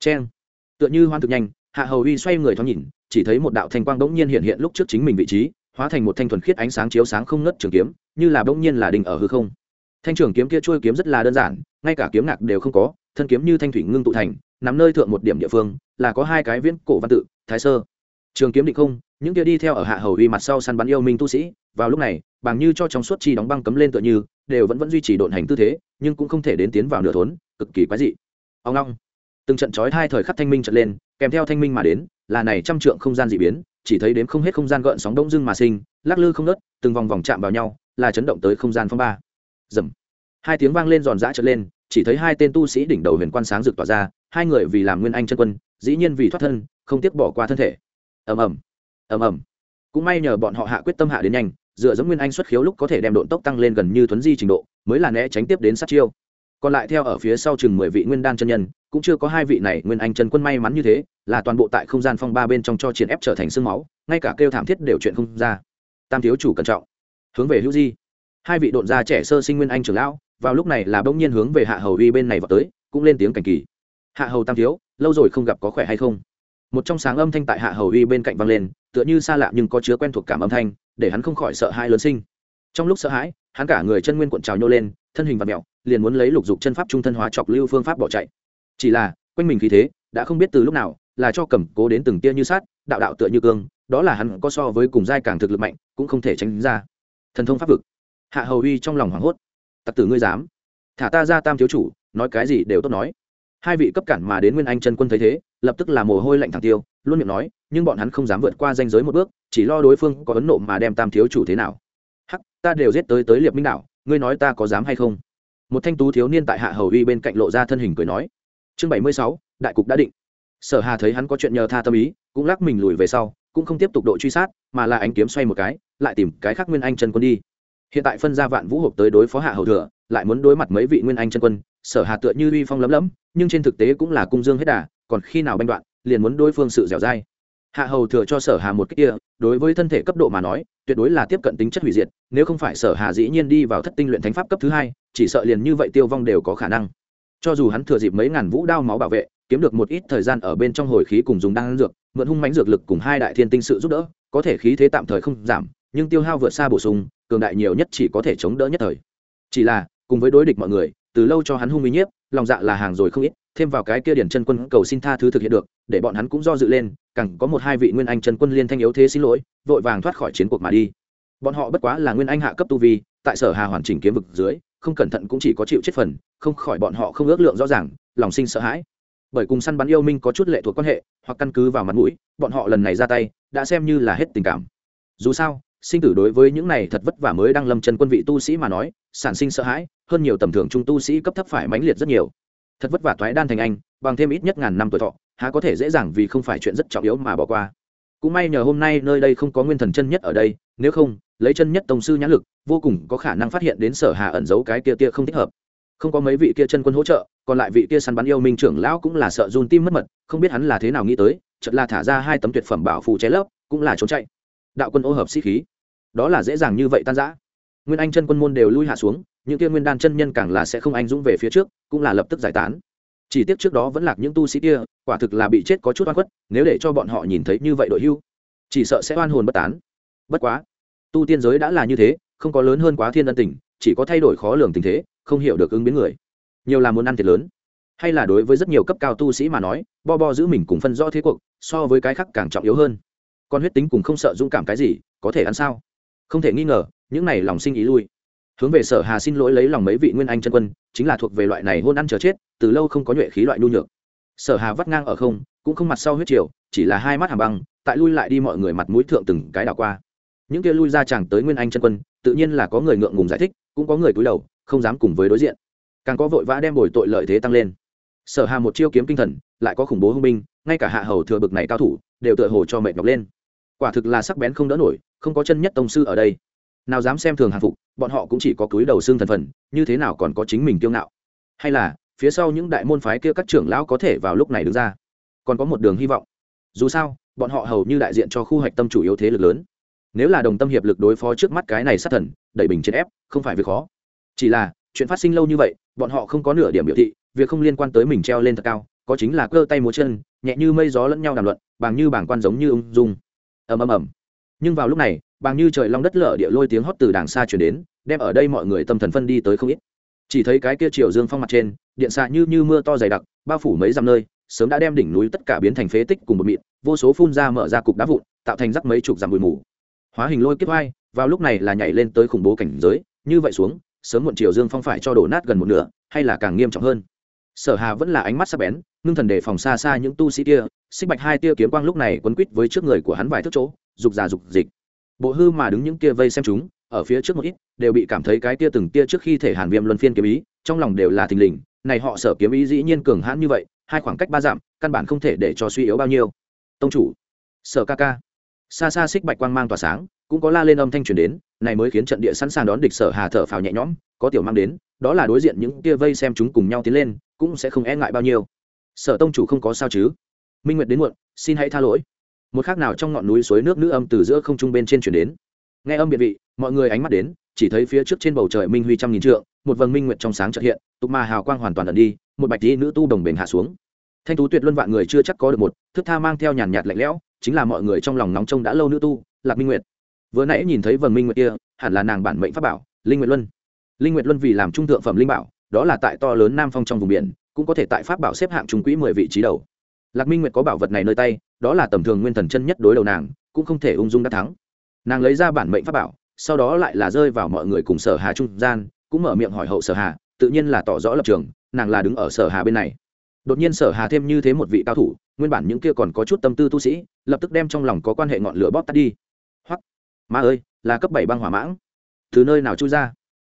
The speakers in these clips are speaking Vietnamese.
cheng. Tựa như hoan thực nhanh, hạ hầu uy xoay người thoáng nhìn, chỉ thấy một đạo thanh quang bỗng nhiên hiện hiện lúc trước chính mình vị trí, hóa thành một thanh thuần khiết ánh sáng chiếu sáng không ngất trường kiếm, như là bỗng nhiên là đình ở hư không. Thanh trường kiếm kia trôi kiếm rất là đơn giản, ngay cả kiếm ngạc đều không có, thân kiếm như thanh thủy ngưng tụ thành nắm nơi thượng một điểm địa phương, là có hai cái viễn cổ văn tự, thái sơ. Trường kiếm định không, những kia đi theo ở hạ hầu uy mặt sau săn bắn yêu minh tu sĩ, vào lúc này, bằng như cho trong suốt chi đóng băng cấm lên tựa như, đều vẫn vẫn duy trì độn hành tư thế, nhưng cũng không thể đến tiến vào nửa thốn, cực kỳ quái dị. Ông long từng trận chói hai thời khắc thanh minh trận lên, kèm theo thanh minh mà đến, là này trăm trượng không gian dị biến, chỉ thấy đếm không hết không gian gợn sóng đông dưng mà sinh, lắc lư không nớt từng vòng vòng chạm vào nhau, là chấn động tới không gian phong ba. Dầm hai tiếng vang lên giòn giã trở lên, chỉ thấy hai tên tu sĩ đỉnh đầu huyền quan sáng rực tỏa ra, hai người vì làm nguyên anh chân quân, dĩ nhiên vì thoát thân, không tiếc bỏ qua thân thể. Ầm ầm. Ầm ầm. Cũng may nhờ bọn họ hạ quyết tâm hạ đến nhanh, dựa giống nguyên anh xuất khiếu lúc có thể đem độn tốc tăng lên gần như thuấn di trình độ, mới là né tránh tiếp đến sát chiêu còn lại theo ở phía sau chừng mười vị nguyên đan chân nhân, cũng chưa có hai vị này nguyên anh chân quân may mắn như thế, là toàn bộ tại không gian phong ba bên trong cho triển ép trở thành sương máu, ngay cả kêu thảm thiết đều chuyện không ra. Tam thiếu chủ cẩn trọng. Hướng về hữu di. Hai vị độn gia trẻ sơ sinh nguyên anh trưởng lão, vào lúc này là bỗng nhiên hướng về hạ hầu uy bên này vào tới, cũng lên tiếng cảnh kỳ. Hạ hầu tam thiếu, lâu rồi không gặp có khỏe hay không? Một trong sáng âm thanh tại hạ hầu uy bên cạnh vang lên, tựa như xa lạ nhưng có chứa quen thuộc cảm âm thanh, để hắn không khỏi sợ hãi lớn sinh. Trong lúc sợ hãi, hắn cả người chân nguyên cuộn trào nhô lên, thân hình và mẹo liền muốn lấy lục dục chân pháp trung thân hóa chọc lưu phương pháp bỏ chạy. Chỉ là, quanh mình khí thế, đã không biết từ lúc nào, là cho cầm cố đến từng tia như sát đạo đạo tựa như cương, đó là hắn có so với cùng giai càng thực lực mạnh, cũng không thể tránh ra. Thần thông pháp vực. Hạ hầu uy trong lòng hoảng hốt. Tặc tử ngươi dám? Thả ta ra tam thiếu chủ, nói cái gì đều tốt nói. Hai vị cấp cản mà đến nguyên anh chân quân thấy thế, lập tức là mồ hôi lạnh thẳng tiêu, luôn miệng nói, nhưng bọn hắn không dám vượt qua danh giới một bước, chỉ lo đối phương có ấn nộ mà đem tam thiếu chủ thế nào. Hắc, ta đều giết tới tới liệp minh đảo, ngươi nói ta có dám hay không? Một thanh tú thiếu niên tại hạ hầu uy bên cạnh lộ ra thân hình cười nói, chương bảy mươi sáu, đại cục đã định. Sở hà thấy hắn có chuyện nhờ tha tâm ý, cũng lắc mình lùi về sau, cũng không tiếp tục đội truy sát, mà là ánh kiếm xoay một cái, lại tìm cái khác nguyên anh chân quân đi. Hiện tại phân ra vạn vũ hộp tới đối phó hạ hầu thừa, lại muốn đối mặt mấy vị nguyên anh chân quân, sở hà tựa như uy phong lấm lấm, nhưng trên thực tế cũng là cung dương hết đà, còn khi nào banh đoạn, liền muốn đối phương sự dẻo dai. Hạ hầu thừa cho sở hà một cách kia, đối với thân thể cấp độ mà nói tuyệt đối là tiếp cận tính chất hủy diệt, nếu không phải sở hà dĩ nhiên đi vào thất tinh luyện thánh pháp cấp thứ hai, chỉ sợ liền như vậy tiêu vong đều có khả năng. Cho dù hắn thừa dịp mấy ngàn vũ đao máu bảo vệ, kiếm được một ít thời gian ở bên trong hồi khí cùng dùng đan dược, mượn hung mãnh dược lực cùng hai đại thiên tinh sự giúp đỡ, có thể khí thế tạm thời không giảm, nhưng tiêu hao vượt xa bổ sung, cường đại nhiều nhất chỉ có thể chống đỡ nhất thời. Chỉ là, cùng với đối địch mọi người, từ lâu cho hắn hung uy nhiếp lòng dạ là hàng rồi không ít, thêm vào cái kia điển chân quân cầu xin tha thứ thực hiện được, để bọn hắn cũng do dự lên, càng có một hai vị nguyên anh chân quân liên thanh yếu thế xin lỗi, vội vàng thoát khỏi chiến cuộc mà đi. Bọn họ bất quá là nguyên anh hạ cấp tu vi, tại sở hà hoàn chỉnh kiếm vực dưới, không cẩn thận cũng chỉ có chịu chết phần, không khỏi bọn họ không ước lượng rõ ràng, lòng sinh sợ hãi. Bởi cùng săn bắn yêu minh có chút lệ thuộc quan hệ, hoặc căn cứ vào mặt mũi, bọn họ lần này ra tay, đã xem như là hết tình cảm. Dù sao, sinh tử đối với những này thật vất vả mới đang lâm chân quân vị tu sĩ mà nói, sản sinh sợ hãi hơn nhiều tầm thường trung tu sĩ cấp thấp phải mãnh liệt rất nhiều. Thật vất vả thoái đan thành anh, bằng thêm ít nhất ngàn năm tuổi thọ, há có thể dễ dàng vì không phải chuyện rất trọng yếu mà bỏ qua. Cũng may nhờ hôm nay nơi đây không có nguyên thần chân nhất ở đây, nếu không, lấy chân nhất tổng sư nhãn lực, vô cùng có khả năng phát hiện đến sở hà ẩn giấu cái kia tia không thích hợp. Không có mấy vị kia chân quân hỗ trợ, còn lại vị kia săn bắn yêu minh trưởng lão cũng là sợ run tim mất mật, không biết hắn là thế nào nghĩ tới, chợt là thả ra hai tấm tuyệt phẩm bảo phù chế lấp, cũng là trốn chạy. Đạo quân ô hợp sĩ khí. Đó là dễ dàng như vậy tan rã nguyên anh chân quân môn đều lui hạ xuống, những kia nguyên đan chân nhân càng là sẽ không anh dũng về phía trước, cũng là lập tức giải tán. Chỉ tiếc trước đó vẫn lạc những tu sĩ kia, quả thực là bị chết có chút oan khuất, nếu để cho bọn họ nhìn thấy như vậy đội hưu, chỉ sợ sẽ oan hồn bất tán. Bất quá, tu tiên giới đã là như thế, không có lớn hơn quá thiên ân tình, chỉ có thay đổi khó lường tình thế, không hiểu được ứng biến người. Nhiều là muốn ăn thiệt lớn. Hay là đối với rất nhiều cấp cao tu sĩ mà nói, bo bo giữ mình cùng phân rõ thế cuộc, so với cái khác càng trọng yếu hơn. Con huyết tính cùng không sợ dũng cảm cái gì, có thể ăn sao? Không thể nghi ngờ, những này lòng sinh ý lui. Hướng về sở hà xin lỗi lấy lòng mấy vị nguyên anh chân quân, chính là thuộc về loại này hôn ăn chờ chết, từ lâu không có nhuệ khí loại nhu nhược. Sở hà vắt ngang ở không, cũng không mặt sau huyết triều, chỉ là hai mắt hàm băng, tại lui lại đi mọi người mặt mũi thượng từng cái đảo qua. Những kia lui ra chẳng tới nguyên anh chân quân, tự nhiên là có người ngượng ngùng giải thích, cũng có người cúi đầu, không dám cùng với đối diện. Càng có vội vã đem bồi tội lợi thế tăng lên. Sở hà một chiêu kiếm kinh thần, lại có khủng bố hung binh, ngay cả hạ hầu thừa bực này cao thủ, đều tựa hồ cho mệt nhọc lên. Quả thực là sắc bén không đỡ nổi không có chân nhất tông sư ở đây. Nào dám xem thường hàng phục, bọn họ cũng chỉ có túi đầu xương thần phần, như thế nào còn có chính mình kiêu ngạo? Hay là, phía sau những đại môn phái kia các trưởng lão có thể vào lúc này đứng ra? Còn có một đường hy vọng. Dù sao, bọn họ hầu như đại diện cho khu hạch tâm chủ yếu thế lực lớn. Nếu là đồng tâm hiệp lực đối phó trước mắt cái này sát thần, đẩy bình trên ép, không phải việc khó. Chỉ là, chuyện phát sinh lâu như vậy, bọn họ không có nửa điểm biểu thị, việc không liên quan tới mình treo lên thật cao, có chính là cơ tay múa chân, nhẹ như mây gió lẫn nhau đàm luận, bàng như bảng quan giống như ung dung. Ầm ầm ầm nhưng vào lúc này bằng như trời long đất lở địa lôi tiếng hót từ đàng xa chuyển đến, đem ở đây mọi người tâm thần phân đi tới không ít. Chỉ thấy cái kia chiều dương phong mặt trên, điện xạ như như mưa to dày đặc, bao phủ mấy dặm nơi, sớm đã đem đỉnh núi tất cả biến thành phế tích cùng một mịn, vô số phun ra mở ra cục đá vụn, tạo thành rắc mấy chục dặm bụi mù. Hóa hình lôi kiếp vai vào lúc này là nhảy lên tới khủng bố cảnh giới, như vậy xuống, sớm muộn chiều dương phong phải cho đổ nát gần một nửa, hay là càng nghiêm trọng hơn. Sở hà vẫn là ánh mắt sắc bén, ngưng thần đề phòng xa xa những tu sĩ kia, xích bạch hai tia kiếm quang lúc này quấn quít với trước người của hắn vài thước chỗ dục già dục dịch. Bộ hư mà đứng những kia vây xem chúng, ở phía trước một ít, đều bị cảm thấy cái tia từng tia trước khi thể hàn viêm luân phiên kiếm ý, trong lòng đều là thình lình, này họ sở kiếm ý dĩ nhiên cường hãn như vậy, hai khoảng cách ba dặm, căn bản không thể để cho suy yếu bao nhiêu. Tông chủ, sở ca ca. Xa xa xích bạch quang mang tỏa sáng, cũng có la lên âm thanh truyền đến, này mới khiến trận địa sẵn sàng đón địch sở hà thở phào nhẹ nhõm, có tiểu mang đến, đó là đối diện những kia vây xem chúng cùng nhau tiến lên, cũng sẽ không e ngại bao nhiêu. Sở tông chủ không có sao chứ? Minh nguyệt đến muộn, xin hãy tha lỗi một khác nào trong ngọn núi suối nước nữ âm từ giữa không trung bên trên chuyển đến. Nghe âm biệt vị, mọi người ánh mắt đến, chỉ thấy phía trước trên bầu trời minh huy trăm nghìn trượng, một vầng minh nguyệt trong sáng trợ hiện, tục mà hào quang hoàn toàn ẩn đi, một bạch tí nữ tu đồng bền hạ xuống. Thanh tú tuyệt luân vạn người chưa chắc có được một, thức tha mang theo nhàn nhạt lạnh lẽo, chính là mọi người trong lòng nóng trông đã lâu nữ tu, lạc minh nguyệt. Vừa nãy nhìn thấy vầng minh nguyệt kia, hẳn là nàng bản mệnh pháp bảo, linh nguyệt luân. Linh nguyệt luân vì làm trung thượng phẩm linh bảo, đó là tại to lớn nam phong trong vùng biển, cũng có thể tại pháp bảo xếp hạng trung quỹ mười vị trí đầu lạc minh nguyệt có bảo vật này nơi tay, đó là tầm thường nguyên thần chân nhất đối đầu nàng, cũng không thể ung dung đắc thắng. Nàng lấy ra bản mệnh pháp bảo, sau đó lại là rơi vào mọi người cùng sở hà trung gian, cũng mở miệng hỏi hậu sở hà, tự nhiên là tỏ rõ lập trường, nàng là đứng ở sở hà bên này. Đột nhiên sở hà thêm như thế một vị cao thủ, nguyên bản những kia còn có chút tâm tư tu sĩ, lập tức đem trong lòng có quan hệ ngọn lửa bóp tắt đi. Hoặc ma ơi, là cấp bảy băng hỏa mãng. Từ nơi nào chui ra?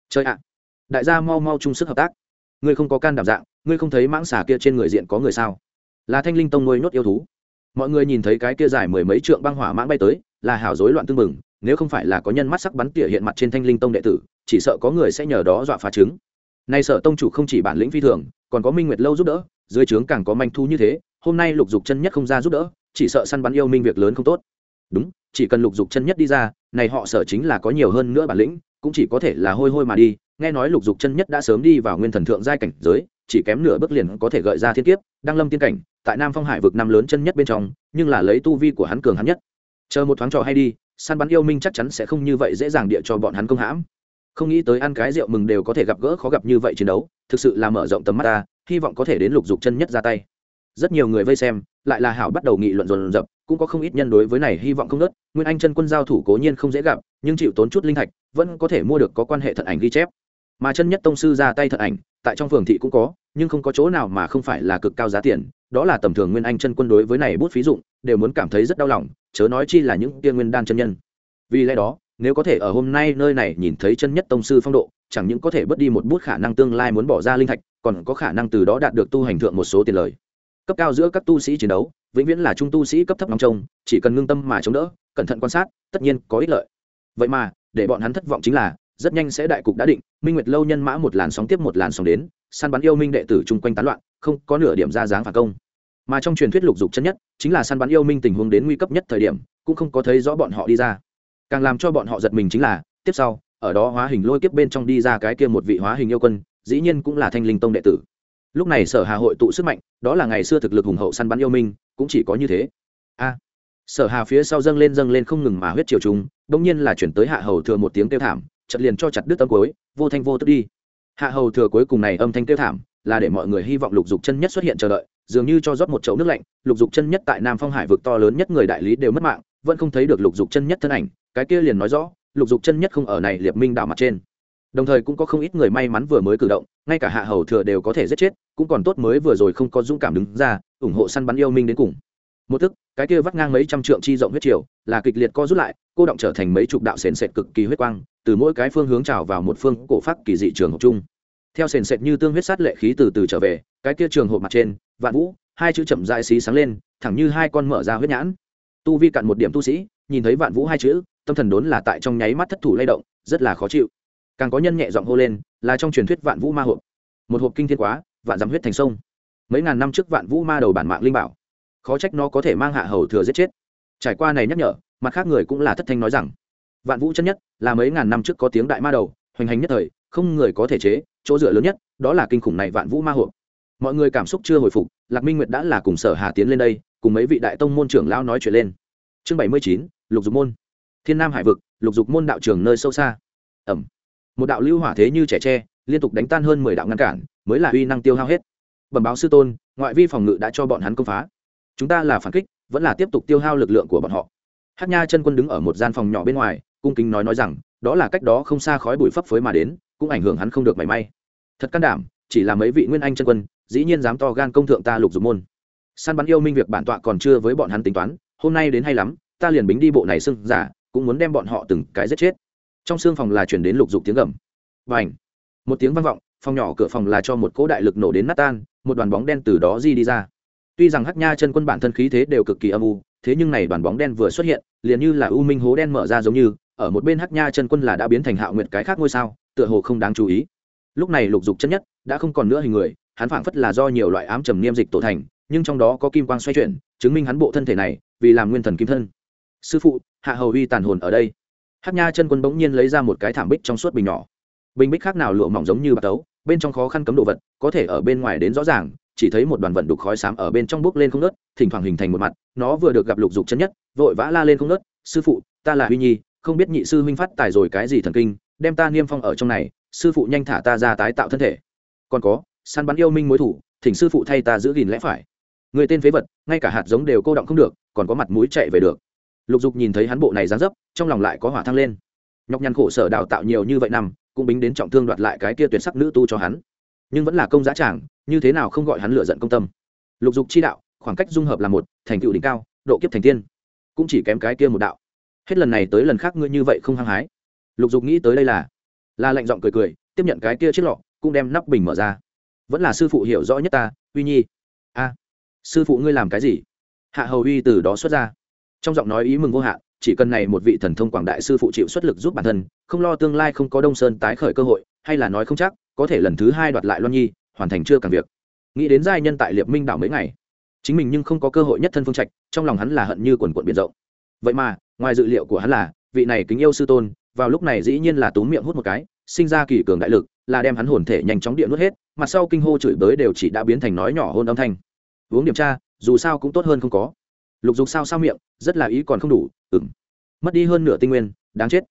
Chơi ạ, đại gia mau mau chung sức hợp tác. Ngươi không có can đảm dạng, ngươi không thấy mãng xà kia trên người diện có người sao? Là thanh linh tông nuôi nhốt yêu thú. Mọi người nhìn thấy cái kia dài mười mấy trượng băng hỏa mãng bay tới, là hảo rối loạn tương mừng nếu không phải là có nhân mắt sắc bắn tỉa hiện mặt trên thanh linh tông đệ tử, chỉ sợ có người sẽ nhờ đó dọa phá trứng. Nay sở tông chủ không chỉ bản lĩnh phi thường, còn có minh nguyệt lâu giúp đỡ, dưới trướng càng có manh thu như thế, hôm nay lục dục chân nhất không ra giúp đỡ, chỉ sợ săn bắn yêu minh việc lớn không tốt. Đúng, chỉ cần lục dục chân nhất đi ra, này họ sợ chính là có nhiều hơn nữa bản lĩnh, cũng chỉ có thể là hôi hôi mà đi. Nghe nói lục dục chân nhất đã sớm đi vào nguyên thần thượng giai cảnh giới, chỉ kém nửa bước liền có thể gợi ra thiên kiếp, đăng lâm tiên cảnh tại nam phong hải vực năm lớn chân nhất bên trong, nhưng là lấy tu vi của hắn cường hắn nhất. Chờ một thoáng trò hay đi, săn bắn yêu minh chắc chắn sẽ không như vậy dễ dàng địa cho bọn hắn công hãm. Không nghĩ tới ăn cái rượu mừng đều có thể gặp gỡ khó gặp như vậy chiến đấu, thực sự là mở rộng tầm mắt ta, hy vọng có thể đến lục dục chân nhất ra tay. Rất nhiều người vây xem, lại là hảo bắt đầu nghị luận dồn dập, cũng có không ít nhân đối với này hy vọng không nớt nguyên anh chân quân giao thủ cố nhiên không dễ gặp, nhưng chịu tốn chút linh thạch, vẫn có thể mua được có quan hệ thận ảnh ghi chép. Mà chân nhất tông sư ra tay thận ảnh, tại trong phường thị cũng có, nhưng không có chỗ nào mà không phải là cực cao giá tiền đó là tầm thường nguyên anh chân quân đối với này bút phí dụng, đều muốn cảm thấy rất đau lòng, chớ nói chi là những tiên nguyên đan chân nhân. Vì lẽ đó, nếu có thể ở hôm nay nơi này nhìn thấy chân nhất tông sư phong độ, chẳng những có thể bớt đi một bút khả năng tương lai muốn bỏ ra linh thạch, còn có khả năng từ đó đạt được tu hành thượng một số tiền lời. Cấp cao giữa các tu sĩ chiến đấu, vĩnh viễn là trung tu sĩ cấp thấp nóng trông, chỉ cần ngưng tâm mà chống đỡ, cẩn thận quan sát, tất nhiên có ích lợi. Vậy mà, để bọn hắn thất vọng chính là, rất nhanh sẽ đại cục đã định, minh nguyệt lâu nhân mã một làn sóng tiếp một làn sóng đến, săn bắn yêu minh đệ tử chung quanh tán loạn không có nửa điểm ra dáng phản công. Mà trong truyền thuyết lục dục chân nhất, chính là săn bắn yêu minh tình huống đến nguy cấp nhất thời điểm, cũng không có thấy rõ bọn họ đi ra. Càng làm cho bọn họ giật mình chính là, tiếp sau, ở đó hóa hình lôi kiếp bên trong đi ra cái kia một vị hóa hình yêu quân, dĩ nhiên cũng là thanh linh tông đệ tử. Lúc này sở hà hội tụ sức mạnh, đó là ngày xưa thực lực hùng hậu săn bắn yêu minh, cũng chỉ có như thế. A! Sở hà phía sau dâng lên dâng lên không ngừng mà huyết triều chúng đông nhiên là chuyển tới hạ hầu thừa một tiếng kêu thảm chật liền cho chặt đứt tấm cuối, vô thanh vô tức đi hạ hầu thừa cuối cùng này âm thanh kêu thảm, là để mọi người hy vọng lục dục chân nhất xuất hiện chờ đợi, dường như cho rót một chậu nước lạnh, lục dục chân nhất tại nam phong hải vực to lớn nhất người đại lý đều mất mạng, vẫn không thấy được lục dục chân nhất thân ảnh, cái kia liền nói rõ, lục dục chân nhất không ở này liệp minh đảo mặt trên. Đồng thời cũng có không ít người may mắn vừa mới cử động, ngay cả hạ hầu thừa đều có thể giết chết, cũng còn tốt mới vừa rồi không có dũng cảm đứng ra, ủng hộ săn bắn yêu minh đến cùng một thức, cái kia vắt ngang mấy trăm trượng chi rộng huyết triều, là kịch liệt co rút lại, cô động trở thành mấy chục đạo sền sệt cực kỳ huyết quang, từ mỗi cái phương hướng trào vào một phương cổ phát kỳ dị trường hộp chung. Theo sền sệt như tương huyết sát lệ khí từ từ trở về, cái kia trường hộp mặt trên, vạn vũ, hai chữ chậm dại xí sáng lên, thẳng như hai con mở ra huyết nhãn. Tu vi cạn một điểm tu sĩ, nhìn thấy vạn vũ hai chữ, tâm thần đốn là tại trong nháy mắt thất thủ lay động, rất là khó chịu. Càng có nhân nhẹ giọng hô lên, là trong truyền thuyết vạn vũ ma hộp. Một hộp kinh thiên quá, vạn dám huyết thành sông. Mấy ngàn năm trước vạn vũ ma đầu bản mạng linh bảo khó trách nó có thể mang hạ hầu thừa giết chết. Trải qua này nhắc nhở, mặt khác người cũng là thất thanh nói rằng, vạn vũ chân nhất, là mấy ngàn năm trước có tiếng đại ma đầu, hoành hành nhất thời, không người có thể chế, chỗ dựa lớn nhất, đó là kinh khủng này vạn vũ ma hộ mọi người cảm xúc chưa hồi phục, lạc minh nguyệt đã là cùng sở hà tiến lên đây, cùng mấy vị đại tông môn trưởng lao nói chuyện lên. Chương bảy mươi chín, lục dục môn. Thiên nam hải vực, lục dục môn đạo trường nơi sâu xa. Ẩm. Một đạo lưu hỏa thế như trẻ tre, liên tục đánh tan hơn mười đạo ngăn cản, mới là uy năng tiêu hao hết. Bẩm báo sư tôn, ngoại vi phòng ngự đã cho bọn hắn công phá chúng ta là phản kích, vẫn là tiếp tục tiêu hao lực lượng của bọn họ. Hát nha chân quân đứng ở một gian phòng nhỏ bên ngoài, cung kính nói nói rằng, đó là cách đó không xa khói bụi phấp phới mà đến, cũng ảnh hưởng hắn không được mảy may. Thật can đảm, chỉ là mấy vị nguyên anh chân quân, dĩ nhiên dám to gan công thượng ta lục dục môn. Săn bắn yêu minh việc bản tọa còn chưa với bọn hắn tính toán, hôm nay đến hay lắm, ta liền bính đi bộ này xưng giả, cũng muốn đem bọn họ từng cái giết chết. Trong xương phòng là chuyển đến lục dục tiếng gầm. Và ảnh một tiếng vang vọng, phòng nhỏ cửa phòng là cho một cỗ đại lực nổ đến nát tan, một đoàn bóng đen từ đó di đi ra tuy rằng hắc nha chân quân bản thân khí thế đều cực kỳ âm u, thế nhưng này đoàn bóng đen vừa xuất hiện, liền như là u minh hố đen mở ra giống như, ở một bên hắc nha chân quân là đã biến thành hạo nguyệt cái khác ngôi sao, tựa hồ không đáng chú ý. Lúc này lục dục chân nhất, đã không còn nữa hình người, hắn phảng phất là do nhiều loại ám trầm niêm dịch tổ thành, nhưng trong đó có kim quang xoay chuyển, chứng minh hắn bộ thân thể này, vì làm nguyên thần kim thân. Sư phụ, hạ hầu uy tàn hồn ở đây. Hắc nha chân quân bỗng nhiên lấy ra một cái thảm bích trong suốt bình nhỏ. Bình bích khác nào lụa mỏng giống như bạc tấu, bên trong khó khăn cấm đồ vật, có thể ở bên ngoài đến rõ ràng chỉ thấy một đoàn vận đục khói xám ở bên trong bốc lên không nớt thỉnh thoảng hình thành một mặt, nó vừa được gặp lục dục chân nhất, vội vã la lên không nớt sư phụ, ta là huy nhi, không biết nhị sư huynh phát tài rồi cái gì thần kinh, đem ta niêm phong ở trong này, sư phụ nhanh thả ta ra tái tạo thân thể. Còn có, săn bắn yêu minh mối thủ, thỉnh sư phụ thay ta giữ gìn lẽ phải. Người tên phế vật, ngay cả hạt giống đều cô động không được, còn có mặt mũi chạy về được. Lục dục nhìn thấy hắn bộ này dán dấp, trong lòng lại có hỏa thăng lên. Nhọc nhằn khổ sở đào tạo nhiều như vậy năm, cũng bính đến trọng thương đoạt lại cái kia tuyệt sắc nữ tu cho hắn. Nhưng vẫn là công giá tràng như thế nào không gọi hắn lựa giận công tâm. Lục dục chi đạo, khoảng cách dung hợp là một, thành tựu đỉnh cao, độ kiếp thành tiên. Cũng chỉ kém cái kia một đạo. Hết lần này tới lần khác ngươi như vậy không hăng hái. Lục dục nghĩ tới đây là là lạnh giọng cười cười, tiếp nhận cái kia chiếc lọ, cũng đem nắp bình mở ra. Vẫn là sư phụ hiểu rõ nhất ta, uy nhi. A, sư phụ ngươi làm cái gì? Hạ hầu uy từ đó xuất ra. Trong giọng nói ý mừng vô hạn, chỉ cần này một vị thần thông quảng đại sư phụ chịu xuất lực giúp bản thân, không lo tương lai không có đông sơn tái khởi cơ hội, hay là nói không chắc, có thể lần thứ hai đoạt lại loan nhi hoàn thành chưa càng việc. Nghĩ đến giai nhân tại liệp minh đảo mấy ngày, chính mình nhưng không có cơ hội nhất thân phương trạch, trong lòng hắn là hận như quần quận biển rộng. Vậy mà, ngoài dự liệu của hắn là, vị này kính yêu sư tôn, vào lúc này dĩ nhiên là túm miệng hút một cái, sinh ra kỳ cường đại lực, là đem hắn hồn thể nhanh chóng điện nuốt hết mặt sau kinh hô chửi bới đều chỉ đã biến thành nói nhỏ hôn âm thanh. Uống điểm tra dù sao cũng tốt hơn không có. Lục dục sao sao miệng, rất là ý còn không đủ ừng mất đi hơn nửa tinh nguyên, đáng chết.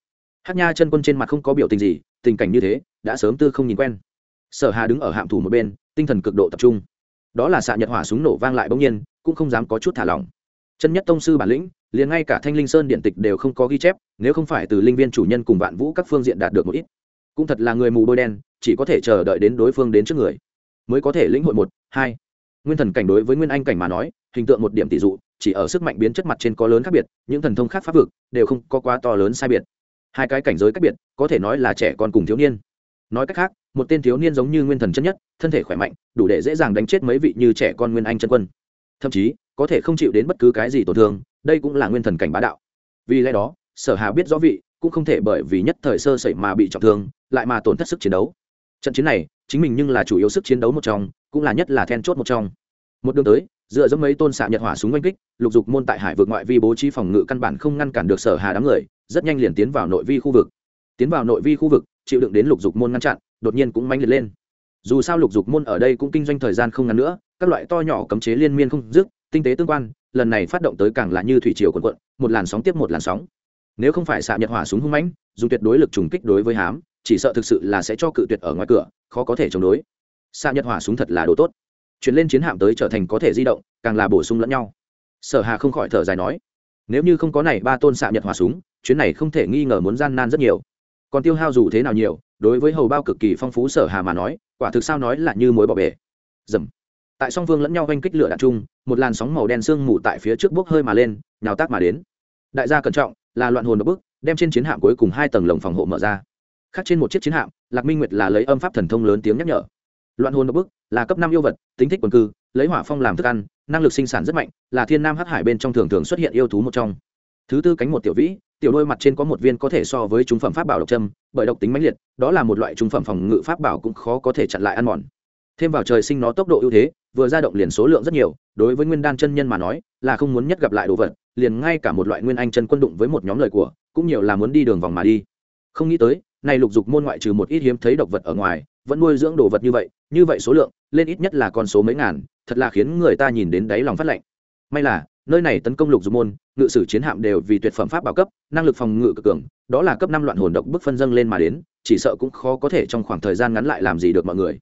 Hát nha chân quân trên mặt không có biểu tình gì, tình cảnh như thế, đã sớm tư không nhìn quen sở hà đứng ở hạm thủ một bên, tinh thần cực độ tập trung. Đó là xạ nhật hỏa súng nổ vang lại bỗng nhiên, cũng không dám có chút thả lỏng. Chân nhất tông sư bản lĩnh, liền ngay cả thanh linh sơn điện tịch đều không có ghi chép, nếu không phải từ linh viên chủ nhân cùng vạn vũ các phương diện đạt được một ít. Cũng thật là người mù bôi đen, chỉ có thể chờ đợi đến đối phương đến trước người, mới có thể lĩnh hội một, hai. Nguyên thần cảnh đối với nguyên anh cảnh mà nói, hình tượng một điểm tỷ dụ, chỉ ở sức mạnh biến chất mặt trên có lớn khác biệt, những thần thông khác pháp vực đều không có quá to lớn sai biệt. Hai cái cảnh giới cách biệt, có thể nói là trẻ con cùng thiếu niên nói cách khác, một tên thiếu niên giống như nguyên thần chân nhất, thân thể khỏe mạnh, đủ để dễ dàng đánh chết mấy vị như trẻ con nguyên anh chân quân. Thậm chí, có thể không chịu đến bất cứ cái gì tổn thương, đây cũng là nguyên thần cảnh bá đạo. Vì lẽ đó, sở hà biết rõ vị, cũng không thể bởi vì nhất thời sơ sẩy mà bị trọng thương, lại mà tổn thất sức chiến đấu. Trận chiến này, chính mình nhưng là chủ yếu sức chiến đấu một trong, cũng là nhất là then chốt một trong. Một đường tới, dựa dẫm mấy tôn xạ nhật hỏa súng oanh kích, lục dục môn tại hải vượt ngoại vi bố trí phòng ngự căn bản không ngăn cản được sở hà đám người, rất nhanh liền tiến vào nội vi khu vực. Tiến vào nội vi khu vực chịu đựng đến lục dục môn ngăn chặn, đột nhiên cũng manh liệt lên. Dù sao lục dục môn ở đây cũng kinh doanh thời gian không ngắn nữa, các loại to nhỏ cấm chế liên miên không dứt, tinh tế tương quan, lần này phát động tới càng là như thủy triều quần quận một làn sóng tiếp một làn sóng. Nếu không phải xạ nhật hỏa súng hung mãnh, dùng tuyệt đối lực trùng kích đối với hám, chỉ sợ thực sự là sẽ cho cự tuyệt ở ngoài cửa, khó có thể chống đối. Xạ nhật hỏa súng thật là đồ tốt. Chuyển lên chiến hạm tới trở thành có thể di động, càng là bổ sung lẫn nhau. Sở hà không khỏi thở dài nói, nếu như không có này ba tôn xạ nhật hỏa súng, chuyến này không thể nghi ngờ muốn gian nan rất nhiều còn tiêu hao dù thế nào nhiều, đối với hầu bao cực kỳ phong phú sở hà mà nói, quả thực sao nói là như mối bỏ bể. Dầm. Tại song phương lẫn nhau oanh kích lửa đạn chung, một làn sóng màu đen sương mù tại phía trước bốc hơi mà lên, nhào tác mà đến. Đại gia cẩn trọng, là loạn hồn đập bức, đem trên chiến hạm cuối cùng hai tầng lồng phòng hộ mở ra. Khác trên một chiếc chiến hạm, lạc minh nguyệt là lấy âm pháp thần thông lớn tiếng nhắc nhở. Loạn hồn đập bức, là cấp năm yêu vật, tính thích quần cư, lấy hỏa phong làm thức ăn, năng lực sinh sản rất mạnh, là thiên nam hắc hải bên trong thường thường xuất hiện yêu thú một trong thứ tư cánh một tiểu vĩ, tiểu đôi mặt trên có một viên có thể so với trung phẩm pháp bảo độc trâm bởi độc tính mãnh liệt, đó là một loại trung phẩm phòng ngự pháp bảo cũng khó có thể chặn lại ăn mòn. Thêm vào trời sinh nó tốc độ ưu thế, vừa ra động liền số lượng rất nhiều, đối với nguyên đan chân nhân mà nói, là không muốn nhất gặp lại đồ vật, liền ngay cả một loại nguyên anh chân quân đụng với một nhóm lời của, cũng nhiều là muốn đi đường vòng mà đi. Không nghĩ tới, này lục dục môn ngoại trừ một ít hiếm thấy độc vật ở ngoài, vẫn nuôi dưỡng đồ vật như vậy như vậy số lượng, lên ít nhất là con số mấy ngàn, thật là khiến người ta nhìn đến đáy lòng phát lạnh. May là nơi này tấn công lục dục môn, ngự sử chiến hạm đều vì tuyệt phẩm pháp bảo cấp, năng lực phòng ngự cực cường, đó là cấp năm loạn hồn độc bức phân dâng lên mà đến, chỉ sợ cũng khó có thể trong khoảng thời gian ngắn lại làm gì được mọi người.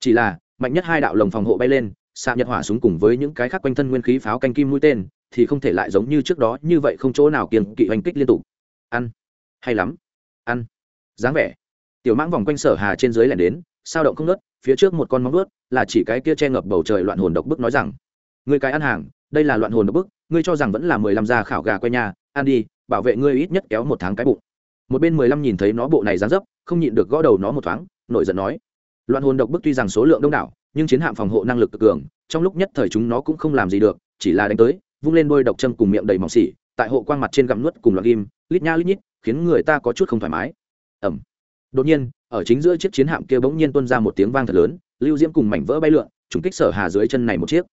Chỉ là, mạnh nhất hai đạo lồng phòng hộ bay lên, xạ nhật hỏa súng cùng với những cái khác quanh thân nguyên khí pháo canh kim mũi tên, thì không thể lại giống như trước đó, như vậy không chỗ nào kiềng kỵ oanh kích liên tục. Ăn. Hay lắm. Ăn. Dáng vẻ. Tiểu mãng vòng quanh sở hà trên dưới lẻn đến, sao động không nớt phía trước một con móng ướt là chỉ cái kia che ngập bầu trời loạn hồn độc bức nói rằng người cái ăn hàng đây là loạn hồn độc bức, ngươi cho rằng vẫn là mười lăm gia khảo gà quay nhà, ăn đi, bảo vệ ngươi ít nhất kéo một tháng cái bụng. Một bên mười lăm nhìn thấy nó bộ này dán dấp, không nhịn được gõ đầu nó một thoáng, nổi giận nói. Loạn hồn độc bức tuy rằng số lượng đông đảo, nhưng chiến hạm phòng hộ năng lực cực cường, trong lúc nhất thời chúng nó cũng không làm gì được, chỉ là đánh tới, vung lên đôi độc châm cùng miệng đầy mỏng xỉ, tại hộ quang mặt trên gặm nuốt cùng loạt ghim, lít nha lít nhít, khiến người ta có chút không thoải mái. Ẩm đột nhiên, ở chính giữa chiếc chiến hạm kia bỗng nhiên tuôn ra một tiếng vang thật lớn, lưu diễm cùng mảnh vỡ bay lượn, trùng kích sở hà dưới chân này một chiếc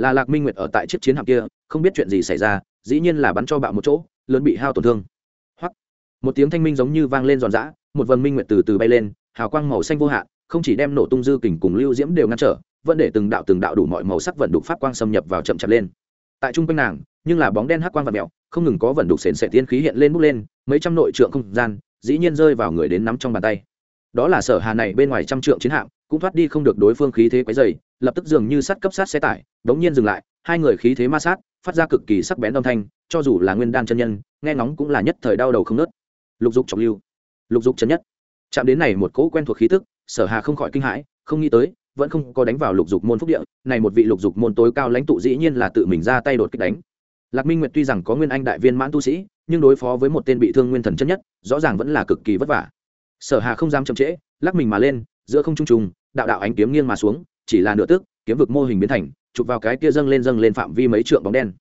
là lạc minh nguyệt ở tại chiếc chiến hạm kia, không biết chuyện gì xảy ra, dĩ nhiên là bắn cho bạo một chỗ, lớn bị hao tổn thương. Hoặc một tiếng thanh minh giống như vang lên giòn giã, một vần minh nguyệt từ từ bay lên, hào quang màu xanh vô hạn, không chỉ đem nổ tung dư kình cùng lưu diễm đều ngăn trở, vẫn để từng đạo từng đạo đủ mọi màu sắc vận đục pháp quang xâm nhập vào chậm chạp lên. Tại trung quanh nàng, nhưng là bóng đen hắc quang và mèo, không ngừng có vận đục sền sẻ tiên khí hiện lên bốc lên, mấy trăm nội trượng không gian, dĩ nhiên rơi vào người đến nắm trong bàn tay đó là sở hà này bên ngoài trăm trượng chiến hạm, cũng thoát đi không được đối phương khí thế quấy dày lập tức dường như sắt cấp sát xe tải, đống nhiên dừng lại, hai người khí thế ma sát, phát ra cực kỳ sắc bén âm thanh, cho dù là nguyên đan chân nhân, nghe ngóng cũng là nhất thời đau đầu không nớt lục dục trọng lưu. Lục dục chân nhất. Chạm đến này một cỗ quen thuộc khí tức, sở hà không khỏi kinh hãi, không nghĩ tới, vẫn không có đánh vào lục dục môn phúc địa, này một vị lục dục môn tối cao lãnh tụ dĩ nhiên là tự mình ra tay đột kích đánh. Lạc minh nguyệt tuy rằng có nguyên anh đại viên mãn tu sĩ, nhưng đối phó với một tên bị thương nguyên thần chân nhất, rõ ràng vẫn là cực kỳ vất vả sở hà không dám chậm trễ, lắc mình mà lên, giữa không trung trùng, đạo đạo ánh kiếm nghiêng mà xuống, chỉ là nửa tức, kiếm vực mô hình biến thành, chụp vào cái kia dâng lên dâng lên phạm vi mấy trượng bóng đen.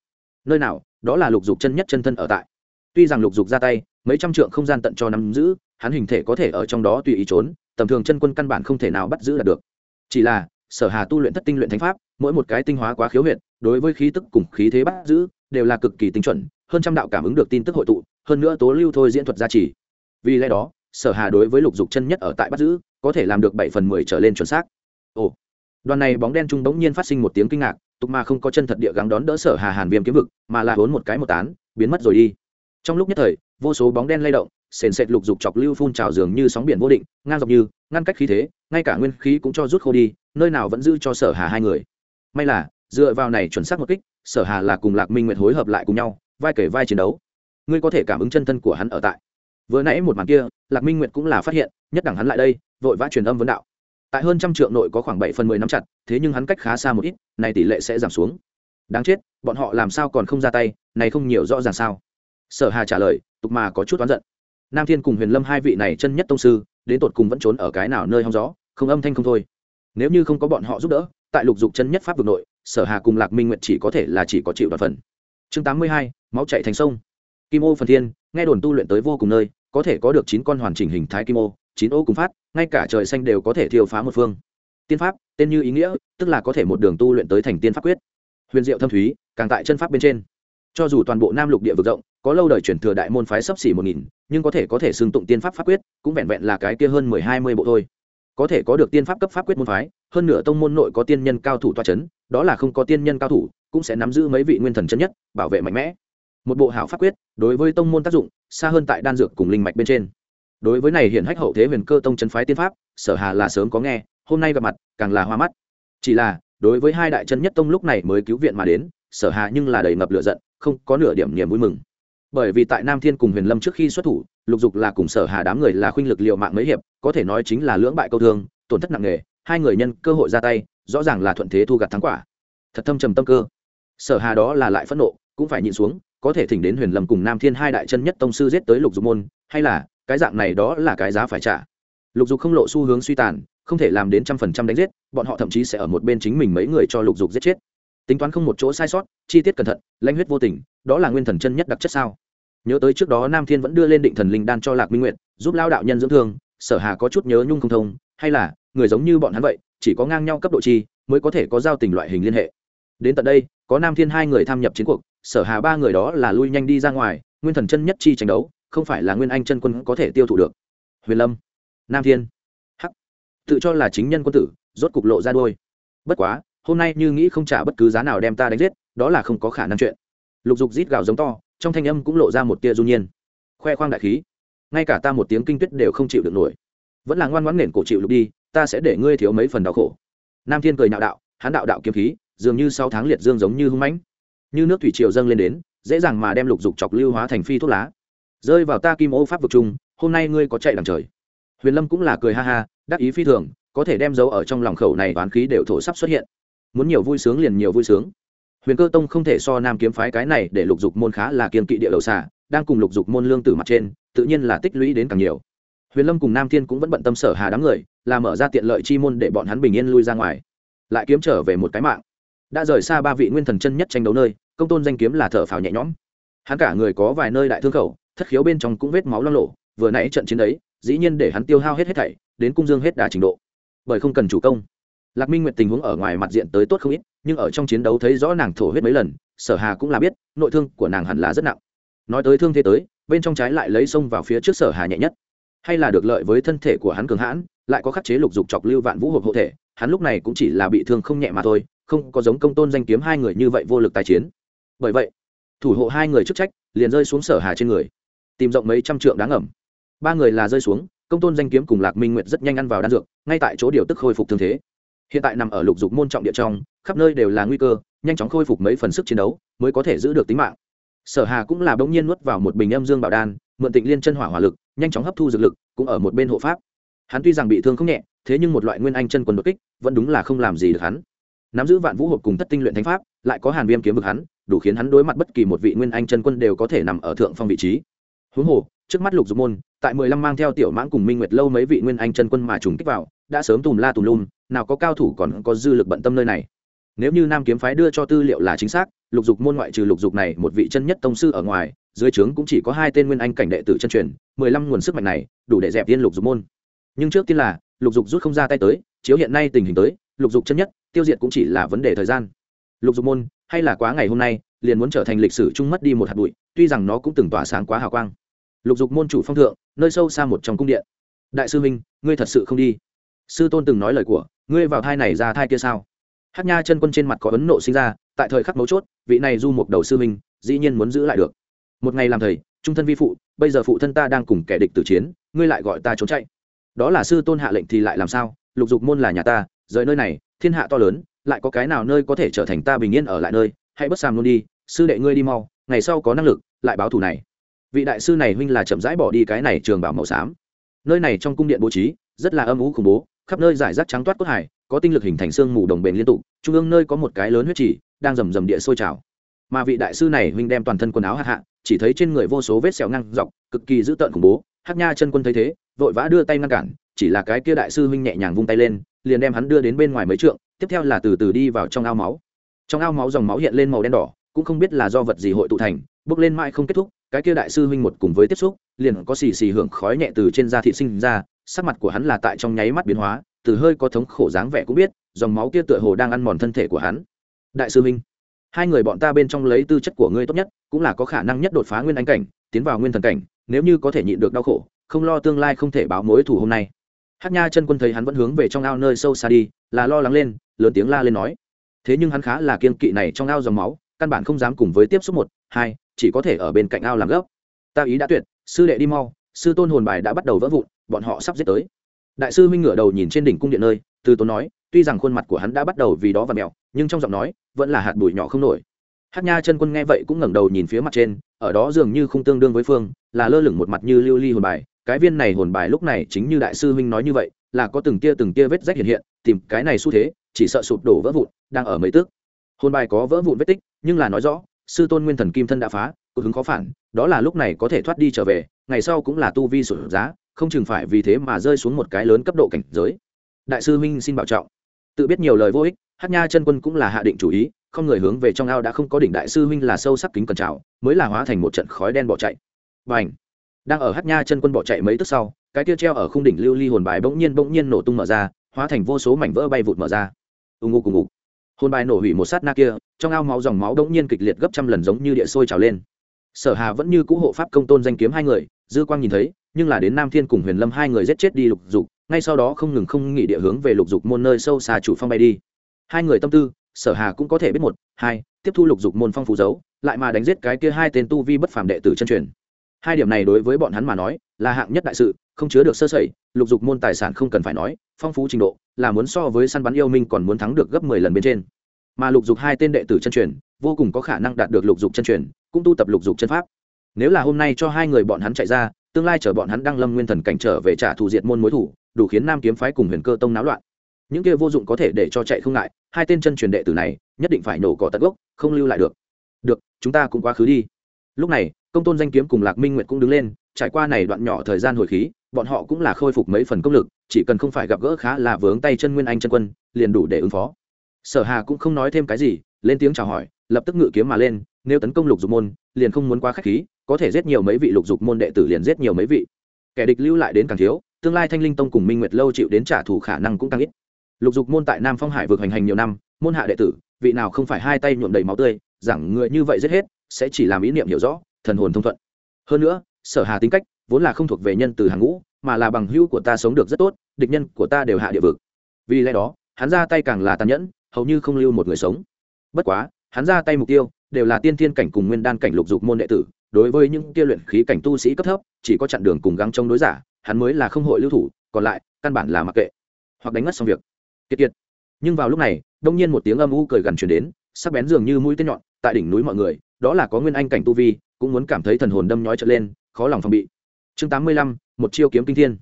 Nơi nào, đó là lục dục chân nhất chân thân ở tại. Tuy rằng lục dục ra tay, mấy trăm trượng không gian tận cho nắm giữ, hắn hình thể có thể ở trong đó tùy ý trốn, tầm thường chân quân căn bản không thể nào bắt giữ được. Chỉ là, sở hà tu luyện thất tinh luyện thánh pháp, mỗi một cái tinh hóa quá khiếu huyệt, đối với khí tức cùng khí thế bắt giữ, đều là cực kỳ tinh chuẩn, hơn trăm đạo cảm ứng được tin tức hội tụ, hơn nữa tố lưu thôi diễn thuật gia trì. Vì lẽ đó sở hà đối với lục dục chân nhất ở tại bắt giữ, có thể làm được bảy phần mười trở lên chuẩn xác. Ồ, đoàn này bóng đen trung bỗng nhiên phát sinh một tiếng kinh ngạc, tục mà không có chân thật địa gắng đón đỡ sở hà hàn viêm kiếm vực, mà là vốn một cái một tán, biến mất rồi đi. Trong lúc nhất thời, vô số bóng đen lay động, sền sệt lục dục chọc lưu phun trào dường như sóng biển vô định, ngang dọc như, ngăn cách khí thế, ngay cả nguyên khí cũng cho rút khô đi, nơi nào vẫn giữ cho sở hà hai người. May là, dựa vào này chuẩn xác một kích, sở hà là cùng lạc minh nguyệt hối hợp lại cùng nhau, vai kể vai chiến đấu. Ngươi có thể cảm ứng chân thân của hắn ở tại vừa nãy một màn kia, lạc minh nguyệt cũng là phát hiện, nhất đẳng hắn lại đây, vội vã truyền âm vấn đạo. Tại hơn trăm trượng nội có khoảng bảy phần mười năm chặt, thế nhưng hắn cách khá xa một ít, này tỷ lệ sẽ giảm xuống. Đáng chết, bọn họ làm sao còn không ra tay, này không nhiều rõ ràng sao. Sở hà trả lời, tục mà có chút oán giận. Nam thiên cùng huyền lâm hai vị này chân nhất tông sư, đến tột cùng vẫn trốn ở cái nào nơi hong gió, không âm thanh không thôi. Nếu như không có bọn họ giúp đỡ, tại lục dục chân nhất pháp vực nội, sở hà cùng lạc minh nguyện chỉ có thể là chỉ có chịu đoạt phần. Chương tám mươi hai, máu chạy thành sông. Kim ô phần thiên, nghe đồn tu luyện tới vô cùng nơi có thể có được chín con hoàn chỉnh hình thái kim ô, chín ô cùng phát, ngay cả trời xanh đều có thể thiêu phá một phương. Tiên pháp, tên như ý nghĩa, tức là có thể một đường tu luyện tới thành tiên pháp quyết. Huyền diệu thâm thúy, càng tại chân pháp bên trên. Cho dù toàn bộ nam lục địa vực rộng, có lâu đời truyền thừa đại môn phái sấp xỉ một nghìn, nhưng có thể có thể xưng tụng tiên pháp pháp quyết, cũng vẹn vẹn là cái kia hơn mười hai mươi bộ thôi. Có thể có được tiên pháp cấp pháp quyết môn phái, hơn nửa tông môn nội có tiên nhân cao thủ toa c h ấ n đó là không có tiên nhân cao thủ, cũng sẽ nắm giữ mấy vị nguyên thần chân nhất, bảo vệ mạnh mẽ một bộ hảo pháp quyết, đối với tông môn tác dụng, xa hơn tại đan dược cùng linh mạch bên trên. Đối với này hiện hách hậu thế huyền cơ tông chân phái tiên pháp, sở hà là sớm có nghe, hôm nay gặp mặt, càng là hoa mắt. Chỉ là, đối với hai đại chân nhất tông lúc này mới cứu viện mà đến, sở hà nhưng là đầy ngập lửa giận, không có nửa điểm niềm vui mừng. Bởi vì tại nam thiên cùng huyền lâm trước khi xuất thủ, lục dục là cùng sở hà đám người là khuynh lực liệu mạng mấy hiệp, có thể nói chính là lưỡng bại câu thương, tổn thất nặng nề, hai người nhân cơ hội ra tay, rõ ràng là thuận thế thu gặt thắng quả. Thật thâm trầm tâm cơ. Sở hà đó là lại phẫn nộ, cũng phải nhịn xuống có thể thỉnh đến huyền lâm cùng nam thiên hai đại chân nhất tông sư giết tới lục dục môn, hay là, cái dạng này đó là cái giá phải trả. Lục dục không lộ xu hướng suy tàn, không thể làm đến trăm phần trăm đánh giết, bọn họ thậm chí sẽ ở một bên chính mình mấy người cho lục dục giết chết. Tính toán không một chỗ sai sót, chi tiết cẩn thận, lãnh huyết vô tình, đó là nguyên thần chân nhất đặc chất sao? Nhớ tới trước đó nam thiên vẫn đưa lên định thần linh đan cho lạc minh nguyện giúp lao đạo nhân dưỡng thương, sở hà có chút nhớ nhung không thông, hay là, người giống như bọn hắn vậy, chỉ có ngang nhau cấp độ chi, mới có thể có giao tình loại hình liên hệ đến tận đây, có nam thiên hai người tham nhập chiến cuộc, sở hà ba người đó là lui nhanh đi ra ngoài, nguyên thần chân nhất chi tranh đấu, không phải là nguyên anh chân quân có thể tiêu thụ được. Huyền lâm, nam thiên. Hắc. Tự cho là chính nhân quân tử, rốt cục lộ ra đôi bất quá, hôm nay như nghĩ không trả bất cứ giá nào đem ta đánh giết, đó là không có khả năng chuyện. Lục dục rít gào giống to, trong thanh âm cũng lộ ra một tia du nhiên. Khoe khoang đại khí. Ngay cả ta một tiếng kinh tuyết đều không chịu được nổi. Vẫn là ngoan ngoãn nền cổ chịu lục đi, ta sẽ để ngươi thiếu mấy phần đau khổ. Nam thiên cười nhạo đạo hán đạo đạo kiếm khí dường như sau tháng liệt dương giống như hung mãnh. Như nước thủy triều dâng lên đến, dễ dàng mà đem lục dục chọc lưu hóa thành phi thuốc lá. Rơi vào ta kim ô pháp vực chung hôm nay ngươi có chạy đằng trời. Huyền lâm cũng là cười ha ha, đắc ý phi thường, có thể đem dấu ở trong lòng khẩu này toán khí đều thổ sắp xuất hiện. Muốn nhiều vui sướng liền nhiều vui sướng. Huyền cơ tông không thể so nam kiếm phái cái này để lục dục môn khá là kiên kỵ địa đầu xà, đang cùng lục dục môn lương tử mặt trên, tự nhiên là tích lũy đến càng nhiều. Huyền lâm cùng nam thiên cũng vẫn bận tâm sở hà đám người, là mở ra tiện lợi chi môn để bọn hắn bình yên lui ra ngoài. Lại kiếm trở về một cái mạng đã rời xa ba vị nguyên thần chân nhất tranh đấu nơi công tôn danh kiếm là thở phào nhẹ nhõm. Hắn cả người có vài nơi đại thương khẩu thất khiếu bên trong cũng vết máu lo lộ vừa nãy trận chiến ấy, dĩ nhiên để hắn tiêu hao hết hết thảy đến cung dương hết đà trình độ. Bởi không cần chủ công. Lạc minh nguyệt tình huống ở ngoài mặt diện tới tốt không ít nhưng ở trong chiến đấu thấy rõ nàng thổ huyết mấy lần sở hà cũng là biết nội thương của nàng hẳn là rất nặng. Nói tới thương thế tới bên trong trái lại lấy xông vào phía trước sở hà nhẹ nhất. Hay là được lợi với thân thể của hắn cường hãn lại có khắc chế lục dục chọc lưu vạn vũ hộp hộ thể hắn lúc này cũng chỉ là bị thương không nhẹ mà thôi không có giống công tôn danh kiếm hai người như vậy vô lực tài chiến. Bởi vậy, thủ hộ hai người chức trách liền rơi xuống sở hà trên người, tìm rộng mấy trăm trượng đáng ẩm ba người là rơi xuống, công tôn danh kiếm cùng lạc minh nguyệt rất nhanh ăn vào đan dược, ngay tại chỗ điều tức khôi phục thương thế. Hiện tại nằm ở lục dục môn trọng địa trong, khắp nơi đều là nguy cơ, nhanh chóng khôi phục mấy phần sức chiến đấu mới có thể giữ được tính mạng. Sở hà cũng là bỗng nhiên nuốt vào một bình âm dương bảo đan, mượn tịnh liên chân hỏa hỏa lực, nhanh chóng hấp thu dược lực, cũng ở một bên hộ pháp. Hắn tuy rằng bị thương không nhẹ, thế nhưng một loại nguyên anh chân quần đột kích, vẫn đúng là không làm gì được hắn nắm giữ vạn vũ hộp cùng thất tinh luyện thánh pháp, lại có hàn viêm kiếm vực hắn, đủ khiến hắn đối mặt bất kỳ một vị nguyên anh chân quân đều có thể nằm ở thượng phong vị trí. Huống hồ, trước mắt lục dục môn, tại mười lăm mang theo tiểu mãng cùng minh nguyệt lâu mấy vị nguyên anh chân quân mà trùng kích vào, đã sớm tùm la tùm lum, nào có cao thủ còn có dư lực bận tâm nơi này. Nếu như nam kiếm phái đưa cho tư liệu là chính xác, lục dục môn ngoại trừ lục dục này một vị chân nhất tông sư ở ngoài, dưới trướng cũng chỉ có hai tên nguyên anh cảnh đệ tử chân truyền, mười lăm nguồn sức mạnh này, đủ để dẹp tiên lục dục môn. Nhưng trước tiên là, lục dục rút không ra tay tới, chiếu hiện nay tình hình tới, lục dục chân nhất tiêu diệt cũng chỉ là vấn đề thời gian. Lục dục môn, hay là quá ngày hôm nay, liền muốn trở thành lịch sử chung mất đi một hạt bụi, tuy rằng nó cũng từng tỏa sáng quá hào quang. Lục dục môn chủ phong thượng, nơi sâu xa một trong cung điện. Đại sư minh ngươi thật sự không đi. Sư tôn từng nói lời của, ngươi vào thai này ra thai kia sao? Hát nha chân quân trên mặt có ấn nộ sinh ra, tại thời khắc mấu chốt, vị này du một đầu sư minh dĩ nhiên muốn giữ lại được. Một ngày làm thầy, trung thân vi phụ, bây giờ phụ thân ta đang cùng kẻ địch tử chiến, ngươi lại gọi ta trốn chạy. Đó là sư tôn hạ lệnh thì lại làm sao? Lục dục môn là nhà ta, rời nơi này thiên hạ to lớn, lại có cái nào nơi có thể trở thành ta bình yên ở lại nơi, hãy bất sàm luôn đi, sư đệ ngươi đi mau, ngày sau có năng lực, lại báo thù này. Vị đại sư này huynh là chậm rãi bỏ đi cái này trường bảo màu xám. Nơi này trong cung điện bố trí, rất là âm ú khủng bố, khắp nơi giải rác trắng toát cốt hải, có tinh lực hình thành xương mù đồng bền liên tục, trung ương nơi có một cái lớn huyết chỉ, đang rầm rầm địa sôi trào. Mà vị đại sư này huynh đem toàn thân quần áo hạ hạ, chỉ thấy trên người vô số vết sẹo ngăn dọc, cực kỳ dữ tợn khủng bố. Hắc nha chân quân thấy thế, vội vã đưa tay ngăn cản, chỉ là cái kia đại sư huynh nhẹ nhàng vung tay lên liền đem hắn đưa đến bên ngoài mấy trượng, tiếp theo là từ từ đi vào trong ao máu. Trong ao máu dòng máu hiện lên màu đen đỏ, cũng không biết là do vật gì hội tụ thành, bước lên mãi không kết thúc, cái kia đại sư huynh một cùng với tiếp xúc, liền có xì xì hưởng khói nhẹ từ trên da thị sinh ra, sắc mặt của hắn là tại trong nháy mắt biến hóa, từ hơi có thống khổ dáng vẻ cũng biết, dòng máu kia tựa hồ đang ăn mòn thân thể của hắn. Đại sư huynh, hai người bọn ta bên trong lấy tư chất của ngươi tốt nhất, cũng là có khả năng nhất đột phá nguyên anh cảnh, tiến vào nguyên thần cảnh, nếu như có thể nhịn được đau khổ, không lo tương lai không thể báo mối thù hôm nay hát nha chân quân thấy hắn vẫn hướng về trong ao nơi sâu xa đi, là lo lắng lên, lớn tiếng la lên nói. Thế nhưng hắn khá là kiên kỵ này trong ao dòng máu, căn bản không dám cùng với tiếp xúc một, hai, chỉ có thể ở bên cạnh ao làm gốc. Ta ý đã tuyệt, sư đệ đi mau, sư tôn hồn bài đã bắt đầu vỡ vụn, bọn họ sắp giết tới. Đại sư minh ngửa đầu nhìn trên đỉnh cung điện nơi, từ tốn nói, tuy rằng khuôn mặt của hắn đã bắt đầu vì đó và mẹo, nhưng trong giọng nói, vẫn là hạt bụi nhỏ không nổi. Hát nha chân quân nghe vậy cũng ngẩng đầu nhìn phía mặt trên, ở đó dường như không tương đương với phương, là lơ lửng một mặt như lưu ly hồn bài cái viên này hồn bài lúc này chính như đại sư huynh nói như vậy, là có từng tia từng tia vết rách hiện hiện, tìm cái này xu thế, chỉ sợ sụp đổ vỡ vụn, đang ở mấy tước hồn bài có vỡ vụn vết tích, nhưng là nói rõ, sư tôn nguyên thần kim thân đã phá cực hứng khó phản, đó là lúc này có thể thoát đi trở về, ngày sau cũng là tu vi sụt giá, không chừng phải vì thế mà rơi xuống một cái lớn cấp độ cảnh giới. Đại sư huynh xin bảo trọng. Tự biết nhiều lời vô ích hát nha chân quân cũng là hạ định chủ ý, không người hướng về trong ao đã không có đỉnh đại sư huynh là sâu sắc kính cẩn trào, mới là hóa thành một trận khói đen bỏ chạy. Và đang ở hát nha chân quân bỏ chạy mấy tức sau, cái kia treo ở khung đỉnh lưu ly hồn bài bỗng nhiên bỗng nhiên nổ tung mở ra, hóa thành vô số mảnh vỡ bay vụt mở ra. Ù ngục cùng ngục. Hồn bài nổ hủy một sát na kia, trong ao máu dòng máu bỗng nhiên kịch liệt gấp trăm lần giống như địa sôi trào lên. Sở hà vẫn như cũ hộ pháp công tôn danh kiếm hai người, dư quang nhìn thấy, nhưng là đến nam thiên cùng huyền lâm hai người giết chết đi lục dục, ngay sau đó không ngừng không nghỉ địa hướng về lục dục môn nơi sâu xa chủ phong bay đi. Hai người tâm tư, sở hà cũng có thể biết một, hai, tiếp thu lục dục môn phong phú dấu, lại mà đánh giết cái kia hai tên tu vi bất phàm đệ tử chân truyền hai điểm này đối với bọn hắn mà nói, là hạng nhất đại sự, không chứa được sơ sẩy, lục dục môn tài sản không cần phải nói, phong phú trình độ, là muốn so với săn bắn yêu minh còn muốn thắng được gấp mười lần bên trên. Mà lục dục hai tên đệ tử chân truyền, vô cùng có khả năng đạt được lục dục chân truyền, cũng tu tập lục dục chân pháp. Nếu là hôm nay cho hai người bọn hắn chạy ra, tương lai chở bọn hắn đăng lâm nguyên thần cảnh trở về trả thù diệt môn mối thủ, đủ khiến nam kiếm phái cùng huyền cơ tông náo loạn. Những kia vô dụng có thể để cho chạy không ngại, hai tên chân truyền đệ tử này, nhất định phải nổ cỏ tận gốc, không lưu lại được. Được, chúng ta cũng quá khứ đi. Lúc này công tôn danh kiếm cùng lạc minh nguyệt cũng đứng lên, trải qua này đoạn nhỏ thời gian hồi khí, bọn họ cũng là khôi phục mấy phần công lực, chỉ cần không phải gặp gỡ khá là vướng tay chân nguyên anh chân quân, liền đủ để ứng phó. Sở hà cũng không nói thêm cái gì, lên tiếng chào hỏi, lập tức ngự kiếm mà lên, nếu tấn công lục dục môn, liền không muốn quá khách khí, có thể giết nhiều mấy vị lục dục môn đệ tử liền giết nhiều mấy vị. Kẻ địch lưu lại đến càng thiếu, tương lai thanh linh tông cùng minh nguyệt lâu chịu đến trả thù khả năng cũng tăng ít. Lục dục môn tại nam phong hải vượt hành hành nhiều năm, môn hạ đệ tử, vị nào không phải hai tay nhuộm đầy máu tươi giảng người như vậy giết hết, sẽ chỉ làm ý niệm hiểu rõ thần hồn thông thuận. Hơn nữa, sở hà tính cách vốn là không thuộc về nhân từ hàng ngũ, mà là bằng hữu của ta sống được rất tốt, địch nhân của ta đều hạ địa vực. Vì lẽ đó, hắn ra tay càng là tàn nhẫn, hầu như không lưu một người sống. Bất quá, hắn ra tay mục tiêu đều là tiên thiên cảnh cùng nguyên đan cảnh lục dục môn đệ tử, đối với những kia luyện khí cảnh tu sĩ cấp thấp, chỉ có chặn đường cùng gắng trong đối giả, hắn mới là không hội lưu thủ, còn lại, căn bản là mặc kệ. Hoặc đánh mất xong việc. Kiệt kiệt. Nhưng vào lúc này, đông nhiên một tiếng âm u cười gần truyền đến, sắc bén dường như mũi tên nhọn, tại đỉnh núi mọi người, đó là có nguyên anh cảnh tu vi cũng muốn cảm thấy thần hồn đâm nhói trở lên, khó lòng phòng bị. Chương tám mươi lăm, một chiêu kiếm kinh thiên.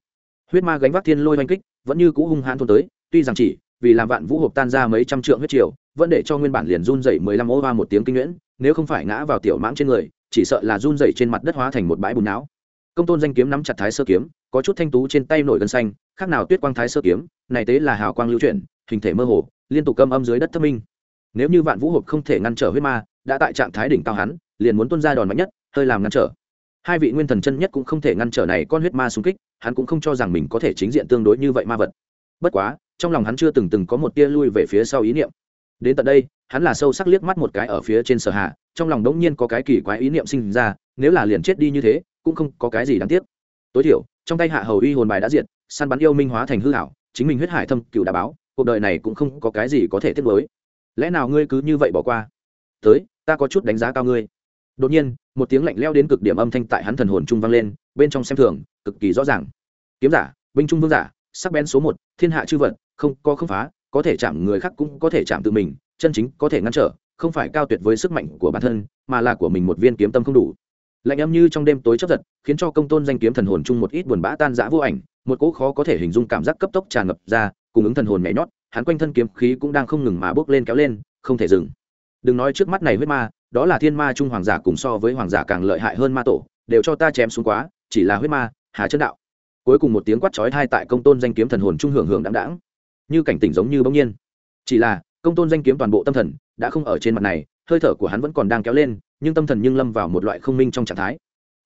Huyết ma gánh vác thiên lôi oanh kích, vẫn như cũ hung hãn thôn tới, tuy rằng chỉ vì làm vạn vũ hộp tan ra mấy trăm trượng huyết triều, vẫn để cho nguyên bản liền run dậy mười lăm ô ba một tiếng kinh nhuyễn, nếu không phải ngã vào tiểu mãng trên người, chỉ sợ là run dậy trên mặt đất hóa thành một bãi bùn não. Công tôn danh kiếm nắm chặt thái sơ kiếm, có chút thanh tú trên tay nổi gân xanh, khác nào tuyết quang thái sơ kiếm, này tế là hào quang lưu chuyển, hình thể mơ hồ, liên tục câm âm dưới đất thất minh. Nếu như vạn vũ hộp không thể ngăn trở huyết ma, đã tại trạng thái đỉnh cao hắn liền muốn tuân ra đòn mạnh nhất, hơi làm ngăn trở. Hai vị nguyên thần chân nhất cũng không thể ngăn trở này con huyết ma xung kích, hắn cũng không cho rằng mình có thể chính diện tương đối như vậy ma vật. Bất quá, trong lòng hắn chưa từng từng có một tia lui về phía sau ý niệm. Đến tận đây, hắn là sâu sắc liếc mắt một cái ở phía trên sở hạ, trong lòng đống nhiên có cái kỳ quái ý niệm sinh ra, nếu là liền chết đi như thế, cũng không có cái gì đáng tiếc. Tối thiểu, trong tay hạ hầu uy hồn bài đã diệt, săn bắn yêu minh hóa thành hư hảo chính mình huyết hải thâm cựu đã báo, cuộc đời này cũng không có cái gì có thể tiếc lối lẽ nào ngươi cứ như vậy bỏ qua? Tới, ta có chút đánh giá cao ngươi đột nhiên, một tiếng lạnh leo đến cực điểm âm thanh tại hắn thần hồn trung vang lên, bên trong xem thường, cực kỳ rõ ràng. Kiếm giả, binh trung vương giả, sắc bén số một, thiên hạ chư vật, không có không phá, có thể chạm người khác cũng có thể chạm tự mình, chân chính có thể ngăn trở, không phải cao tuyệt với sức mạnh của bản thân, mà là của mình một viên kiếm tâm không đủ. Lạnh âm như trong đêm tối chấp giật, khiến cho công tôn danh kiếm thần hồn chung một ít buồn bã tan rã vô ảnh, một cỗ khó có thể hình dung cảm giác cấp tốc tràn ngập ra, cùng ứng thần hồn nhảy nhót, hắn quanh thân kiếm khí cũng đang không ngừng mà bước lên kéo lên, không thể dừng. Đừng nói trước mắt này huyết ma đó là thiên ma trung hoàng giả cùng so với hoàng giả càng lợi hại hơn ma tổ, đều cho ta chém xuống quá, chỉ là huyết ma, hà chân đạo. Cuối cùng một tiếng quát chói thai tại công tôn danh kiếm thần hồn trung hưởng hưởng đáng đáng như cảnh tỉnh giống như bỗng nhiên. Chỉ là, công tôn danh kiếm toàn bộ tâm thần đã không ở trên mặt này, hơi thở của hắn vẫn còn đang kéo lên, nhưng tâm thần nhưng lâm vào một loại không minh trong trạng thái.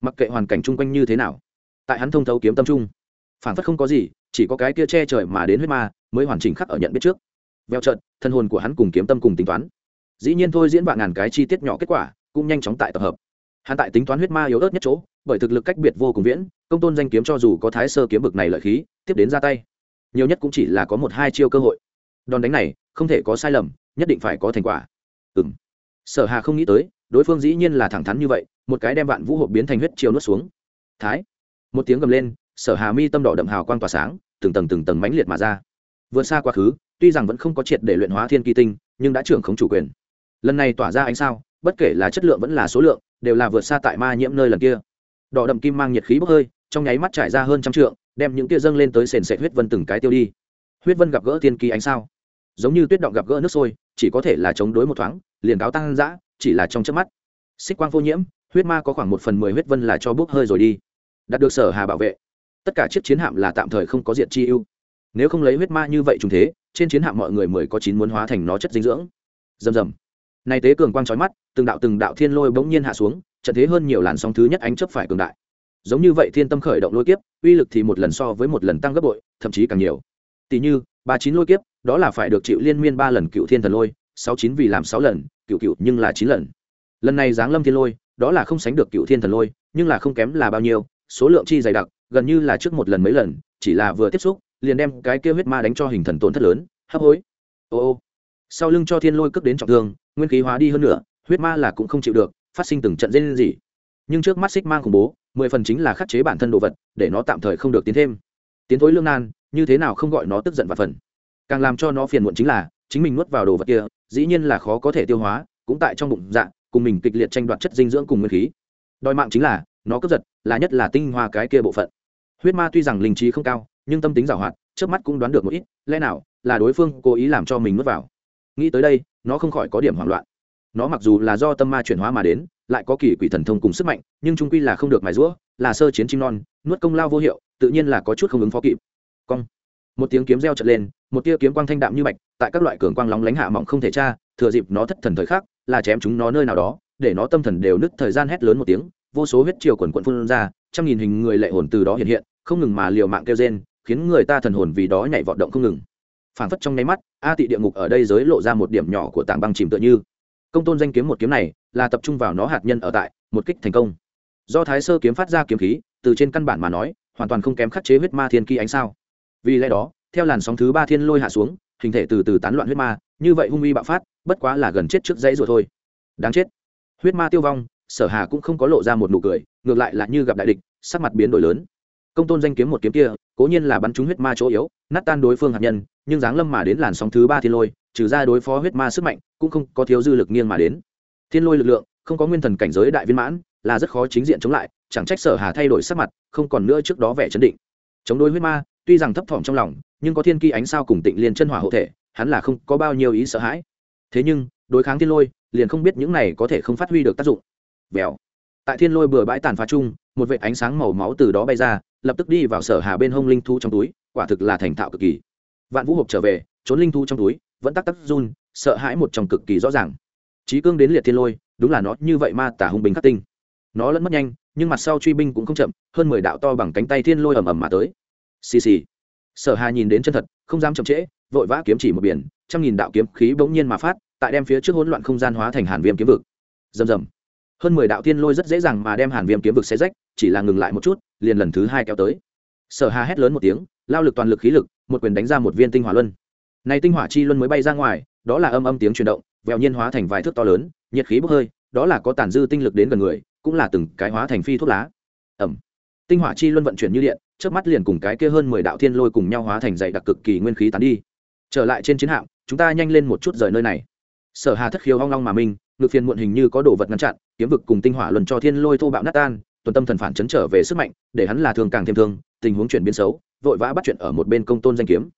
Mặc kệ hoàn cảnh chung quanh như thế nào, tại hắn thông thấu kiếm tâm trung, phản phất không có gì, chỉ có cái kia che trời mà đến huyết ma mới hoàn chỉnh khắc ở nhận biết trước. Veo trận thân hồn của hắn cùng kiếm tâm cùng tính toán dĩ nhiên thôi diễn vạn ngàn cái chi tiết nhỏ kết quả, cũng nhanh chóng tại tập hợp. Hắn tại tính toán huyết ma yếu ớt nhất chỗ, bởi thực lực cách biệt vô cùng viễn, công tôn danh kiếm cho dù có thái sơ kiếm bực này lợi khí, tiếp đến ra tay. Nhiều nhất cũng chỉ là có một hai chiêu cơ hội. Đòn đánh này, không thể có sai lầm, nhất định phải có thành quả. Ừ m sở hà không nghĩ tới, đối phương dĩ nhiên là thẳng thắn như vậy, một cái đem vạn vũ hộp biến thành huyết chiêu nuốt xuống. Thái. Một tiếng gầm lên, sở hà mi tâm đỏ đậm hào quang tỏa sáng, từng tầng từng tầng mãnh liệt mà ra. Vượt xa quá khứ, tuy rằng vẫn không có triệt để luyện hóa thiên kỳ tinh, nhưng đã trưởng không chủ quyền lần này tỏa ra ánh sao, bất kể là chất lượng vẫn là số lượng, đều là vượt xa tại ma nhiễm nơi lần kia. Đỏ đậm kim mang nhiệt khí bốc hơi, trong nháy mắt trải ra hơn trăm trượng, đem những tia dâng lên tới sền sệt huyết vân từng cái tiêu đi. Huyết vân gặp gỡ thiên kỳ ánh sao. Giống như tuyết động gặp gỡ nước sôi, chỉ có thể là chống đối một thoáng, liền cáo tăng dã, chỉ là trong chớp mắt. Xích quang vô nhiễm, huyết ma có khoảng một phần mười huyết vân là cho bốc hơi rồi đi. Đạt được sở hà bảo vệ. Tất cả chiếc chiến hạm là tạm thời không có diện chi ưu. Nếu không lấy huyết ma như vậy trùng thế, trên chiến hạm mọi người mười có chín muốn hóa thành nó chất dinh dưỡng. Dầm dầm này tế cường quang trói mắt, từng đạo từng đạo thiên lôi bỗng nhiên hạ xuống, trận thế hơn nhiều làn sóng thứ nhất ánh chấp phải cường đại. Giống như vậy thiên tâm khởi động lôi kiếp, uy lực thì một lần so với một lần tăng gấp bội, thậm chí càng nhiều. Tỷ như, ba chín lôi kiếp, đó là phải được chịu liên miên ba lần cựu thiên thần lôi, sáu chín vì làm sáu lần, cựu cựu nhưng là chín lần. Lần này giáng lâm thiên lôi, đó là không sánh được cựu thiên thần lôi, nhưng là không kém là bao nhiêu, số lượng chi dày đặc, gần như là trước một lần mấy lần, chỉ là vừa tiếp xúc, liền đem cái kia huyết ma đánh cho hình thần tổn thất lớn, hấp hối. Ô ô, sau lưng cho thiên lôi cướp đến trọng thương nguyên khí hóa đi hơn nữa huyết ma là cũng không chịu được, phát sinh từng trận dây gì nhưng trước mắt xích mang khủng bố, mười phần chính là khắc chế bản thân đồ vật, để nó tạm thời không được tiến thêm. Tiến thối lương nan, như thế nào không gọi nó tức giận và phần. Càng làm cho nó phiền muộn chính là, chính mình nuốt vào đồ vật kia, dĩ nhiên là khó có thể tiêu hóa, cũng tại trong bụng dạ cùng mình kịch liệt tranh đoạt chất dinh dưỡng cùng nguyên khí. Đòi mạng chính là, nó cướp giật, là nhất là tinh hoa cái kia bộ phận. Huyết ma tuy rằng linh trí không cao, nhưng tâm tính giàu hoạt, trước mắt cũng đoán được một ít, lẽ nào là đối phương cố ý làm cho mình nuốt vào? Nghĩ tới đây nó không khỏi có điểm hoảng loạn. Nó mặc dù là do tâm ma chuyển hóa mà đến, lại có kỳ quỷ thần thông cùng sức mạnh, nhưng trung quy là không được mài rũa là sơ chiến chim non, nuốt công lao vô hiệu, tự nhiên là có chút không ứng phó kịp. Cong. Một tiếng kiếm reo trật lên, một tia kiếm quang thanh đạm như bạch tại các loại cường quang lóng lánh hạ mỏng không thể tra, thừa dịp nó thất thần thời khắc, là chém chúng nó nơi nào đó, để nó tâm thần đều nứt thời gian hét lớn một tiếng, vô số huyết chiều quần quận phun ra, trăm nghìn hình người lệ hồn từ đó hiện hiện, không ngừng mà liều mạng kêu rên, khiến người ta thần hồn vì đó nhảy vọt động không ngừng phảng phất trong nháy mắt, a tị địa ngục ở đây giới lộ ra một điểm nhỏ của tảng băng chìm tựa như. Công tôn danh kiếm một kiếm này là tập trung vào nó hạt nhân ở tại, một kích thành công. Do thái sơ kiếm phát ra kiếm khí, từ trên căn bản mà nói, hoàn toàn không kém khắc chế huyết ma thiên kỳ ánh sao. Vì lẽ đó, theo làn sóng thứ ba thiên lôi hạ xuống, hình thể từ từ tán loạn huyết ma, như vậy hung uy bạo phát, bất quá là gần chết trước dãy rồi thôi. Đáng chết. Huyết ma tiêu vong, sở hà cũng không có lộ ra một nụ cười, ngược lại là như gặp đại địch, sắc mặt biến đổi lớn. Công tôn danh kiếm một kiếm kia, cố nhiên là bắn trúng huyết ma chỗ yếu, nát tan đối phương hạt nhân nhưng dáng lâm mà đến làn sóng thứ ba thiên lôi, trừ ra đối phó huyết ma sức mạnh, cũng không có thiếu dư lực nghiêng mà đến. Thiên lôi lực lượng, không có nguyên thần cảnh giới đại viên mãn, là rất khó chính diện chống lại, chẳng trách sở hà thay đổi sắc mặt, không còn nữa trước đó vẻ chấn định. Chống đối huyết ma, tuy rằng thấp thỏm trong lòng, nhưng có thiên kỳ ánh sao cùng tịnh liên chân hỏa hộ thể, hắn là không có bao nhiêu ý sợ hãi. Thế nhưng, đối kháng thiên lôi, liền không biết những này có thể không phát huy được tác dụng. Vèo. Tại thiên lôi bừa bãi tàn phá chung, một vệ ánh sáng màu máu từ đó bay ra, lập tức đi vào sở hà bên hông linh thu trong túi, quả thực là thành thạo cực kỳ vạn vũ hộp trở về, trốn linh thu trong túi, vẫn tắc tắc run, sợ hãi một trong cực kỳ rõ ràng. Trí cương đến liệt thiên lôi, đúng là nó như vậy ma tả hung bình khắc tinh. Nó lẫn mất nhanh, nhưng mặt sau truy binh cũng không chậm, hơn mười đạo to bằng cánh tay thiên lôi ầm ầm mà tới. Xì xì. Sở hà nhìn đến chân thật, không dám chậm trễ, vội vã kiếm chỉ một biển, trăm nghìn đạo kiếm khí bỗng nhiên mà phát, tại đem phía trước hỗn loạn không gian hóa thành hàn viêm kiếm vực. Rầm rầm. Hơn mười đạo thiên lôi rất dễ dàng mà đem hàn viêm kiếm vực xé rách, chỉ là ngừng lại một chút, liền lần thứ hai kéo tới. Sở hà hét lớn một tiếng, lao lực toàn lực khí lực một quyền đánh ra một viên tinh hỏa luân. Này tinh hỏa chi luân mới bay ra ngoài, đó là âm âm tiếng chuyển động vèo nhiên hóa thành vài thước to lớn, nhiệt khí bốc hơi, đó là có tàn dư tinh lực đến gần người, cũng là từng cái hóa thành phi thuốc lá. Ẩm. Tinh hỏa chi luân vận chuyển như điện trước mắt liền cùng cái kia hơn mười đạo thiên lôi cùng nhau hóa thành dày đặc cực kỳ nguyên khí tán đi. Trở lại trên chiến hạm, chúng ta nhanh lên một chút rời nơi này. Sở hà thất khiếu hoang long mà minh ngực phiền muộn hình như có đồ vật ngăn chặn, kiếm vực cùng tinh hỏa luân cho thiên lôi thô bạo nát tan tuần tâm thần phản chấn trở về sức mạnh, để hắn là thường càng thêm thương, tình huống chuyển biến xấu, vội vã bắt chuyện ở một bên công tôn danh kiếm.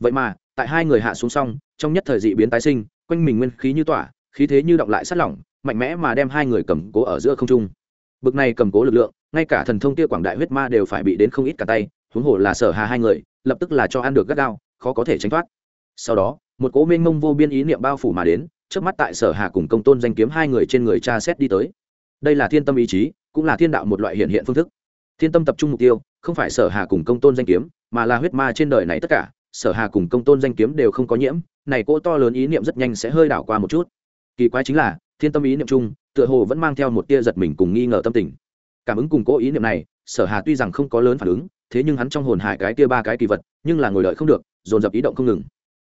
Vậy mà, tại hai người hạ xuống xong, trong nhất thời dị biến tái sinh, quanh mình nguyên khí như tỏa, khí thế như động lại sát lỏng, mạnh mẽ mà đem hai người cầm cố ở giữa không trung. Bực này cầm cố lực lượng, ngay cả thần thông kia quảng đại huyết ma đều phải bị đến không ít cả tay, huống hồ là sở hà hai người, lập tức là cho ăn được gắt gao, khó có thể tránh thoát. Sau đó, một cố mênh mông vô biên ý niệm bao phủ mà đến trước mắt tại sở hà cùng công tôn danh kiếm hai người trên người cha xét đi tới. Đây là thiên tâm ý chí cũng là thiên đạo một loại hiện hiện phương thức. Thiên tâm tập trung mục tiêu, không phải sở hà cùng công tôn danh kiếm, mà là huyết ma trên đời này tất cả. Sở hà cùng công tôn danh kiếm đều không có nhiễm, này cô to lớn ý niệm rất nhanh sẽ hơi đảo qua một chút. Kỳ quái chính là, thiên tâm ý niệm chung, tựa hồ vẫn mang theo một tia giật mình cùng nghi ngờ tâm tình. Cảm ứng cùng cố ý niệm này, sở hà tuy rằng không có lớn phản ứng, thế nhưng hắn trong hồn hải cái tia ba cái kỳ vật, nhưng là ngồi đợi không được, dồn dập ý động không ngừng.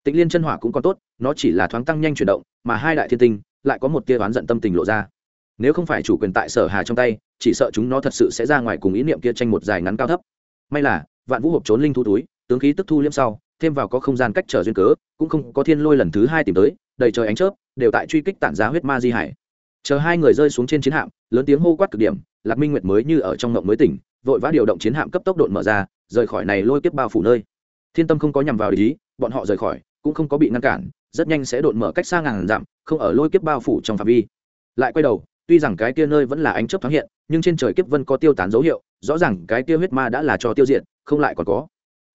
Tịnh liên chân hỏa cũng còn tốt, nó chỉ là thoáng tăng nhanh chuyển động, mà hai đại thiên tinh, lại có một tia oán giận tâm tình lộ ra nếu không phải chủ quyền tại sở hà trong tay, chỉ sợ chúng nó thật sự sẽ ra ngoài cùng ý niệm kia tranh một dài ngắn cao thấp. May là, vạn vũ hộp trốn linh thu túi, tướng khí tức thu liêm sau, thêm vào có không gian cách trở duyên cớ, cũng không có thiên lôi lần thứ hai tìm tới, đầy trời ánh chớp, đều tại truy kích tản giá huyết ma di hải. Chờ hai người rơi xuống trên chiến hạm, lớn tiếng hô quát cực điểm, lạc minh nguyệt mới như ở trong ngộng mới tỉnh, vội vã điều động chiến hạm cấp tốc độn mở ra, rời khỏi này lôi kiếp bao phủ nơi. Thiên tâm không có nhằm vào lý bọn họ rời khỏi, cũng không có bị ngăn cản, rất nhanh sẽ độn mở cách xa ngàn dặm, không ở lôi kiếp bao phủ trong phạm vi. Lại quay đầu tuy rằng cái kia nơi vẫn là ánh chớp thoáng hiện, nhưng trên trời kiếp vân có tiêu tán dấu hiệu, rõ ràng cái kia huyết ma đã là cho tiêu diệt, không lại còn có.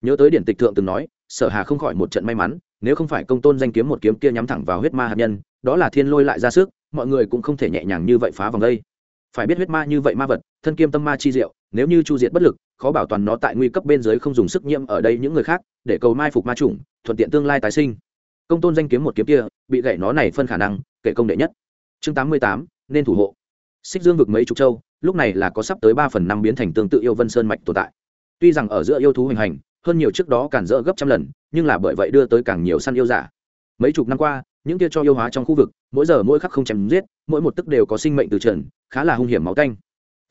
Nhớ tới điển tịch thượng từng nói, sở hà không khỏi một trận may mắn, nếu không phải công tôn danh kiếm một kiếm kia nhắm thẳng vào huyết ma hạt nhân, đó là thiên lôi lại ra sức, mọi người cũng không thể nhẹ nhàng như vậy phá vòng đây. Phải biết huyết ma như vậy ma vật, thân kiêm tâm ma chi diệu, nếu như chu diệt bất lực, khó bảo toàn nó tại nguy cấp bên dưới không dùng sức nhiễm ở đây những người khác, để cầu mai phục ma chủng, thuận tiện tương lai tái sinh. Công tôn danh kiếm một kiếm kia, bị gãy nó này phân khả năng, kể công đệ nhất. Chương tám mươi tám nên thủ hộ. Xích dương vực mấy chục châu, lúc này là có sắp tới ba phần năm biến thành tương tự yêu vân sơn mạch tồn tại. Tuy rằng ở giữa yêu thú hình hành, hơn nhiều trước đó cản rỡ gấp trăm lần, nhưng là bởi vậy đưa tới càng nhiều săn yêu giả. Mấy chục năm qua, những kia cho yêu hóa trong khu vực, mỗi giờ mỗi khắc không chém giết, mỗi một tức đều có sinh mệnh từ trần, khá là hung hiểm máu canh.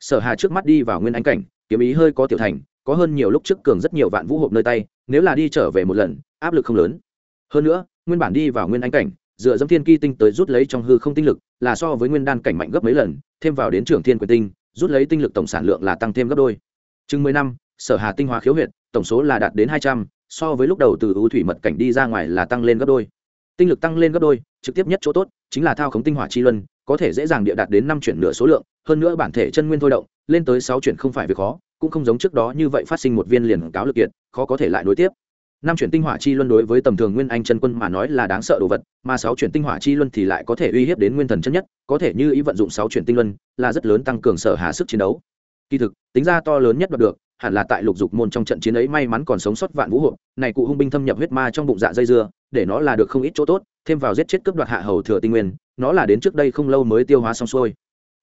Sở hà trước mắt đi vào nguyên anh cảnh, kiếm ý hơi có tiểu thành, có hơn nhiều lúc trước cường rất nhiều vạn vũ hộp nơi tay, nếu là đi trở về một lần, áp lực không lớn. Hơn nữa, nguyên bản đi vào nguyên anh cảnh dựa dẫm thiên ki tinh tới rút lấy trong hư không tinh lực, là so với nguyên đan cảnh mạnh gấp mấy lần, thêm vào đến trưởng thiên quyền tinh, rút lấy tinh lực tổng sản lượng là tăng thêm gấp đôi. Chừng mười năm, sở hà tinh hoa khiếu huyệt, tổng số là đạt đến hai trăm, so với lúc đầu từ ưu thủy mật cảnh đi ra ngoài là tăng lên gấp đôi. Tinh lực tăng lên gấp đôi, trực tiếp nhất chỗ tốt, chính là thao khống tinh hỏa chi luân, có thể dễ dàng địa đạt đến năm chuyển nửa số lượng, hơn nữa bản thể chân nguyên thôi động, lên tới sáu chuyển không phải việc khó, cũng không giống trước đó như vậy phát sinh một viên liền cáo lực kiện khó có thể lại nối tiếp năm chuyển tinh hỏa chi luân đối với tầm thường nguyên anh chân quân mà nói là đáng sợ đồ vật, mà sáu chuyển tinh hỏa chi luân thì lại có thể uy hiếp đến nguyên thần chân nhất, có thể như ý vận dụng sáu chuyển tinh luân, là rất lớn tăng cường sở hạ sức chiến đấu. Kỳ thực, tính ra to lớn nhất đoạt được, hẳn là tại lục dục môn trong trận chiến ấy may mắn còn sống sót vạn vũ hộ, này cụ hung binh thâm nhập huyết ma trong bụng dạ dây dưa, để nó là được không ít chỗ tốt, thêm vào giết chết cướp đoạt hạ hầu thừa tinh nguyên, nó là đến trước đây không lâu mới tiêu hóa xong xuôi.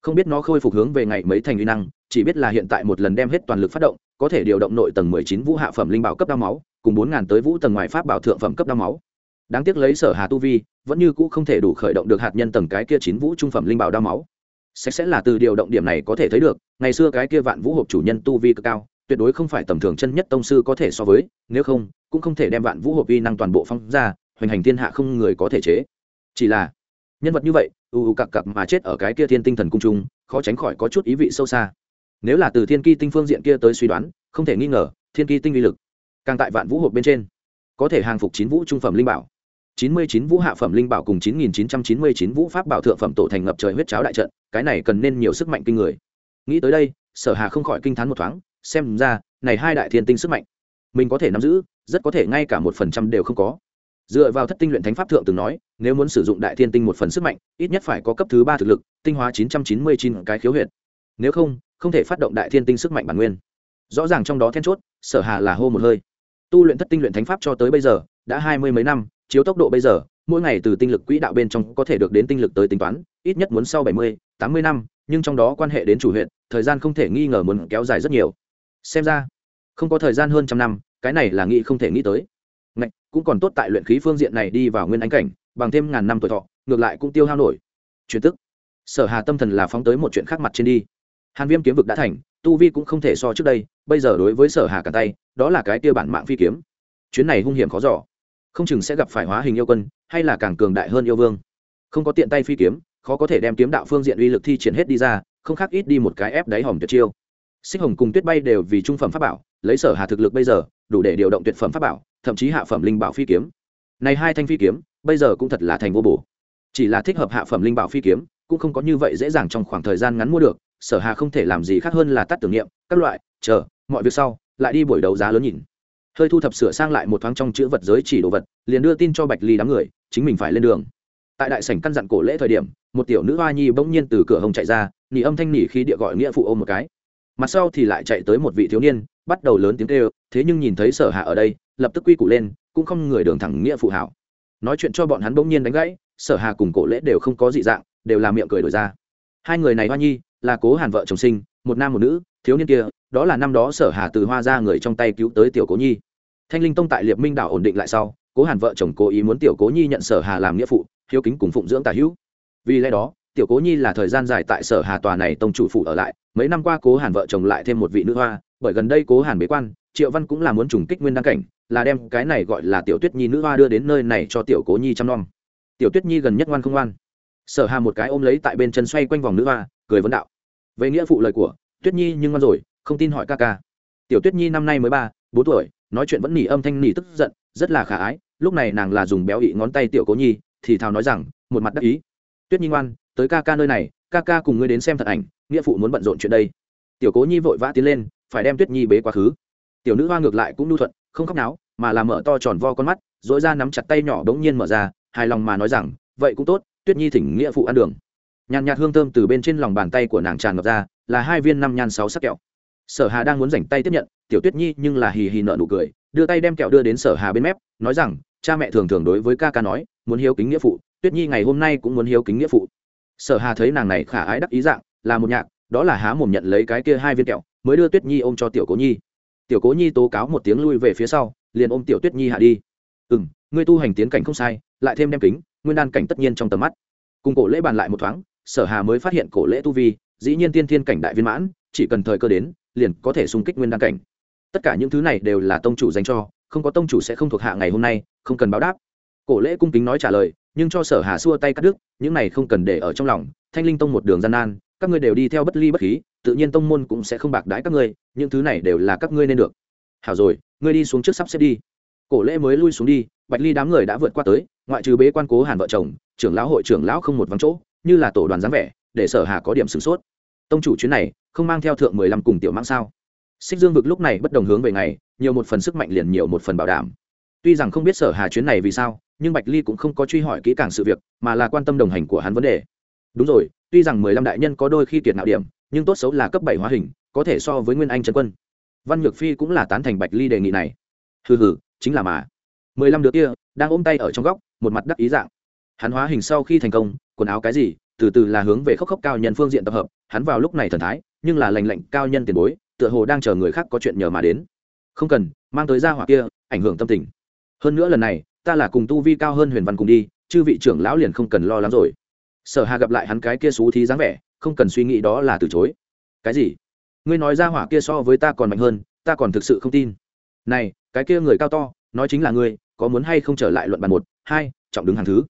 Không biết nó khôi phục hướng về ngày mấy thành uy năng, chỉ biết là hiện tại một lần đem hết toàn lực phát động, có thể điều động nội tầng mười chín vũ hạ phẩm linh bảo cấp đao máu cùng bốn ngàn tới vũ tầng ngoài pháp bảo thượng phẩm cấp đao máu. Đáng tiếc lấy sở hà tu vi, vẫn như cũ không thể đủ khởi động được hạt nhân tầng cái kia chín vũ trung phẩm linh bảo đao máu. Sẽ sẽ là từ điều động điểm này có thể thấy được, ngày xưa cái kia vạn vũ hộp chủ nhân tu vi cực cao, tuyệt đối không phải tầm thường chân nhất tông sư có thể so với, nếu không, cũng không thể đem vạn vũ hộp vi năng toàn bộ phong ra, hoành hành thiên hạ không người có thể chế. Chỉ là, nhân vật như vậy ù ù cặc cặc mà chết ở cái kia thiên tinh thần cung trung, khó tránh khỏi có chút ý vị sâu xa. Nếu là từ thiên ki tinh phương diện kia tới suy đoán, không thể nghi ngờ, thiên ki tinh uy lực càng tại vạn vũ hộp bên trên. Có thể hàng phục chín vũ trung phẩm linh bảo. Chín mươi chín vũ hạ phẩm linh bảo cùng chín nghìn chín trăm chín mươi chín vũ pháp bảo thượng phẩm tổ thành ngập trời huyết cháo đại trận, cái này cần nên nhiều sức mạnh kinh người. Nghĩ tới đây, sở hà không khỏi kinh t h á n một thoáng, xem ra, này hai đại thiên tinh sức mạnh, mình có thể nắm giữ, rất có thể ngay cả một phần trăm đều không có. Dựa vào thất tinh luyện thánh pháp thượng từng nói, nếu muốn sử dụng đại thiên tinh một phần sức mạnh, ít nhất phải có cấp thứ ba thực lực, tinh hóa chín trăm chín mươi chín cái khiếu huyệt. Nếu không không thể phát động đại thiên tinh sức mạnh bản nguyên. Rõ ràng trong đó then chốt, sở hà là hô một hơi tu luyện thất tinh luyện thánh pháp cho tới bây giờ đã hai mươi mấy năm chiếu tốc độ bây giờ mỗi ngày từ tinh lực quỹ đạo bên trong có thể được đến tinh lực tới tính toán ít nhất muốn sau bảy mươi tám mươi năm nhưng trong đó quan hệ đến chủ huyện thời gian không thể nghi ngờ muốn kéo dài rất nhiều. Xem ra không có thời gian hơn trăm năm cái này là nghĩ không thể nghĩ tới. Ngạch, cũng còn tốt tại luyện khí phương diện này đi vào nguyên ánh cảnh bằng thêm ngàn năm tuổi thọ ngược lại cũng tiêu hao nổi. Truyền tức. Sở hà tâm thần là phóng tới một chuyện khác mặt trên đi. Hàn viêm kiếm vực đã thành tu vi cũng không thể so trước đây, bây giờ đối với sở hà cả tay, đó là cái tiêu bản mạng phi kiếm. Chuyến này hung hiểm khó giỏ không chừng sẽ gặp phải hóa hình yêu quân, hay là càng cường đại hơn yêu vương. Không có tiện tay phi kiếm, khó có thể đem kiếm đạo phương diện uy lực thi triển hết đi ra, không khác ít đi một cái ép đáy hỏng tuyệt chiêu. Xích hồng cùng tuyết bay đều vì trung phẩm pháp bảo, lấy sở hà thực lực bây giờ, đủ để điều động tuyệt phẩm pháp bảo, thậm chí hạ phẩm linh bảo phi kiếm. Này hai thanh phi kiếm, bây giờ cũng thật là thành vô bổ. Chỉ là thích hợp hạ phẩm linh bảo phi kiếm, cũng không có như vậy dễ dàng trong khoảng thời gian ngắn mua được sở hà không thể làm gì khác hơn là tắt tưởng niệm, các loại, chờ, mọi việc sau, lại đi buổi đấu giá lớn nhìn. Hơi thu thập sửa sang lại một thoáng trong chữ vật giới chỉ đồ vật, liền đưa tin cho bạch ly đám người, chính mình phải lên đường. Tại đại sảnh căn dặn cổ lễ thời điểm, một tiểu nữ hoa nhi bỗng nhiên từ cửa hồng chạy ra, nỉ âm thanh nỉ khi địa gọi nghĩa phụ ôm một cái. Mặt sau thì lại chạy tới một vị thiếu niên, bắt đầu lớn tiếng kêu, thế nhưng nhìn thấy sở hạ ở đây, lập tức quy củ lên, cũng không người đường thẳng nghĩa phụ hảo. Nói chuyện cho bọn hắn bỗng nhiên đánh gãy, sở hà cùng cổ lễ đều không có dị dạng, đều là miệng cười đổi ra. Hai người này hoa nhi là cố hàn vợ chồng sinh, một nam một nữ, thiếu niên kia, đó là năm đó sở hà từ hoa ra người trong tay cứu tới tiểu cố nhi. Thanh linh tông tại liệp minh đảo ổn định lại sau, cố hàn vợ chồng cố ý muốn tiểu cố nhi nhận sở hà làm nghĩa phụ, hiếu kính cùng phụng dưỡng tả hữu. Vì lẽ đó, tiểu cố nhi là thời gian dài tại sở hà tòa này tông chủ phụ ở lại, mấy năm qua cố hàn vợ chồng lại thêm một vị nữ hoa, bởi gần đây cố hàn bế quan, triệu văn cũng là muốn trùng kích nguyên đăng cảnh, là đem cái này gọi là tiểu tuyết nhi nữ hoa đưa đến nơi này cho tiểu cố nhi chăm nom. Tiểu tuyết nhi gần nhất ngoan không ngoan. Sở hà một cái ôm lấy tại bên chân xoay quanh vòng nữ hoa cười vấn đạo. Về nghĩa phụ lời của, tuyết nhi nhưng ngoan rồi, không tin hỏi ca ca. Tiểu tuyết nhi năm nay mới ba, bốn tuổi, nói chuyện vẫn nỉ âm thanh nỉ tức giận, rất là khả ái, lúc này nàng là dùng béo ị ngón tay tiểu cố nhi, thì thào nói rằng, một mặt đắc ý. Tuyết nhi ngoan, tới ca ca nơi này, ca ca cùng ngươi đến xem thật ảnh, nghĩa phụ muốn bận rộn chuyện đây. Tiểu cố nhi vội vã tiến lên, phải đem tuyết nhi bế quá khứ. Tiểu nữ hoa ngược lại cũng nhu thuận, không khóc náo, mà là mở to tròn vo con mắt dỗi ra nắm chặt tay nhỏ bỗng nhiên mở ra, hài lòng mà nói rằng, vậy cũng tốt, tuyết nhi thỉnh nghĩa phụ ăn đường nhàn nhạt hương thơm từ bên trên lòng bàn tay của nàng tràn ngập ra, là hai viên năm nhan sáu sắc kẹo. Sở hà đang muốn dành tay tiếp nhận, tiểu tuyết nhi nhưng là hì hì nợ nụ cười, đưa tay đem kẹo đưa đến sở hà bên mép, nói rằng, cha mẹ thường thường đối với ca ca nói, muốn hiếu kính nghĩa phụ, tuyết nhi ngày hôm nay cũng muốn hiếu kính nghĩa phụ. Sở hà thấy nàng này khả ái đắc ý dạng, là một nhạc, đó là há mồm nhận lấy cái kia hai viên kẹo, mới đưa tuyết nhi ôm cho tiểu cố nhi. Tiểu cố nhi tố cáo một tiếng lui về phía sau, liền ôm tiểu tuyết nhi hạ đi. Ừ m ngươi tu hành tiến cảnh không sai, lại thêm đem kính, nguyên đan cảnh tất nhiên trong tầm mắt. Cùng cổ lễ bàn lại một thoáng sở hà mới phát hiện cổ lễ tu vi, dĩ nhiên tiên thiên cảnh đại viên mãn, chỉ cần thời cơ đến, liền có thể xung kích nguyên đan cảnh. Tất cả những thứ này đều là tông chủ dành cho, không có tông chủ sẽ không thuộc hạ ngày hôm nay, không cần báo đáp. Cổ lễ cung kính nói trả lời, nhưng cho sở hà xua tay cắt đứt, những này không cần để ở trong lòng, thanh linh tông một đường gian nan, các ngươi đều đi theo bất ly bất khí, tự nhiên tông môn cũng sẽ không bạc đái các ngươi, những thứ này đều là các ngươi nên được. Hảo rồi, ngươi đi xuống trước sắp xếp đi. Cổ lễ mới lui xuống đi, bạch ly đám người đã vượt qua tới, ngoại trừ bế quan cố hàn vợ chồng, trưởng lão hội trưởng lão không một vắng chỗ như là tổ đoàn dáng vẻ, để sở hà có điểm sửng sốt. Tông chủ chuyến này, không mang theo thượng mười lăm cùng tiểu mãng sao? Xích dương vực lúc này bất đồng hướng về ngày, nhiều một phần sức mạnh liền nhiều một phần bảo đảm. Tuy rằng không biết sở hà chuyến này vì sao, nhưng bạch ly cũng không có truy hỏi kỹ càng sự việc, mà là quan tâm đồng hành của hắn vấn đề. Đúng rồi, tuy rằng mười lăm đại nhân có đôi khi kiệt nạo điểm, nhưng tốt xấu là cấp bảy hóa hình, có thể so với nguyên anh trần quân. Văn nhược phi cũng là tán thành bạch ly đề nghị này. Hừ hừ, chính là mà. Mười lăm đứa kia, đang ôm tay ở trong góc, một mặt đắc ý dạng hắn hóa hình sau khi thành công, quần áo cái gì, từ từ là hướng về khốc khốc cao nhân phương diện tập hợp, hắn vào lúc này thần thái, nhưng là lành lạnh cao nhân tiền bối, tựa hồ đang chờ người khác có chuyện nhờ mà đến. Không cần, mang tới ra hỏa kia, ảnh hưởng tâm tình. Hơn nữa lần này, ta là cùng tu vi cao hơn huyền văn cùng đi, chư vị trưởng lão liền không cần lo lắng rồi. Sở hà gặp lại hắn cái kia xú thí dáng vẻ, không cần suy nghĩ đó là từ chối. Cái gì? Ngươi nói ra hỏa kia so với ta còn mạnh hơn, ta còn thực sự không tin. Này, cái kia người cao to, nói chính là ngươi, có muốn hay không trở lại luận bàn một, hai, trọng đứng hàng thứ?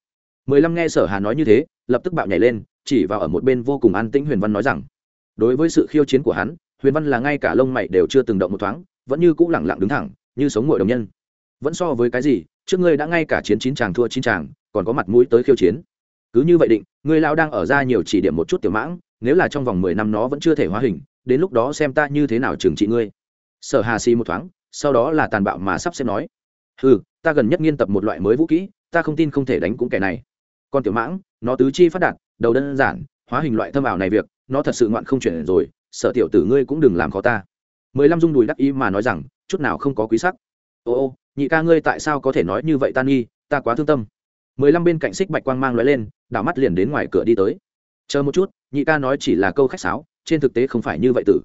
Mười lăm nghe sở hà nói như thế, lập tức bạo nhảy lên, chỉ vào ở một bên vô cùng an tĩnh huyền văn nói rằng, đối với sự khiêu chiến của hắn, huyền văn là ngay cả lông mày đều chưa từng động một thoáng, vẫn như cũ lẳng lặng đứng thẳng, như sống ngồi đồng nhân. Vẫn so với cái gì, trước ngươi đã ngay cả chiến chín chàng thua chín chàng, còn có mặt mũi tới khiêu chiến. Cứ như vậy định, ngươi lão đang ở ra nhiều chỉ điểm một chút tiểu mãng, nếu là trong vòng mười năm nó vẫn chưa thể hóa hình, đến lúc đó xem ta như thế nào trừng trị ngươi. Sở hà xì một thoáng, sau đó là tàn bạo mà sắp xếp nói ừ ta gần nhất nghiên tập một loại mới vũ kỹ, ta không tin không thể đánh cũng kẻ này còn tiểu mãng, nó tứ chi phát đạt, đầu đơn giản, hóa hình loại thâm ảo này việc, nó thật sự ngoạn không chuyển rồi sợ tiểu tử ngươi cũng đừng làm khó ta. Mười lăm dung đùi đắc ý mà nói rằng, chút nào không có quý sắc. Ô ô, nhị ca ngươi tại sao có thể nói như vậy ta nghi, ta quá thương tâm. Mười lăm bên cạnh xích bạch quang mang loại lên, đảo mắt liền đến ngoài cửa đi tới. Chờ một chút, nhị ca nói chỉ là câu khách sáo, trên thực tế không phải như vậy tử.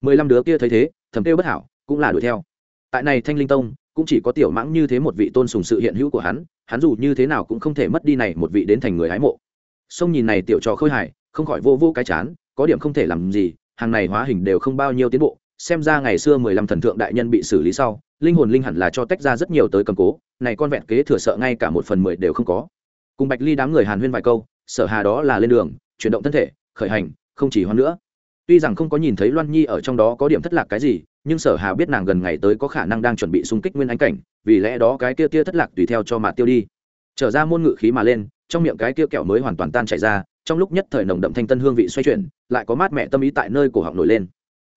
Mười lăm đứa kia thấy thế, thầm kêu bất hảo, cũng là đuổi theo. Tại này thanh linh tông, cũng chỉ có tiểu mãng như thế một vị tôn sùng sự hiện hữu của hắn hắn dù như thế nào cũng không thể mất đi này một vị đến thành người hái mộ. Sông nhìn này tiểu trò khôi hài, không khỏi vô vô cái chán, có điểm không thể làm gì, hàng này hóa hình đều không bao nhiêu tiến bộ, xem ra ngày xưa mười lăm thần thượng đại nhân bị xử lý sau, linh hồn linh hẳn là cho tách ra rất nhiều tới cầm cố, này con vẹn kế thừa sợ ngay cả một phần mười đều không có. Cùng bạch ly đám người hàn huyên vài câu, sở hà đó là lên đường, chuyển động thân thể, khởi hành, không chỉ hoan nữa tuy rằng không có nhìn thấy loan nhi ở trong đó có điểm thất lạc cái gì nhưng sở hà biết nàng gần ngày tới có khả năng đang chuẩn bị xung kích nguyên anh cảnh vì lẽ đó cái kia kia thất lạc tùy theo cho mà tiêu đi. Trở ra môn ngự khí mà lên trong miệng cái kia kẹo mới hoàn toàn tan chảy ra trong lúc nhất thời nồng đậm thanh tân hương vị xoay chuyển lại có mát mẹ tâm ý tại nơi cổ họng nổi lên.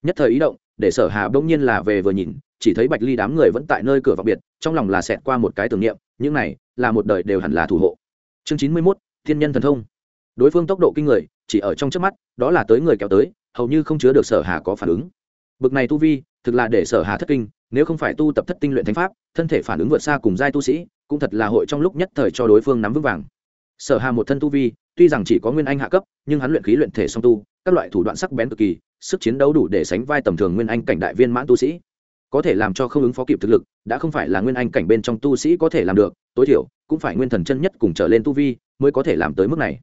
Nhất thời ý động để sở hà bỗng nhiên là về vừa nhìn chỉ thấy bạch ly đám người vẫn tại nơi cửa vọng biệt trong lòng là xẹt qua một cái tưởng niệm những này là một đời đều hẳn là thủ hộ. Chương chín mươi 91, thiên nhân thần thông. Đối phương tốc độ kinh người chỉ ở trong trước mắt đó là tới người kéo tới hầu như không chứa được sở hà có phản ứng. Bực này tu vi, thực là để sở hà thất kinh, nếu không phải tu tập thất tinh luyện thánh pháp, thân thể phản ứng vượt xa cùng giai tu sĩ, cũng thật là hội trong lúc nhất thời cho đối phương nắm vững vàng. Sở hà một thân tu vi, tuy rằng chỉ có nguyên anh hạ cấp, nhưng hắn luyện khí luyện thể song tu, các loại thủ đoạn sắc bén cực kỳ, sức chiến đấu đủ để sánh vai tầm thường nguyên anh cảnh đại viên mãn tu sĩ. Có thể làm cho không ứng phó kịp thực lực, đã không phải là nguyên anh cảnh bên trong tu sĩ có thể làm được, tối thiểu, cũng phải nguyên thần chân nhất cùng trở lên tu vi, mới có thể làm tới mức này.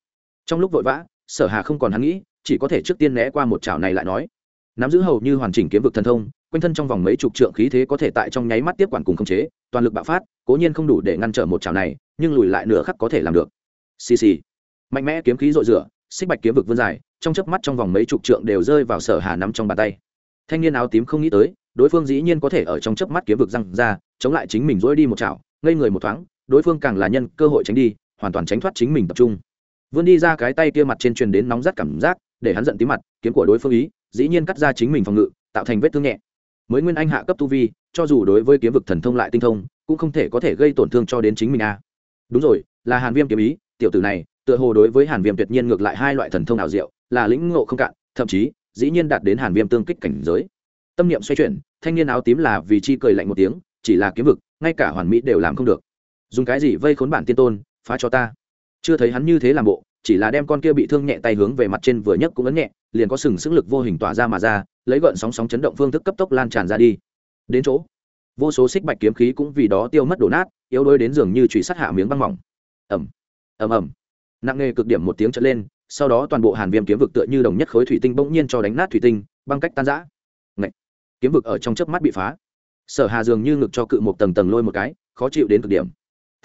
Trong lúc vội vã, sở hà không còn hắn nghĩ chỉ có thể trước tiên né qua một chảo này lại nói. Nắm giữ hầu như hoàn chỉnh kiếm vực thần thông, quanh thân trong vòng mấy chục trượng khí thế có thể tại trong nháy mắt tiếp quản cùng khống chế, toàn lực bạo phát, cố nhiên không đủ để ngăn trở một chảo này, nhưng lùi lại nửa khắc có thể làm được. Xì xì. Mạnh mẽ kiếm khí rội rửa, xích bạch kiếm vực vươn dài, trong chớp mắt trong vòng mấy chục trượng đều rơi vào sở hà nắm trong bàn tay. Thanh niên áo tím không nghĩ tới, đối phương dĩ nhiên có thể ở trong chớp mắt kiếm vực răng ra, chống lại chính mình dỗi đi một chảo, ngây người một thoáng, đối phương càng là nhân cơ hội tránh đi, hoàn toàn tránh thoát chính mình tập trung. Vươn đi ra cái tay kia mặt trên truyền đến nóng rát cảm giác để hắn giận tí mặt, kiếm của đối phương ý, dĩ nhiên cắt ra chính mình phòng ngự, tạo thành vết thương nhẹ. Mới nguyên anh hạ cấp tu vi, cho dù đối với kiếm vực thần thông lại tinh thông, cũng không thể có thể gây tổn thương cho đến chính mình a. Đúng rồi, là hàn viêm kiếm ý, tiểu tử này, tựa hồ đối với hàn viêm tuyệt nhiên ngược lại hai loại thần thông ảo diệu, là lĩnh ngộ không cạn, thậm chí, dĩ nhiên đạt đến hàn viêm tương kích cảnh giới. Tâm niệm xoay chuyển, thanh niên áo tím là vì chi cười lạnh một tiếng, chỉ là kiếm vực, ngay cả hoàn mỹ đều làm không được. Dùng cái gì vây khốn bản tiên tôn, phá cho ta? Chưa thấy hắn như thế làm bộ chỉ là đem con kia bị thương nhẹ tay hướng về mặt trên vừa nhấc cũng ấn nhẹ, liền có sừng sức lực vô hình tỏa ra mà ra, lấy gợn sóng sóng chấn động phương thức cấp tốc lan tràn ra đi. Đến chỗ, vô số xích bạch kiếm khí cũng vì đó tiêu mất đổ nát, yếu đuối đến dường như trụy sát hạ miếng băng mỏng. Ầm ầm ầm. Nặng nề cực điểm một tiếng trở lên, sau đó toàn bộ hàn viêm kiếm vực tựa như đồng nhất khối thủy tinh bỗng nhiên cho đánh nát thủy tinh, băng cách tan rã. Ngậy! kiếm vực ở trong chớp mắt bị phá. Sở hà dường như ngực cho cự một tầng tầng lôi một cái, khó chịu đến cực điểm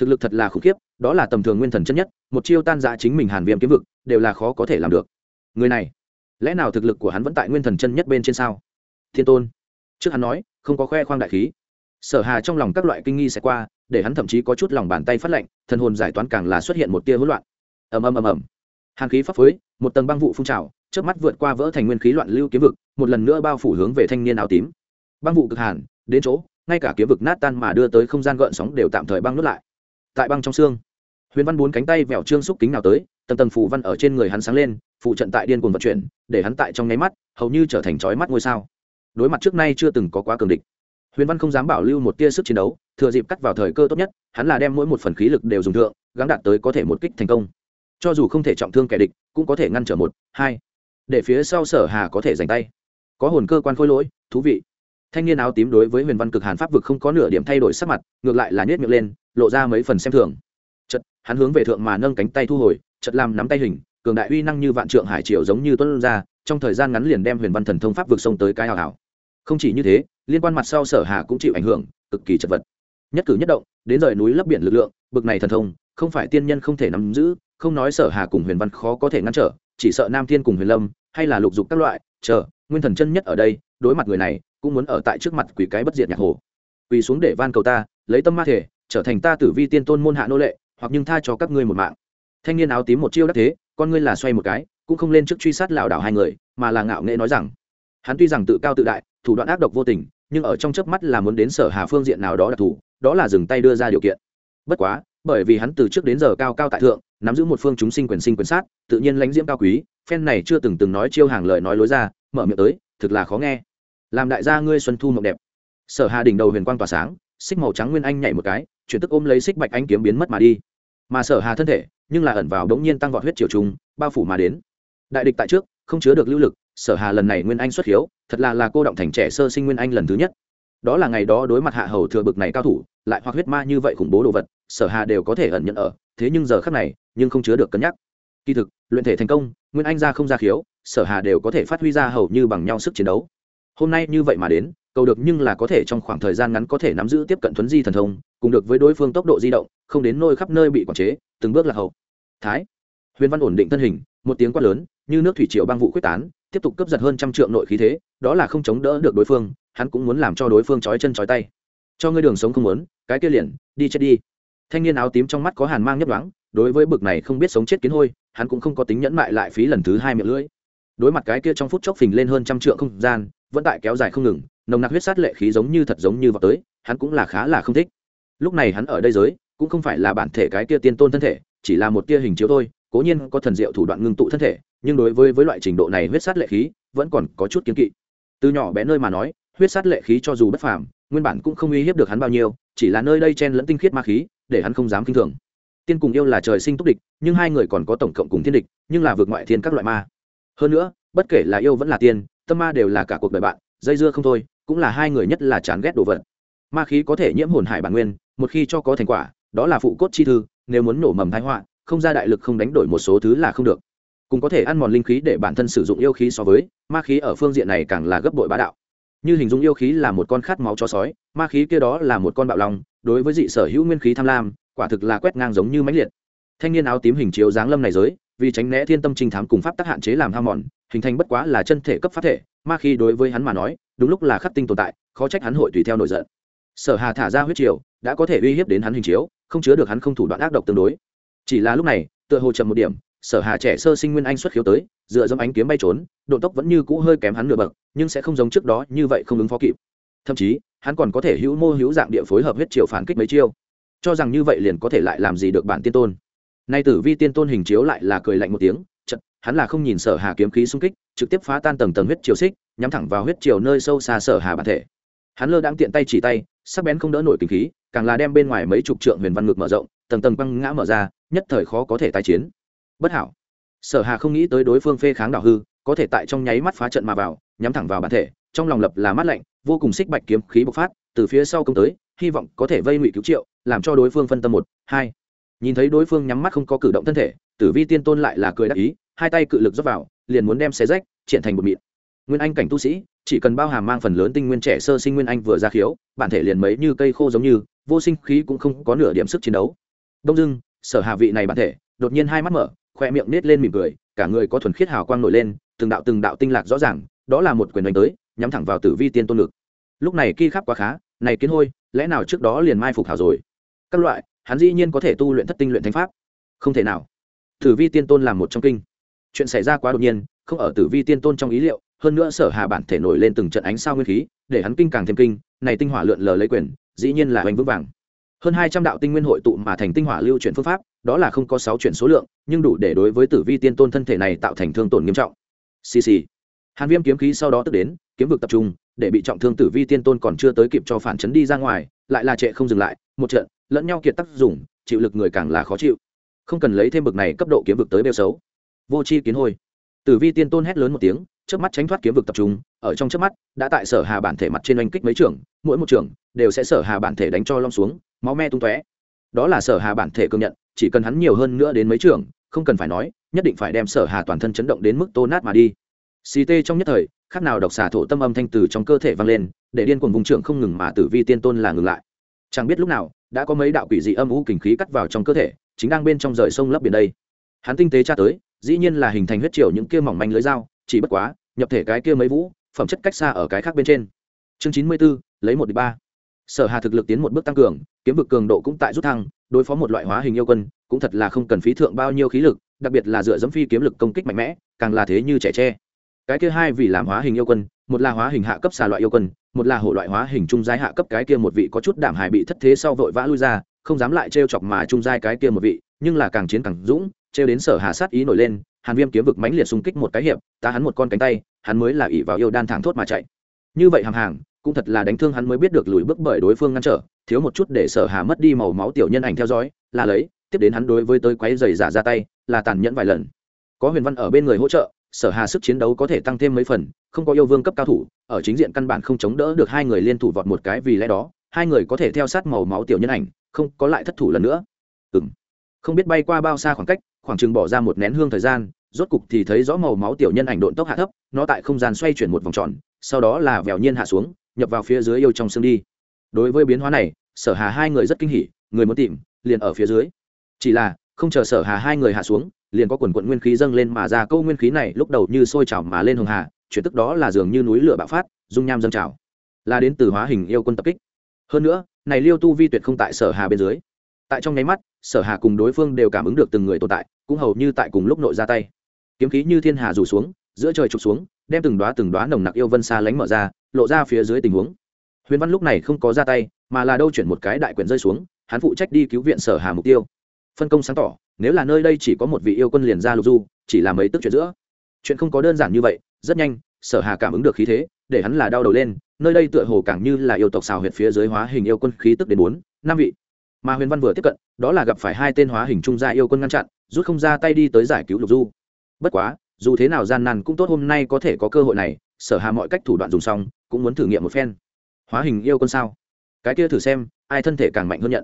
thực lực thật là khủng khiếp, đó là tầm thường nguyên thần chân nhất, một chiêu tan giã chính mình hàn viêm kiếm vực, đều là khó có thể làm được. Người này, lẽ nào thực lực của hắn vẫn tại nguyên thần chân nhất bên trên sao? Thiên tôn. Trước hắn nói, không có khoe khoang đại khí. Sở hà trong lòng các loại kinh nghi sẽ qua, để hắn thậm chí có chút lòng bàn tay phát lệnh, thần hồn giải toán càng là xuất hiện một tia hỗn loạn. Ầm ầm ầm ầm. Hàn khí pháp phối một tầng băng vụ phun trào trước mắt vượt qua vỡ thành nguyên khí loạn lưu kiếm vực, một lần nữa bao phủ hướng về thanh niên áo tím. Băng vụ cực hàn, đến chỗ, ngay cả kiếm vực nát tan mà đưa tới không gian gợn sóng đều tạm thời băng nuốt lại tại băng trong xương. Huyền văn bốn cánh tay vẹo trương xúc kính nào tới, tầng tầng phủ văn ở trên người hắn sáng lên phụ trận tại điên cuồng vận chuyển, để hắn tại trong nháy mắt, hầu như trở thành chói mắt ngôi sao. Đối mặt trước nay chưa từng có quá cường địch, huyền văn không dám bảo lưu một tia sức chiến đấu, thừa dịp cắt vào thời cơ tốt nhất, hắn là đem mỗi một phần khí lực đều dùng thượng, gắng đạt tới có thể một kích thành công. Cho dù không thể trọng thương kẻ địch, cũng có thể ngăn trở một, hai, để phía sau sở hà có thể giành tay. Có hồn cơ quan khôi lỗi, thú vị. Thanh niên áo tím đối với huyền văn cực hàn pháp vực không có nửa điểm thay đổi sắc mặt, ngược lại là nhét miệng lên lộ ra mấy phần xem thường. Chật hắn hướng về thượng mà nâng cánh tay thu hồi chật làm nắm tay hình, cường đại uy năng như vạn trượng hải triều giống như tuấn ra, trong thời gian ngắn liền đem huyền văn thần thông pháp vượt sông tới cái hào hào. không chỉ như thế, liên quan mặt sau sở hà cũng chịu ảnh hưởng, cực kỳ chật vật. Nhất cử nhất động, đến rời núi lấp biển lực lượng, bực này thần thông, không phải tiên nhân không thể nắm giữ, không nói sở hà cùng huyền văn khó có thể ngăn trở, chỉ sợ nam thiên cùng huyền lâm, hay là lục dục các loại, chờ, nguyên thần chân nhất ở đây, đối mặt người này, cũng muốn ở tại trước mặt quỷ cái bất diệt nhạc hồ. Quỳ xuống để van cầu ta, lấy tâm ma thể trở thành ta tử vi tiên tôn môn hạ nô lệ, hoặc nhưng tha cho các ngươi một mạng. Thanh niên áo tím một chiêu đắc thế, con ngươi là xoay một cái, cũng không lên trước truy sát lảo đảo hai người, mà là ngạo nghệ nói rằng, hắn tuy rằng tự cao tự đại, thủ đoạn ác độc vô tình, nhưng ở trong chớp mắt là muốn đến sở hà phương diện nào đó đặc thù, đó là dừng tay đưa ra điều kiện. Bất quá, bởi vì hắn từ trước đến giờ cao cao tại thượng, nắm giữ một phương chúng sinh quyền sinh quyền sát, tự nhiên lãnh diễm cao quý, phen này chưa từng từng nói chiêu hàng lời nói lối ra, mở miệng tới, thực là khó nghe. Làm đại gia ngươi xuân thu mộng đẹp. Sở hà đỉnh đầu huyền quang tỏa sáng xích màu trắng nguyên anh nhảy một cái, chuyển tức ôm lấy xích bạch anh kiếm biến mất mà đi. Mà sở hà thân thể, nhưng là ẩn vào đống nhiên tăng vọt huyết triều trùng, bao phủ mà đến. Đại địch tại trước, không chứa được lưu lực, sở hà lần này nguyên anh xuất hiếu, thật là là cô động thành trẻ sơ sinh nguyên anh lần thứ nhất. Đó là ngày đó đối mặt hạ hầu thừa bực này cao thủ, lại hoặc huyết ma như vậy khủng bố đồ vật, sở hà đều có thể ẩn nhận ở, thế nhưng giờ khắc này, nhưng không chứa được cân nhắc. Kỳ thực, luyện thể thành công, nguyên anh ra không ra khiếu, sở hà đều có thể phát huy ra hầu như bằng nhau sức chiến đấu. Hôm nay như vậy mà đến cầu được nhưng là có thể trong khoảng thời gian ngắn có thể nắm giữ tiếp cận thuấn di thần thông, cùng được với đối phương tốc độ di động, không đến nôi khắp nơi bị quản chế, từng bước là hậu. Thái. Huyền văn ổn định thân hình, một tiếng quát lớn, như nước thủy triều băng vụ quyết tán, tiếp tục cấp giật hơn trăm trượng nội khí thế, đó là không chống đỡ được đối phương, hắn cũng muốn làm cho đối phương trói chân trói tay. Cho ngươi đường sống không muốn, cái kia liền, đi chết đi. Thanh niên áo tím trong mắt có hàn mang nhấp đoáng đối với bực này không biết sống chết kiến hôi, hắn cũng không có tính nhẫn mại lại phí lần thứ hai miệng lưỡi. Đối mặt cái kia trong phút chốc phình lên hơn trăm trượng không gian, vẫn tại kéo dài không ngừng nồng nặc huyết sát lệ khí giống như thật giống như vào tới, hắn cũng là khá là không thích. Lúc này hắn ở đây giới, cũng không phải là bản thể cái kia tiên tôn thân thể, chỉ là một tia hình chiếu thôi, cố nhiên có thần diệu thủ đoạn ngưng tụ thân thể, nhưng đối với với loại trình độ này huyết sát lệ khí, vẫn còn có chút kiến kỵ. Từ nhỏ bé nơi mà nói, huyết sát lệ khí cho dù bất phàm, nguyên bản cũng không uy hiếp được hắn bao nhiêu, chỉ là nơi đây chen lẫn tinh khiết ma khí, để hắn không dám kinh thường. Tiên cùng yêu là trời sinh túc địch, nhưng hai người còn có tổng cộng cùng thiên địch, nhưng là vượt ngoại thiên các loại ma. Hơn nữa, bất kể là yêu vẫn là tiên, tâm ma đều là cả cuộc đời bạn dây dưa không thôi, cũng là hai người nhất là chán ghét đồ vật. Ma khí có thể nhiễm hồn hải bản nguyên, một khi cho có thành quả, đó là phụ cốt chi thư, nếu muốn nổ mầm thái họa, không ra đại lực không đánh đổi một số thứ là không được. Cũng có thể ăn mòn linh khí để bản thân sử dụng yêu khí so với, ma khí ở phương diện này càng là gấp bội bá đạo. Như hình dung yêu khí là một con khát máu cho sói, ma khí kia đó là một con bạo lòng đối với dị sở hữu nguyên khí tham lam, quả thực là quét ngang giống như mãnh liệt. Thanh niên áo tím hình chiếu dáng lâm này giới vì tránh né thiên tâm trình thám cùng pháp tác hạn chế làm ham mòn, hình thành bất quá là chân thể cấp pháp thể, ma khi đối với hắn mà nói, đúng lúc là khắc tinh tồn tại, khó trách hắn hội tùy theo nổi giận. Sở hà thả ra huyết triều, đã có thể uy hiếp đến hắn hình chiếu, không chứa được hắn không thủ đoạn ác độc tương đối. Chỉ là lúc này, tựa hồ chậm một điểm, sở hà trẻ sơ sinh nguyên anh xuất khiếu tới, dựa dẫm ánh kiếm bay trốn, độ tốc vẫn như cũ hơi kém hắn nửa bậc, nhưng sẽ không giống trước đó như vậy không ứng phó kịp. Thậm chí, hắn còn có thể hữu mô hữu dạng địa phối hợp huyết triều phản kích mấy chiêu. Cho rằng như vậy liền có thể lại làm gì được bản tiên tôn nay tử vi tiên tôn hình chiếu lại là cười lạnh một tiếng chật hắn là không nhìn sở hà kiếm khí xung kích, trực tiếp phá tan tầng tầng huyết triều xích, nhắm thẳng vào huyết triều nơi sâu xa sở hà bản thể. Hắn lơ đang tiện tay chỉ tay, sắc bén không đỡ nổi kinh khí, càng là đem bên ngoài mấy chục trượng huyền văn ngực mở rộng, tầng tầng băng ngã mở ra, nhất thời khó có thể tái chiến. Bất hảo. Sở hà không nghĩ tới đối phương phê kháng đảo hư, có thể tại trong nháy mắt phá trận mà vào, nhắm thẳng vào bản thể, trong lòng lập là mát lạnh, vô cùng xích bạch kiếm khí bộc phát, từ phía sau công tới, hy vọng có thể vây ngụy cứu triệu, làm cho đối phương phân tâm một, hai nhìn thấy đối phương nhắm mắt không có cử động thân thể, tử vi tiên tôn lại là cười đắc ý, hai tay cự lực dốc vào, liền muốn đem xé rách, triển thành một mịn. Nguyên anh cảnh tu sĩ, chỉ cần bao hàm mang phần lớn tinh nguyên trẻ sơ sinh nguyên anh vừa ra khiếu, bản thể liền mấy như cây khô giống như, vô sinh khí cũng không có nửa điểm sức chiến đấu. Đông dưng sở hạ vị này bản thể, đột nhiên hai mắt mở, khoe miệng nết lên mỉm cười, cả người có thuần khiết hào quang nổi lên, từng đạo từng đạo tinh lạc rõ ràng, đó là một quyền đánh tới, nhắm thẳng vào tử vi tiên tôn lực. lúc này ki khắp quá khá, này kiến hôi, lẽ nào trước đó liền mai phục hảo rồi? Các loại hắn dĩ nhiên có thể tu luyện thất tinh luyện thánh pháp. Không thể nào. Tử vi tiên tôn làm một trong kinh. Chuyện xảy ra quá đột nhiên, không ở tử vi tiên tôn trong ý liệu, hơn nữa sở hạ bản thể nổi lên từng trận ánh sao nguyên khí, để hắn kinh càng thêm kinh, này tinh hỏa lượn lờ lấy quyền, dĩ nhiên là hoành vững vàng. Hơn hai trăm đạo tinh nguyên hội tụ mà thành tinh hỏa lưu chuyển phương pháp, đó là không có sáu chuyển số lượng, nhưng đủ để đối với tử vi tiên tôn thân thể này tạo thành thương tổn nghiêm trọng. Xì xì. Hàn viêm kiếm khí sau đó tức đến, kiếm vực tập trung, để bị trọng thương tử vi tiên tôn còn chưa tới kịp cho phản chấn đi ra ngoài, lại là trệ không dừng lại, một trận lẫn nhau kiệt tác dụng, chịu lực người càng là khó chịu. Không cần lấy thêm bực này cấp độ kiếm vực tới bêu xấu. Vô chi kiến hôi. Tử vi tiên tôn hét lớn một tiếng trước mắt tránh thoát kiếm vực tập trung, ở trong trước mắt, đã tại sở hà bản thể mặt trên oanh kích mấy trưởng, mỗi một trưởng đều sẽ sở hà bản thể đánh cho long xuống, máu me tung tóe. Đó là sở hà bản thể công nhận, chỉ cần hắn nhiều hơn nữa đến mấy trưởng, không cần phải nói, nhất định phải đem sở hà toàn thân chấn động đến mức tô nát mà đi. Xì tê trong nhất thời khác nào độc xà thổ tâm âm thanh từ trong cơ thể vang lên, để điên cuồng vùng trưởng không ngừng mà tử vi tiên tôn là ngừng lại chẳng biết lúc nào, đã có mấy đạo quỷ dị âm u kình khí cắt vào trong cơ thể, chính đang bên trong rời sông lấp biển đây. Hắn tinh tế tra tới, dĩ nhiên là hình thành huyết triều những kia mỏng manh lưới dao, chỉ bất quá, nhập thể cái kia mấy vũ, phẩm chất cách xa ở cái khác bên trên. Chương chín mươi b ố lấy một đi ba. Sở hà thực lực tiến một bước tăng cường, kiếm vực cường độ cũng tại rút thăng, đối phó một loại hóa hình yêu quân, cũng thật là không cần phí thượng bao nhiêu khí lực, đặc biệt là dựa dẫm phi kiếm lực công kích mạnh mẽ, càng là thế như trẻ tre. Cái kia hai vì làm hóa hình yêu quân, một là hóa hình hạ cấp xà loại yêu quân một là hổ loại hóa hình trung giai hạ cấp cái kia một vị có chút đảm hài bị thất thế sau vội vã lui ra, không dám lại trêu chọc mà trung giai cái kia một vị, nhưng là càng chiến càng dũng, trêu đến sở hà sát ý nổi lên, hàn viêm kiếm vực mãnh liệt xung kích một cái hiệp, ta hắn một con cánh tay, hắn mới là ỷ vào yêu đan thẳng thốt mà chạy. Như vậy hàng hàng, cũng thật là đánh thương hắn mới biết được lùi bước bởi đối phương ngăn trở, thiếu một chút để sở hà mất đi màu máu tiểu nhân ảnh theo dõi, là lấy, tiếp đến hắn đối với tới quấy giày giả ra tay, là tàn nhẫn vài lần. Có huyền văn ở bên người hỗ trợ sở hà sức chiến đấu có thể tăng thêm mấy phần không có yêu vương cấp cao thủ ở chính diện căn bản không chống đỡ được hai người liên thủ vọt một cái vì lẽ đó hai người có thể theo sát màu máu tiểu nhân ảnh không có lại thất thủ lần nữa. Ừm, không biết bay qua bao xa khoảng cách khoảng chừng bỏ ra một nén hương thời gian rốt cục thì thấy rõ màu máu tiểu nhân ảnh độn tốc hạ thấp nó tại không gian xoay chuyển một vòng tròn sau đó là vèo nhiên hạ xuống nhập vào phía dưới yêu trong xương đi. Đối với biến hóa này sở hà hai người rất kinh hỉ người muốn tìm liền ở phía dưới. Chỉ là không chờ sở hà hai người hạ xuống liền có quần quận nguyên khí dâng lên mà ra, câu nguyên khí này lúc đầu như sôi trào mà lên hồng hà, chuyển tức đó là dường như núi lửa bạo phát, dung nham dâng trào, là đến từ hóa hình yêu quân tập kích. Hơn nữa, này liêu tu vi tuyệt không tại sở hà bên dưới. Tại trong nháy mắt, sở hà cùng đối phương đều cảm ứng được từng người tồn tại, cũng hầu như tại cùng lúc nội ra tay. Kiếm khí như thiên hà rủ xuống, giữa trời trục xuống, đem từng đoá từng đoá nồng nặc yêu vân xa lánh mở ra, lộ ra phía dưới tình huống. Huyền văn lúc này không có ra tay, mà là đâu chuyển một cái đại quyển rơi xuống, hắn phụ trách đi cứu viện sở hà mục tiêu. Phân công sáng tỏ nếu là nơi đây chỉ có một vị yêu quân liền ra lục du, chỉ là mấy tức chuyện giữa. Chuyện không có đơn giản như vậy, rất nhanh, sở hà cảm ứng được khí thế, để hắn là đau đầu lên, nơi đây tựa hồ càng như là yêu tộc xào huyệt phía dưới hóa hình yêu quân khí tức đến bốn, năm vị. Mà huyền văn vừa tiếp cận, đó là gặp phải hai tên hóa hình trung gia yêu quân ngăn chặn, rút không ra tay đi tới giải cứu lục du. Bất quá, dù thế nào gian nan cũng tốt hôm nay có thể có cơ hội này, sở hà mọi cách thủ đoạn dùng xong, cũng muốn thử nghiệm một phen. Hóa hình yêu quân sao? Cái kia thử xem, ai thân thể càng mạnh hơn nhận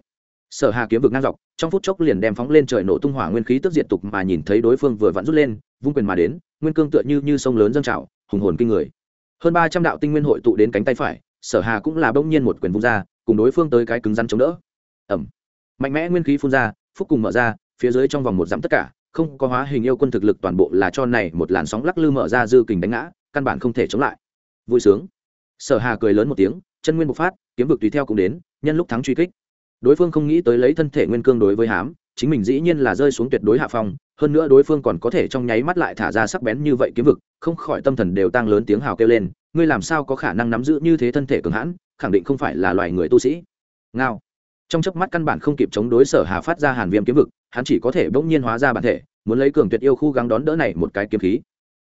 sở hà kiếm vực ngang dọc, trong phút chốc liền đem phóng lên trời nổ tung hỏa nguyên khí tức diện tục mà nhìn thấy đối phương vừa vặn rút lên, vung quyền mà đến, nguyên cương tựa như như sông lớn dâng trào, hùng hồn kinh người. Hơn ba trăm đạo tinh nguyên hội tụ đến cánh tay phải, sở hà cũng là bỗng nhiên một quyền vung ra, cùng đối phương tới cái cứng rắn chống đỡ. Ẩm mạnh mẽ nguyên khí phun ra, phúc cùng mở ra, phía dưới trong vòng một dặm tất cả, không có hóa hình yêu quân thực lực toàn bộ là cho này một làn sóng lắc lư mở ra dư kình đánh ngã, căn bản không thể chống lại. Vui sướng. Sở hà cười lớn một tiếng, chân nguyên bộc phát, kiếm vực tùy theo cũng đến, nhân lúc thắng truy kích đối phương không nghĩ tới lấy thân thể nguyên cương đối với hám, chính mình dĩ nhiên là rơi xuống tuyệt đối hạ phong, hơn nữa đối phương còn có thể trong nháy mắt lại thả ra sắc bén như vậy kiếm vực, không khỏi tâm thần đều tăng lớn tiếng hào kêu lên, ngươi làm sao có khả năng nắm giữ như thế thân thể cường hãn, khẳng định không phải là loài người tu sĩ. Ngao. Trong chớp mắt căn bản không kịp chống đối sở hà phát ra hàn viêm kiếm vực, hắn chỉ có thể bỗng nhiên hóa ra bản thể, muốn lấy cường tuyệt yêu khu gắng đón đỡ này một cái kiếm khí.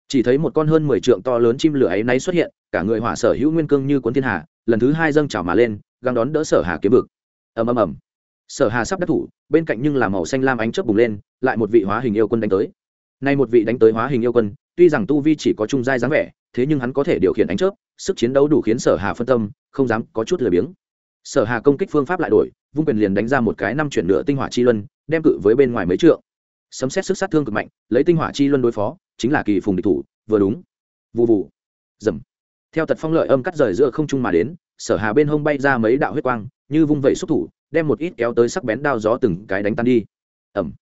Chỉ thấy một con hơn mười trượng to lớn chim lửa ấy nay xuất hiện, cả người hỏa sở hữu nguyên cương như cuốn thiên hà, lần thứ hai dâng trào mà lên, gắng đón đỡ sở hà kiếm vực ầm ầm ầm. Sở hà sắp đắc thủ, bên cạnh nhưng là màu xanh lam ánh chớp bùng lên, lại một vị hóa hình yêu quân đánh tới. Nay một vị đánh tới hóa hình yêu quân, tuy rằng tu vi chỉ có trung giai dáng vẻ, thế nhưng hắn có thể điều khiển ánh chớp, sức chiến đấu đủ khiến sở hà phân tâm, không dám có chút lười biếng. Sở hà công kích phương pháp lại đổi, vung quyền liền đánh ra một cái năm chuyển nửa tinh hỏa chi luân, đem cự với bên ngoài mấy trượng. Sấm xét sức sát thương cực mạnh, lấy tinh hỏa chi luân đối phó, chính là kỳ phùng địch thủ, vừa đúng. Vụ vụ dầm theo tật phong lợi âm cắt rời giữa không trung mà đến, sở hà bên hông bay ra mấy đạo huyết quang như vung vẩy xúc thủ, đem một ít kéo tới sắc bén đao gió từng cái đánh tan đi. Ẩm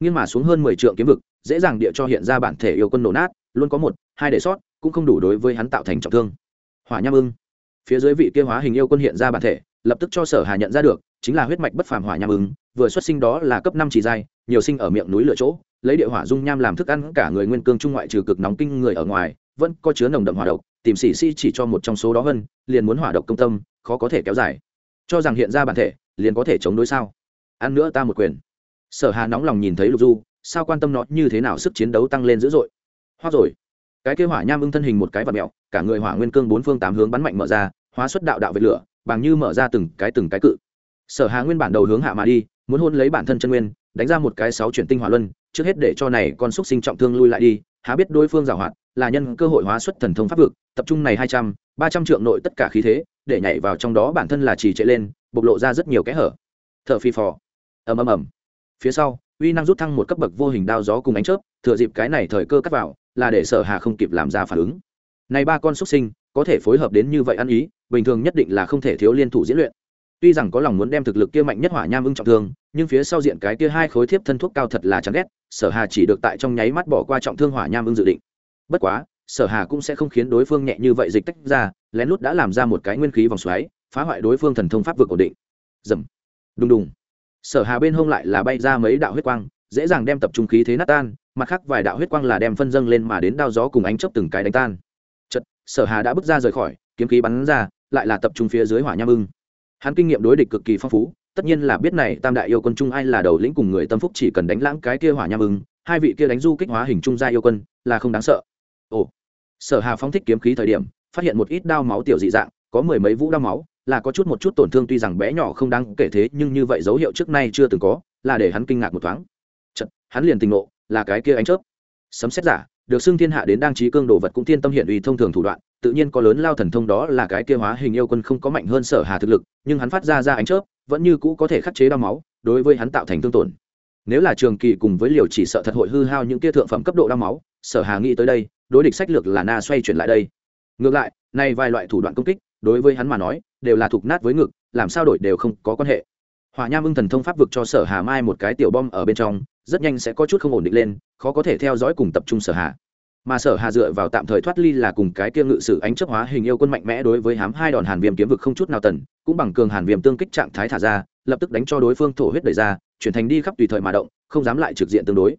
nghiêng mà xuống hơn mười trượng kiếm vực, dễ dàng địa cho hiện ra bản thể yêu quân nổ nát, luôn có một, hai để sót, cũng không đủ đối với hắn tạo thành trọng thương. Hỏa nham ưng. Phía dưới vị kia hóa hình yêu quân hiện ra bản thể, lập tức cho sở hà nhận ra được, chính là huyết mạch bất phàm hỏa nham ưng, vừa xuất sinh đó là cấp năm chỉ dai nhiều sinh ở miệng núi lửa chỗ, lấy địa hỏa dung nham làm thức ăn, cả người nguyên cương trung ngoại trừ cực nóng kinh người ở ngoài, vẫn có chứa nồng đậm hỏa độc, tìm xỉ si chỉ cho một trong số đó hơn, liền muốn hỏa độc công tâm, khó có thể kéo dài cho rằng hiện ra bản thể, liền có thể chống đối sao? Ăn nữa ta một quyền. Sở hà nóng lòng nhìn thấy lục du, sao quan tâm nó như thế nào sức chiến đấu tăng lên dữ dội? Hoa rồi. Cái kêu hỏa nham ưng thân hình một cái vật mẹo cả người hỏa nguyên cương bốn phương tám hướng bắn mạnh mở ra, hóa xuất đạo đạo về lửa, bằng như mở ra từng cái từng cái cự. Sở hà nguyên bản đầu hướng hạ mà đi, muốn hôn lấy bản thân chân nguyên, đánh ra một cái sáu chuyển tinh hỏa luân, trước hết để cho này con xúc sinh trọng thương lui lại đi, há biết đối phương giảo hoạt, là nhân cơ hội hóa xuất thần thông pháp vực, tập trung này hai trăm, ba trăm trượng nội tất cả khí thế để nhảy vào trong đó bản thân là trì chạy lên, bộc lộ ra rất nhiều kẽ hở. Thợ phi phò. Ầm ầm ầm. Phía sau, uy năng rút thăng một cấp bậc vô hình đao gió cùng ánh chớp, thừa dịp cái này thời cơ cắt vào, là để sở hà không kịp làm ra phản ứng. Này ba con xuất sinh, có thể phối hợp đến như vậy ăn ý, bình thường nhất định là không thể thiếu liên thủ diễn luyện. Tuy rằng có lòng muốn đem thực lực kia mạnh nhất hỏa nham ưng trọng thương, nhưng phía sau diện cái kia hai khối thiếp thân thuốc cao thật là chán ghét, sở hà chỉ được tại trong nháy mắt bỏ qua trọng thương hỏa nham ưng dự định. Bất quá sở hà cũng sẽ không khiến đối phương nhẹ như vậy dịch tách ra, lén lút đã làm ra một cái nguyên khí vòng xoáy, phá hoại đối phương thần thông pháp vực ổn định. Dầm. Đùng đùng. Sở hà bên hông lại là bay ra mấy đạo huyết quang, dễ dàng đem tập trung khí thế nát tan, mặt khác vài đạo huyết quang là đem phân dâng lên mà đến đao gió cùng ánh chớp từng cái đánh tan. Chật sở hà đã bước ra rời khỏi, kiếm khí bắn ra, lại là tập trung phía dưới hỏa nham ưng. Hắn kinh nghiệm đối địch cực kỳ phong phú, tất nhiên là biết này tam đại yêu quân trung ai là đầu lĩnh cùng người tâm phúc chỉ cần đánh lãng cái kia hỏa nham ưng, hai vị kia đánh du kích hóa hình trung gia yêu quân là không đáng sợ. Ồ sở hà phóng thích kiếm khí thời điểm phát hiện một ít đao máu tiểu dị dạng có mười mấy vũ đao máu là có chút một chút tổn thương tuy rằng bé nhỏ không đáng kể thế nhưng như vậy dấu hiệu trước nay chưa từng có là để hắn kinh ngạc một thoáng. Chật, hắn liền tình nộ là cái kia ánh chớp. Sấm xét giả được xưng thiên hạ đến đang trí cương đồ vật cũng thiên tâm hiện uy thông thường thủ đoạn tự nhiên có lớn lao thần thông đó là cái kia hóa hình yêu quân không có mạnh hơn sở hà thực lực nhưng hắn phát ra ra ánh chớp vẫn như cũ có thể khắc chế đau máu đối với hắn tạo thành thương tổn. Nếu là trường kỳ cùng với liều chỉ sợ thật hội hư hao những kia thượng phẩm cấp độ đau máu sở hà nghĩ tới đây đối địch sách lược là na xoay chuyển lại đây. Ngược lại, nay vài loại thủ đoạn công kích, đối với hắn mà nói, đều là thục nát với ngực, làm sao đổi đều không có quan hệ. Hỏa nham ưng thần thông pháp vực cho sở hà mai một cái tiểu bom ở bên trong, rất nhanh sẽ có chút không ổn định lên, khó có thể theo dõi cùng tập trung sở hà. Mà sở hà dựa vào tạm thời thoát ly là cùng cái kia ngự sử ánh chấp hóa hình yêu quân mạnh mẽ đối với hám hai đòn hàn viêm kiếm vực không chút nào tần, cũng bằng cường hàn viêm tương kích trạng thái thả ra, lập tức đánh cho đối phương thổ huyết đẩy ra, chuyển thành đi khắp tùy thời mà động, không dám lại trực diện tương đối.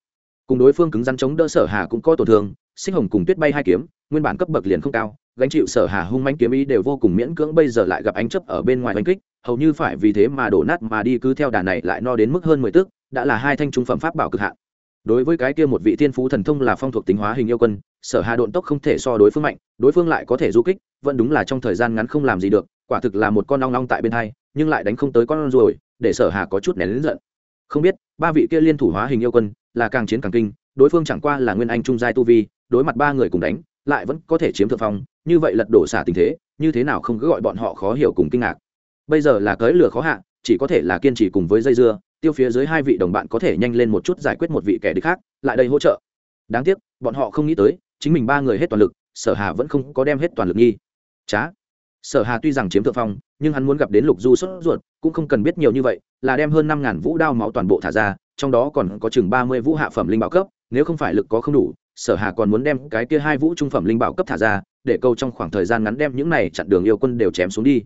Cùng đối phương cứng rắn chống đỡ sở hà cũng có tổn thương sinh hồng cùng tuyết bay hai kiếm nguyên bản cấp bậc liền không cao gánh chịu sở hà hung manh kiếm ý đều vô cùng miễn cưỡng bây giờ lại gặp ánh chấp ở bên ngoài oanh kích hầu như phải vì thế mà đổ nát mà đi cứ theo đà này lại no đến mức hơn mười tước, đã là hai thanh trung phẩm pháp bảo cực hạn. Đối với cái kia một vị thiên phú thần thông là phong thuộc tính hóa hình yêu quân sở hà độn tốc không thể so đối phương mạnh đối phương lại có thể du kích vẫn đúng là trong thời gian ngắn không làm gì được quả thực là một con long long tại bên hai nhưng lại đánh không tới con ruồi để sở hà có chút nén lớn giận. Không biết ba vị kia liên thủ hóa hình yêu quân là càng chiến càng kinh đối phương chẳng qua là nguyên anh trung giai tu vi, đối mặt ba người cùng đánh, lại vẫn có thể chiếm thượng phong, như vậy lật đổ xả tình thế, như thế nào không cứ gọi bọn họ khó hiểu cùng kinh ngạc. Bây giờ là cưới lửa khó hạ, chỉ có thể là kiên trì cùng với dây dưa, tiêu phía dưới hai vị đồng bạn có thể nhanh lên một chút giải quyết một vị kẻ địch khác, lại đây hỗ trợ. Đáng tiếc, bọn họ không nghĩ tới, chính mình ba người hết toàn lực, sở hà vẫn không có đem hết toàn lực nghi. Chá. Sở hà tuy rằng chiếm thượng phong, nhưng hắn muốn gặp đến lục du sốt ruột, cũng không cần biết nhiều như vậy, là đem hơn năm ngàn vũ đao máu toàn bộ thả ra, trong đó còn có chừng ba mươi vũ hạ phẩm linh bảo cấp nếu không phải lực có không đủ, sở hà còn muốn đem cái kia hai vũ trung phẩm linh bảo cấp thả ra, để câu trong khoảng thời gian ngắn đem những này chặn đường yêu quân đều chém xuống đi.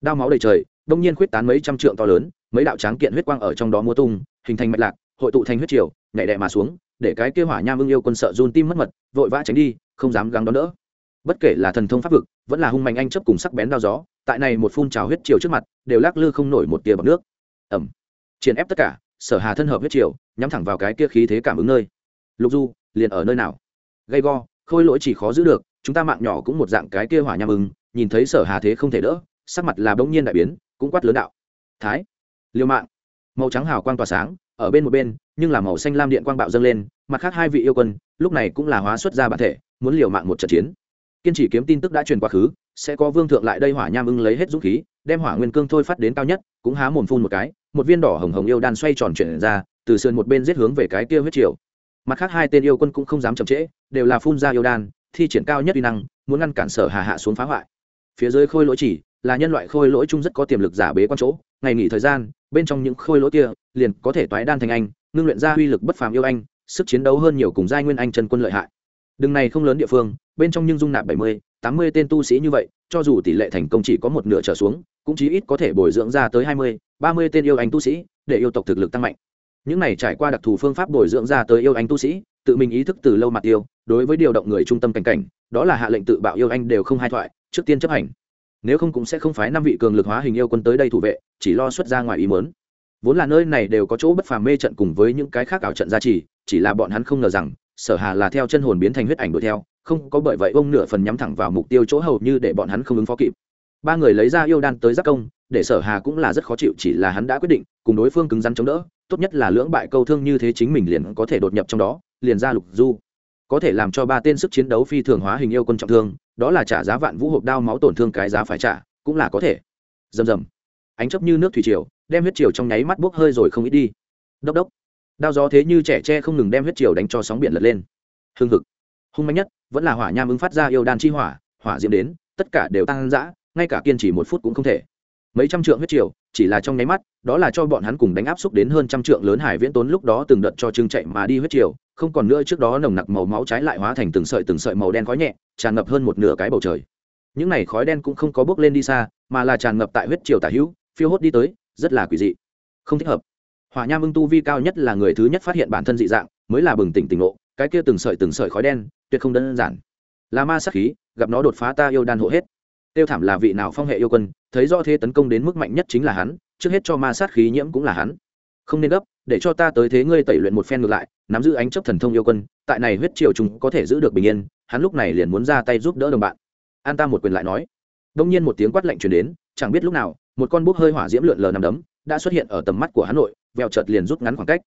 Đao máu đầy trời, đông nhiên khuyết tán mấy trăm trượng to lớn, mấy đạo tráng kiện huyết quang ở trong đó mua tung, hình thành mạch lạc, hội tụ thành huyết triều, nhảy đè mà xuống, để cái kia hỏa nham ưng yêu quân sợ run tim mất mật, vội vã tránh đi, không dám gắng đón đỡ. Bất kể là thần thông pháp vực, vẫn là hung mạnh anh chấp cùng sắc bén đao gió, tại này một phun trào huyết triều trước mặt, đều lắc lư không nổi một tia bọc nước. Ẩm triển ép tất cả, sở hà thân hợp huyết triều, nhắm thẳng vào cái kia khí thế cảm ứng nơi lục du, liền ở nơi nào? Gây go, khôi lỗi chỉ khó giữ được, chúng ta mạng nhỏ cũng một dạng cái kia hỏa nham ưng, nhìn thấy sở hà thế không thể đỡ, sắc mặt là bỗng nhiên đại biến, cũng quát lớn đạo. Thái, liêu mạng. Màu trắng hào quang tỏa sáng, ở bên một bên, nhưng là màu xanh lam điện quang bạo dâng lên, mặt khác hai vị yêu quân, lúc này cũng là hóa xuất ra bản thể, muốn liều mạng một trận chiến. Kiên trì kiếm tin tức đã truyền quá khứ, sẽ có vương thượng lại đây hỏa nham ưng lấy hết dũng khí, đem hỏa nguyên cương thôi phát đến cao nhất, cũng há mồm phun một cái, một viên đỏ hồng hồng yêu đan xoay tròn chuyển ra, từ sườn một bên giết hướng về cái kia huyết triều mặt khác hai tên yêu quân cũng không dám chậm trễ, đều là phun ra yêu đan, thi triển cao nhất uy năng, muốn ngăn cản sở hà hạ xuống phá hoại. Phía dưới khôi lỗi chỉ là nhân loại khôi lỗi chung rất có tiềm lực giả bế quan chỗ, ngày nghỉ thời gian, bên trong những khôi lỗi kia liền có thể toái đan thành anh, ngưng luyện ra uy lực bất phàm yêu anh, sức chiến đấu hơn nhiều cùng giai nguyên anh chân quân lợi hại. Đừng này không lớn địa phương, bên trong nhưng dung nạp bảy mươi, tám mươi tên tu sĩ như vậy, cho dù tỷ lệ thành công chỉ có một nửa trở xuống, cũng chí ít có thể bồi dưỡng ra tới hai mươi, ba mươi tên yêu anh tu sĩ, để yêu tộc thực lực tăng mạnh những này trải qua đặc thù phương pháp bồi dưỡng ra tới yêu anh tu sĩ, tự mình ý thức từ lâu mặt tiêu đối với điều động người trung tâm cảnh cảnh, đó là hạ lệnh tự bạo yêu anh đều không hai thoại, trước tiên chấp hành. Nếu không cũng sẽ không phái năm vị cường lực hóa hình yêu quân tới đây thủ vệ, chỉ lo xuất ra ngoài ý mớn vốn là nơi này đều có chỗ bất phàm mê trận cùng với những cái khác ảo trận gia trì, chỉ là bọn hắn không ngờ rằng, sở hà là theo chân hồn biến thành huyết ảnh đuổi theo, không có bởi vậy ông nửa phần nhắm thẳng vào mục tiêu chỗ hầu như để bọn hắn không ứng phó kịp. Ba người lấy ra yêu đan tới giác công, để sở hà cũng là rất khó chịu, chỉ là hắn đã quyết định, cùng đối phương cứng rắn chống đỡ tốt nhất là lưỡng bại câu thương như thế chính mình liền có thể đột nhập trong đó, liền ra lục du. Có thể làm cho ba tên sức chiến đấu phi thường hóa hình yêu quân trọng thương, đó là trả giá vạn vũ hộp đao máu tổn thương cái giá phải trả, cũng là có thể. Rầm rầm. Ánh chấp như nước thủy triều, đem huyết triều trong nháy mắt bốc hơi rồi không ít đi. Đốc đốc. Đao gió thế như trẻ tre không ngừng đem huyết triều đánh cho sóng biển lật lên. Hưng hực. Hung mạnh nhất, vẫn là hỏa nham ứng phát ra yêu đan chi hỏa hỏa diễm đến, tất cả đều tăng dã, ngay cả kiên trì một phút cũng không thể. Mấy trăm trượng huyết triều chỉ là trong nháy mắt, đó là cho bọn hắn cùng đánh áp xúc đến hơn trăm trượng lớn hải viễn tốn lúc đó từng đợt cho trưng chạy mà đi huyết triều không còn nữa trước đó nồng nặc màu máu trái lại hóa thành từng sợi từng sợi màu đen khói nhẹ, tràn ngập hơn một nửa cái bầu trời. Những này khói đen cũng không có bước lên đi xa, mà là tràn ngập tại huyết triều tả hữu, phiêu hốt đi tới, rất là quỷ dị. Không thích hợp. Hỏa nham ưng tu vi cao nhất là người thứ nhất phát hiện bản thân dị dạng, mới là bừng tỉnh tỉnh ngộ, cái kia từng sợi từng sợi khói đen, tuyệt không đơn giản. Là ma sát khí, gặp nó đột phá ta yêu đan hộ hết tiêu thảm là vị nào phong hệ yêu quân, thấy do thế tấn công đến mức mạnh nhất chính là hắn, trước hết cho ma sát khí nhiễm cũng là hắn. Không nên gấp, để cho ta tới thế ngươi tẩy luyện một phen ngược lại, nắm giữ ánh chấp thần thông yêu quân, tại này huyết triều chúng có thể giữ được bình yên, hắn lúc này liền muốn ra tay giúp đỡ đồng bạn. An ta một quyền lại nói. Đông nhiên một tiếng quát lạnh truyền đến, chẳng biết lúc nào, một con búp hơi hỏa diễm lượn lờ nằm đấm, đã xuất hiện ở tầm mắt của hắn nội vẹo chợt liền rút ngắn khoảng cách.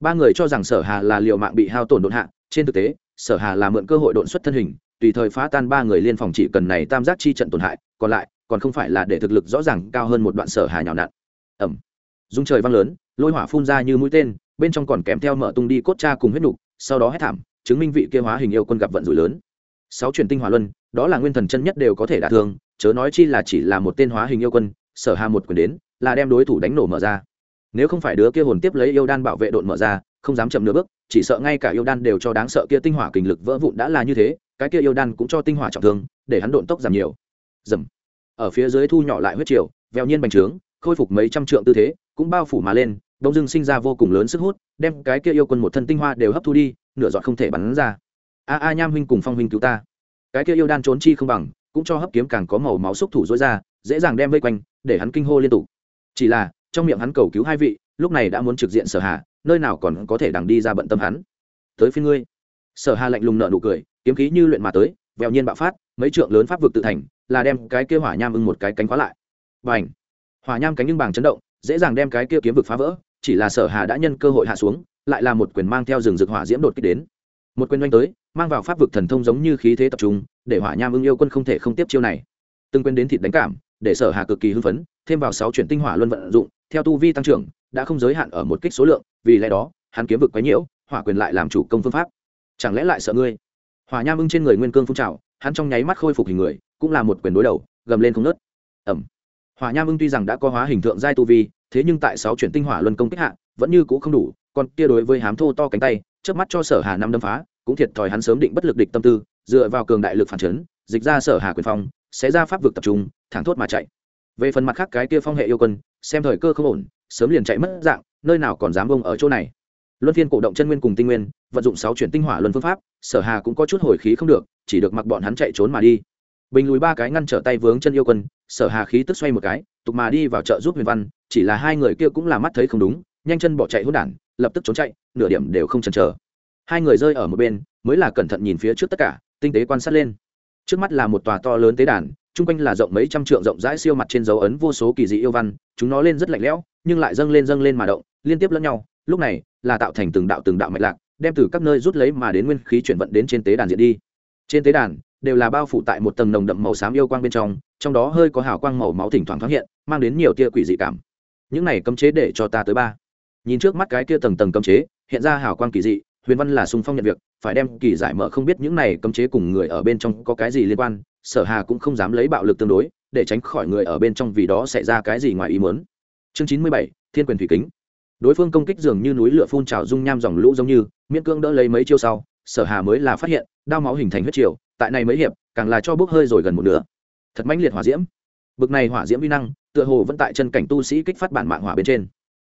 Ba người cho rằng sở hà là liều mạng bị hao tổn đột hạ, trên thực tế, sở hà là mượn cơ hội đột xuất thân hình tùy thời phá tan ba người liên phòng chỉ cần này tam giác chi trận tổn hại, còn lại, còn không phải là để thực lực rõ ràng cao hơn một đoạn sở hà nhào nặn. Ẩm. Dung trời vang lớn, lôi hỏa phun ra như mũi tên, bên trong còn kèm theo mở tung đi cốt cha cùng huyết nục, sau đó hết thảm, chứng minh vị kia hóa hình yêu quân gặp vận rủi lớn. Sáu truyền tinh hỏa luân, đó là nguyên thần chân nhất đều có thể đả thương, chớ nói chi là chỉ là một tên hóa hình yêu quân, sở hà một quyền đến, là đem đối thủ đánh nổ mở ra. Nếu không phải đứa kia hồn tiếp lấy yêu đan bảo vệ độn mở ra, không dám chậm nửa bước, chỉ sợ ngay cả yêu đan đều cho đáng sợ kia tinh hỏa kình lực vỡ vụn đã là như thế cái kia yêu đan cũng cho tinh hỏa trọng thương, để hắn độn tốc giảm nhiều. Dầm. Ở phía dưới thu nhỏ lại huyết triều, vèo nhiên bành trướng, khôi phục mấy trăm trượng tư thế, cũng bao phủ mà lên, đông dưng sinh ra vô cùng lớn sức hút, đem cái kia yêu quân một thân tinh hoa đều hấp thu đi, nửa giọt không thể bắn ra. A a nham huynh cùng phong huynh cứu ta. Cái kia yêu đan trốn chi không bằng, cũng cho hấp kiếm càng có màu máu xúc thủ dối ra, dễ dàng đem vây quanh, để hắn kinh hô liên tục. Chỉ là, trong miệng hắn cầu cứu hai vị, lúc này đã muốn trực diện sở hà, nơi nào còn có thể đằng đi ra bận tâm hắn. Tới phía ngươi. Sở hà lạnh lùng nợ nụ cười kiếm khí như luyện mà tới, vẹo nhiên bạo phát, mấy trượng lớn pháp vực tự thành, là đem cái kia hỏa nham ưng một cái cánh khóa lại. Và ảnh hỏa nham cánh nhưng bằng chấn động, dễ dàng đem cái kia kiếm vực phá vỡ, chỉ là sở hà đã nhân cơ hội hạ xuống, lại là một quyền mang theo rừng rực hỏa diễm đột kích đến. Một quyền oanh tới, mang vào pháp vực thần thông giống như khí thế tập trung, để hỏa nham ưng yêu quân không thể không tiếp chiêu này. Từng quên đến thịt đánh cảm, để sở hà cực kỳ hưng phấn, thêm vào sáu chuyển tinh hỏa luân vận dụng, theo tu vi tăng trưởng, đã không giới hạn ở một kích số lượng, vì lẽ đó, hắn kiếm vực quấy nhiễu, hỏa quyền lại làm chủ công phương pháp. Chẳng lẽ lại sợ ngươi? Hỏa nham ưng trên người nguyên cương phun trào, hắn trong nháy mắt khôi phục hình người, cũng là một quyền đối đầu, gầm lên không nớt ẩm hỏa nham ưng tuy rằng đã có hóa hình tượng giai tu vi, thế nhưng tại sáu chuyển tinh hỏa luân công kích hạ, vẫn như cũ không đủ, còn kia đối với hám thô to cánh tay trước mắt cho sở hà năm đâm phá, cũng thiệt thòi hắn sớm định bất lực địch tâm tư, dựa vào cường đại lực phản chấn, dịch ra sở hà quyền phong, sẽ ra pháp vực tập trung, thẳng thốt mà chạy. Về phần mặt khác cái kia phong hệ yêu quân, xem thời cơ không ổn, sớm liền chạy mất dạng, nơi nào còn dám bông ở chỗ này luân phiên cổ động chân nguyên cùng tinh nguyên, vận dụng sáu chuyển tinh hỏa luân phương pháp, sở hà cũng có chút hồi khí không được, chỉ được mặc bọn hắn chạy trốn mà đi. Bình lùi ba cái ngăn trở tay vướng chân yêu quân, sở hà khí tức xoay một cái, tục mà đi vào chợ giúp huyền văn, chỉ là hai người kia cũng là mắt thấy không đúng, nhanh chân bỏ chạy hỗn đản, lập tức trốn chạy, nửa điểm đều không chần chờ. Hai người rơi ở một bên, mới là cẩn thận nhìn phía trước tất cả, tinh tế quan sát lên. Trước mắt là một tòa to lớn tế đàn, chung quanh là rộng mấy trăm trượng rộng rãi siêu mặt trên dấu ấn vô số kỳ dị yêu văn, chúng nó lên rất lạnh lẽo, nhưng lại dâng lên dâng lên mà động, liên tiếp lẫn nhau. Lúc này là tạo thành từng đạo từng đạo mạch lạc, đem từ các nơi rút lấy mà đến nguyên khí chuyển vận đến trên tế đàn diện đi. Trên tế đàn, đều là bao phủ tại một tầng nồng đậm màu xám yêu quang bên trong trong đó hơi có hào quang màu máu thỉnh thoảng thoáng hiện, mang đến nhiều tia quỷ dị cảm. Những này cấm chế để cho ta tới ba. Nhìn trước mắt cái kia tầng tầng cấm chế, hiện ra hào quang kỳ dị, huyền văn là sung phong nhận việc, phải đem kỳ giải mở không biết những này cấm chế cùng người ở bên trong có cái gì liên quan, sở hà cũng không dám lấy bạo lực tương đối, để tránh khỏi người ở bên trong vì đó xảy ra cái gì ngoài ý muốn. Chương chín mươi bảy, thiên quyền thủy kính đối phương công kích dường như núi lửa phun trào dung nham dòng lũ giống như, miễn cương đỡ lấy mấy chiêu sau, sở hà mới là phát hiện, đao máu hình thành huyết triều, tại này mấy hiệp, càng là cho bốc hơi rồi gần một nửa. Thật mãnh liệt hỏa diễm. Bực này hỏa diễm vi năng, tựa hồ vẫn tại chân cảnh tu sĩ kích phát bản mạng hỏa bên trên.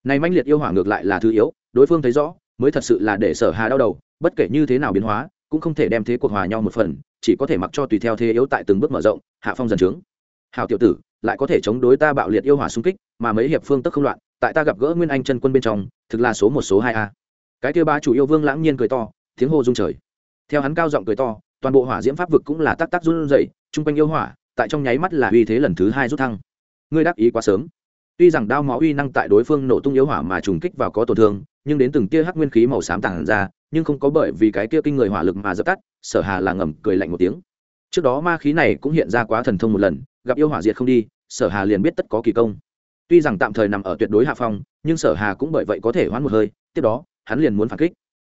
Này mãnh liệt yêu hỏa ngược lại là thứ yếu, đối phương thấy rõ, mới thật sự là để sở hà đau đầu, bất kể như thế nào biến hóa, cũng không thể đem thế cuộc hòa nhau một phần, chỉ có thể mặc cho tùy theo thế yếu tại từng bước mở rộng, hạ phong dần trướng. Hào tiểu tử, lại có thể chống đối ta bạo liệt yêu hỏa xung kích, mà mấy hiệp phương tức không loạn tại ta gặp gỡ nguyên anh chân quân bên trong thực là số một số hai a. Cái kia ba chủ yêu vương lãng nhiên cười to tiếng hô rung trời. Theo hắn cao giọng cười to toàn bộ hỏa diễm pháp vực cũng là tắc tắc run dậy, chung quanh yêu hỏa tại trong nháy mắt là uy thế lần thứ hai rút thăng. Ngươi đắc ý quá sớm. Tuy rằng đao máu uy năng tại đối phương nổ tung yếu hỏa mà trùng kích vào có tổn thương nhưng đến từng tia hắc nguyên khí màu xám tản ra nhưng không có bởi vì cái kia kinh người hỏa lực mà dập tắt sở hà là ngầm cười lạnh một tiếng. Trước đó ma khí này cũng hiện ra quá thần thông một lần gặp yêu hỏa diệt không đi sở hà liền biết tất có kỳ công tuy rằng tạm thời nằm ở tuyệt đối hạ phong, nhưng sở hà cũng bởi vậy có thể hoãn một hơi, tiếp đó, hắn liền muốn phản kích.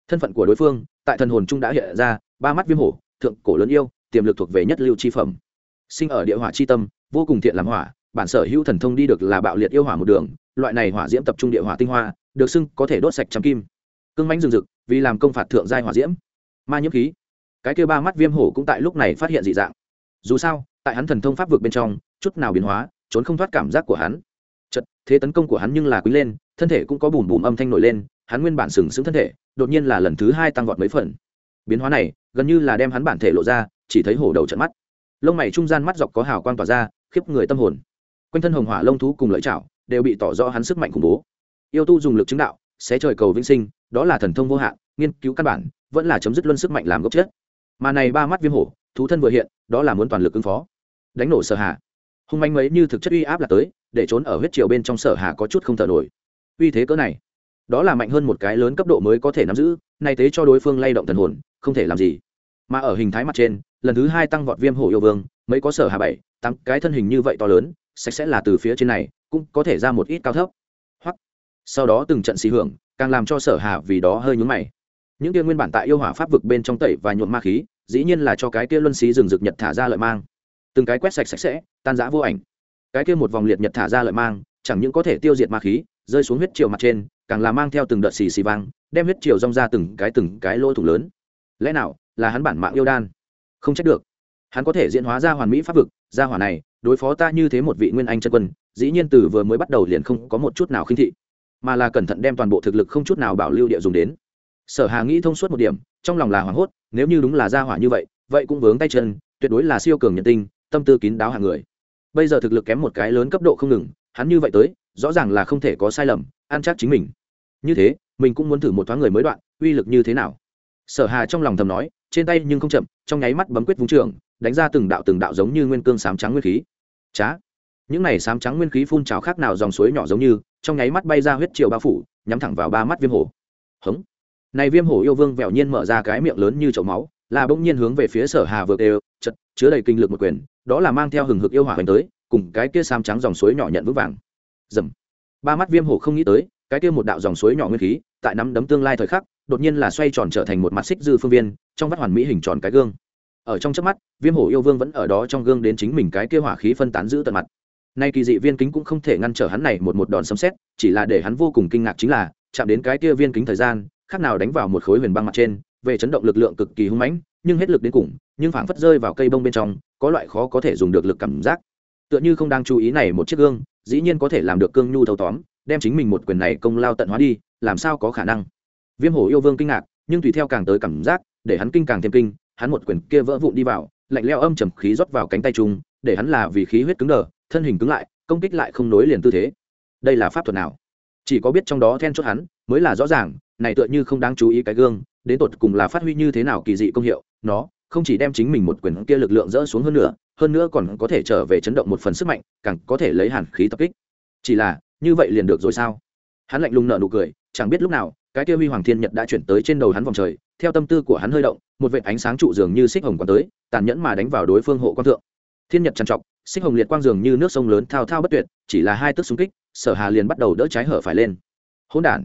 Thân phận của đối phương, tại thần hồn trung đã hiện ra, ba mắt viêm hổ, thượng cổ lớn yêu, tiềm lực thuộc về nhất lưu chi phẩm. Sinh ở địa hỏa chi tâm, vô cùng thiện làm hỏa, bản sở hữu thần thông đi được là bạo liệt yêu hỏa một đường, loại này hỏa diễm tập trung địa hỏa tinh hoa, được xưng có thể đốt sạch trăm kim. Cương mãnh rừng rực, vì làm công phạt thượng giai hỏa diễm. Ma nhiễm khí. Cái kia ba mắt viêm hổ cũng tại lúc này phát hiện dị dạng. Dù sao, tại hắn thần thông pháp vực bên trong, chút nào biến hóa, trốn không thoát cảm giác của hắn thế tấn công của hắn nhưng là quý lên, thân thể cũng có bùm bùm âm thanh nổi lên, hắn nguyên bản sừng sững thân thể, đột nhiên là lần thứ hai tăng vọt mấy phần. Biến hóa này, gần như là đem hắn bản thể lộ ra, chỉ thấy hổ đầu trận mắt. Lông mày trung gian mắt dọc có hào quang tỏa ra, khiếp người tâm hồn. Quanh thân hồng hỏa lông thú cùng lợi chảo đều bị tỏ rõ hắn sức mạnh khủng bố. Yêu tu dùng lực chứng đạo, xé trời cầu vĩnh sinh, đó là thần thông vô hạn, nghiên cứu căn bản, vẫn là chấm dứt luân sức mạnh làm gốc chết. Mà này ba mắt viêm hổ, thú thân vừa hiện, đó là muốn toàn lực ứng phó. Đánh nổ sở hạ. Hung manh mấy như thực chất uy áp là tới để trốn ở huyết triều bên trong sở hạ có chút không thở nổi. Uy thế cỡ này, đó là mạnh hơn một cái lớn cấp độ mới có thể nắm giữ, nay thế cho đối phương lay động thần hồn, không thể làm gì. Mà ở hình thái mặt trên, lần thứ hai tăng vọt viêm hổ yêu vương, mấy có sở hạ bảy tăng cái thân hình như vậy to lớn, sạch sẽ là từ phía trên này, cũng có thể ra một ít cao thấp. Hoặc, sau đó từng trận xì hưởng, càng làm cho sở hạ vì đó hơi nhúng mày. Những kia nguyên bản tại yêu hỏa pháp vực bên trong tẩy và nhuộm ma khí, dĩ nhiên là cho cái kia luân xí rừng rực nhật thả ra lợi mang. Từng cái quét sạch sạch sẽ, tan giã vô ảnh cái kia một vòng liệt nhật thả ra lợi mang, chẳng những có thể tiêu diệt ma khí, rơi xuống huyết triều mặt trên, càng là mang theo từng đợt xì xì vang, đem huyết triều rong ra từng cái từng cái lỗ thủng lớn. Lẽ nào là hắn bản mạng yêu đan? Không trách được. Hắn có thể diễn hóa ra hoàn mỹ pháp vực ra hỏa này, đối phó ta như thế một vị nguyên anh chân quân, dĩ nhiên từ vừa mới bắt đầu liền không có một chút nào khinh thị, mà là cẩn thận đem toàn bộ thực lực không chút nào bảo lưu địa dùng đến. Sở hà nghĩ thông suốt một điểm, trong lòng là hoảng hốt, nếu như đúng là gia hỏa như vậy vậy cũng vướng tay chân, tuyệt đối là siêu cường nhân tinh, tâm tư kín đáo hàng người bây giờ thực lực kém một cái lớn cấp độ không ngừng, hắn như vậy tới, rõ ràng là không thể có sai lầm, ăn chắc chính mình. Như thế, mình cũng muốn thử một thoáng người mới đoạn, uy lực như thế nào? Sở hà trong lòng thầm nói, trên tay nhưng không chậm, trong nháy mắt bấm quyết vung trường, đánh ra từng đạo từng đạo giống như nguyên cương sám trắng nguyên khí. Chá! Những này sám trắng nguyên khí phun trào khác nào dòng suối nhỏ giống như, trong nháy mắt bay ra huyết triều bao phủ, nhắm thẳng vào ba mắt viêm hổ. Hống! Này viêm hổ yêu vương vẹo nhiên mở ra cái miệng lớn như chậu máu là bỗng nhiên hướng về phía sở hà vượt đều chật chứa đầy kinh lực một quyền, đó là mang theo hừng hực yêu hỏa hoành tới, cùng cái kia sam trắng dòng suối nhỏ nhận vững vàng. Dầm. Ba mắt viêm hổ không nghĩ tới, cái kia một đạo dòng suối nhỏ nguyên khí, tại nắm đấm tương lai thời khắc, đột nhiên là xoay tròn trở thành một mặt xích dư phương viên, trong vắt hoàn mỹ hình tròn cái gương. Ở trong chớp mắt, viêm hổ yêu vương vẫn ở đó trong gương đến chính mình cái kia hỏa khí phân tán giữ tận mặt. Nay kỳ dị viên kính cũng không thể ngăn trở hắn này một một đòn sấm xét chỉ là để hắn vô cùng kinh ngạc chính là, chạm đến cái kia viên kính thời gian, khác nào đánh vào một khối huyền băng mặt trên về chấn động lực lượng cực kỳ hung mãnh, nhưng hết lực đến cùng, nhưng phảng phất rơi vào cây bông bên trong, có loại khó có thể dùng được lực cảm giác. Tựa như không đang chú ý này một chiếc gương, dĩ nhiên có thể làm được cương nhu thâu tóm, đem chính mình một quyền này công lao tận hóa đi, làm sao có khả năng? Viêm hổ yêu vương kinh ngạc, nhưng tùy theo càng tới cảm giác, để hắn kinh càng thêm kinh, hắn một quyền kia vỡ vụn đi vào, lạnh leo âm trầm khí rót vào cánh tay trung để hắn là vì khí huyết cứng đờ, thân hình cứng lại, công kích lại không nối liền tư thế. Đây là pháp thuật nào? Chỉ có biết trong đó then chốt hắn, mới là rõ ràng, này tựa như không đáng chú ý cái gương đến tột cùng là phát huy như thế nào kỳ dị công hiệu, nó không chỉ đem chính mình một quyền kia lực lượng dỡ xuống hơn nữa hơn nữa còn có thể trở về chấn động một phần sức mạnh, càng có thể lấy hàn khí tập kích. Chỉ là, như vậy liền được rồi sao? Hắn lạnh lùng nở nụ cười, chẳng biết lúc nào, cái kia huy hoàng thiên nhật đã chuyển tới trên đầu hắn vòng trời, theo tâm tư của hắn hơi động, một vệ ánh sáng trụ dường như xích hồng quang tới, tàn nhẫn mà đánh vào đối phương hộ quan thượng. Thiên nhật trằn trọc, xích hồng liệt quang dường như nước sông lớn thao thao bất tuyệt, chỉ là hai tức xung kích, sở hà liền bắt đầu đỡ trái hở phải lên. Hỗn đản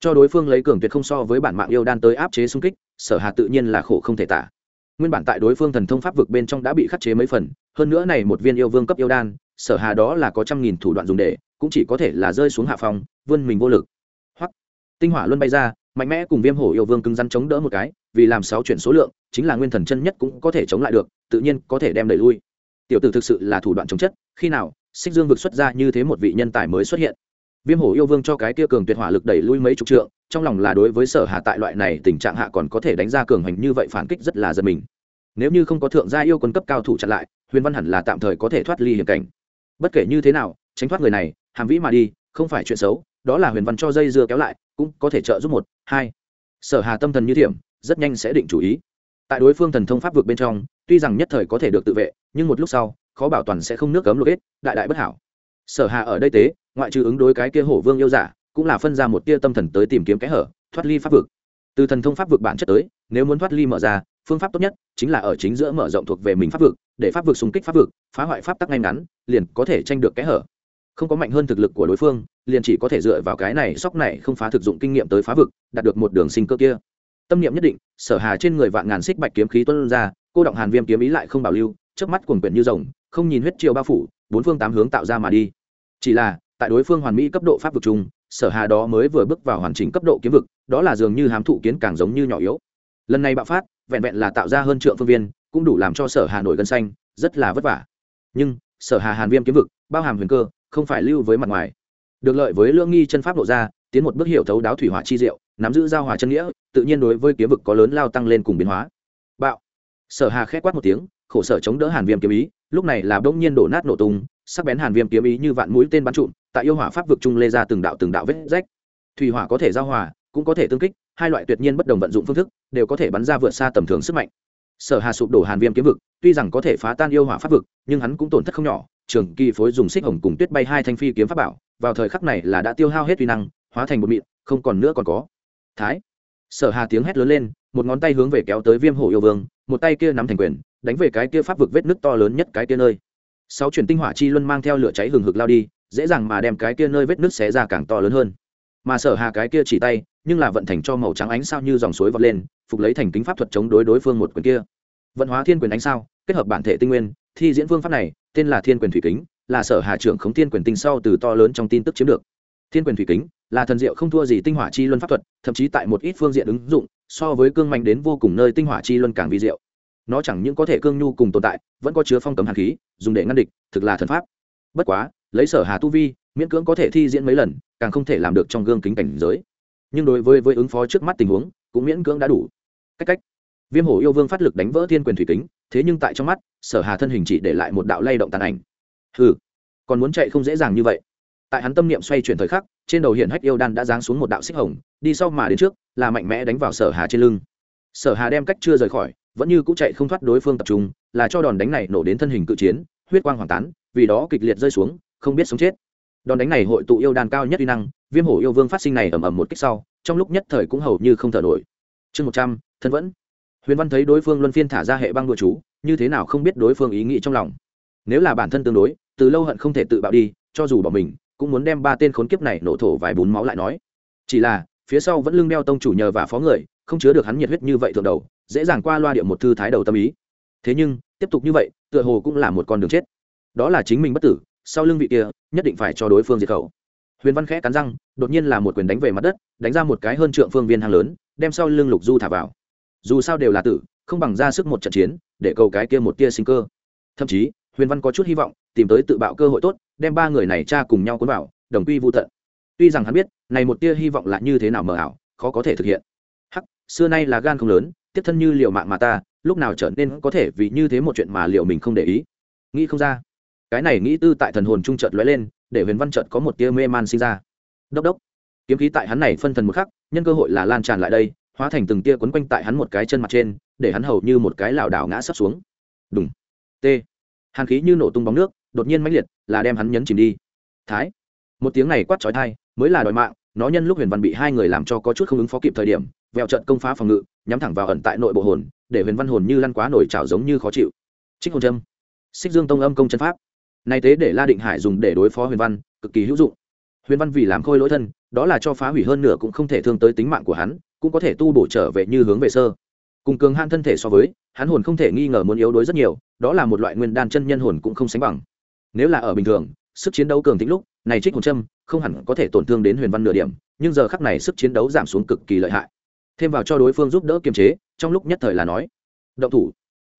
cho đối phương lấy cường tuyệt không so với bản mạng yêu đan tới áp chế xung kích, sở hà tự nhiên là khổ không thể tả. Nguyên bản tại đối phương thần thông pháp vực bên trong đã bị khắc chế mấy phần, hơn nữa này một viên yêu vương cấp yêu đan, sở hà đó là có trăm nghìn thủ đoạn dùng để, cũng chỉ có thể là rơi xuống hạ phòng vươn mình vô lực. Hoặc tinh hỏa luôn bay ra, mạnh mẽ cùng viêm hổ yêu vương cứng rắn chống đỡ một cái, vì làm sáu chuyển số lượng, chính là nguyên thần chân nhất cũng có thể chống lại được, tự nhiên có thể đem đẩy lui. Tiểu tử thực sự là thủ đoạn chống chất, khi nào, xích dương vực xuất ra như thế một vị nhân tài mới xuất hiện? Viêm hổ yêu vương cho cái kia cường tuyệt hỏa lực đẩy lui mấy chục trượng trong lòng là đối với sở hạ tại loại này tình trạng hạ còn có thể đánh ra cường hành như vậy phản kích rất là giật mình. Nếu như không có thượng gia yêu quân cấp cao thủ chặn lại huyền văn hẳn là tạm thời có thể thoát ly hiểm cảnh. Bất kể như thế nào tránh thoát người này hàm vĩ mà đi không phải chuyện xấu đó là huyền văn cho dây dưa kéo lại cũng có thể trợ giúp một hai. Sở hà tâm thần như thiểm rất nhanh sẽ định chủ ý. Tại đối phương thần thông pháp vực bên trong tuy rằng nhất thời có thể được tự vệ nhưng một lúc sau khó bảo toàn sẽ không nước cấm lục ít, đại đại bất hảo sở hà ở đây tế, ngoại trừ ứng đối cái kia hổ vương yêu giả, cũng là phân ra một tia tâm thần tới tìm kiếm cái hở, thoát ly pháp vực. Từ thần thông pháp vực bản chất tới, nếu muốn thoát ly mở ra, phương pháp tốt nhất chính là ở chính giữa mở rộng thuộc về mình pháp vực, để pháp vực xung kích pháp vực, phá hoại pháp tắc ngay ngắn, liền có thể tranh được cái hở. Không có mạnh hơn thực lực của đối phương, liền chỉ có thể dựa vào cái này sóc này không phá thực dụng kinh nghiệm tới phá vực, đạt được một đường sinh cơ kia. Tâm niệm nhất định, sở hà trên người vạn ngàn xích bạch kiếm khí tuân ra, cô động hàn viêm kiếm ý lại không bảo lưu trước mắt cuồng quyển như rồng, không nhìn huyết chiều bao phủ bốn phương tám hướng tạo ra mà đi. Chỉ là, tại đối phương hoàn mỹ cấp độ pháp vực chung, sở hà đó mới vừa bước vào hoàn chỉnh cấp độ kiếm vực, đó là dường như hám thụ kiến càng giống như nhỏ yếu. Lần này bạo phát, vẹn vẹn là tạo ra hơn trượng phương viên, cũng đủ làm cho sở hà nổi gân xanh, rất là vất vả. Nhưng, sở hà hàn viêm kiếm vực, bao hàm huyền cơ, không phải lưu với mặt ngoài. Được lợi với lương nghi chân pháp lộ ra, tiến một bước hiểu thấu đáo thủy hỏa chi diệu, nắm giữ giao hòa chân nghĩa, tự nhiên đối với kiếm vực có lớn lao tăng lên cùng biến hóa. Bạo. Sở hà khép quát một tiếng, khổ sở chống đỡ hàn viêm kiếm ý lúc này là bỗng nhiên đổ nát nổ tung, sắc bén hàn viêm kiếm ý như vạn mũi tên bắn trụm, tại yêu hỏa pháp vực trung lê ra từng đạo từng đạo vết rách. Thủy hỏa có thể giao hòa, cũng có thể tương kích, hai loại tuyệt nhiên bất đồng vận dụng phương thức, đều có thể bắn ra vượt xa tầm thường sức mạnh. Sở hà sụp đổ hàn viêm kiếm vực, tuy rằng có thể phá tan yêu hỏa pháp vực, nhưng hắn cũng tổn thất không nhỏ. Trường kỳ phối dùng xích hồng cùng tuyết bay hai thanh phi kiếm pháp bảo, vào thời khắc này là đã tiêu hao hết uy năng, hóa thành một mịn, không còn nữa còn có. Thái. Sở hà tiếng hét lớn lên, một ngón tay hướng về kéo tới viêm hổ yêu vương một tay kia nắm thành quyền, đánh về cái kia pháp vực vết nứt to lớn nhất cái kia nơi. Sáu chuyển tinh hỏa chi luân mang theo lửa cháy hừng hực lao đi, dễ dàng mà đem cái kia nơi vết nứt xé ra càng to lớn hơn. Mà sở hà cái kia chỉ tay, nhưng là vận thành cho màu trắng ánh sao như dòng suối vọt lên, phục lấy thành kính pháp thuật chống đối đối phương một quyền kia. Vận hóa thiên quyền ánh sao, kết hợp bản thể tinh nguyên, thi diễn phương pháp này, tên là thiên quyền thủy kính, là sở hà trưởng khống thiên quyền tinh sau từ to lớn trong tin tức chiếm được. Thiên quyền thủy kính là thần diệu không thua gì tinh hỏa chi luân pháp thuật, thậm chí tại một ít phương diện ứng dụng so với cương mạnh đến vô cùng nơi tinh hỏa chi luân càng vi diệu. Nó chẳng những có thể cương nhu cùng tồn tại, vẫn có chứa phong cấm hàn khí, dùng để ngăn địch, thực là thần pháp. Bất quá, lấy sở hà tu vi, miễn cưỡng có thể thi diễn mấy lần, càng không thể làm được trong gương kính cảnh giới. Nhưng đối với với ứng phó trước mắt tình huống, cũng miễn cưỡng đã đủ. Cách cách. Viêm hổ yêu vương phát lực đánh vỡ thiên quyền thủy kính, thế nhưng tại trong mắt, sở hà thân hình chỉ để lại một đạo lay động tàn ảnh. Hừ. Còn muốn chạy không dễ dàng như vậy tại hắn tâm niệm xoay chuyển thời khắc, trên đầu hiện hách yêu đan đã giáng xuống một đạo xích hồng, đi sau mà đến trước, là mạnh mẽ đánh vào sở hà trên lưng. Sở hà đem cách chưa rời khỏi, vẫn như cũng chạy không thoát đối phương tập trung, là cho đòn đánh này nổ đến thân hình cự chiến, huyết quang hoàng tán, vì đó kịch liệt rơi xuống, không biết sống chết. Đòn đánh này hội tụ yêu đan cao nhất uy năng, viêm hổ yêu vương phát sinh này ầm ầm một kích sau, trong lúc nhất thời cũng hầu như không thở nổi. Chương một trăm, thân vẫn. Huyền văn thấy đối phương luân phiên thả ra hệ băng đùa chú, như thế nào không biết đối phương ý nghĩ trong lòng. Nếu là bản thân tương đối, từ lâu hận không thể tự bạo đi, cho dù bỏ mình cũng muốn đem ba tên khốn kiếp này nổ thổ vài bún máu lại nói. Chỉ là, phía sau vẫn lưng đeo tông chủ nhờ và phó người, không chứa được hắn nhiệt huyết như vậy thượng đầu, dễ dàng qua loa điệu một thư thái đầu tâm ý. Thế nhưng, tiếp tục như vậy, tựa hồ cũng là một con đường chết. Đó là chính mình bất tử, sau lưng vị kia, nhất định phải cho đối phương diệt khẩu. Huyền văn khẽ cắn răng, đột nhiên là một quyền đánh về mặt đất, đánh ra một cái hơn trượng phương viên hàng lớn, đem sau lưng lục du thả vào. Dù sao đều là tử, không bằng ra sức một trận chiến, để cầu cái kia một tia sinh cơ. Thậm chí, huyền văn có chút hy vọng, tìm tới tự bạo cơ hội tốt đem ba người này cha cùng nhau cuốn vào, đồng quy vô tận. Tuy rằng hắn biết, này một tia hy vọng là như thế nào mờ ảo, khó có thể thực hiện. Hắc, xưa nay là gan không lớn, tiếp thân như liệu mạng mà ta, lúc nào trở nên có thể vì như thế một chuyện mà liệu mình không để ý? Nghĩ không ra. Cái này nghĩ tư tại thần hồn trung chợt lóe lên, để huyền văn chợt có một tia mê man sinh ra. Đốc đốc. Kiếm khí tại hắn này phân thần một khắc, nhân cơ hội là lan tràn lại đây, hóa thành từng tia quấn quanh tại hắn một cái chân mặt trên, để hắn hầu như một cái lảo đảo ngã sắp xuống. Đúng t. Hàn khí như nổ tung bóng nước đột nhiên mãnh liệt, là đem hắn nhấn chìm đi. Thái, một tiếng này quát trói thai mới là đòi mạng, nó nhân lúc huyền văn bị hai người làm cho có chút không ứng phó kịp thời điểm, vẹo trận công phá phòng ngự, nhắm thẳng vào ẩn tại nội bộ hồn, để huyền văn hồn như lăn quá nổi trào giống như khó chịu. Trích hồn châm. Xích dương tông âm công chân pháp. Nay thế để la định hải dùng để đối phó huyền văn, cực kỳ hữu dụng. Huyền văn vì làm khôi lỗi thân, đó là cho phá hủy hơn nửa cũng không thể thương tới tính mạng của hắn, cũng có thể tu bổ trở về như hướng về sơ. Cùng cường han thân thể so với, hắn hồn không thể nghi ngờ muốn yếu đuối rất nhiều, đó là một loại nguyên đan chân nhân hồn cũng không sánh bằng nếu là ở bình thường, sức chiến đấu cường tính lúc, này trích hồn châm không hẳn có thể tổn thương đến huyền văn nửa điểm, nhưng giờ khắc này sức chiến đấu giảm xuống cực kỳ lợi hại. Thêm vào cho đối phương giúp đỡ kiềm chế, trong lúc nhất thời là nói, động thủ.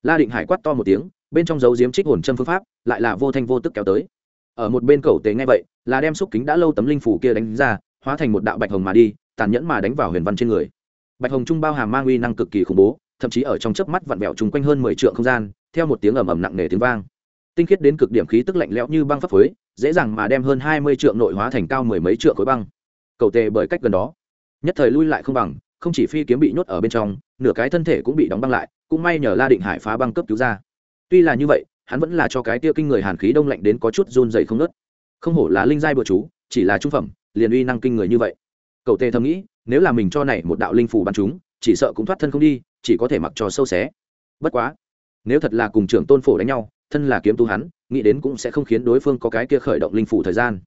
La định hải quát to một tiếng, bên trong dấu diếm trích hồn châm phương pháp, lại là vô thanh vô tức kéo tới. Ở một bên cầu tế ngay vậy, là đem xúc kính đã lâu tấm linh phủ kia đánh ra, hóa thành một đạo bạch hồng mà đi, tàn nhẫn mà đánh vào huyền văn trên người. Bạch hồng trung bao hàm mang uy năng cực kỳ khủng bố, thậm chí ở trong chớp mắt vặn vẹo chung quanh hơn mười triệu không gian, theo một tiếng ầm ầm nặng nề tiếng vang tinh khiết đến cực điểm khí tức lạnh lẽo như băng pháp phối dễ dàng mà đem hơn hai mươi trượng nội hóa thành cao mười mấy trượng khối băng. Cầu tề bởi cách gần đó. Nhất thời lui lại không bằng, không chỉ phi kiếm bị nhốt ở bên trong, nửa cái thân thể cũng bị đóng băng lại, cũng may nhờ la định hải phá băng cấp cứu ra. Tuy là như vậy, hắn vẫn là cho cái tia kinh người hàn khí đông lạnh đến có chút run dày không nớt không hổ là linh giai bừa chú, chỉ là trung phẩm, liền uy năng kinh người như vậy. Cậu tề thầm nghĩ, nếu là mình cho này một đạo linh phủ bắn chúng, chỉ sợ cũng thoát thân không đi, chỉ có thể mặc trò sâu xé. Bất quá, nếu thật là cùng trưởng tôn phổ đánh nhau thân là kiếm tu hắn, nghĩ đến cũng sẽ không khiến đối phương có cái kia khởi động linh phủ thời gian.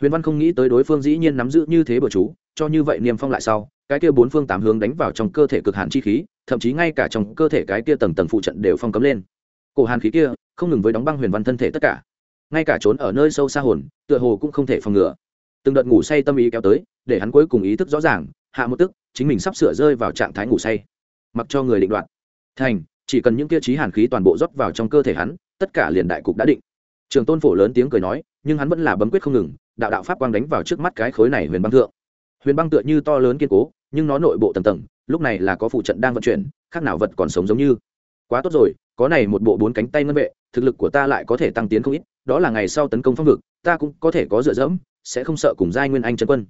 Huyền văn không nghĩ tới đối phương dĩ nhiên nắm giữ như thế bừa chú, cho như vậy niềm phong lại sau, cái kia bốn phương tám hướng đánh vào trong cơ thể cực hạn chi khí, thậm chí ngay cả trong cơ thể cái kia tầng tầng phụ trận đều phong cấm lên. Cổ hàn khí kia, không ngừng với đóng băng huyền văn thân thể tất cả. Ngay cả trốn ở nơi sâu xa hồn, tựa hồ cũng không thể phòng ngừa. Từng đợt ngủ say tâm ý kéo tới, để hắn cuối cùng ý thức rõ ràng, hạ một tức, chính mình sắp sửa rơi vào trạng thái ngủ say. Mặc cho người định đoạt. Thành chỉ cần những kia trí hàn khí toàn bộ rót vào trong cơ thể hắn, tất cả liền đại cục đã định. Trường tôn phổ lớn tiếng cười nói, nhưng hắn vẫn là bấm quyết không ngừng, đạo đạo pháp quang đánh vào trước mắt cái khối này huyền băng thượng. Huyền băng tựa như to lớn kiên cố, nhưng nó nội bộ tầng tầng, lúc này là có phụ trận đang vận chuyển, khác nào vật còn sống giống như. Quá tốt rồi, có này một bộ bốn cánh tay ngân vệ, thực lực của ta lại có thể tăng tiến không ít, đó là ngày sau tấn công phong vực, ta cũng có thể có dựa dẫm, sẽ không sợ cùng giai nguyên anh chân quân.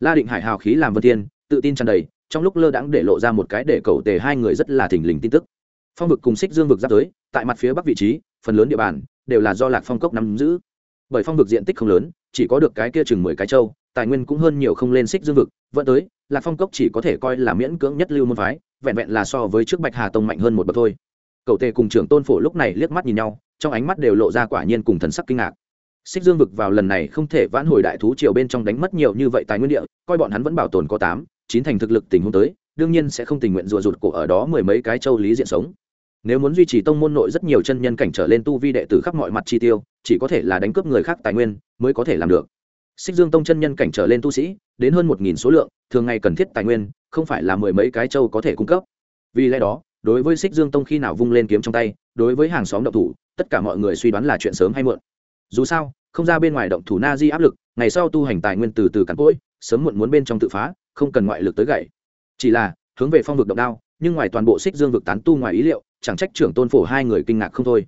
La định hải hào khí làm vân thiên, tự tin tràn đầy, trong lúc lơ đãng để lộ ra một cái để cầu tề hai người rất là thình lình tin tức phong vực cùng xích dương vực giáp giới, tại mặt phía bắc vị trí phần lớn địa bàn đều là do lạc phong cốc nắm giữ. Bởi phong vực diện tích không lớn chỉ có được cái kia chừng mười cái châu tài nguyên cũng hơn nhiều không lên xích dương vực. Vẫn tới lạc phong cốc chỉ có thể coi là miễn cưỡng nhất lưu môn phái vẹn vẹn là so với trước bạch hà tông mạnh hơn một bậc thôi. Cậu tề cùng trưởng tôn phổ lúc này liếc mắt nhìn nhau trong ánh mắt đều lộ ra quả nhiên cùng thần sắc kinh ngạc. Xích dương vực vào lần này không thể vãn hồi đại thú triều bên trong đánh mất nhiều như vậy tài nguyên địa coi bọn hắn vẫn bảo tồn có tám chín thành thực lực tình huống tới đương nhiên sẽ không tình nguyện rùa rụt cổ ở đó mười mấy cái châu lý diện sống nếu muốn duy trì tông môn nội rất nhiều chân nhân cảnh trở lên tu vi đệ tử khắp mọi mặt chi tiêu, chỉ có thể là đánh cướp người khác tài nguyên mới có thể làm được. Xích dương tông chân nhân cảnh trở lên tu sĩ, đến hơn một nghìn số lượng, thường ngày cần thiết tài nguyên, không phải là mười mấy cái châu có thể cung cấp. Vì lẽ đó, đối với xích dương tông khi nào vung lên kiếm trong tay, đối với hàng xóm động thủ, tất cả mọi người suy đoán là chuyện sớm hay muộn. Dù sao, không ra bên ngoài động thủ na di áp lực, ngày sau tu hành tài nguyên từ từ cắn cỗi, sớm muộn muốn bên trong tự phá, không cần ngoại lực tới gậy. Chỉ là, hướng về phong vực động đao, nhưng ngoài toàn bộ xích dương vực tán tu ngoài ý liệu chẳng trách trưởng tôn phổ hai người kinh ngạc không thôi.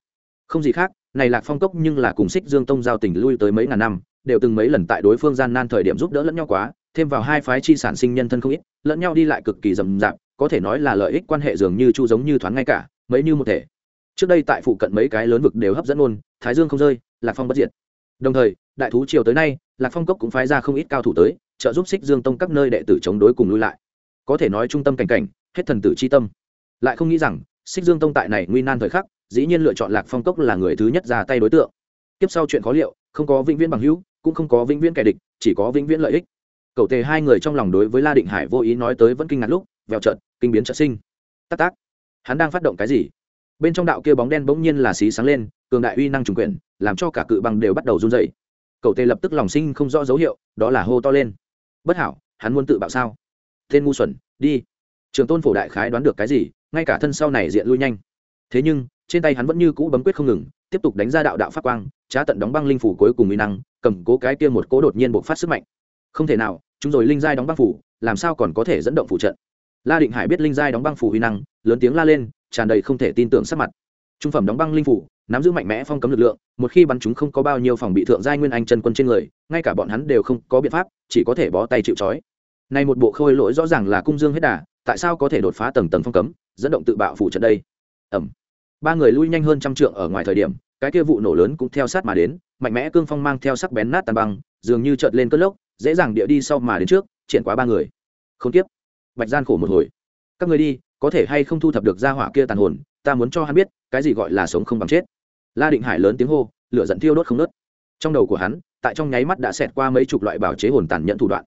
Không gì khác, này lạc phong cốc nhưng là cùng xích dương tông giao tình lui tới mấy ngàn năm, đều từng mấy lần tại đối phương gian nan thời điểm giúp đỡ lẫn nhau quá, thêm vào hai phái chi sản sinh nhân thân không ít, lẫn nhau đi lại cực kỳ rầm rạp, có thể nói là lợi ích quan hệ dường như chu giống như thoáng ngay cả, mấy như một thể. Trước đây tại phụ cận mấy cái lớn vực đều hấp dẫn ôn, thái dương không rơi, lạc phong bất diệt. Đồng thời, đại thú triều tới nay, lạc phong cốc cũng phái ra không ít cao thủ tới, trợ giúp xích dương tông các nơi đệ tử chống đối cùng lui lại. Có thể nói trung tâm cảnh cảnh, hết thần tử c h i tâm. Lại không nghĩ rằng xích dương tông tại này nguy nan thời khắc dĩ nhiên lựa chọn lạc phong cốc là người thứ nhất ra tay đối tượng. Tiếp sau chuyện khó liệu không có vĩnh viễn bằng hữu cũng không có vĩnh viễn kẻ địch chỉ có vĩnh viễn lợi ích. Cậu tề hai người trong lòng đối với la định hải vô ý nói tới vẫn kinh ngạc lúc vèo trợt, kinh biến trợ sinh. Tác tác hắn đang phát động cái gì? Bên trong đạo kia bóng đen bỗng nhiên là xí sáng lên cường đại uy năng trùng quyền làm cho cả cự băng đều bắt đầu run dày cậu tề lập tức lòng sinh không rõ dấu hiệu đó là hô to lên. Bất hảo hắn muốn tự bạo sao? Tên ngu xuẩn đi. Trường tôn phổ đại khái đoán được cái gì ngay cả thân sau này diện lui nhanh. Thế nhưng, trên tay hắn vẫn như cũ bấm quyết không ngừng, tiếp tục đánh ra đạo đạo pháp quang, trá tận đóng băng linh phủ cuối cùng uy năng, cầm cố cái kia một cố đột nhiên bộc phát sức mạnh. Không thể nào, chúng rồi linh giai đóng băng phủ, làm sao còn có thể dẫn động phủ trận? La định hải biết linh giai đóng băng phủ uy năng, lớn tiếng la lên, tràn đầy không thể tin tưởng sắc mặt. Trung phẩm đóng băng linh phủ, nắm giữ mạnh mẽ phong cấm lực lượng, một khi bắn chúng không có bao nhiêu phòng bị thượng giai nguyên anh chân quân trên người, ngay cả bọn hắn đều không có biện pháp, chỉ có thể bó tay chịu trói. Này một bộ khôi lỗi rõ ràng là cung dương hết đà tại sao có thể đột phá tầng tầng phong cấm, dẫn động tự bạo phủ trận đây? Ẩm. Ba người lui nhanh hơn trăm trượng ở ngoài thời điểm, cái kia vụ nổ lớn cũng theo sát mà đến, mạnh mẽ cương phong mang theo sắc bén nát tàn băng, dường như trợt lên cất lốc, dễ dàng địa đi sau mà đến trước, triển quá ba người. Không tiếp. Bạch gian khổ một hồi. Các người đi, có thể hay không thu thập được ra hỏa kia tàn hồn, ta muốn cho hắn biết, cái gì gọi là sống không bằng chết. La định hải lớn tiếng hô, lửa giận thiêu đốt không nớt trong đầu của hắn, tại trong nháy mắt đã xẹt qua mấy chục loại bảo chế hồn tàn nhận thủ đoạn.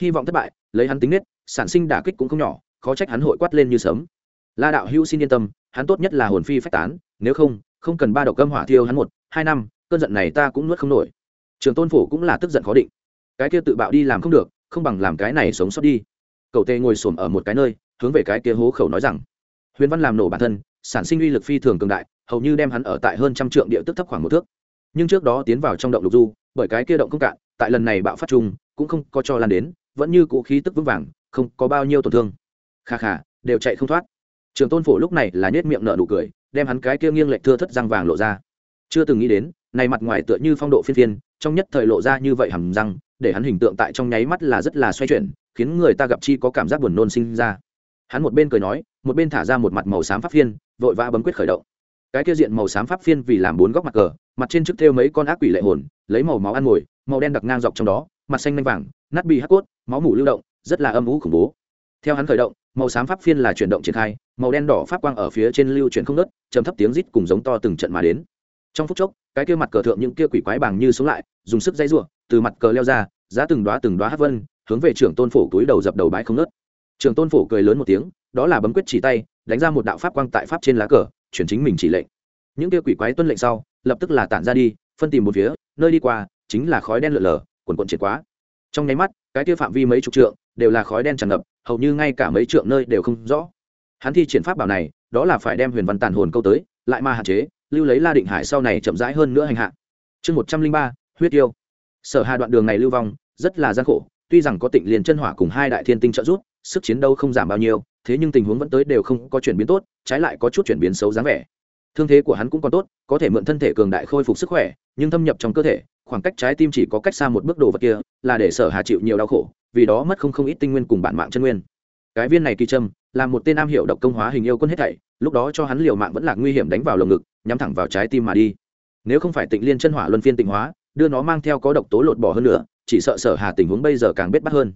Hy vọng thất bại, lấy hắn tính nết, sản sinh đả kích cũng không nhỏ khó trách hắn hội quát lên như sớm la đạo hữu xin yên tâm, hắn tốt nhất là hồn phi phách tán, nếu không không cần ba độc cơm hỏa thiêu hắn một, hai năm, cơn giận này ta cũng nuốt không nổi. Trường tôn phủ cũng là tức giận khó định. Cái kia tự bạo đi làm không được, không bằng làm cái này sống sót đi. Cậu tê ngồi xổm ở một cái nơi, hướng về cái kia hố khẩu nói rằng, huyền văn làm nổ bản thân, sản sinh uy lực phi thường cường đại, hầu như đem hắn ở tại hơn trăm trượng địa tức thấp khoảng một thước. Nhưng trước đó tiến vào trong động lục du, bởi cái kia động không cạn, tại lần này bạo phát chung, cũng không có cho lan đến, vẫn như cũ khí tức vững vàng, không có bao nhiêu tổn thương kha kha, đều chạy không thoát. Trường tôn phổ lúc này là nhét miệng nở nụ cười, đem hắn cái kia nghiêng lệch thưa thất răng vàng lộ ra. Chưa từng nghĩ đến, này mặt ngoài tựa như phong độ phiên phiên, trong nhất thời lộ ra như vậy hầm răng, để hắn hình tượng tại trong nháy mắt là rất là xoay chuyển, khiến người ta gặp chi có cảm giác buồn nôn sinh ra. Hắn một bên cười nói, một bên thả ra một mặt màu xám pháp phiên, vội vã bấm quyết khởi động. Cái kia diện màu xám pháp phiên vì làm bốn góc mặt cờ, mặt trên trước thêu mấy con ác quỷ lệ hồn, lấy màu máu ăn mồi màu đen đặc ngang dọc trong đó, mặt xanh lanh vàng, nát bị hắc cốt, máu mủ lưu động, rất là âm ú khủng bố. Theo hắn khởi động màu xám pháp phiên là chuyển động triển khai, màu đen đỏ pháp quang ở phía trên lưu chuyển không nớt chấm thấp tiếng rít cùng giống to từng trận mà đến. Trong phút chốc, cái kia mặt cờ thượng những kia quỷ quái bàng như sống lại, dùng sức dây rủa, từ mặt cờ leo ra, giá từng đóa từng đóa hát vân, hướng về trưởng tôn phổ túi đầu dập đầu bãi không nớt trưởng tôn phổ cười lớn một tiếng, đó là bấm quyết chỉ tay, đánh ra một đạo pháp quang tại pháp trên lá cờ, chuyển chính mình chỉ lệnh. Những kia quỷ quái tuân lệnh sau, lập tức là tản ra đi, phân tìm một phía, nơi đi qua, chính là khói đen lượn lờ quần quần triệt quá. Trong nháy mắt, cái kia phạm vi mấy chục trượng đều là khói đen tràn ngập, hầu như ngay cả mấy trượng nơi đều không rõ. Hắn thi triển pháp bảo này, đó là phải đem huyền văn tàn hồn câu tới, lại mà hạn chế, lưu lấy la định hải sau này chậm rãi hơn nữa hành hạ. Chương một trăm linh ba, huyết yêu sở hà đoạn đường này lưu vong, rất là gian khổ, tuy rằng có tịnh liền chân hỏa cùng hai đại thiên tinh trợ giúp, sức chiến đấu không giảm bao nhiêu, thế nhưng tình huống vẫn tới đều không có chuyển biến tốt, trái lại có chút chuyển biến xấu dáng vẻ. Thương thế của hắn cũng còn tốt, có thể mượn thân thể cường đại khôi phục sức khỏe, nhưng thâm nhập trong cơ thể khoảng cách trái tim chỉ có cách xa một bước đồ vật kia, là để sở hà chịu nhiều đau khổ, vì đó mất không không ít tinh nguyên cùng bản mạng chân nguyên. Cái viên này kỳ trâm là một tên nam hiệu độc công hóa hình yêu quân hết thảy, lúc đó cho hắn liều mạng vẫn là nguy hiểm đánh vào lồng ngực, nhắm thẳng vào trái tim mà đi. Nếu không phải tịnh liên chân hỏa luân phiên tịnh hóa, đưa nó mang theo có độc tố lột bỏ hơn nữa, chỉ sợ sở hà tình huống bây giờ càng bết bắt hơn.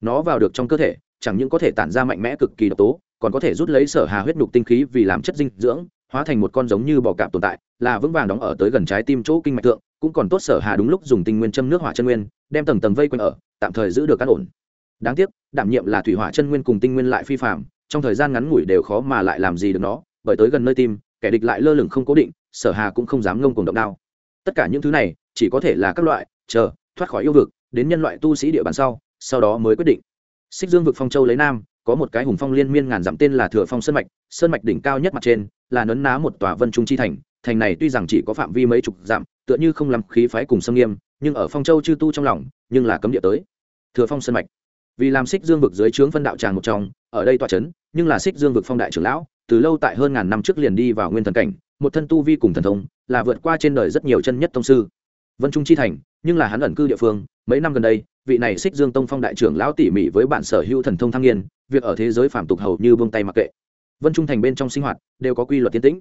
Nó vào được trong cơ thể, chẳng những có thể tản ra mạnh mẽ cực kỳ độc tố, còn có thể rút lấy sở hà huyết nhục tinh khí vì làm chất dinh dưỡng, hóa thành một con giống như bò cạp tồn tại, là vững vàng đóng ở tới gần trái tim chỗ kinh mạch tượng cũng còn tốt sở hà đúng lúc dùng tinh nguyên châm nước hỏa chân nguyên, đem tầng tầng vây quanh ở, tạm thời giữ được cát ổn. Đáng tiếc, đảm nhiệm là thủy hỏa chân nguyên cùng tinh nguyên lại phi phạm, trong thời gian ngắn ngủi đều khó mà lại làm gì được nó, bởi tới gần nơi tim, kẻ địch lại lơ lửng không cố định, sở hà cũng không dám ngông cùng động đao. Tất cả những thứ này, chỉ có thể là các loại, chờ, thoát khỏi yêu vực, đến nhân loại tu sĩ địa bàn sau sau đó mới quyết định. Xích dương vực phong châu lấy nam, có một cái hùng phong liên miên ngàn dặm tên là thừa phong sơn mạch sơn mạch đỉnh cao nhất mặt trên, là nấn ná một tòa vân trung chi thành thành này tuy rằng chỉ có phạm vi mấy chục dặm, tựa như không làm khí phái cùng sâm nghiêm, nhưng ở phong châu chư tu trong lòng, nhưng là cấm địa tới. Thừa phong sơn mạch. Vì làm xích dương vực dưới trướng phân đạo tràng một trong, ở đây tọa trấn nhưng là xích dương vực phong đại trưởng lão, từ lâu tại hơn ngàn năm trước liền đi vào nguyên thần cảnh, một thân tu vi cùng thần thông, là vượt qua trên đời rất nhiều chân nhất tông sư. Vân trung chi thành, nhưng là hắn ẩn cư địa phương, mấy năm gần đây, vị này xích dương tông phong đại trưởng lão tỉ mỉ với bản sở hữu thần thông thăng nghiền việc ở thế giới phạm tục hầu như buông tay mặc kệ. Vân trung thành bên trong sinh hoạt, đều có quy luật tiến tĩnh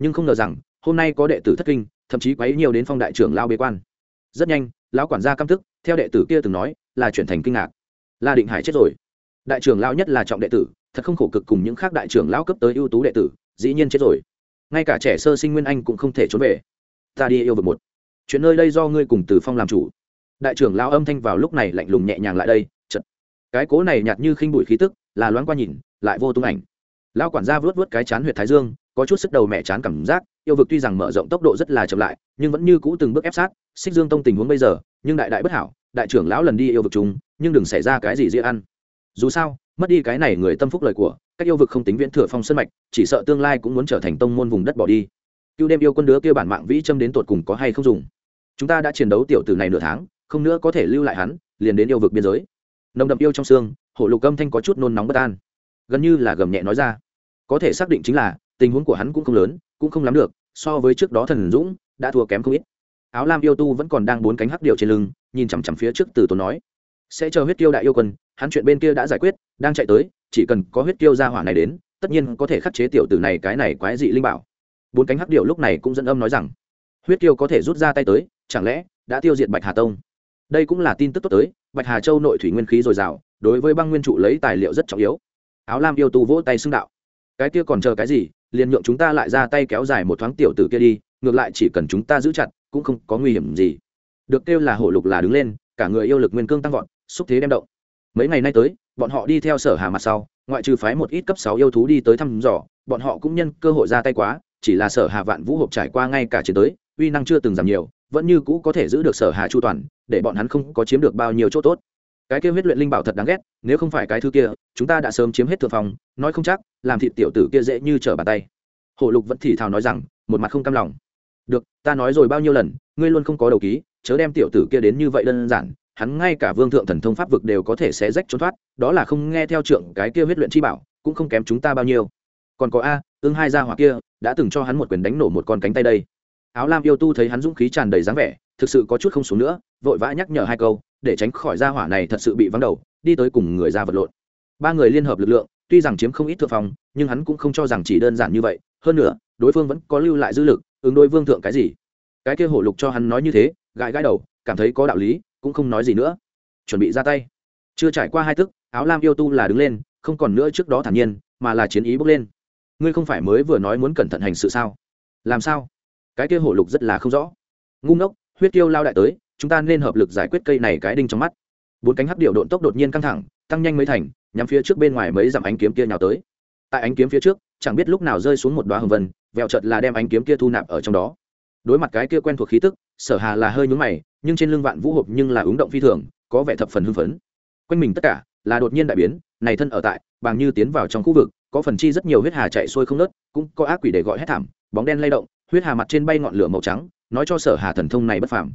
nhưng không ngờ rằng, hôm nay có đệ tử thất kinh, thậm chí quấy nhiều đến phong đại trưởng lao bế quan. Rất nhanh, lão quản gia căm tức, theo đệ tử kia từng nói, là chuyển thành kinh ngạc. La định hải chết rồi. Đại trưởng lão nhất là trọng đệ tử, thật không khổ cực cùng những khác đại trưởng lão cấp tới ưu tú đệ tử, dĩ nhiên chết rồi. Ngay cả trẻ sơ sinh nguyên anh cũng không thể trốn về. Ta đi yêu vực một. Chuyện nơi đây do ngươi cùng từ phong làm chủ. Đại trưởng lão âm thanh vào lúc này lạnh lùng nhẹ nhàng lại đây chật cái cố này nhạt như khinh bụi khí tức, là loáng qua nhìn, lại vô tung ảnh lão quản gia vớt vớt cái chán huyệt thái dương, có chút sức đầu mẹ chán cảm giác, yêu vực tuy rằng mở rộng tốc độ rất là chậm lại, nhưng vẫn như cũ từng bước ép sát. Xích dương tông tình huống bây giờ, nhưng đại đại bất hảo, đại trưởng lão lần đi yêu vực chúng nhưng đừng xảy ra cái gì dễ ăn. Dù sao, mất đi cái này người tâm phúc lời của các yêu vực không tính viễn thừa phong sân mạch, chỉ sợ tương lai cũng muốn trở thành tông môn vùng đất bỏ đi. Cưu đêm yêu quân đứa kia bản mạng vĩ châm đến tột cùng có hay không dùng? Chúng ta đã chiến đấu tiểu tử này nửa tháng, không nữa có thể lưu lại hắn, liền đến yêu vực biên giới. Nồng đậm yêu trong xương, hổ lục âm thanh có chút nôn nóng bất an gần như là gầm nhẹ nói ra. Có thể xác định chính là, tình huống của hắn cũng không lớn, cũng không lắm được, so với trước đó thần dũng, đã thua kém không ít. Áo lam yêu tu vẫn còn đang bốn cánh hắc điệu trên lưng, nhìn chằm chằm phía trước từ tốn nói. Sẽ chờ huyết tiêu đại yêu quân, hắn chuyện bên kia đã giải quyết, đang chạy tới, chỉ cần có huyết tiêu ra hỏa này đến, tất nhiên có thể khắc chế tiểu tử này cái này quái dị linh bảo. Bốn cánh hắc điệu lúc này cũng dẫn âm nói rằng, huyết tiêu có thể rút ra tay tới, chẳng lẽ đã tiêu diệt bạch hà tông? Đây cũng là tin tức tốt tới, bạch hà châu nội thủy nguyên khí dồi dào, đối với băng nguyên trụ lấy tài liệu rất trọng yếu áo lam yêu tu vỗ tay xưng đạo. Cái kia còn chờ cái gì, liền nhượng chúng ta lại ra tay kéo dài một thoáng tiểu tử kia đi, ngược lại chỉ cần chúng ta giữ chặt, cũng không có nguy hiểm gì. Được kêu là hổ lục là đứng lên, cả người yêu lực nguyên cương tăng vọt, xúc thế đem động. Mấy ngày nay tới, bọn họ đi theo sở hà mặt sau, ngoại trừ phái một ít cấp sáu yêu thú đi tới thăm dò, bọn họ cũng nhân cơ hội ra tay quá, chỉ là sở hà vạn vũ hộp trải qua ngay cả chiến tới, uy năng chưa từng giảm nhiều, vẫn như cũ có thể giữ được sở hà chu toàn, để bọn hắn không có chiếm được bao nhiêu chỗ tốt cái kia huyết luyện linh bảo thật đáng ghét, nếu không phải cái thứ kia, chúng ta đã sớm chiếm hết thượng phòng nói không chắc, làm thịt tiểu tử kia dễ như trở bàn tay. Hổ lục vẫn thì thào nói rằng, một mặt không cam lòng. Được, ta nói rồi bao nhiêu lần, ngươi luôn không có đầu ký, chớ đem tiểu tử kia đến như vậy đơn giản, hắn ngay cả vương thượng thần thông pháp vực đều có thể xé rách trốn thoát, đó là không nghe theo trượng cái kia huyết luyện chi bảo, cũng không kém chúng ta bao nhiêu. Còn có a ương hai gia hỏa kia, đã từng cho hắn một quyền đánh nổ một con cánh tay đây. Áo lam yêu tu thấy hắn dũng khí tràn đầy dáng vẻ, thực sự có chút không xuống nữa, vội vã nhắc nhở hai câu để tránh khỏi gia hỏa này thật sự bị vắng đầu, đi tới cùng người ra vật lộn. Ba người liên hợp lực lượng, tuy rằng chiếm không ít thượng phong, nhưng hắn cũng không cho rằng chỉ đơn giản như vậy, hơn nữa, đối phương vẫn có lưu lại dư lực, ứng đối vương thượng cái gì. Cái kia hổ lục cho hắn nói như thế, gãi gãi đầu, cảm thấy có đạo lý, cũng không nói gì nữa. Chuẩn bị ra tay. Chưa trải qua hai tức áo lam yêu tu là đứng lên, không còn nữa trước đó thản nhiên, mà là chiến ý bốc lên. Ngươi không phải mới vừa nói muốn cẩn thận hành sự sao? Làm sao? Cái kia hổ lục rất là không rõ. Ngu ngốc, huyết tiêu lao đại tới chúng ta nên hợp lực giải quyết cây này cái đinh trong mắt. Bốn cánh hắc điệu độn tốc đột nhiên căng thẳng, tăng nhanh mấy thành, nhắm phía trước bên ngoài mấy dặm ánh kiếm kia nhào tới. Tại ánh kiếm phía trước, chẳng biết lúc nào rơi xuống một đoá hồng vân, vẹo chợt là đem ánh kiếm kia thu nạp ở trong đó. Đối mặt cái kia quen thuộc khí tức, sở hà là hơi nhúng mày, nhưng trên lưng vạn vũ hộp nhưng là ứng động phi thường, có vẻ thập phần hưng phấn. Quanh mình tất cả là đột nhiên đại biến, này thân ở tại, bằng như tiến vào trong khu vực, có phần chi rất nhiều huyết hà chạy xuôi không nớt, cũng có ác quỷ để gọi hết thảm, bóng đen lay động, huyết hà mặt trên bay ngọn lửa màu trắng, nói cho sở hà thần thông này bất phàm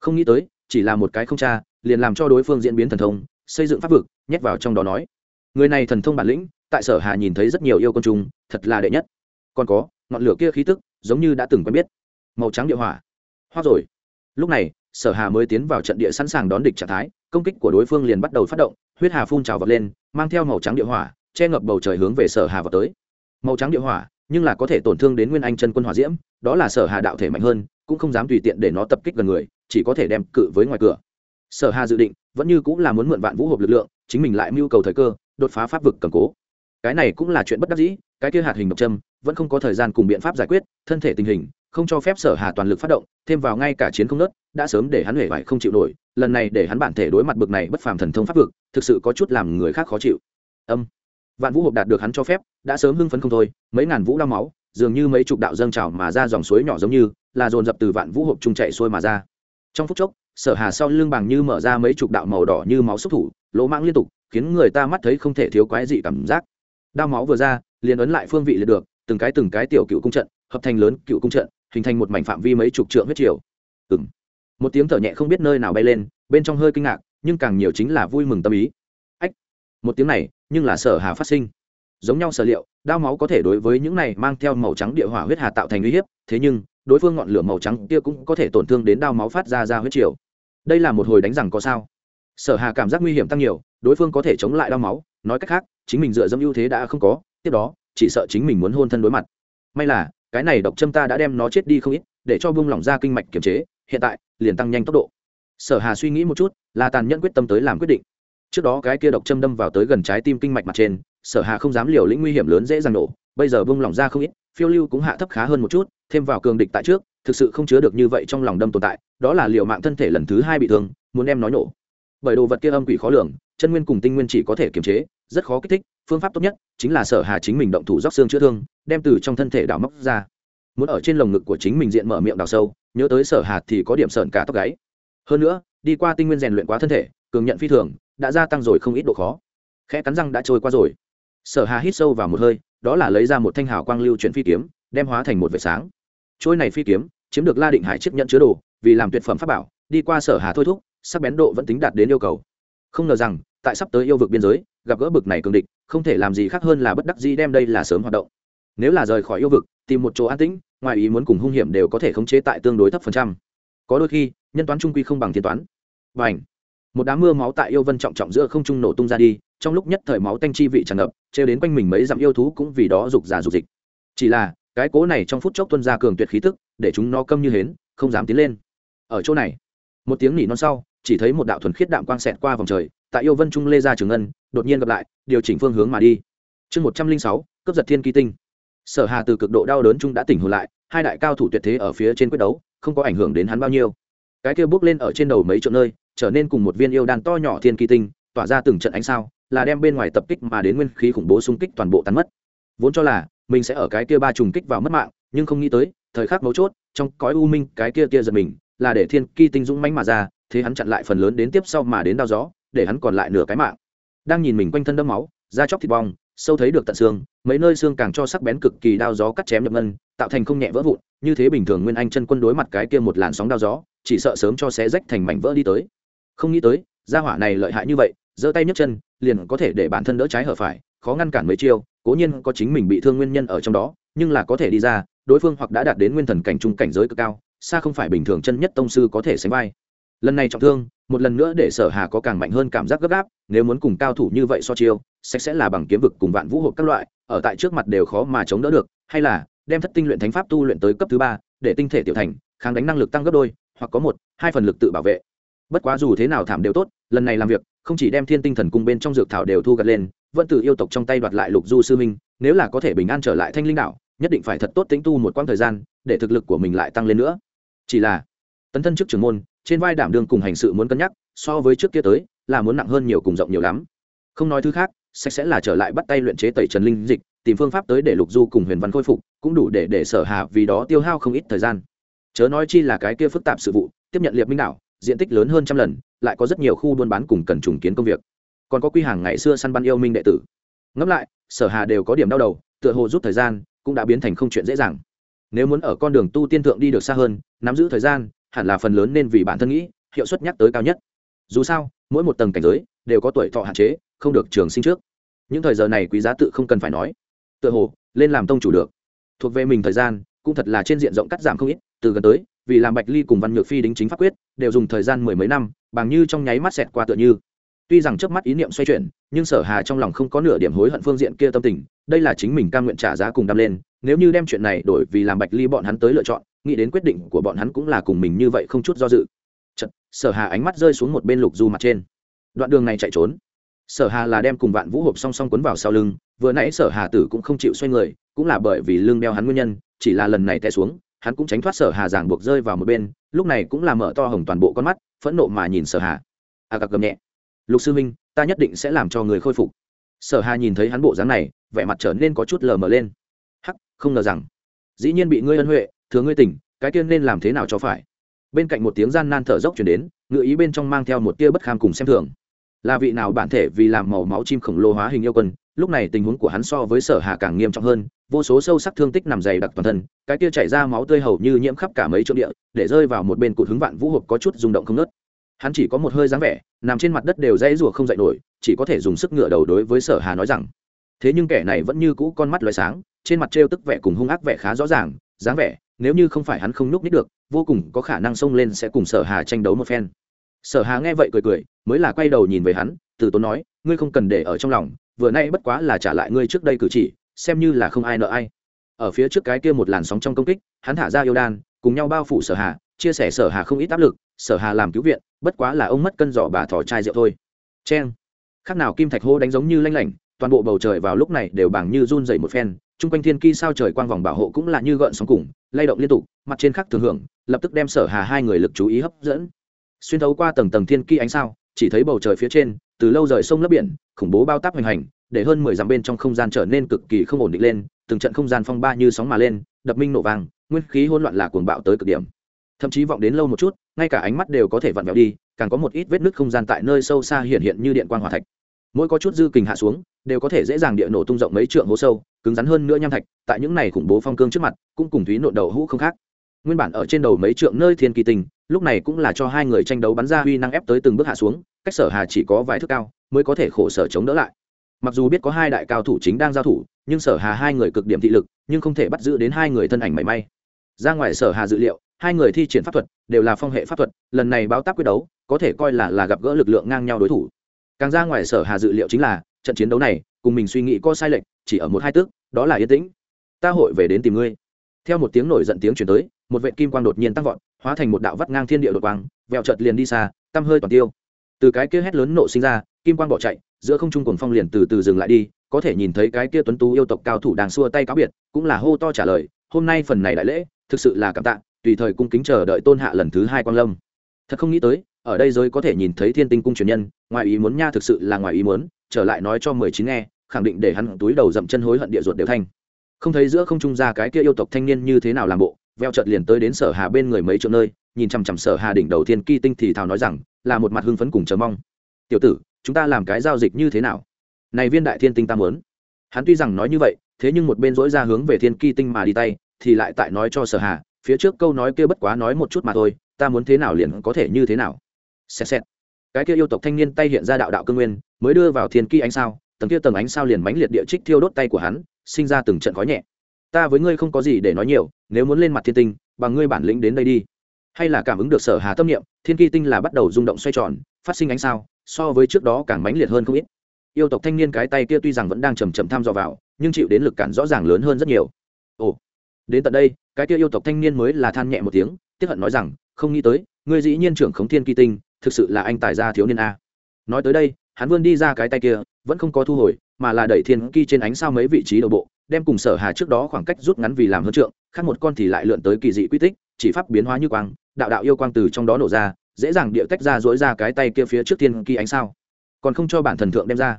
không nghĩ tới, chỉ là một cái không cha, liền làm cho đối phương diễn biến thần thông, xây dựng pháp vực, nhét vào trong đó nói. Người này thần thông bản lĩnh, tại sở hà nhìn thấy rất nhiều yêu côn trùng, thật là đệ nhất. Còn có, ngọn lửa kia khí tức, giống như đã từng quen biết. Màu trắng địa hỏa. Hoa rồi. Lúc này, sở hà mới tiến vào trận địa sẵn sàng đón địch trạng thái, công kích của đối phương liền bắt đầu phát động, huyết hà phun trào vật lên, mang theo màu trắng địa hỏa, che ngập bầu trời hướng về sở hà vào tới. Màu trắng địa hỏa, nhưng là có thể tổn thương đến nguyên anh chân quân hỏa diễm, đó là sở hà đạo thể mạnh hơn cũng không dám tùy tiện để nó tập kích gần người, chỉ có thể đem cự với ngoài cửa. Sở hà dự định, vẫn như cũng là muốn mượn vạn vũ hộp lực lượng, chính mình lại mưu cầu thời cơ, đột phá pháp vực cầm cố. Cái này cũng là chuyện bất đắc dĩ, cái kia hạt hình độc châm, vẫn không có thời gian cùng biện pháp giải quyết, thân thể tình hình, không cho phép sở hà toàn lực phát động, thêm vào ngay cả chiến không nớt đã sớm để hắn hề vải không chịu nổi, lần này để hắn bản thể đối mặt bực này bất phàm thần thông pháp vực, thực sự có chút làm người khác khó chịu. Âm. Vạn vũ hộp đạt được hắn cho phép, đã sớm hưng phấn không thôi, mấy ngàn vũ đau máu dường như mấy chục đạo dâng trào mà ra dòng suối nhỏ giống như, là dồn dập từ vạn vũ hộp trung chạy xuôi mà ra. Trong phút chốc, sở hà sau lưng bằng như mở ra mấy chục đạo màu đỏ như máu xúc thủ, lỗ mãng liên tục, khiến người ta mắt thấy không thể thiếu quái dị cảm giác. Đao máu vừa ra, liền ấn lại phương vị liệt được, từng cái từng cái tiểu cựu cung trận, hợp thành lớn cựu cung trận, hình thành một mảnh phạm vi mấy chục trượng huyết triều. Ừ một tiếng thở nhẹ không biết nơi nào bay lên, bên trong hơi kinh ngạc, nhưng càng nhiều chính là vui mừng tâm ý. Ách. Một tiếng này, nhưng là sở hà phát sinh giống nhau sở liệu, đao máu có thể đối với những này mang theo màu trắng địa hỏa huyết hà tạo thành uy hiếp, thế nhưng, đối phương ngọn lửa màu trắng kia cũng có thể tổn thương đến đao máu phát ra ra huyết triều. Đây là một hồi đánh rằng có sao? Sở hà cảm giác nguy hiểm tăng nhiều, đối phương có thể chống lại đao máu, nói cách khác, chính mình dựa dẫm ưu thế đã không có, tiếp đó, chỉ sợ chính mình muốn hôn thân đối mặt. May là, cái này độc châm ta đã đem nó chết đi không ít, để cho bung lỏng ra kinh mạch kiềm chế, hiện tại, liền tăng nhanh tốc độ. Sở hà suy nghĩ một chút, là tàn nhẫn quyết tâm tới làm quyết định. Trước đó cái kia độc châm đâm vào tới gần trái tim kinh mạch mặt trên sở hà không dám liều lĩnh nguy hiểm lớn dễ dàng nổ, bây giờ bung lỏng ra không ít, phiêu lưu cũng hạ thấp khá hơn một chút, thêm vào cường địch tại trước, thực sự không chứa được như vậy trong lòng đâm tồn tại, đó là liều mạng thân thể lần thứ hai bị thương, muốn em nói nổ. Bởi đồ vật kia âm quỷ khó lường, chân nguyên cùng tinh nguyên chỉ có thể kiềm chế, rất khó kích thích, phương pháp tốt nhất chính là sở hà chính mình động thủ róc xương chữa thương, đem từ trong thân thể đào móc ra. Muốn ở trên lồng ngực của chính mình diện mở miệng đào sâu, nhớ tới sở hà thì có điểm sợn cả tóc gáy. Hơn nữa, đi qua tinh nguyên rèn luyện quá thân thể, cường nhận phi thường, đã gia tăng rồi không ít độ khó. Khẽ cắn răng đã trôi qua rồi sở hà hít sâu vào một hơi, đó là lấy ra một thanh hào quang lưu chuyển phi kiếm, đem hóa thành một vệt sáng. Trôi này phi kiếm, chiếm được la định hải chiếc nhận chứa đồ, vì làm tuyệt phẩm pháp bảo, đi qua sở hà thôi thúc, sắc bén độ vẫn tính đạt đến yêu cầu. Không ngờ rằng, tại sắp tới yêu vực biên giới, gặp gỡ bực này cường địch, không thể làm gì khác hơn là bất đắc dĩ đem đây là sớm hoạt động. Nếu là rời khỏi yêu vực, tìm một chỗ an tĩnh, ngoài ý muốn cùng hung hiểm đều có thể khống chế tại tương đối thấp phần trăm. Có đôi khi, nhân toán trung quy không bằng thiên toán. Và ảnh một đám mưa máu tại yêu vân trọng trọng giữa không trung nổ tung ra đi trong lúc nhất thời máu tanh chi vị tràn ngập, trêu đến quanh mình mấy dặm yêu thú cũng vì đó rục già rục dịch. Chỉ là, cái cố này trong phút chốc tuân ra cường tuyệt khí tức, để chúng nó câm như hến, không dám tiến lên. Ở chỗ này, một tiếng nỉ non sau, chỉ thấy một đạo thuần khiết đạm quang xẹt qua vòng trời, tại yêu vân trung lê ra trường ngân, đột nhiên gặp lại, điều chỉnh phương hướng mà đi. Chương một trăm linh sáu, cướp giật thiên kỳ tinh. Sở hà từ cực độ đau đớn trung đã tỉnh hồn lại, hai đại cao thủ tuyệt thế ở phía trên quyết đấu, không có ảnh hưởng đến hắn bao nhiêu. Cái kia bước lên ở trên đầu mấy chỗ nơi, trở nên cùng một viên yêu đan to nhỏ thiên kỳ tinh, tỏa ra từng trận ánh sao là đem bên ngoài tập kích mà đến nguyên khí khủng bố xung kích toàn bộ tan mất. Vốn cho là mình sẽ ở cái kia ba trùng kích vào mất mạng, nhưng không nghĩ tới, thời khắc mấu chốt, trong cõi u minh cái kia kia giật mình, là để thiên kỳ tinh dũng mãnh mà ra, thế hắn chặn lại phần lớn đến tiếp sau mà đến đau gió, để hắn còn lại nửa cái mạng. Đang nhìn mình quanh thân đẫm máu, da chóc thịt bong, sâu thấy được tận xương, mấy nơi xương càng cho sắc bén cực kỳ đao gió cắt chém nhập ngân, tạo thành không nhẹ vỡ vụn, như thế bình thường nguyên anh chân quân đối mặt cái kia một làn sóng đao gió, chỉ sợ sớm cho xé rách thành mảnh vỡ đi tới. Không nghĩ tới, gia hỏa này lợi hại như vậy giơ tay nhấc chân, liền có thể để bản thân đỡ trái hở phải, khó ngăn cản mấy chiêu, cố nhiên có chính mình bị thương nguyên nhân ở trong đó, nhưng là có thể đi ra, đối phương hoặc đã đạt đến nguyên thần cảnh trung cảnh giới cực cao, xa không phải bình thường chân nhất tông sư có thể sánh vai. Lần này trọng thương, một lần nữa để sở hà có càng mạnh hơn cảm giác gấp gáp, nếu muốn cùng cao thủ như vậy so chiêu, sẽ sẽ là bằng kiếm vực cùng vạn vũ hộp các loại, ở tại trước mặt đều khó mà chống đỡ được, hay là đem thất tinh luyện thánh pháp tu luyện tới cấp thứ ba, để tinh thể tiểu thành, kháng đánh năng lực tăng gấp đôi, hoặc có một, hai phần lực tự bảo vệ. Bất quá dù thế nào thảm đều tốt, lần này làm việc không chỉ đem thiên tinh thần cung bên trong dược thảo đều thu gặt lên, vẫn từ yêu tộc trong tay đoạt lại lục du sư minh, nếu là có thể bình an trở lại thanh linh đạo nhất định phải thật tốt tính tu một quãng thời gian, để thực lực của mình lại tăng lên nữa. Chỉ là, tấn thân trước trưởng môn, trên vai đảm đương cùng hành sự muốn cân nhắc, so với trước kia tới, là muốn nặng hơn nhiều cùng rộng nhiều lắm. Không nói thứ khác sạch sẽ là trở lại bắt tay luyện chế tẩy trần linh dịch, tìm phương pháp tới để lục du cùng huyền văn khôi phục, cũng đủ để để sở hà vì đó tiêu hao không ít thời gian. Chớ nói chi là cái kia phức tạp sự vụ, tiếp nhận liệp minh đạo diện tích lớn hơn trăm lần, lại có rất nhiều khu buôn bán cùng cần trùng kiến công việc. Còn có quy hàng ngày xưa săn bắn yêu minh đệ tử. Ngẫm lại, sở hà đều có điểm đau đầu, tựa hồ rút thời gian cũng đã biến thành không chuyện dễ dàng. Nếu muốn ở con đường tu tiên thượng đi được xa hơn, nắm giữ thời gian hẳn là phần lớn nên vì bản thân nghĩ, hiệu suất nhắc tới cao nhất. Dù sao, mỗi một tầng cảnh giới đều có tuổi thọ hạn chế, không được trường sinh trước. Những thời giờ này quý giá tự không cần phải nói. Tựa hồ, lên làm tông chủ được. Thuộc về mình thời gian cũng thật là trên diện rộng cắt giảm không ít, từ gần tới vì làm bạch ly cùng văn nhược phi đính chính pháp quyết đều dùng thời gian mười mấy năm bằng như trong nháy mắt xẹt qua tựa như. Tuy rằng trước mắt ý niệm xoay chuyển nhưng sở hà trong lòng không có nửa điểm hối hận phương diện kia tâm tình đây là chính mình cam nguyện trả giá cùng đâm lên nếu như đem chuyện này đổi vì làm bạch ly bọn hắn tới lựa chọn nghĩ đến quyết định của bọn hắn cũng là cùng mình như vậy không chút do dự. Chật, sở hà ánh mắt rơi xuống một bên lục du mặt trên. Đoạn đường này chạy trốn. Sở hà là đem cùng vạn vũ hộp song song quấn vào sau lưng vừa nãy sở hà tử cũng không chịu xoay người cũng là bởi vì lưng đeo hắn nguyên nhân chỉ là lần này té xuống hắn cũng tránh thoát sở hà giảng buộc rơi vào một bên, lúc này cũng là mở to hồng toàn bộ con mắt, phẫn nộ mà nhìn sở hà. À cặc gầm nhẹ. Lục sư minh ta nhất định sẽ làm cho người khôi phục. Sở hà nhìn thấy hắn bộ dáng này, vẻ mặt trở nên có chút lờ mờ lên. Hắc, không ngờ rằng. Dĩ nhiên bị ngươi ân huệ, thừa ngươi tỉnh, cái tiên nên làm thế nào cho phải? Bên cạnh một tiếng gian nan thở dốc chuyển đến, ngựa ý bên trong mang theo một tia bất kham cùng xem thường. Là vị nào bản thể vì làm màu máu chim khổng lồ hóa hình yêu quân, lúc này tình huống của hắn so với sở hà càng nghiêm trọng hơn vô số sâu sắc thương tích nằm dày đặc toàn thân, cái kia chảy ra máu tươi hầu như nhiễm khắp cả mấy chỗ địa, để rơi vào một bên cụt hứng vạn vũ hộp có chút rung động không nớt hắn chỉ có một hơi dáng vẻ, nằm trên mặt đất đều dãy rủa không dậy nổi, chỉ có thể dùng sức ngựa đầu đối với sở hà nói rằng, thế nhưng kẻ này vẫn như cũ con mắt loài sáng, trên mặt trêu tức vẻ cùng hung ác vẻ khá rõ ràng, dáng vẻ, nếu như không phải hắn không núp nít được, vô cùng có khả năng xông lên sẽ cùng sở hà tranh đấu một phen. Sở hà nghe vậy cười cười, mới là quay đầu nhìn về hắn, từ tốn nói, ngươi không cần để ở trong lòng, vừa nay bất quá là trả lại ngươi trước đây cử chỉ xem như là không ai nợ ai. Ở phía trước cái kia một làn sóng trong công kích, hắn thả ra yêu đan, cùng nhau bao phủ sở hà, chia sẻ sở hà không ít áp lực, sở hà làm cứu viện, bất quá là ông mất cân giỏ bà thỏ chai rượu thôi. Chen khác nào kim thạch hô đánh giống như lanh lảnh, toàn bộ bầu trời vào lúc này đều bằng như run dày một phen, chung quanh thiên kỳ sao trời quang vòng bảo hộ cũng là như gợn sóng cùng, lay động liên tục, mặt trên khắc thường hưởng, lập tức đem sở hà hai người lực chú ý hấp dẫn. Xuyên thấu qua tầng tầng thiên kỳ ánh sao, chỉ thấy bầu trời phía trên, từ lâu rời sông lấp biển, khủng bố bao táp hoành hành để hơn mười dặm bên trong không gian trở nên cực kỳ không ổn định lên, từng trận không gian phong ba như sóng mà lên, đập minh nổ vàng nguyên khí hỗn loạn là cuồng bạo tới cực điểm. Thậm chí vọng đến lâu một chút, ngay cả ánh mắt đều có thể vặn vẹo đi, càng có một ít vết nứt không gian tại nơi sâu xa hiện hiện như điện quang hỏa thạch. Mỗi có chút dư kình hạ xuống, đều có thể dễ dàng địa nổ tung rộng mấy trượng hố sâu, cứng rắn hơn nữa nham thạch, tại những này khủng bố phong cương trước mặt, cũng cùng thúy nộn đầu hũ không khác. Nguyên bản ở trên đầu mấy trượng nơi thiên kỳ tình, lúc này cũng là cho hai người tranh đấu bắn ra uy năng ép tới từng bước hạ xuống, cách sở hà chỉ có vài thước cao, mới có thể khổ sở chống đỡ lại mặc dù biết có hai đại cao thủ chính đang giao thủ, nhưng sở hà hai người cực điểm thị lực, nhưng không thể bắt giữ đến hai người thân ảnh mảy may. Ra ngoài sở hà dự liệu, hai người thi triển pháp thuật đều là phong hệ pháp thuật, lần này báo tác quyết đấu, có thể coi là là gặp gỡ lực lượng ngang nhau đối thủ. Càng ra ngoài sở hà dự liệu chính là, trận chiến đấu này, cùng mình suy nghĩ có sai lệch, chỉ ở một hai tước, đó là yên tĩnh. Ta hội về đến tìm ngươi. Theo một tiếng nổi giận tiếng chuyển tới, một vệ kim quang đột nhiên tăng vọt, hóa thành một đạo vắt ngang thiên địa đột quang vẹo chợt liền đi xa, tăm hơi toàn tiêu. Từ cái kia hét lớn nộ sinh ra, kim quang bỏ chạy giữa không trung cuồng phong liền từ từ dừng lại đi, có thể nhìn thấy cái kia tuấn tú yêu tộc cao thủ đang xua tay cáo biệt, cũng là hô to trả lời, hôm nay phần này đại lễ, thực sự là cảm tạ, tùy thời cung kính chờ đợi tôn hạ lần thứ hai quan lâm. Thật không nghĩ tới, ở đây giới có thể nhìn thấy thiên tinh cung truyền nhân, ngoài ý muốn nha thực sự là ngoài ý muốn, trở lại nói cho mười chín nghe, khẳng định để hắn túi đầu dậm chân hối hận địa ruột đều thanh. Không thấy giữa không trung ra cái kia yêu tộc thanh niên như thế nào làm bộ, veo chợt liền tới đến sở hà bên người mấy chỗ nơi, nhìn chằm chằm sở hà đỉnh đầu thiên kỳ tinh thì thào nói rằng, là một mặt hưng phấn cùng chờ mong. Tiểu tử chúng ta làm cái giao dịch như thế nào? Này viên đại thiên tinh ta muốn. Hắn tuy rằng nói như vậy, thế nhưng một bên dỗi ra hướng về thiên kỳ tinh mà đi tay, thì lại tại nói cho sở hà, phía trước câu nói kia bất quá nói một chút mà thôi, ta muốn thế nào liền có thể như thế nào? Xét xét cái kia yêu tộc thanh niên tay hiện ra đạo đạo cương nguyên, mới đưa vào thiên kỳ ánh sao, tầng kia tầng ánh sao liền mánh liệt địa trích thiêu đốt tay của hắn, sinh ra từng trận khói nhẹ. Ta với ngươi không có gì để nói nhiều, nếu muốn lên mặt thiên tinh, bằng ngươi bản lĩnh đến đây đi. Hay là cảm ứng được sở hà tâm niệm, thiên kỳ tinh là bắt đầu rung động xoay tròn, phát sinh ánh sao so với trước đó càng mãnh liệt hơn không ít. Yêu tộc thanh niên cái tay kia tuy rằng vẫn đang chầm chậm tham dò vào, nhưng chịu đến lực cản rõ ràng lớn hơn rất nhiều. Ồ, đến tận đây, cái kia yêu tộc thanh niên mới là than nhẹ một tiếng, tiếc hận nói rằng, không nghĩ tới, ngươi dĩ nhiên trưởng khống thiên kỳ tinh, thực sự là anh tài gia thiếu niên a. Nói tới đây, hắn vươn đi ra cái tay kia, vẫn không có thu hồi, mà là đẩy thiên kỳ trên ánh sao mấy vị trí đầu bộ, đem cùng sở hà trước đó khoảng cách rút ngắn vì làm hơn trượng, khác một con thì lại lượn tới kỳ dị quy tích, chỉ pháp biến hóa như quang, đạo đạo yêu quang từ trong đó nổ ra dễ dàng địa tách ra dối ra cái tay kia phía trước tiên kỳ ánh sao. Còn không cho bản thần thượng đem ra.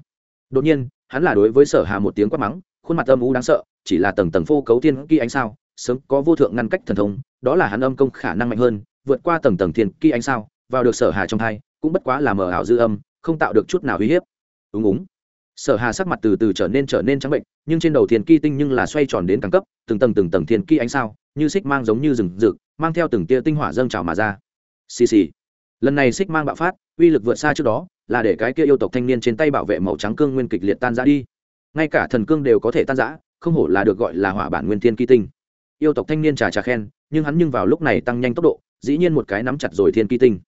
Đột nhiên, hắn là đối với sở hà một tiếng quát mắng, khuôn mặt âm u đáng sợ, chỉ là tầng tầng phô cấu tiên kỳ ánh sao, sớm có vô thượng ngăn cách thần thông, đó là hắn âm công khả năng mạnh hơn, vượt qua tầng tầng thiên kỳ ánh sao, vào được sở hà trong hai, cũng bất quá là mờ ảo dư âm, không tạo được chút nào uy hiếp. Úng úng. Sở hà sắc mặt từ từ trở nên trở nên trắng bệnh, nhưng trên đầu thiên kỳ tinh nhưng là xoay tròn đến càng cấp, từng tầng từng tầng thiên kỳ ánh sao, như xích mang giống như rừng rực, mang theo từng tia tinh hỏa dâng trào mà ra. Xì xì lần này xích mang bạo phát, uy lực vượt xa trước đó, là để cái kia yêu tộc thanh niên trên tay bảo vệ màu trắng cương nguyên kịch liệt tan ra đi. Ngay cả thần cương đều có thể tan rã, không hổ là được gọi là hỏa bản nguyên thiên kỳ tinh. Yêu tộc thanh niên trà trà khen, nhưng hắn nhưng vào lúc này tăng nhanh tốc độ, dĩ nhiên một cái nắm chặt rồi thiên kỳ tinh.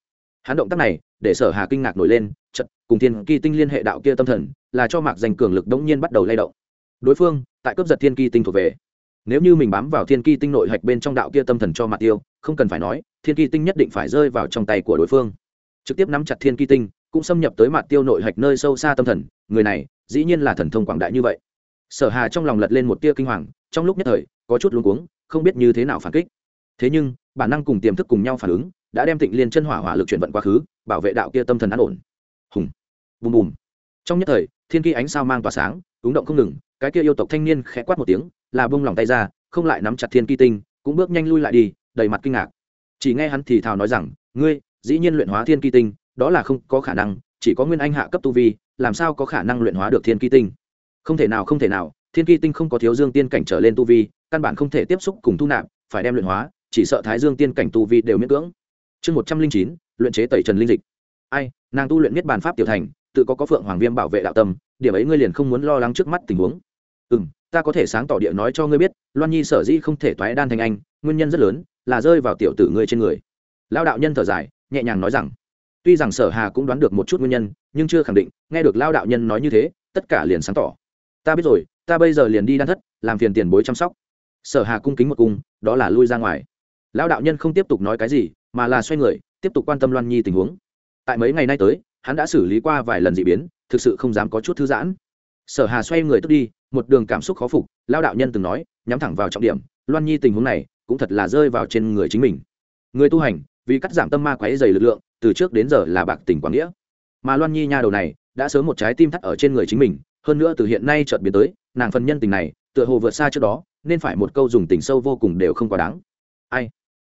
Hắn động tác này, để sở hà kinh ngạc nổi lên chật cùng thiên kỳ tinh liên hệ đạo kia tâm thần, là cho mạc danh cường lực đống nhiên bắt đầu lay động. Đối phương, tại cướp giật thiên kỳ tinh thuộc về. Nếu như mình bám vào thiên kỳ tinh nội hạch bên trong đạo kia tâm thần cho mặt tiêu, không cần phải nói thiên kỳ tinh nhất định phải rơi vào trong tay của đối phương. Trực tiếp nắm chặt thiên kỳ tinh, cũng xâm nhập tới mặt tiêu nội hạch nơi sâu xa tâm thần, người này, dĩ nhiên là thần thông quảng đại như vậy. Sở hà trong lòng lật lên một tia kinh hoàng, trong lúc nhất thời, có chút luống cuống, không biết như thế nào phản kích. Thế nhưng, bản năng cùng tiềm thức cùng nhau phản ứng, đã đem tịnh liên chân hỏa hỏa lực chuyển vận quá khứ, bảo vệ đạo kia tâm thần an ổn. Hùng, bùm bùm. Trong nhất thời, thiên kỳ ánh sao mang tỏa sáng ứng động không ngừng, cái kia yêu tộc thanh niên khẽ quát một tiếng, là bông lòng tay ra, không lại nắm chặt thiên kỳ tinh, cũng bước nhanh lui lại đi, đầy mặt kinh ngạc chỉ nghe hắn thì thào nói rằng, ngươi, dĩ nhiên luyện hóa thiên kỳ tinh, đó là không có khả năng, chỉ có nguyên anh hạ cấp tu vi, làm sao có khả năng luyện hóa được thiên kỳ tinh? Không thể nào, không thể nào, thiên kỳ tinh không có thiếu dương tiên cảnh trở lên tu vi, căn bản không thể tiếp xúc cùng thu nạp, phải đem luyện hóa, chỉ sợ thái dương tiên cảnh tu vi đều miễn cưỡng. Chương một trăm linh chín, luyện chế tẩy trần linh dịch. Ai, nàng tu luyện miết bàn pháp tiểu thành, tự có có phượng hoàng viêm bảo vệ đạo tâm, điểm ấy ngươi liền không muốn lo lắng trước mắt tình huống. Ừ m ta có thể sáng tỏ địa nói cho ngươi biết, loan nhi sở dĩ không thể toái đan thành anh, nguyên nhân rất lớn là rơi vào tiểu tử ngươi trên người. Lao đạo nhân thở dài, nhẹ nhàng nói rằng, tuy rằng sở hà cũng đoán được một chút nguyên nhân, nhưng chưa khẳng định, nghe được lao đạo nhân nói như thế, tất cả liền sáng tỏ. Ta biết rồi, ta bây giờ liền đi đan thất, làm phiền tiền bối chăm sóc. Sở hà cung kính một cung, đó là lui ra ngoài. Lao đạo nhân không tiếp tục nói cái gì, mà là xoay người, tiếp tục quan tâm loan nhi tình huống. Tại mấy ngày nay tới, hắn đã xử lý qua vài lần dị biến, thực sự không dám có chút thư giãn. Sở hà xoay người tức đi, một đường cảm xúc khó phục lao đạo nhân từng nói, nhắm thẳng vào trọng điểm, loan nhi tình huống này cũng thật là rơi vào trên người chính mình. Người tu hành, vì cắt giảm tâm ma quáy dày lực lượng, từ trước đến giờ là bạc tình quảng nghĩa. Mà loan nhi nha đầu này, đã sớm một trái tim thắt ở trên người chính mình, hơn nữa từ hiện nay chợt biến tới, nàng phần nhân tình này, tựa hồ vượt xa trước đó, nên phải một câu dùng tình sâu vô cùng đều không quá đáng. Ai?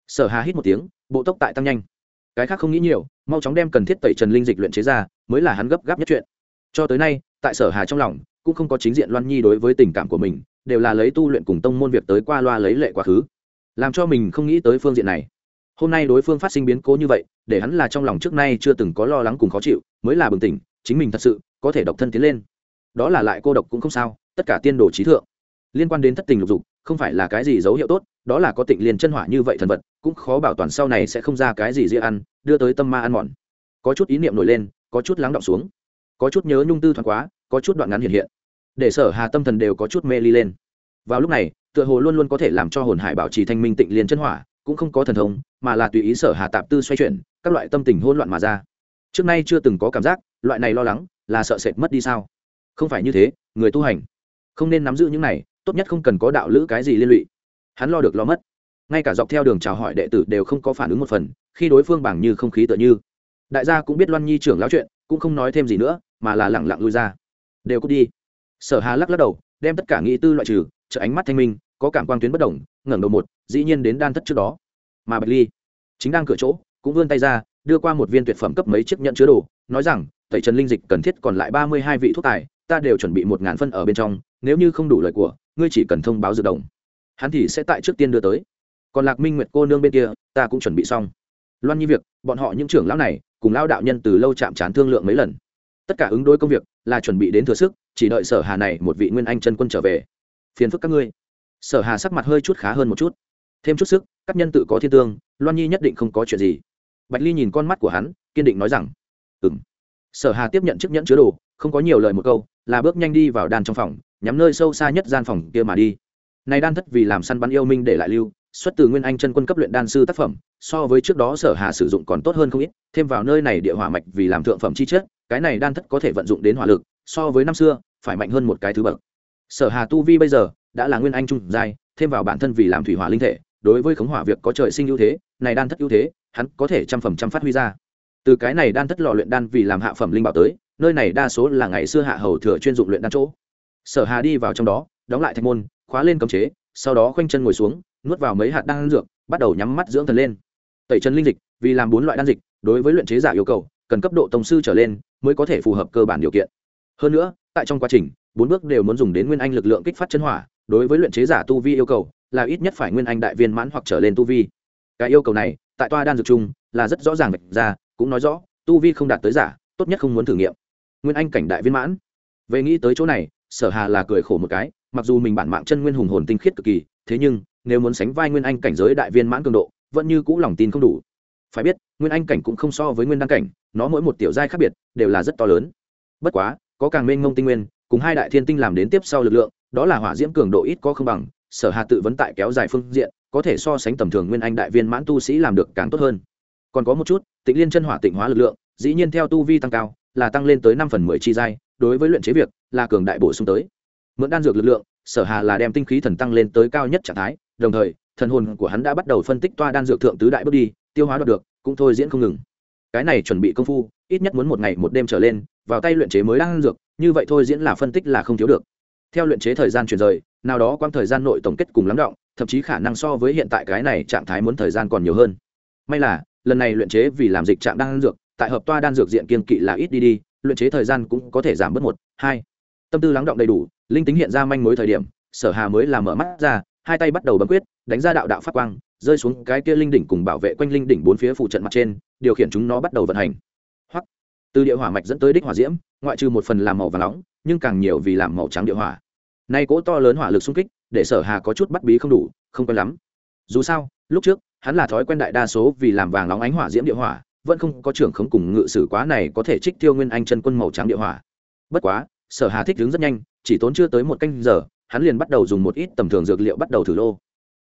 Sở hà hít một tiếng, bộ tốc tại tăng nhanh. Cái khác không nghĩ nhiều, mau chóng đem cần thiết tẩy trần linh dịch luyện chế ra, mới là hắn gấp gáp nhất chuyện. Cho tới nay, tại sở hà trong lòng, cũng không có chính diện loan nhi đối với tình cảm của mình, đều là lấy tu luyện cùng tông môn việc tới qua loa lấy lệ quá khứ làm cho mình không nghĩ tới phương diện này. Hôm nay đối phương phát sinh biến cố như vậy, để hắn là trong lòng trước nay chưa từng có lo lắng cùng khó chịu, mới là bừng tỉnh, chính mình thật sự có thể độc thân tiến lên. Đó là lại cô độc cũng không sao, tất cả tiên đồ trí thượng. Liên quan đến thất tình lục dục, không phải là cái gì dấu hiệu tốt, đó là có tịnh liền chân hỏa như vậy thần vật, cũng khó bảo toàn sau này sẽ không ra cái gì dễ ăn, đưa tới tâm ma ăn mòn. Có chút ý niệm nổi lên, có chút lắng động xuống. Có chút nhớ nhung tư thoáng quá, có chút đoạn ngắn hiện hiện. Để sở hà tâm thần đều có chút mê ly lên. Vào lúc này tựa hồ luôn luôn có thể làm cho hồn hải bảo trì thanh minh tịnh liên chân hỏa, cũng không có thần thông, mà là tùy ý sở hà tạp tư xoay chuyển, các loại tâm tình hỗn loạn mà ra. Trước nay chưa từng có cảm giác, loại này lo lắng, là sợ sệt mất đi sao? Không phải như thế, người tu hành, không nên nắm giữ những này, tốt nhất không cần có đạo lữ cái gì liên lụy. Hắn lo được lo mất. Ngay cả dọc theo đường chào hỏi đệ tử đều không có phản ứng một phần, khi đối phương bằng như không khí tựa như. Đại gia cũng biết loan nhi trưởng lão chuyện, cũng không nói thêm gì nữa, mà là lẳng lặng lui ra. Đều cút đi. Sở hà lắc lắc đầu, đem tất cả nghĩ tư loại trừ, trợ ánh mắt thanh minh có cảm quan tuyến bất đồng, ngẩng đầu một, dĩ nhiên đến đan thất trước đó. Mà bạch ly chính đang cửa chỗ, cũng vươn tay ra, đưa qua một viên tuyệt phẩm cấp mấy chiếc nhận chứa đồ, nói rằng, tẩy trần linh dịch cần thiết còn lại ba mươi hai vị thuốc tài, ta đều chuẩn bị một ngàn phân ở bên trong, nếu như không đủ lời của, ngươi chỉ cần thông báo dự đồng hắn thì sẽ tại trước tiên đưa tới. Còn lạc minh nguyệt cô nương bên kia, ta cũng chuẩn bị xong. Loan nhi việc, bọn họ những trưởng lão này, cùng lão đạo nhân từ lâu chạm trán thương lượng mấy lần. Tất cả ứng đối công việc là chuẩn bị đến thừa sức, chỉ đợi sở hà này một vị nguyên anh chân quân trở về. Phiền phức các ngươi sở hà sắc mặt hơi chút khá hơn một chút. Thêm chút sức, các nhân tự có thiên tương, loan nhi nhất định không có chuyện gì. Bạch ly nhìn con mắt của hắn, kiên định nói rằng ừ m sở hà tiếp nhận chiếc nhẫn chứa đồ, không có nhiều lời một câu, là bước nhanh đi vào đàn trong phòng, nhắm nơi sâu xa nhất gian phòng kia mà đi. Này đan thất vì làm săn bắn yêu minh để lại lưu, xuất từ nguyên anh chân quân cấp luyện đan sư tác phẩm, so với trước đó sở hà sử dụng còn tốt hơn không ít, thêm vào nơi này địa hỏa mạch vì làm thượng phẩm chi chất, cái này đan thất có thể vận dụng đến hỏa lực, so với năm xưa, phải mạnh hơn một cái thứ bậc. Sở hà tu vi bây giờ đã là nguyên anh trung giai, thêm vào bản thân vì làm thủy hỏa linh thể, đối với khống hỏa việc có trời sinh ưu thế, này đan thất ưu thế, hắn có thể trăm phần trăm phát huy ra. Từ cái này đan thất lò luyện đan vì làm hạ phẩm linh bảo tới, nơi này đa số là ngày xưa hạ hầu thừa chuyên dụng luyện đan chỗ. Sở hà đi vào trong đó, đóng lại thạch môn, khóa lên cấm chế, sau đó khoanh chân ngồi xuống, nuốt vào mấy hạt đan dược, bắt đầu nhắm mắt dưỡng thần lên. Tẩy chân linh dịch, vì làm bốn loại đan dịch, đối với luyện chế giả yêu cầu, cần cấp độ tổng sư trở lên mới có thể phù hợp cơ bản điều kiện. Hơn nữa, tại trong quá trình, bốn bước đều muốn dùng đến nguyên anh lực lượng kích phát chân hỏa đối với luyện chế giả tu vi yêu cầu là ít nhất phải nguyên anh đại viên mãn hoặc trở lên tu vi. Cái yêu cầu này, tại toa đan dược chung là rất rõ ràng vạch ra, cũng nói rõ, tu vi không đạt tới giả, tốt nhất không muốn thử nghiệm. Nguyên anh cảnh đại viên mãn. Về nghĩ tới chỗ này, sở hà là cười khổ một cái, mặc dù mình bản mạng chân nguyên hùng hồn tinh khiết cực kỳ, thế nhưng, nếu muốn sánh vai nguyên anh cảnh giới đại viên mãn cường độ, vẫn như cũ lòng tin không đủ. Phải biết, nguyên anh cảnh cũng không so với nguyên đăng cảnh, nó mỗi một tiểu giai khác biệt, đều là rất to lớn. Bất quá, có càng mênh mông tinh nguyên, cùng hai đại thiên tinh làm đến tiếp sau lực lượng đó là hỏa diễm cường độ ít có không bằng, sở hà tự vấn tại kéo dài phương diện, có thể so sánh tầm thường nguyên anh đại viên mãn tu sĩ làm được càng tốt hơn. Còn có một chút, tịnh liên chân hỏa tịnh hóa lực lượng, dĩ nhiên theo tu vi tăng cao, là tăng lên tới năm phần mười chi giai, đối với luyện chế việc, là cường đại bổ sung tới. Mượn đan dược lực lượng, sở hà là đem tinh khí thần tăng lên tới cao nhất trạng thái, đồng thời, thần hồn của hắn đã bắt đầu phân tích toa đan dược thượng tứ đại bước đi, tiêu hóa đoạt được, cũng thôi diễn không ngừng. Cái này chuẩn bị công phu, ít nhất muốn một ngày một đêm trở lên, vào tay luyện chế mới đan dược, như vậy thôi diễn là phân tích là không thiếu được theo luyện chế thời gian chuyển rời, nào đó quang thời gian nội tổng kết cùng lắng động, thậm chí khả năng so với hiện tại cái này trạng thái muốn thời gian còn nhiều hơn. May là, lần này luyện chế vì làm dịch trạng đan dược, tại hợp toa đan dược diện kiên kỵ là ít đi đi, luyện chế thời gian cũng có thể giảm bớt một, hai. Tâm tư lắng động đầy đủ, linh tính hiện ra manh mối thời điểm, sở hà mới làm mở mắt ra, hai tay bắt đầu bấm quyết, đánh ra đạo đạo phát quang, rơi xuống cái kia linh đỉnh cùng bảo vệ quanh linh đỉnh bốn phía phụ trận mặt trên, điều khiển chúng nó bắt đầu vận hành từ địa hỏa mạch dẫn tới đích hỏa diễm, ngoại trừ một phần làm màu và nóng, nhưng càng nhiều vì làm màu trắng địa hỏa. Nay cỗ to lớn hỏa lực xung kích, để sở hà có chút bắt bí không đủ, không quen lắm. Dù sao, lúc trước, hắn là thói quen đại đa số vì làm vàng nóng ánh hỏa diễm địa hỏa, vẫn không có trưởng khống cùng ngự sử quá này có thể trích tiêu nguyên anh chân quân màu trắng địa hỏa. Bất quá, sở hà thích đứng rất nhanh, chỉ tốn chưa tới một canh giờ, hắn liền bắt đầu dùng một ít tầm thường dược liệu bắt đầu thử lô.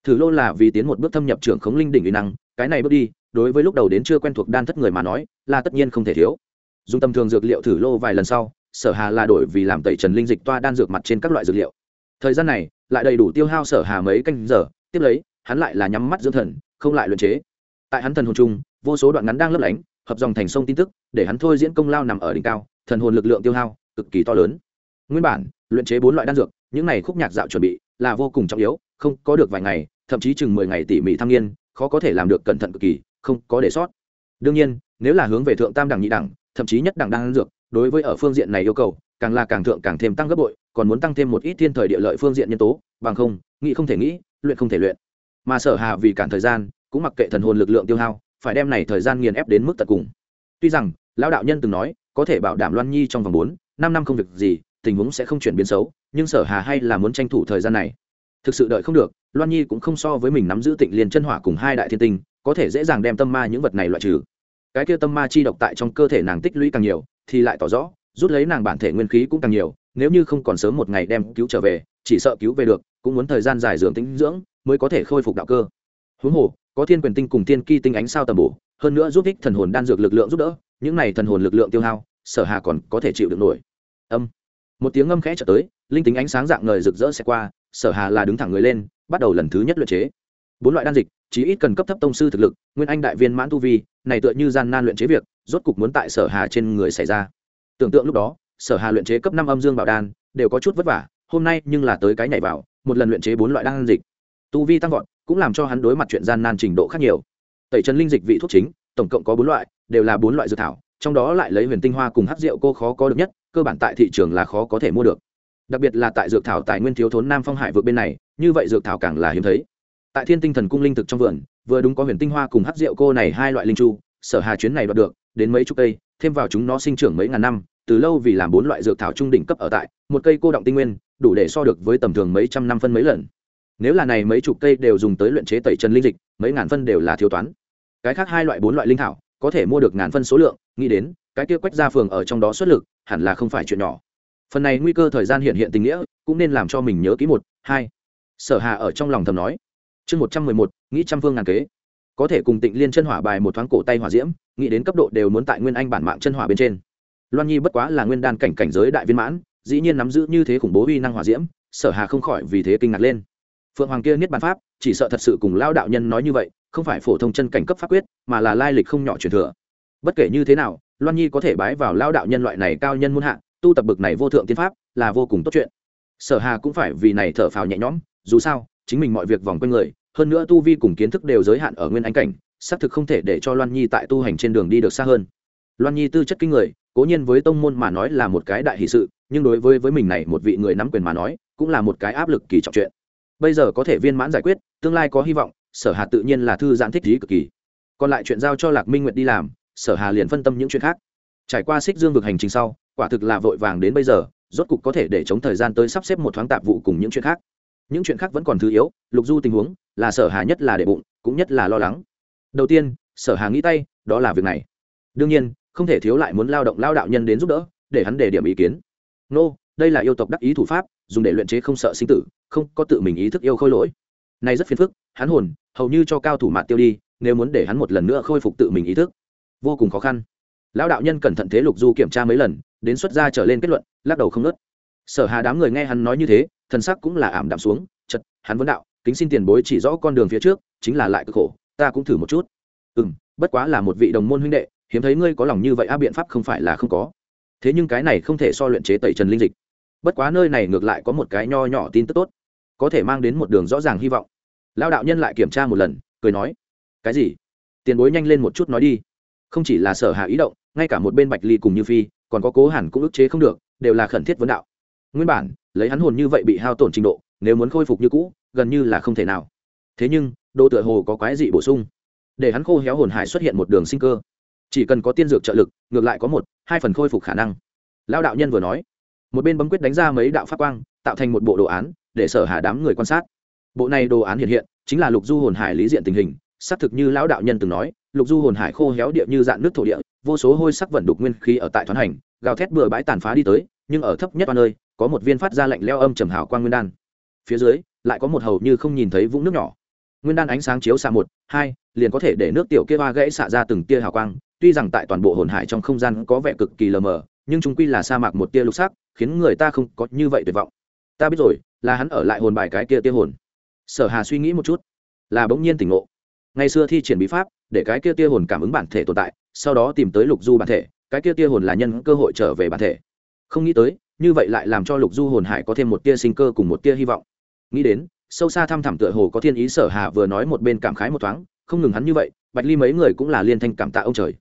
Thử lô là vì tiến một bước thâm nhập trưởng khống linh đỉnh uy năng, cái này bước đi, đối với lúc đầu đến chưa quen thuộc đan thất người mà nói, là tất nhiên không thể thiếu dùng tầm thường dược liệu thử lô vài lần sau sở hà là đổi vì làm tẩy trần linh dịch toa đan dược mặt trên các loại dược liệu. Thời gian này lại đầy đủ tiêu hao sở hà mấy canh giờ tiếp lấy hắn lại là nhắm mắt dưỡng thần không lại luyện chế. Tại hắn thần hồn chung vô số đoạn ngắn đang lấp lánh hợp dòng thành sông tin tức để hắn thôi diễn công lao nằm ở đỉnh cao thần hồn lực lượng tiêu hao cực kỳ to lớn. Nguyên bản luyện chế bốn loại đan dược những này khúc nhạc dạo chuẩn bị là vô cùng trọng yếu không có được vài ngày thậm chí chừng mười ngày tỉ mỉ thăng niên, khó có thể làm được cẩn thận cực kỳ không có để sót. Đương nhiên nếu là hướng về thượng tam đẳng nhị đẳng thậm chí nhất đẳng đan dược, đối với ở phương diện này yêu cầu, càng là càng thượng càng thêm tăng gấp bội, còn muốn tăng thêm một ít thiên thời địa lợi phương diện nhân tố, bằng không, nghĩ không thể nghĩ, luyện không thể luyện. Mà sở hà vì cản thời gian, cũng mặc kệ thần hồn lực lượng tiêu hao, phải đem này thời gian nghiền ép đến mức tận cùng. Tuy rằng, lão đạo nhân từng nói, có thể bảo đảm loan nhi trong vòng bốn, năm năm không việc gì, tình huống sẽ không chuyển biến xấu, nhưng sở hà hay là muốn tranh thủ thời gian này. Thực sự đợi không được, loan nhi cũng không so với mình nắm giữ tịnh liền chân hỏa cùng hai đại thiên tinh, có thể dễ dàng đem tâm ma những vật này loại trừ cái kia tâm ma chi độc tại trong cơ thể nàng tích lũy càng nhiều, thì lại tỏ rõ, rút lấy nàng bản thể nguyên khí cũng càng nhiều, nếu như không còn sớm một ngày đem cứu trở về, chỉ sợ cứu về được, cũng muốn thời gian dài dưỡng tính dưỡng mới có thể khôi phục đạo cơ. Huống hồ, có thiên quyền tinh cùng tiên ki tinh ánh sao tầm bổ, hơn nữa giúp ích thần hồn đan dược lực lượng giúp đỡ, những này thần hồn lực lượng tiêu hao, sở hà còn có thể chịu được nổi. Âm. Một tiếng ngâm khẽ trở tới, linh tính ánh sáng dạng ngời rực rỡ sẽ qua, sở hà là đứng thẳng người lên, bắt đầu lần thứ nhất luyện chế. Bốn loại đan dịch chỉ ít cần cấp thấp tông sư thực lực, nguyên anh đại viên mãn tu vi, này tựa như gian nan luyện chế việc, rốt cục muốn tại sở hà trên người xảy ra. Tưởng tượng lúc đó, sở hà luyện chế cấp năm âm dương bảo đan, đều có chút vất vả, hôm nay nhưng là tới cái nhảy vào, một lần luyện chế bốn loại đan dịch. Tu vi tăng vọt, cũng làm cho hắn đối mặt chuyện gian nan trình độ khác nhiều. Tẩy trần linh dịch vị thuốc chính, tổng cộng có bốn loại, đều là bốn loại dược thảo, trong đó lại lấy huyền tinh hoa cùng hát rượu cô khó có được nhất, cơ bản tại thị trường là khó có thể mua được. Đặc biệt là tại dược thảo tài nguyên thiếu thốn nam phong hải vượt bên này, như vậy dược thảo càng là hiếm thấy tại thiên tinh thần cung linh thực trong vườn, vừa đúng có huyền tinh hoa cùng hát rượu cô này hai loại linh chu, sở hà chuyến này đoạt được, đến mấy chục cây, thêm vào chúng nó sinh trưởng mấy ngàn năm, từ lâu vì làm bốn loại dược thảo trung đỉnh cấp ở tại, một cây cô động tinh nguyên, đủ để so được với tầm thường mấy trăm năm phân mấy lần. Nếu là này mấy chục cây đều dùng tới luyện chế tẩy trần linh dịch, mấy ngàn phân đều là thiếu toán. Cái khác hai loại bốn loại linh thảo, có thể mua được ngàn phân số lượng, nghĩ đến, cái kia quách ra phường ở trong đó xuất lực, hẳn là không phải chuyện nhỏ. Phần này nguy cơ thời gian hiện hiện tình nghĩa, cũng nên làm cho mình nhớ kỹ một, hai. Sở hà ở trong lòng thầm nói chương một trăm mười một, nghĩ trăm phương ngàn kế. Có thể cùng tịnh liên chân hỏa bài một thoáng cổ tay hỏa diễm, nghĩ đến cấp độ đều muốn tại nguyên anh bản mạng chân hỏa bên trên. Loan nhi bất quá là nguyên đan cảnh cảnh giới đại viên mãn, dĩ nhiên nắm giữ như thế khủng bố uy năng hỏa diễm, sở hà không khỏi vì thế kinh ngạc lên. Phượng hoàng kia niết bàn pháp, chỉ sợ thật sự cùng lao đạo nhân nói như vậy, không phải phổ thông chân cảnh cấp pháp quyết, mà là lai lịch không nhỏ truyền thừa. Bất kể như thế nào, loan nhi có thể bái vào lao đạo nhân loại này cao nhân muôn hạ, tu tập bực này vô thượng tiên pháp, là vô cùng tốt chuyện. Sở hà cũng phải vì này thở phào nhẹ nhõm, dù sao chính mình mọi việc vòng quanh người, hơn nữa tu vi cùng kiến thức đều giới hạn ở nguyên anh cảnh, xác thực không thể để cho loan nhi tại tu hành trên đường đi được xa hơn. Loan nhi tư chất kinh người, cố nhiên với tông môn mà nói là một cái đại hì sự, nhưng đối với với mình này một vị người nắm quyền mà nói, cũng là một cái áp lực kỳ trọng chuyện. Bây giờ có thể viên mãn giải quyết, tương lai có hy vọng, sở hà tự nhiên là thư giãn thích lý cực kỳ. Còn lại chuyện giao cho lạc minh nguyệt đi làm, sở hà liền phân tâm những chuyện khác. Trải qua xích dương vực hành trình sau, quả thực là vội vàng đến bây giờ, rốt cục có thể để chống thời gian tới sắp xếp một thoáng tạp vụ cùng những chuyện khác những chuyện khác vẫn còn thứ yếu, lục du tình huống, là sở hà nhất là để bụng, cũng nhất là lo lắng. Đầu tiên, sở hà nghĩ tay, đó là việc này. Đương nhiên, không thể thiếu lại muốn lao động lao đạo nhân đến giúp đỡ, để hắn đề điểm ý kiến. Nô, đây là yêu tộc đắc ý thủ pháp, dùng để luyện chế không sợ sinh tử, không có tự mình ý thức yêu khôi lỗi. Này rất phiền phức, hắn hồn, hầu như cho cao thủ mạng tiêu đi, nếu muốn để hắn một lần nữa khôi phục tự mình ý thức, vô cùng khó khăn. Lão đạo nhân cẩn thận thế lục du kiểm tra mấy lần, đến xuất ra trở lên kết luận, lắc đầu không nớt. Sở hà đám người nghe hắn nói như thế thần sắc cũng là ảm đạm xuống, chật, hắn vấn đạo, kính xin tiền bối chỉ rõ con đường phía trước, chính là lại cực khổ, ta cũng thử một chút. Ừ m bất quá là một vị đồng môn huynh đệ, hiếm thấy ngươi có lòng như vậy a biện pháp không phải là không có. Thế nhưng cái này không thể so luyện chế tẩy trần linh dịch. Bất quá nơi này ngược lại có một cái nho nhỏ tin tức tốt, có thể mang đến một đường rõ ràng hy vọng. Lao đạo nhân lại kiểm tra một lần, cười nói, cái gì? Tiền bối nhanh lên một chút nói đi. Không chỉ là sở hạ ý động, ngay cả một bên bạch ly cùng như phi, còn có cố hẳn cũng ức chế không được, đều là khẩn thiết vấn đạo. Nguyên bản lấy hắn hồn như vậy bị hao tổn trình độ, nếu muốn khôi phục như cũ, gần như là không thể nào. Thế nhưng độ tựa hồ có quái dị bổ sung. Để hắn khô héo hồn hải xuất hiện một đường sinh cơ. Chỉ cần có tiên dược trợ lực, ngược lại có một, hai phần khôi phục khả năng. Lao đạo nhân vừa nói, một bên bấm quyết đánh ra mấy đạo pháp quang, tạo thành một bộ đồ án, để sở hà đám người quan sát. Bộ này đồ án hiện hiện, chính là lục du hồn hải lý diện tình hình, xác thực như lão đạo nhân từng nói, lục du hồn hải khô héo địa như dạng nước thổ địa, vô số hôi sắc vận đục nguyên khí ở tại thoán hành, gào thét bừa bãi tàn phá đi tới, nhưng ở thấp nhất ba nơi có một viên phát ra lạnh leo âm trầm hào quang nguyên đan. Phía dưới, lại có một hầu như không nhìn thấy vũng nước nhỏ. Nguyên đan ánh sáng chiếu xạ một, hai, liền có thể để nước tiểu kia ba gãy xạ ra từng tia hào quang. Tuy rằng tại toàn bộ hồn hải trong không gian có vẻ cực kỳ lờ mờ, nhưng chúng quy là sa mạc một tia lục sắc, khiến người ta không có như vậy tuyệt vọng. Ta biết rồi, là hắn ở lại hồn bài cái kia tia hồn. Sở hà suy nghĩ một chút, là bỗng nhiên tỉnh ngộ. Ngày xưa thi triển bí pháp, để cái kia tia hồn cảm ứng bản thể tồn tại, sau đó tìm tới lục du bản thể, cái kia tia hồn là nhân cơ hội trở về bản thể. Không nghĩ tới như vậy lại làm cho lục du hồn hải có thêm một tia sinh cơ cùng một tia hy vọng. Nghĩ đến, sâu xa thăm thẳm tựa hồ có thiên ý sở hà vừa nói một bên cảm khái một thoáng, không ngừng hắn như vậy, bạch ly mấy người cũng là liên thanh cảm tạ ông trời.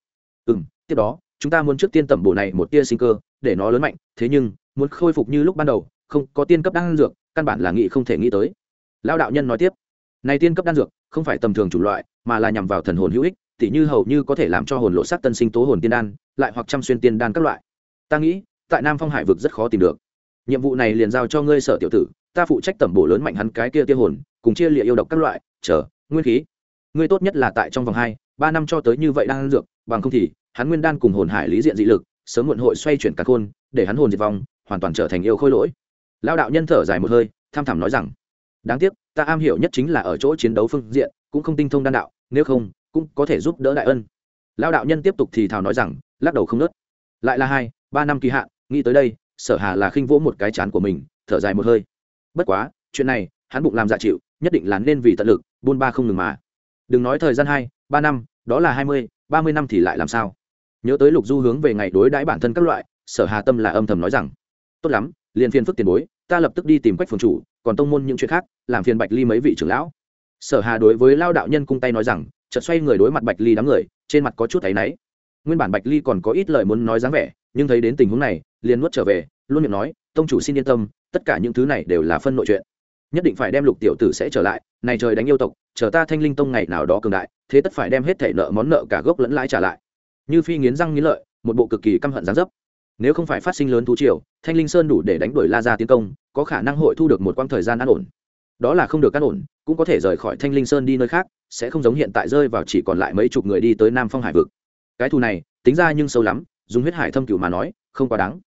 Ừ m tiếp đó, chúng ta muốn trước tiên tẩm bổ này một tia sinh cơ, để nó lớn mạnh, thế nhưng, muốn khôi phục như lúc ban đầu, không có tiên cấp đan dược, căn bản là nghĩ không thể nghĩ tới. Lao đạo nhân nói tiếp, này tiên cấp đan dược, không phải tầm thường chủ loại, mà là nhằm vào thần hồn hữu ích, tỉ như hầu như có thể làm cho hồn lộ sắc tân sinh tố hồn tiên đan, lại hoặc trăm xuyên tiên đan các loại. Ta nghĩ tại nam phong hải vực rất khó tìm được. Nhiệm vụ này liền giao cho ngươi sở tiểu tử, ta phụ trách tẩm bổ lớn mạnh hắn cái kia tia hồn, cùng chia lịa yêu độc các loại, chờ, nguyên khí. Ngươi tốt nhất là tại trong vòng hai, ba năm cho tới như vậy đang dược, bằng không thì, hắn nguyên đan cùng hồn hải lý diện dị lực, sớm muộn hội xoay chuyển cả khôn, để hắn hồn diệt vong, hoàn toàn trở thành yêu khôi lỗi. Lao đạo nhân thở dài một hơi, tham thảm nói rằng, đáng tiếc, ta am hiểu nhất chính là ở chỗ chiến đấu phương diện, cũng không tinh thông đan đạo, nếu không, cũng có thể giúp đỡ đại ân. Lao đạo nhân tiếp tục thì thào nói rằng, lắc đầu không nớt. Lại là hai, ba năm kỳ hạn nghĩ tới đây, sở hà là khinh vỗ một cái chán của mình, thở dài một hơi. Bất quá, chuyện này, hắn bụng làm dạ chịu, nhất định là nên vì tận lực, buôn ba không ngừng mà. Đừng nói thời gian hai, ba năm, đó là hai mươi, ba mươi năm thì lại làm sao? Nhớ tới lục du hướng về ngày đối đãi bản thân các loại, sở hà tâm là âm thầm nói rằng, tốt lắm, liền phiền phức tiền bối, ta lập tức đi tìm quách phường chủ, còn tông môn những chuyện khác, làm phiền bạch ly mấy vị trưởng lão. Sở hà đối với lao đạo nhân cung tay nói rằng, chợt xoay người đối mặt bạch ly đám người, trên mặt có chút thấy náy. Nguyên bản bạch ly còn có ít lời muốn nói dáng vẻ, nhưng thấy đến tình huống này liền nuốt trở về, luôn miệng nói, tông chủ xin yên tâm, tất cả những thứ này đều là phân nội chuyện. Nhất định phải đem lục tiểu tử sẽ trở lại, này trời đánh yêu tộc, chờ ta thanh linh tông ngày nào đó cường đại, thế tất phải đem hết thể nợ món nợ cả gốc lẫn lãi trả lại. Như phi nghiến răng nghiến lợi, một bộ cực kỳ căm hận gián dấp. Nếu không phải phát sinh lớn thú triều, thanh linh sơn đủ để đánh đuổi la ra tiến công, có khả năng hội thu được một quãng thời gian an ổn. Đó là không được an ổn, cũng có thể rời khỏi thanh linh sơn đi nơi khác, sẽ không giống hiện tại rơi vào chỉ còn lại mấy chục người đi tới nam phong hải vực. Cái thù này, tính ra nhưng sâu lắm, dùng huyết hải thâm cửu mà nói, không quá đáng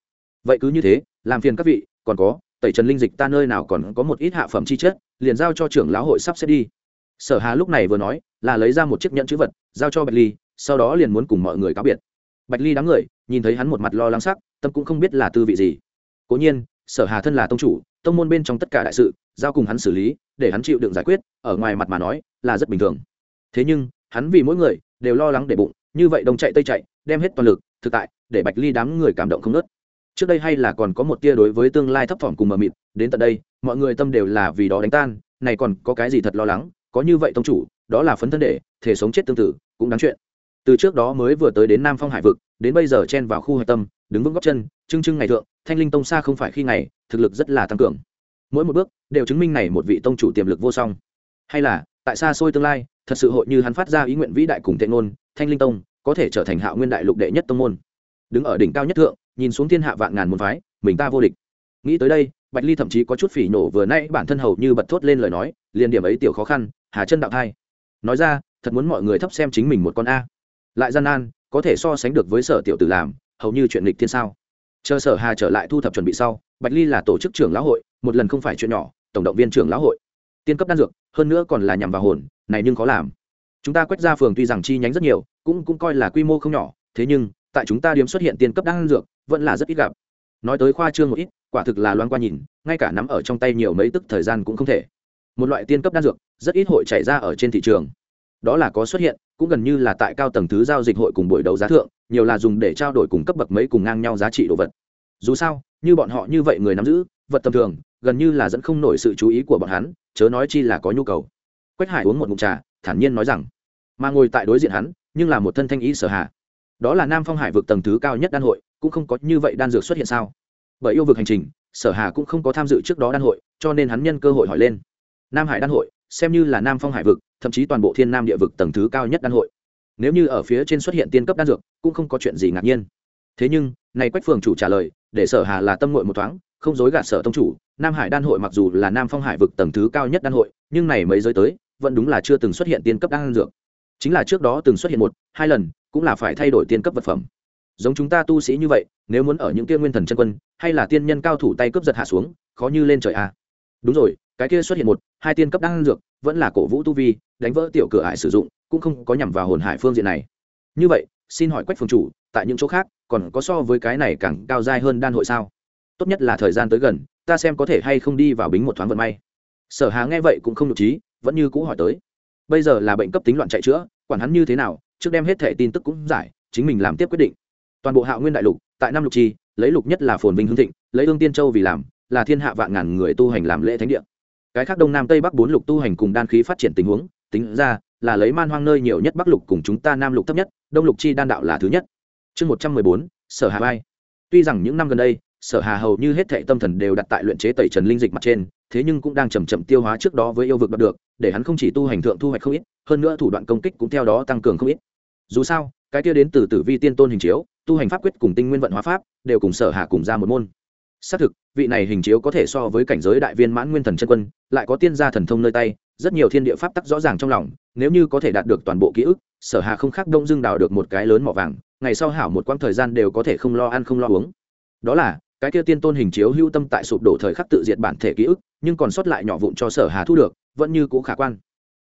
vậy cứ như thế, làm phiền các vị, còn có, tẩy trần linh dịch ta nơi nào còn có một ít hạ phẩm chi chất, liền giao cho trưởng lão hội sắp xếp đi. Sở hà lúc này vừa nói, là lấy ra một chiếc nhẫn chữ vật, giao cho bạch ly, sau đó liền muốn cùng mọi người cáo biệt. Bạch ly đám người, nhìn thấy hắn một mặt lo lắng sắc, tâm cũng không biết là tư vị gì. Cố nhiên, sở hà thân là tông chủ, tông môn bên trong tất cả đại sự, giao cùng hắn xử lý, để hắn chịu đựng giải quyết, ở ngoài mặt mà nói, là rất bình thường. Thế nhưng, hắn vì mỗi người, đều lo lắng để bụng, như vậy đông chạy tây chạy, đem hết toàn lực, thực tại, để bạch ly đám người cảm động không nớt trước đây hay là còn có một tia đối với tương lai thấp thỏm cùng mờ mịt, đến tận đây, mọi người tâm đều là vì đó đánh tan, này còn có cái gì thật lo lắng, có như vậy tông chủ, đó là phấn thân để thể sống chết tương tự, cũng đáng chuyện. Từ trước đó mới vừa tới đến nam phong hải vực, đến bây giờ chen vào khu hạch tâm, đứng vững góc chân trưng trưng ngày thượng, thanh linh tông xa không phải khi ngày thực lực rất là tăng cường. Mỗi một bước đều chứng minh này một vị tông chủ tiềm lực vô song. Hay là, tại xa xôi tương lai, thật sự hội như hắn phát ra ý nguyện vĩ đại cùng tệ ngôn, thanh linh tông có thể trở thành hạo nguyên đại lục đệ nhất tông môn. Đứng ở đỉnh cao nhất thượng nhìn xuống thiên hạ vạn ngàn môn phái, mình ta vô địch. Nghĩ tới đây, bạch ly thậm chí có chút phỉ nổ vừa nay bản thân hầu như bật thốt lên lời nói, liền điểm ấy tiểu khó khăn, hà chân đạo thai. Nói ra, thật muốn mọi người thấp xem chính mình một con a. Lại gian nan, có thể so sánh được với sở tiểu tử làm, hầu như chuyện lịch thiên sao. Chờ sở hà trở lại thu thập chuẩn bị sau, bạch ly là tổ chức trưởng lão hội, một lần không phải chuyện nhỏ, tổng động viên trưởng lão hội. Tiên cấp đan dược, hơn nữa còn là nhằm vào hồn, này nhưng khó làm. Chúng ta quét ra phường tuy rằng chi nhánh rất nhiều, cũng cũng coi là quy mô không nhỏ, thế nhưng tại chúng ta điểm xuất hiện tiên cấp đan dược, vẫn là rất ít gặp. Nói tới khoa trương một ít, quả thực là loan qua nhìn, ngay cả nắm ở trong tay nhiều mấy tức thời gian cũng không thể. Một loại tiên cấp đan dược, rất ít hội chảy ra ở trên thị trường. Đó là có xuất hiện, cũng gần như là tại cao tầng thứ giao dịch hội cùng buổi đấu giá thượng, nhiều là dùng để trao đổi cùng cấp bậc mấy cùng ngang nhau giá trị đồ vật. Dù sao, như bọn họ như vậy người nắm giữ, vật tầm thường, gần như là dẫn không nổi sự chú ý của bọn hắn, chớ nói chi là có nhu cầu. Quách hải uống một mụn trà, thản nhiên nói rằng, mà ngồi tại đối diện hắn, nhưng là một thân thanh ý sở hạ đó là nam phong hải vực tầng thứ cao nhất đan hội, cũng không có như vậy đan dược xuất hiện sao? Bởi yêu vực hành trình, sở hà cũng không có tham dự trước đó đan hội, cho nên hắn nhân cơ hội hỏi lên. Nam hải đan hội, xem như là nam phong hải vực, thậm chí toàn bộ thiên nam địa vực tầng thứ cao nhất đan hội. Nếu như ở phía trên xuất hiện tiên cấp đan dược, cũng không có chuyện gì ngạc nhiên. Thế nhưng, này quách phường chủ trả lời, để sở hà là tâm nội một thoáng, không dối gạt sở tông chủ, nam hải đan hội mặc dù là nam phong hải vực tầng thứ cao nhất đan hội, nhưng này mấy giới tới, vẫn đúng là chưa từng xuất hiện tiên cấp đan dược. Chính là trước đó từng xuất hiện một, hai lần cũng là phải thay đổi tiên cấp vật phẩm. Giống chúng ta tu sĩ như vậy, nếu muốn ở những kia nguyên thần chân quân, hay là tiên nhân cao thủ tay cướp giật hạ xuống, khó như lên trời a à. đúng rồi, cái kia xuất hiện một, hai tiên cấp đang dược, vẫn là cổ vũ tu vi, đánh vỡ tiểu cửa ải sử dụng, cũng không có nhằm vào hồn hải phương diện này. Như vậy, xin hỏi quách phường chủ, tại những chỗ khác, còn có so với cái này càng cao dai hơn đan hội sao? Tốt nhất là thời gian tới gần, ta xem có thể hay không đi vào bính một thoáng vận may. Sở hà nghe vậy cũng không nhục trí vẫn như cũ hỏi tới. Bây giờ là bệnh cấp tính loạn chạy chữa, quản hắn như thế nào trước đem hết thẻ tin tức cũng giải, chính mình làm tiếp quyết định. Toàn bộ hạ nguyên đại lục, tại năm lục chi, lấy lục nhất là phồn vinh hương thịnh, lấy ương tiên châu vì làm, là thiên hạ vạn ngàn người tu hành làm lễ thánh địa. Cái khác đông nam tây bắc bốn lục tu hành cùng đan khí phát triển tình huống, tính ra, là lấy man hoang nơi nhiều nhất bắc lục cùng chúng ta nam lục thấp nhất, đông lục chi đan đạo là thứ nhất. Chương một trăm mười bốn, sở hà vai. Tuy rằng những năm gần đây, sở hà hầu như hết thệ tâm thần đều đặt tại luyện chế tẩy trần linh dịch mặt trên thế nhưng cũng đang chậm chậm tiêu hóa trước đó với yêu vực đạt được, để hắn không chỉ tu hành thượng thu hoạch không ít, hơn nữa thủ đoạn công kích cũng theo đó tăng cường không ít. Dù sao, cái kia đến từ tử vi tiên tôn hình chiếu, tu hành pháp quyết cùng tinh nguyên vận hóa pháp, đều cùng sở hạ cùng ra một môn. Xác thực, vị này hình chiếu có thể so với cảnh giới đại viên mãn nguyên thần chân quân, lại có tiên gia thần thông nơi tay, rất nhiều thiên địa pháp tắc rõ ràng trong lòng, nếu như có thể đạt được toàn bộ ký ức, sở hạ không khác đông dương đào được một cái lớn mỏ vàng, ngày sau hảo một quãng thời gian đều có thể không lo ăn không lo uống. Đó là, cái kia tiên tôn hình chiếu hưu tâm tại sụp đổ thời khắc tự diệt bản thể ký ức nhưng còn sót lại nhỏ vụn cho sở hà thu được, vẫn như cũ khả quan.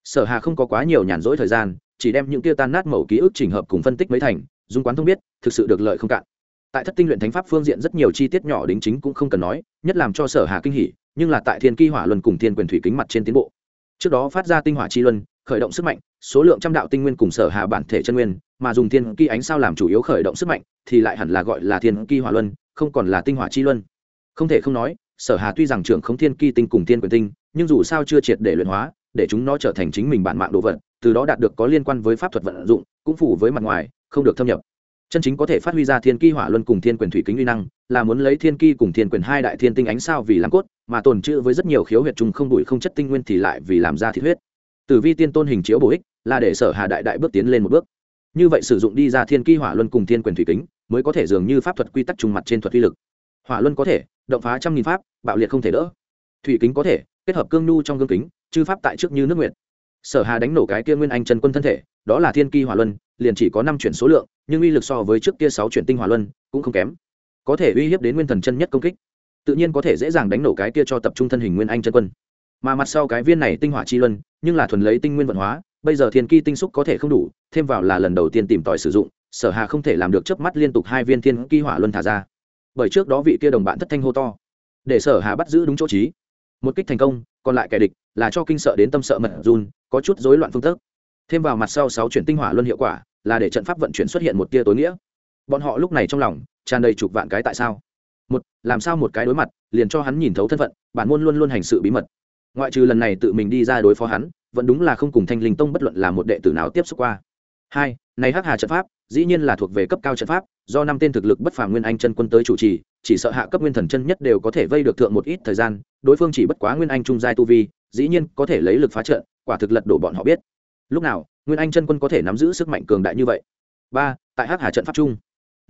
Sở hà không có quá nhiều nhàn rỗi thời gian, chỉ đem những kia tan nát mẩu ký ức chỉnh hợp cùng phân tích mấy thành dung quán thông biết, thực sự được lợi không cạn. Tại thất tinh luyện thánh pháp phương diện rất nhiều chi tiết nhỏ đính chính cũng không cần nói, nhất làm cho sở hà kinh hỉ, nhưng là tại thiên ki hỏa luân cùng thiên quyền thủy kính mặt trên tiến bộ. Trước đó phát ra tinh hỏa chi luân, khởi động sức mạnh, số lượng trăm đạo tinh nguyên cùng sở hà bản thể chân nguyên, mà dùng thiên ki ánh sao làm chủ yếu khởi động sức mạnh, thì lại hẳn là gọi là thiên ki hỏa luân, không còn là tinh hỏa chi luân. Không thể không nói sở hà tuy rằng trưởng không thiên ki tinh cùng thiên quyền tinh, nhưng dù sao chưa triệt để luyện hóa, để chúng nó trở thành chính mình bản mạng đồ vật, từ đó đạt được có liên quan với pháp thuật vận dụng, cũng phủ với mặt ngoài, không được thâm nhập. Chân chính có thể phát huy ra thiên ki hỏa luân cùng thiên quyền thủy kính uy năng, là muốn lấy thiên ki cùng thiên quyền hai đại thiên tinh ánh sao vì làm cốt, mà tồn trữ với rất nhiều khiếu huyệt trùng không đủi không chất tinh nguyên thì lại vì làm ra thị huyết. Tử vi tiên tôn hình chiếu bổ ích, là để sở hà đại đại bước tiến lên một bước. Như vậy sử dụng đi ra thiên ki hỏa luân cùng thiên quyền thủy kính, mới có thể dường như pháp thuật quy tắc trùng mặt trên thuật uy lực. Hỏa luân có thể động phá trăm nghìn pháp, bạo liệt không thể đỡ. Thủy kính có thể, kết hợp cương nhu trong gương kính, chư pháp tại trước như nước nguyện sở hà đánh nổ cái kia nguyên anh trần quân thân thể, đó là thiên ki hỏa luân, liền chỉ có năm chuyển số lượng, nhưng uy lực so với trước kia sáu chuyển tinh hỏa luân, cũng không kém. Có thể uy hiếp đến nguyên thần chân nhất công kích, tự nhiên có thể dễ dàng đánh nổ cái kia cho tập trung thân hình nguyên anh chân quân. Mà mặt sau cái viên này tinh hỏa chi luân, nhưng là thuần lấy tinh nguyên vận hóa, bây giờ thiên ki tinh xúc có thể không đủ, thêm vào là lần đầu tiên tìm tòi sử dụng, sở hà không thể làm được chớp mắt liên tục hai viên thiên ki hỏa luân thả ra bởi trước đó vị kia đồng bạn thất thanh hô to. Để sở hà bắt giữ đúng chỗ trí. Một kích thành công, còn lại kẻ địch là cho kinh sợ đến tâm sợ mật run, có chút rối loạn phương thức. Thêm vào mặt sau sáu chuyển tinh hỏa luân hiệu quả, là để trận pháp vận chuyển xuất hiện một tia tối nghĩa. Bọn họ lúc này trong lòng tràn đầy chục vạn cái tại sao? Một, làm sao một cái đối mặt, liền cho hắn nhìn thấu thân phận, bản môn luôn luôn hành sự bí mật. Ngoại trừ lần này tự mình đi ra đối phó hắn, vẫn đúng là không cùng thanh linh tông bất luận là một đệ tử nào tiếp xúc qua. Hai, này hắc hà trận pháp dĩ nhiên là thuộc về cấp cao trận pháp, do năm tên thực lực bất phàm nguyên anh chân quân tới chủ trì, chỉ sợ hạ cấp nguyên thần chân nhất đều có thể vây được thượng một ít thời gian, đối phương chỉ bất quá nguyên anh trung giai tu vi, dĩ nhiên có thể lấy lực phá trận, quả thực lật đổ bọn họ biết. Lúc nào, nguyên anh chân quân có thể nắm giữ sức mạnh cường đại như vậy? Ba, tại hắc hà trận pháp trung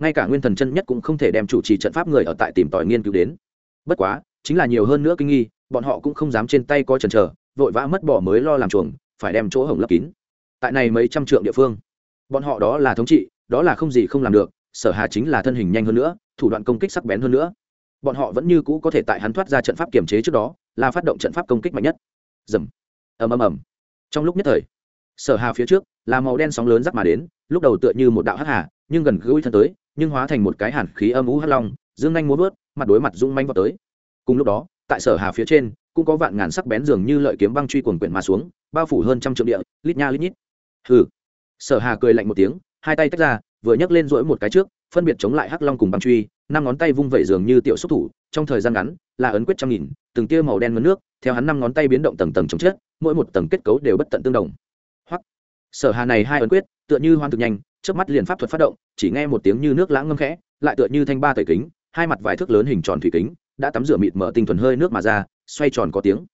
ngay cả nguyên thần chân nhất cũng không thể đem chủ trì trận pháp người ở tại tìm tòi nghiên cứu đến. Bất quá, chính là nhiều hơn nữa kinh nghi, bọn họ cũng không dám trên tay coi chần chờ, vội vã mất bỏ mới lo làm chuồng, phải đem chỗ hổng lấp kín. Tại này mấy trăm trượng địa phương bọn họ đó là thống trị, đó là không gì không làm được, sở hà chính là thân hình nhanh hơn nữa, thủ đoạn công kích sắc bén hơn nữa. Bọn họ vẫn như cũ có thể tại hắn thoát ra trận pháp kiểm chế trước đó, là phát động trận pháp công kích mạnh nhất. Dầm ầm ầm ầm. Trong lúc nhất thời, sở hà phía trước, là màu đen sóng lớn rắc mà đến, lúc đầu tựa như một đạo hắc hà, nhưng gần gũi thân tới, nhưng hóa thành một cái hàn khí âm ú hắc long, dương nhanh muốn vớt, mặt đối mặt rung manh vào tới. Cùng lúc đó, tại sở hà phía trên, cũng có vạn ngàn sắc bén dường như lợi kiếm băng truy cuồng quyển mà xuống, bao phủ hơn trăm triệu địa, lít nha lít nhít. Hừ sở hà cười lạnh một tiếng, hai tay tách ra, vừa nhấc lên rỗi một cái trước, phân biệt chống lại hắc long cùng băng truy, năm ngón tay vung vẩy dường như tiểu xúc thủ, trong thời gian ngắn, là ấn quyết trăm nghìn, từng tia màu đen ngấn nước, theo hắn năm ngón tay biến động tầng tầng chống chết, mỗi một tầng kết cấu đều bất tận tương đồng. Hoặc sở hà này hai ấn quyết, tựa như hoan thực nhanh trước mắt liền pháp thuật phát động, chỉ nghe một tiếng như nước lãng ngâm khẽ, lại tựa như thanh ba tẩy kính, hai mặt vài thước lớn hình tròn thủy kính, đã tắm rửa mịt mở tinh thuần hơi nước mà ra, xoay tròn có tiếng.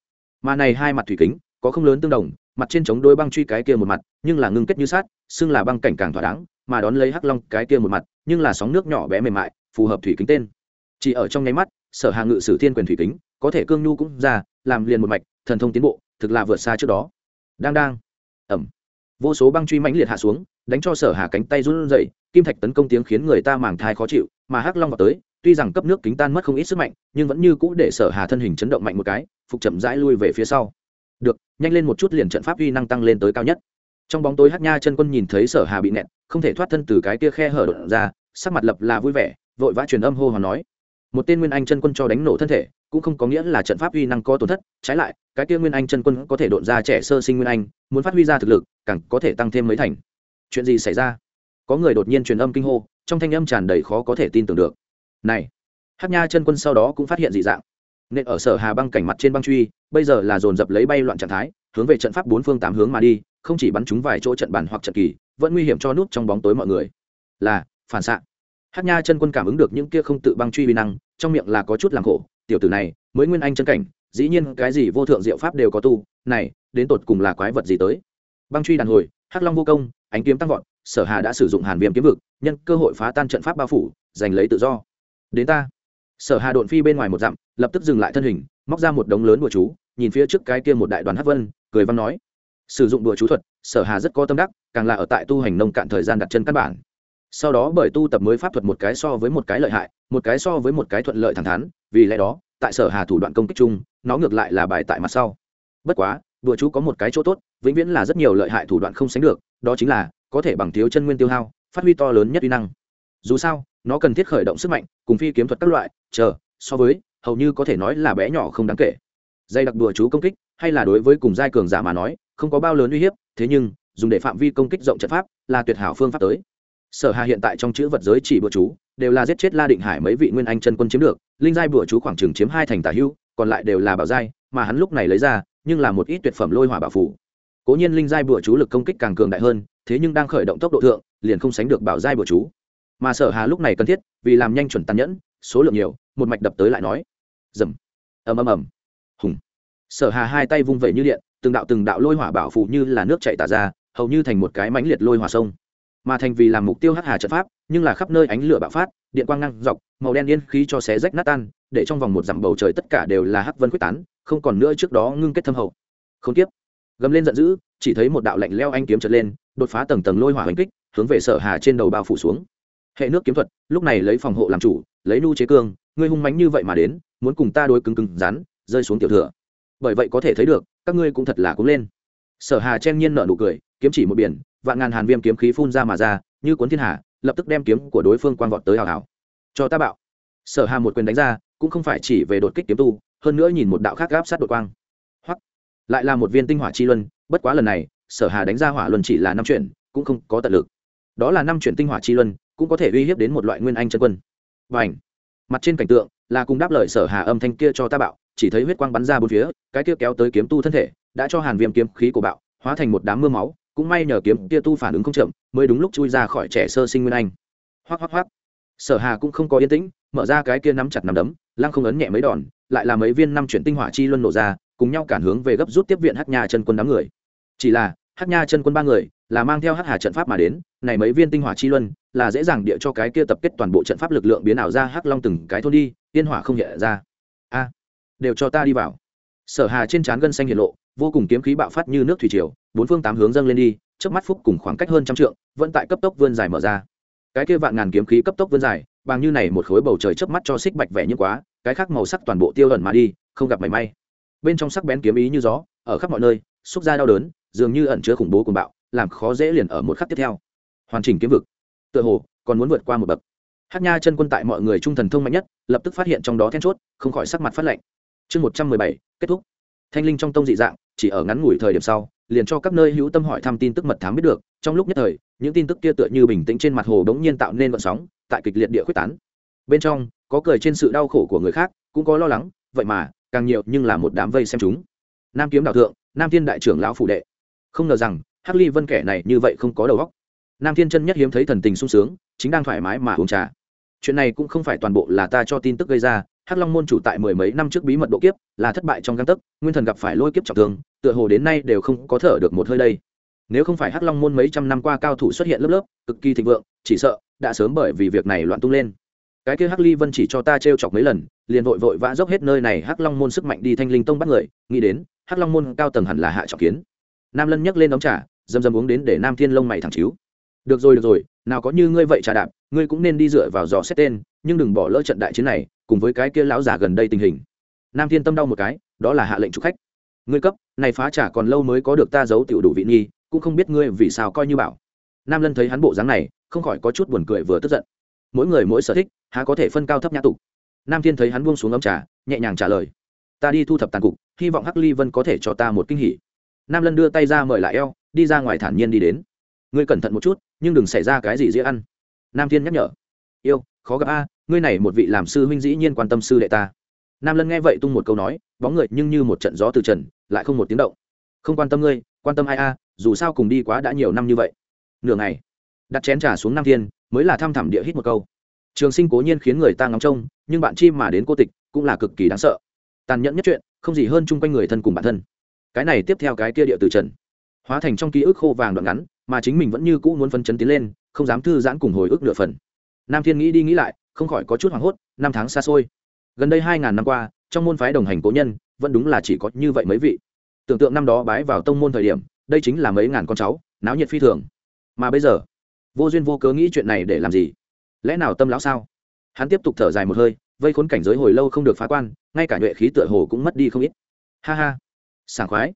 Mà này hai mặt thủy kính, có không lớn tương đồng mặt trên chống đôi băng truy cái kia một mặt, nhưng là ngưng kết như sát, xưng là băng cảnh càng thỏa đáng, mà đón lấy hắc long cái kia một mặt, nhưng là sóng nước nhỏ bé mềm mại, phù hợp thủy kính tên. Chỉ ở trong nháy mắt, sở hà ngự sử thiên quyền thủy kính, có thể cương nhu cũng ra, làm liền một mạch, thần thông tiến bộ, thực là vượt xa trước đó. Đang đang. Ẩm. Vô số băng truy mãnh liệt hạ xuống, đánh cho sở hà cánh tay run rẩy, kim thạch tấn công tiếng khiến người ta màng thai khó chịu, mà hắc long vào tới, tuy rằng cấp nước kính tan mất không ít sức mạnh, nhưng vẫn như cũ để sở hà thân hình chấn động mạnh một cái, phục chậm rãi lui về phía sau nhanh lên một chút liền trận pháp uy năng tăng lên tới cao nhất. Trong bóng tối hát nha chân quân nhìn thấy sở hà bị nẹt, không thể thoát thân từ cái kia khe hở đột ra, sắc mặt lập là vui vẻ, vội vã truyền âm hô hào nói. Một tên nguyên anh chân quân cho đánh nổ thân thể, cũng không có nghĩa là trận pháp uy năng có tổn thất, trái lại, cái kia nguyên anh chân quân có thể đột ra trẻ sơ sinh nguyên anh, muốn phát huy ra thực lực, càng có thể tăng thêm mấy thành. Chuyện gì xảy ra? Có người đột nhiên truyền âm kinh hô, trong thanh âm tràn đầy khó có thể tin tưởng được. Này hát nha chân quân sau đó cũng phát hiện dị dạng. Nên ở sở hà băng cảnh mặt trên băng truy bây giờ là dồn dập lấy bay loạn trạng thái, hướng về trận pháp bốn phương tám hướng mà đi, không chỉ bắn chúng vài chỗ trận bàn hoặc trận kỳ, vẫn nguy hiểm cho nút trong bóng tối mọi người. Là, phản xạ. Hát nha chân quân cảm ứng được những kia không tự băng truy vi năng, trong miệng là có chút làm khổ, tiểu tử này mới nguyên anh chân cảnh, dĩ nhiên cái gì vô thượng diệu pháp đều có tu, này, đến tột cùng là quái vật gì tới? Băng truy đàn hồi, hắc long vô công, ánh kiếm tăng vọt, sở hà đã sử dụng hàn viêm kiếm vực, nhân cơ hội phá tan trận pháp bao phủ, giành lấy tự do. Đến ta. Sở hà đột phi bên ngoài một dặm, lập tức dừng lại thân hình móc ra một đống lớn bùa chú, nhìn phía trước cái kia một đại đoàn hát vân, cười văn nói, sử dụng bùa chú thuật, sở hà rất có tâm đắc, càng là ở tại tu hành nông cạn thời gian đặt chân căn bản. Sau đó bởi tu tập mới pháp thuật một cái so với một cái lợi hại, một cái so với một cái thuận lợi thẳng thắn, vì lẽ đó, tại sở hà thủ đoạn công kích chung, nó ngược lại là bài tại mặt sau. Bất quá, đùa chú có một cái chỗ tốt, vĩnh viễn là rất nhiều lợi hại thủ đoạn không sánh được, đó chính là, có thể bằng thiếu chân nguyên tiêu hao, phát huy to lớn nhất uy năng. Dù sao, nó cần thiết khởi động sức mạnh, cùng phi kiếm thuật các loại, chờ, so với hầu như có thể nói là bé nhỏ không đáng kể. Dây đặc đùa chú công kích, hay là đối với cùng giai cường giả mà nói, không có bao lớn uy hiếp, thế nhưng, dùng để phạm vi công kích rộng trận pháp, là tuyệt hảo phương pháp tới. Sở hà hiện tại trong chữ vật giới chỉ bữa chú, đều là giết chết la định hải mấy vị nguyên anh chân quân chiếm được, linh giai bữa chú khoảng chừng chiếm hai thành tả hưu, còn lại đều là bảo giai, mà hắn lúc này lấy ra, nhưng là một ít tuyệt phẩm lôi hỏa bảo phủ cố nhiên linh giai bữa chú lực công kích càng cường đại hơn, thế nhưng đang khởi động tốc độ thượng, liền không sánh được bảo giai bữa chú. Mà sở hà lúc này cần thiết, vì làm nhanh chuẩn tàn nhẫn số lượng nhiều, một mạch đập tới lại nói. Dầm. Ầm ầm ầm. Hùng. Sở hà hai tay vung vẩy như điện, từng đạo từng đạo lôi hỏa bảo phủ như là nước chảy tả ra, hầu như thành một cái mãnh liệt lôi hỏa sông. Mà thành vì làm mục tiêu hắc hà trận pháp, nhưng là khắp nơi ánh lửa bạo phát, điện quang năng dọc, màu đen yên khí cho xé rách nát tan, để trong vòng một dặm bầu trời tất cả đều là hắc vân quyết tán, không còn nữa trước đó ngưng kết thâm hậu. Không tiếp. Gầm lên giận dữ, chỉ thấy một đạo lạnh leo anh kiếm trật lên, đột phá tầng tầng lôi hỏa hành kích, hướng về sở hà trên đầu bao phủ xuống. Hệ nước kiếm thuật, lúc này lấy phòng hộ làm chủ lấy nu chế cương, ngươi hung mánh như vậy mà đến, muốn cùng ta đối cứng cứng rắn, rơi xuống tiểu thừa. Bởi vậy có thể thấy được, các ngươi cũng thật là cũng lên. Sở hà chen nhiên nở nụ cười, kiếm chỉ một biển, vạn ngàn hàn viêm kiếm khí phun ra mà ra, như cuốn thiên hà, lập tức đem kiếm của đối phương quang vọt tới hào hào. Cho ta bạo. Sở hà một quyền đánh ra, cũng không phải chỉ về đột kích kiếm tu, hơn nữa nhìn một đạo khác gáp sát đột quang. Hoặc lại là một viên tinh hỏa chi luân, bất quá lần này, sở hà đánh ra hỏa luân chỉ là năm chuyển cũng không có tận lực. Đó là năm chuyển tinh hỏa chi luân, cũng có thể uy hiếp đến một loại nguyên anh chân quân và ảnh mặt trên cảnh tượng là cùng đáp lời sở hà âm thanh kia cho ta bạo, chỉ thấy huyết quang bắn ra bốn phía, cái kia kéo tới kiếm tu thân thể, đã cho hàn viêm kiếm khí của bạo, hóa thành một đám mưa máu, cũng may nhờ kiếm kia tu phản ứng không chậm, mới đúng lúc chui ra khỏi trẻ sơ sinh nguyên anh. Hoắc hoắc hoắc. Sở hà cũng không có yên tĩnh, mở ra cái kia nắm chặt nắm đấm, lăng không ấn nhẹ mấy đòn, lại là mấy viên năm chuyển tinh hỏa chi luân nổ ra, cùng nhau cản hướng về gấp rút tiếp viện hắc nha chân quân đám người. Chỉ là hắc nha chân quân ba người là mang theo hắc hà trận pháp mà đến, này mấy viên tinh hỏa chi luân, là dễ dàng địa cho cái kia tập kết toàn bộ trận pháp lực lượng biến ảo ra hắc long từng cái thôn đi tiên hỏa không hiện ra. A, đều cho ta đi vào. Sở hà trên trán gân xanh hiện lộ, vô cùng kiếm khí bạo phát như nước thủy triều, bốn phương tám hướng dâng lên đi trước mắt phúc cùng khoảng cách hơn trăm trượng, vẫn tại cấp tốc vươn dài mở ra. Cái kia vạn ngàn kiếm khí cấp tốc vươn dài, bằng như này một khối bầu trời chớp mắt cho xích bạch vẻ như quá, cái khác màu sắc toàn bộ tiêu ẩn mà đi, không gặp mảy may. Bên trong sắc bén kiếm ý như gió, ở khắp mọi nơi, xúc ra đau đớn, dường như ẩn chứa khủng bố cuồng bạo làm khó dễ liền ở một khắc tiếp theo. Hoàn chỉnh kiếm vực. Tựa hồ, còn muốn vượt qua một bậc. Hát nha chân quân tại mọi người trung thần thông mạnh nhất, lập tức phát hiện trong đó then chốt, không khỏi sắc mặt phát lệnh chương một trăm mười bảy, kết thúc. Thanh linh trong tông dị dạng, chỉ ở ngắn ngủi thời điểm sau, liền cho các nơi hữu tâm hỏi thăm tin tức mật thám biết được. Trong lúc nhất thời, những tin tức kia tựa như bình tĩnh trên mặt hồ đống nhiên tạo nên vận sóng, tại kịch liệt địa quyết tán. Bên trong, có cười trên sự đau khổ của người khác, cũng có lo lắng, vậy mà, càng nhiều nhưng là một đám vây xem chúng. Nam kiếm đạo thượng, nam thiên đại trưởng lão phủ đệ. Không ngờ rằng hắc ly vân kẻ này như vậy không có đầu óc. Nam thiên chân nhất hiếm thấy thần tình sung sướng, chính đang thoải mái mà uống trà. Chuyện này cũng không phải toàn bộ là ta cho tin tức gây ra, hắc long môn chủ tại mười mấy năm trước bí mật độ kiếp, là thất bại trong găng tấc, nguyên thần gặp phải lôi kiếp trọng thương, tựa hồ đến nay đều không có thở được một hơi đây. Nếu không phải hắc long môn mấy trăm năm qua cao thủ xuất hiện lớp lớp, cực kỳ thịnh vượng, chỉ sợ đã sớm bởi vì việc này loạn tung lên. Cái kia hắc ly vân chỉ cho ta t chọc mấy lần, liền vội vội vã dốc hết nơi này, hắc long môn sức mạnh đi thanh linh tông bắt người, nghĩ đến, hắc long môn cao tầng hẳn là hạ trọng kiến. Nam lân nhấc lên đóng trà dầm dầm uống đến để nam thiên lông mày thẳng chiếu. Được rồi được rồi, nào có như ngươi vậy trà đạp, ngươi cũng nên đi dựa vào dò xét tên, nhưng đừng bỏ lỡ trận đại chiến này, cùng với cái kia lão già gần đây tình hình. Nam thiên tâm đau một cái, đó là hạ lệnh chủ khách. Ngươi cấp, này phá trả còn lâu mới có được ta giấu tiểu đủ vị nghi, cũng không biết ngươi vì sao coi như bảo. Nam lân thấy hắn bộ dáng này, không khỏi có chút buồn cười vừa tức giận. Mỗi người mỗi sở thích, há có thể phân cao thấp nhã tục. Nam thiên thấy hắn buông xuống ấm trà, nhẹ nhàng trả lời. Ta đi thu thập tàn cục, hy vọng hắc ly vân có thể cho ta một kinh hỉ. Nam lân đưa tay ra mời lại eo đi ra ngoài thản nhiên đi đến. Ngươi cẩn thận một chút, nhưng đừng xảy ra cái gì dễ ăn. Nam thiên nhắc nhở. Yêu, khó gặp a, ngươi này một vị làm sư huynh dĩ nhiên quan tâm sư đệ ta. Nam lân nghe vậy tung một câu nói, bóng người nhưng như một trận gió từ trần, lại không một tiếng động. Không quan tâm ngươi, quan tâm ai a, dù sao cùng đi quá đã nhiều năm như vậy. Nửa ngày, đặt chén trà xuống nam thiên, mới là thăm thẳm địa hít một câu. Trường sinh cố nhiên khiến người ta ngóng trông, nhưng bạn chi mà đến cô tịch cũng là cực kỳ đáng sợ. Tàn nhẫn nhất chuyện, không gì hơn chung quanh người thân cùng bản thân. Cái này tiếp theo cái kia địa từ trần hóa thành trong ký ức khô vàng đoạn ngắn, mà chính mình vẫn như cũ muốn phân chấn tiến lên, không dám thư giãn cùng hồi ức nửa phần. Nam thiên nghĩ đi nghĩ lại, không khỏi có chút hoảng hốt, năm tháng xa xôi. Gần đây hai ngàn năm qua, trong môn phái đồng hành cố nhân, vẫn đúng là chỉ có như vậy mấy vị. Tưởng tượng năm đó bái vào tông môn thời điểm, đây chính là mấy ngàn con cháu, náo nhiệt phi thường. Mà bây giờ, vô duyên vô cớ nghĩ chuyện này để làm gì? Lẽ nào tâm lão sao? Hắn tiếp tục thở dài một hơi, vây khốn cảnh giới hồi lâu không được phá quan, ngay cả nhuệ khí tựa hồ cũng mất đi không ít. Ha ha. Sảng khoái.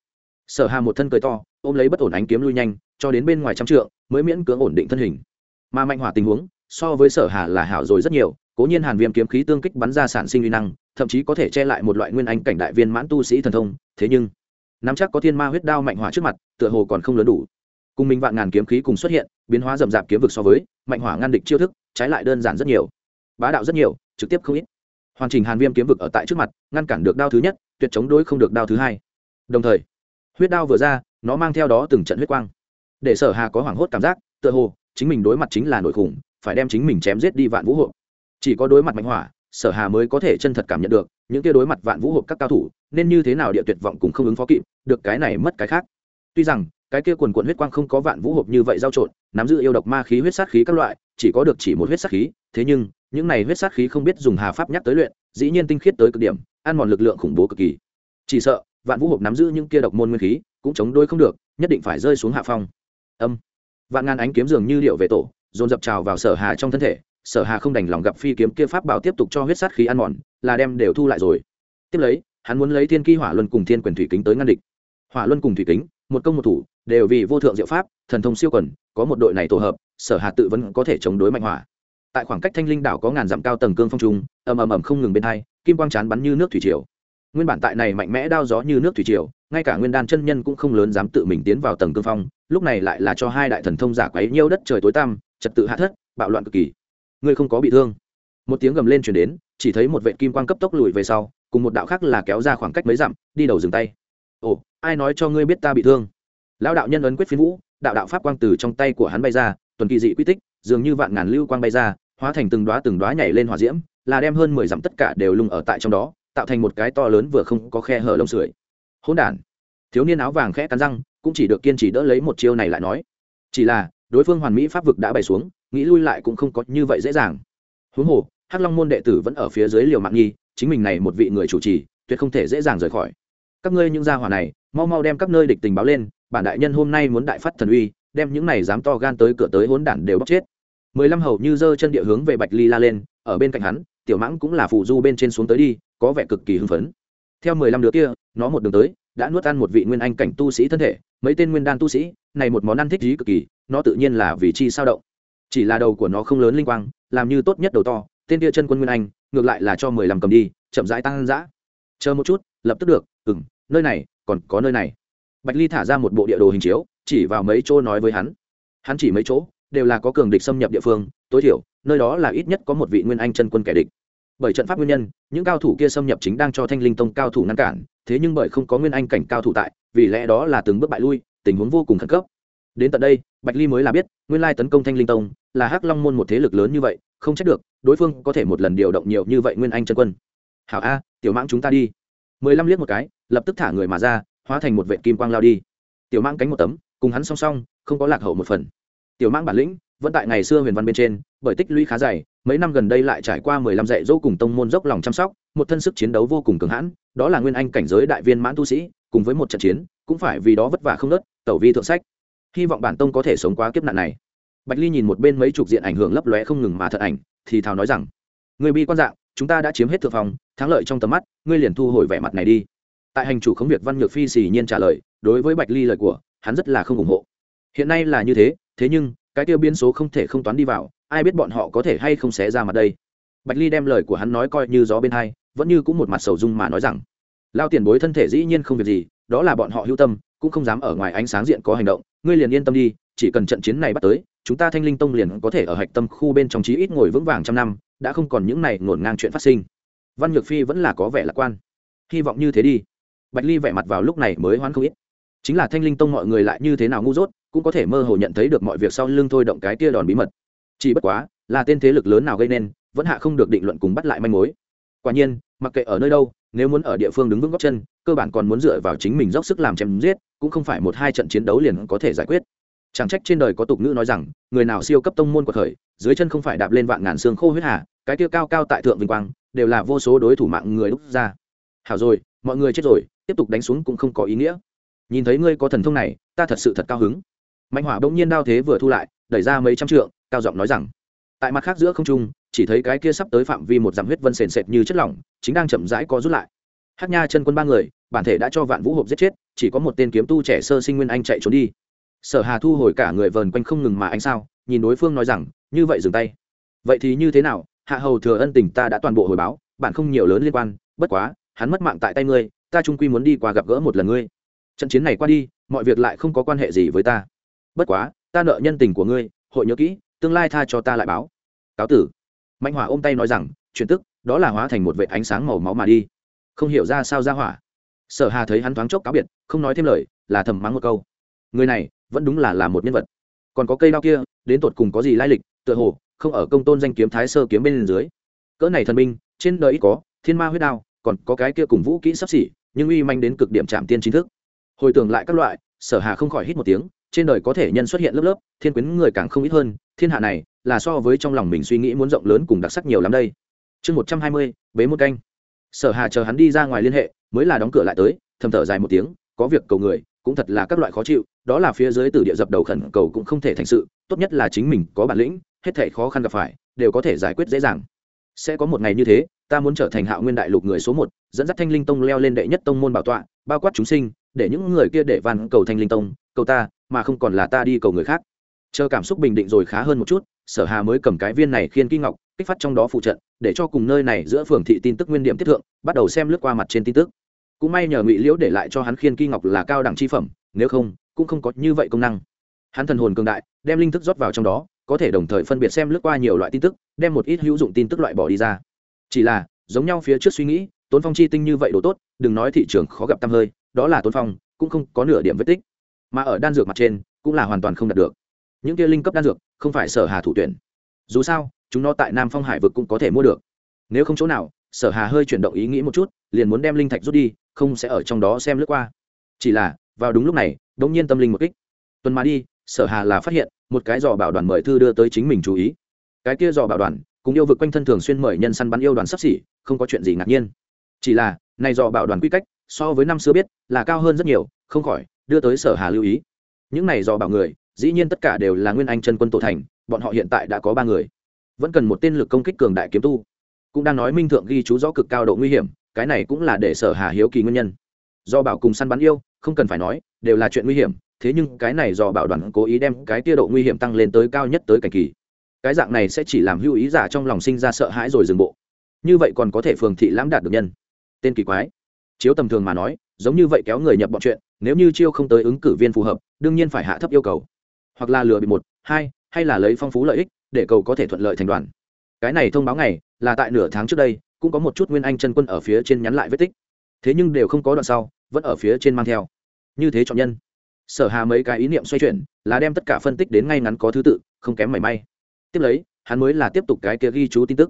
Sở hà một thân cười to ôm lấy bất ổn ánh kiếm lui nhanh, cho đến bên ngoài trăm trượng, mới miễn cưỡng ổn định thân hình. Mà mạnh hỏa tình huống, so với sở hà là hảo rồi rất nhiều, cố nhiên hàn viêm kiếm khí tương kích bắn ra sản sinh uy năng, thậm chí có thể che lại một loại nguyên anh cảnh đại viên mãn tu sĩ thần thông, thế nhưng, nắm chắc có thiên ma huyết đao mạnh hỏa trước mặt, tựa hồ còn không lớn đủ. Cùng mình vạn ngàn kiếm khí cùng xuất hiện, biến hóa rầm rạp kiếm vực so với, mạnh hỏa ngăn địch chiêu thức, trái lại đơn giản rất nhiều. Bá đạo rất nhiều, trực tiếp không ít. Hoàn chỉnh hàn viêm kiếm vực ở tại trước mặt, ngăn cản được đao thứ nhất, tuyệt chống đối không được đao thứ hai. Đồng thời, huyết đao vừa ra nó mang theo đó từng trận huyết quang. Để sở hà có hoảng hốt cảm giác, tựa hồ, chính mình đối mặt chính là nội khủng, phải đem chính mình chém giết đi vạn vũ hộ chỉ có đối mặt mạnh hỏa, sở hà mới có thể chân thật cảm nhận được, những kia đối mặt vạn vũ hộp các cao thủ, nên như thế nào địa tuyệt vọng cũng không ứng phó kịp, được cái này mất cái khác. Tuy rằng, cái kia quần quần huyết quang không có vạn vũ hộp như vậy giao trộn, nắm giữ yêu độc ma khí huyết sát khí các loại, chỉ có được chỉ một huyết sát khí, thế nhưng, những này huyết sát khí không biết dùng hà pháp nhắc tới luyện, dĩ nhiên tinh khiết tới cực điểm, ăn mòn lực lượng khủng bố cực kỳ. Chỉ sợ vạn vũ hộp nắm giữ những kia độc môn nguyên khí, cũng chống đôi không được, nhất định phải rơi xuống hạ phong. Âm. Vạn ngàn ánh kiếm dường như điệu về tổ, dồn dập trào vào sở hà trong thân thể, sở hà không đành lòng gặp phi kiếm kia pháp bảo tiếp tục cho huyết sát khí ăn mòn, là đem đều thu lại rồi. Tiếp lấy, hắn muốn lấy thiên ki hỏa luân cùng thiên quyền thủy kính tới ngăn địch. Hỏa luân cùng thủy kính, một công một thủ, đều vì vô thượng diệu pháp, thần thông siêu quần, có một đội này tổ hợp, sở hà tự vẫn có thể chống đối mạnh hỏa. Tại khoảng cách thanh linh đảo có ngàn dặm cao tầng cương phong trung, ầm ầm ầm không ngừng bên hai, kim quang chán bắn như nước thủy triều nguyên bản tại này mạnh mẽ đao gió như nước thủy triều, ngay cả nguyên đan chân nhân cũng không lớn dám tự mình tiến vào tầng cương phong, lúc này lại là cho hai đại thần thông giả quấy nhiêu đất trời tối tăm, trật tự hạ thất, bạo loạn cực kỳ. Ngươi không có bị thương. Một tiếng gầm lên chuyển đến, chỉ thấy một vệ kim quang cấp tốc lùi về sau, cùng một đạo khác là kéo ra khoảng cách mấy dặm, đi đầu dừng tay. Ồ, ai nói cho ngươi biết ta bị thương? Lão đạo nhân ấn quyết phi vũ, đạo đạo pháp quang từ trong tay của hắn bay ra, tuần kỳ dị quy tích, dường như vạn ngàn lưu quang bay ra, hóa thành từng đoá từng đoá nhảy lên hỏa diễm, là đem hơn mười dặm tất cả đều lung ở tại trong đó tạo thành một cái to lớn vừa không có khe hở lông sưởi. Hỗn đản. Thiếu niên áo vàng khẽ cắn răng, cũng chỉ được kiên trì đỡ lấy một chiêu này lại nói. Chỉ là, đối phương hoàn mỹ pháp vực đã bày xuống, nghĩ lui lại cũng không có như vậy dễ dàng. Huống hồ, hắc long môn đệ tử vẫn ở phía dưới liều mạng nghi, chính mình này một vị người chủ trì, tuyệt không thể dễ dàng rời khỏi. Các ngươi những gia hỏa này, mau mau đem các nơi địch tình báo lên, bản đại nhân hôm nay muốn đại phát thần uy, đem những này dám to gan tới cửa tới hỗn đản đều bóc chết. Mười lăm hầu như giơ chân địa hướng về bạch ly la lên, ở bên cạnh hắn, tiểu mãng cũng là phù du bên trên xuống tới đi có vẻ cực kỳ hưng phấn. Theo mười lăm đứa kia, nó một đường tới, đã nuốt ăn một vị nguyên anh cảnh tu sĩ thân thể, mấy tên nguyên đan tu sĩ, này một món ăn thích trí cực kỳ, nó tự nhiên là vì chi sao động. Chỉ là đầu của nó không lớn linh quang, làm như tốt nhất đầu to, tên kia chân quân nguyên anh, ngược lại là cho mười lăm cầm đi, chậm rãi tăng dã. Chờ một chút, lập tức được ừ m nơi này, còn có nơi này. Bạch ly thả ra một bộ địa đồ hình chiếu, chỉ vào mấy chỗ nói với hắn. Hắn chỉ mấy chỗ, đều là có cường địch xâm nhập địa phương, tối thiểu, nơi đó là ít nhất có một vị nguyên anh chân quân kẻ địch bởi trận pháp nguyên nhân, những cao thủ kia xâm nhập chính đang cho thanh linh tông cao thủ ngăn cản, thế nhưng bởi không có nguyên anh cảnh cao thủ tại, vì lẽ đó là từng bước bại lui, tình huống vô cùng khẩn cấp. Đến tận đây, bạch ly mới là biết, nguyên lai tấn công thanh linh tông là hắc long môn một thế lực lớn như vậy, không trách được, đối phương có thể một lần điều động nhiều như vậy nguyên anh chân quân. Hảo a, tiểu mãng chúng ta đi. Mười lăm liếc một cái, lập tức thả người mà ra, hóa thành một vệ kim quang lao đi. Tiểu mãng cánh một tấm, cùng hắn song song, không có lạc hậu một phần. Tiểu mãng bản lĩnh, vẫn tại ngày xưa huyền văn bên trên, bởi tích lũy khá dày mấy năm gần đây lại trải qua mười lăm dạy dỗ cùng tông môn dốc lòng chăm sóc một thân sức chiến đấu vô cùng cường hãn đó là nguyên anh cảnh giới đại viên mãn tu sĩ cùng với một trận chiến cũng phải vì đó vất vả không ngớt, tẩu vi thượng sách. Hy vọng bản tông có thể sống qua kiếp nạn này. Bạch ly nhìn một bên mấy chục diện ảnh hưởng lấp lóe không ngừng mà thật ảnh thì thào nói rằng người bi quan dạng chúng ta đã chiếm hết thượng phòng thắng lợi trong tầm mắt ngươi liền thu hồi vẻ mặt này đi. Tại hành chủ khống việc văn nhược phi xì nhiên trả lời đối với bạch ly lời của hắn rất là không ủng hộ. Hiện nay là như thế thế nhưng cái tiêu biến số không thể không toán đi vào ai biết bọn họ có thể hay không xé ra mặt đây. Bạch ly đem lời của hắn nói coi như gió bên hai, vẫn như cũng một mặt sầu dung mà nói rằng, lao tiền bối thân thể dĩ nhiên không việc gì, đó là bọn họ hưu tâm, cũng không dám ở ngoài ánh sáng diện có hành động. Ngươi liền yên tâm đi, chỉ cần trận chiến này bắt tới, chúng ta thanh linh tông liền có thể ở hạch tâm khu bên trong trí ít ngồi vững vàng trăm năm, đã không còn những này ngổn ngang chuyện phát sinh. Văn nhược phi vẫn là có vẻ lạc quan. Hy vọng như thế đi. Bạch ly vẻ mặt vào lúc này mới hoán không ít. Chính là thanh linh tông mọi người lại như thế nào ngu dốt, cũng có thể mơ hồ nhận thấy được mọi việc sau lưng thôi động cái tia đòn bí mật chỉ bất quá, là tên thế lực lớn nào gây nên, vẫn hạ không được định luận cùng bắt lại manh mối. Quả nhiên, mặc kệ ở nơi đâu, nếu muốn ở địa phương đứng vững góc chân, cơ bản còn muốn dựa vào chính mình dốc sức làm chém giết, cũng không phải một hai trận chiến đấu liền có thể giải quyết. Chẳng trách trên đời có tục ngữ nói rằng, người nào siêu cấp tông môn của khởi, dưới chân không phải đạp lên vạn ngàn xương khô huyết hà, cái kia cao cao tại thượng vinh quang, đều là vô số đối thủ mạng người đúc ra. Hảo rồi, mọi người chết rồi, tiếp tục đánh xuống cũng không có ý nghĩa. Nhìn thấy ngươi có thần thông này, ta thật sự thật cao hứng. Mạnh hỏa bỗng nhiên đao thế vừa thu lại, đẩy ra mấy trăm trượng cao giọng nói rằng, tại mặt khác giữa không trung, chỉ thấy cái kia sắp tới phạm vi một dặm huyết vân sền sệt như chất lỏng, chính đang chậm rãi có rút lại. Hát nha chân quân ba người, bản thể đã cho vạn vũ hộp giết chết, chỉ có một tên kiếm tu trẻ sơ sinh nguyên anh chạy trốn đi. Sở hà thu hồi cả người vờn quanh không ngừng mà anh sao, nhìn đối phương nói rằng, như vậy dừng tay. Vậy thì như thế nào? Hạ hầu thừa ân tình ta đã toàn bộ hồi báo bạn không nhiều lớn liên quan, bất quá, hắn mất mạng tại tay ngươi, ta trung quy muốn đi qua gặp gỡ một lần ngươi. Trận chiến này qua đi, mọi việc lại không có quan hệ gì với ta. Bất quá, ta nợ nhân tình của ngươi, hội nhớ kỹ tương lai tha cho ta lại báo. Cáo tử. Mạnh hỏa ôm tay nói rằng chuyện tức đó là hóa thành một vệ ánh sáng màu máu mà đi. Không hiểu ra sao ra hỏa. Sở hà thấy hắn thoáng chốc cáo biệt không nói thêm lời là thầm mắng một câu. Người này vẫn đúng là là một nhân vật. Còn có cây đao kia đến tột cùng có gì lai lịch tựa hồ không ở công tôn danh kiếm thái sơ kiếm bên dưới. Cỡ này thần minh, trên đời ít có thiên ma huyết đao còn có cái kia cùng vũ kỹ sắp xỉ nhưng uy manh đến cực điểm chạm tiên chính thức. Hồi tưởng lại các loại sở hà không khỏi hít một tiếng trên đời có thể nhân xuất hiện lớp lớp, thiên quyến người càng không ít hơn, thiên hạ này là so với trong lòng mình suy nghĩ muốn rộng lớn cùng đặc sắc nhiều lắm đây. Chương một trăm hai mươi, bế một canh. Sở hà chờ hắn đi ra ngoài liên hệ, mới là đóng cửa lại tới, thầm thở dài một tiếng, có việc cầu người, cũng thật là các loại khó chịu, đó là phía dưới từ địa dập đầu khẩn cầu cũng không thể thành sự, tốt nhất là chính mình có bản lĩnh, hết thể khó khăn gặp phải, đều có thể giải quyết dễ dàng. Sẽ có một ngày như thế, ta muốn trở thành hạo nguyên đại lục người số một, dẫn dắt thanh linh tông leo lên đệ nhất tông môn bảo tọa, bao quát chúng sinh, để những người kia để van cầu thanh linh tông, cầu ta mà không còn là ta đi cầu người khác. Chờ cảm xúc bình định rồi khá hơn một chút, sở hà mới cầm cái viên này khiên kinh ngọc, kích phát trong đó phụ trận, để cho cùng nơi này giữa phường thị tin tức nguyên điểm tiếp thượng, bắt đầu xem lướt qua mặt trên tin tức. Cũng may nhờ ngụy liễu để lại cho hắn khiên kinh ngọc là cao đẳng chi phẩm, nếu không, cũng không có như vậy công năng. Hắn thần hồn cường đại, đem linh thức rót vào trong đó, có thể đồng thời phân biệt xem lướt qua nhiều loại tin tức, đem một ít hữu dụng tin tức loại bỏ đi ra. Chỉ là, giống nhau phía trước suy nghĩ, tốn phong chi tinh như vậy đồ tốt, đừng nói thị trường khó gặp tăm hơi, đó là tốn phong, cũng không có nửa điểm vết tích mà ở đan dược mặt trên cũng là hoàn toàn không đạt được. Những kia linh cấp đan dược không phải sở hà thủ tuyển. Dù sao, chúng nó tại nam phong hải vực cũng có thể mua được. Nếu không chỗ nào, sở hà hơi chuyển động ý nghĩ một chút, liền muốn đem linh thạch rút đi, không sẽ ở trong đó xem lướt qua. Chỉ là, vào đúng lúc này, đống nhiên tâm linh một kích. Tuần mà đi, sở hà là phát hiện, một cái dò bảo đoàn mời thư đưa tới chính mình chú ý. Cái kia dò bảo đoàn, cùng yêu vực quanh thân thường xuyên mời nhân săn bắn yêu đoàn sắp xỉ, không có chuyện gì ngạc nhiên. Chỉ là, này dò bảo đoàn quy cách, so với năm xưa biết, là cao hơn rất nhiều, không khỏi đưa tới sở hà lưu ý. Những này do bảo người, dĩ nhiên tất cả đều là nguyên anh chân quân tổ thành, bọn họ hiện tại đã có ba người. Vẫn cần một tên lực công kích cường đại kiếm tu. Cũng đang nói minh thượng ghi chú rõ cực cao độ nguy hiểm, cái này cũng là để sở hà hiếu kỳ nguyên nhân. Do bảo cùng săn bắn yêu, không cần phải nói, đều là chuyện nguy hiểm, thế nhưng cái này do bảo đoàn cố ý đem cái tia độ nguy hiểm tăng lên tới cao nhất tới cảnh kỳ. Cái dạng này sẽ chỉ làm hưu ý giả trong lòng sinh ra sợ hãi rồi dừng bộ. Như vậy còn có thể phường thị lãm đạt được nhân. Tên kỳ quái. Chiếu tầm thường mà nói giống như vậy kéo người nhập bọn chuyện, nếu như chiêu không tới ứng cử viên phù hợp, đương nhiên phải hạ thấp yêu cầu. Hoặc là lừa bị một, hai, hay là lấy phong phú lợi ích, để cầu có thể thuận lợi thành đoàn. Cái này thông báo ngày, là tại nửa tháng trước đây, cũng có một chút nguyên anh chân quân ở phía trên nhắn lại vết tích. Thế nhưng đều không có đoạn sau, vẫn ở phía trên mang theo. Như thế chọn nhân. Sở hà mấy cái ý niệm xoay chuyển, là đem tất cả phân tích đến ngay ngắn có thứ tự, không kém mảy may. Tiếp lấy, hắn mới là tiếp tục cái kia ghi chú tin tức.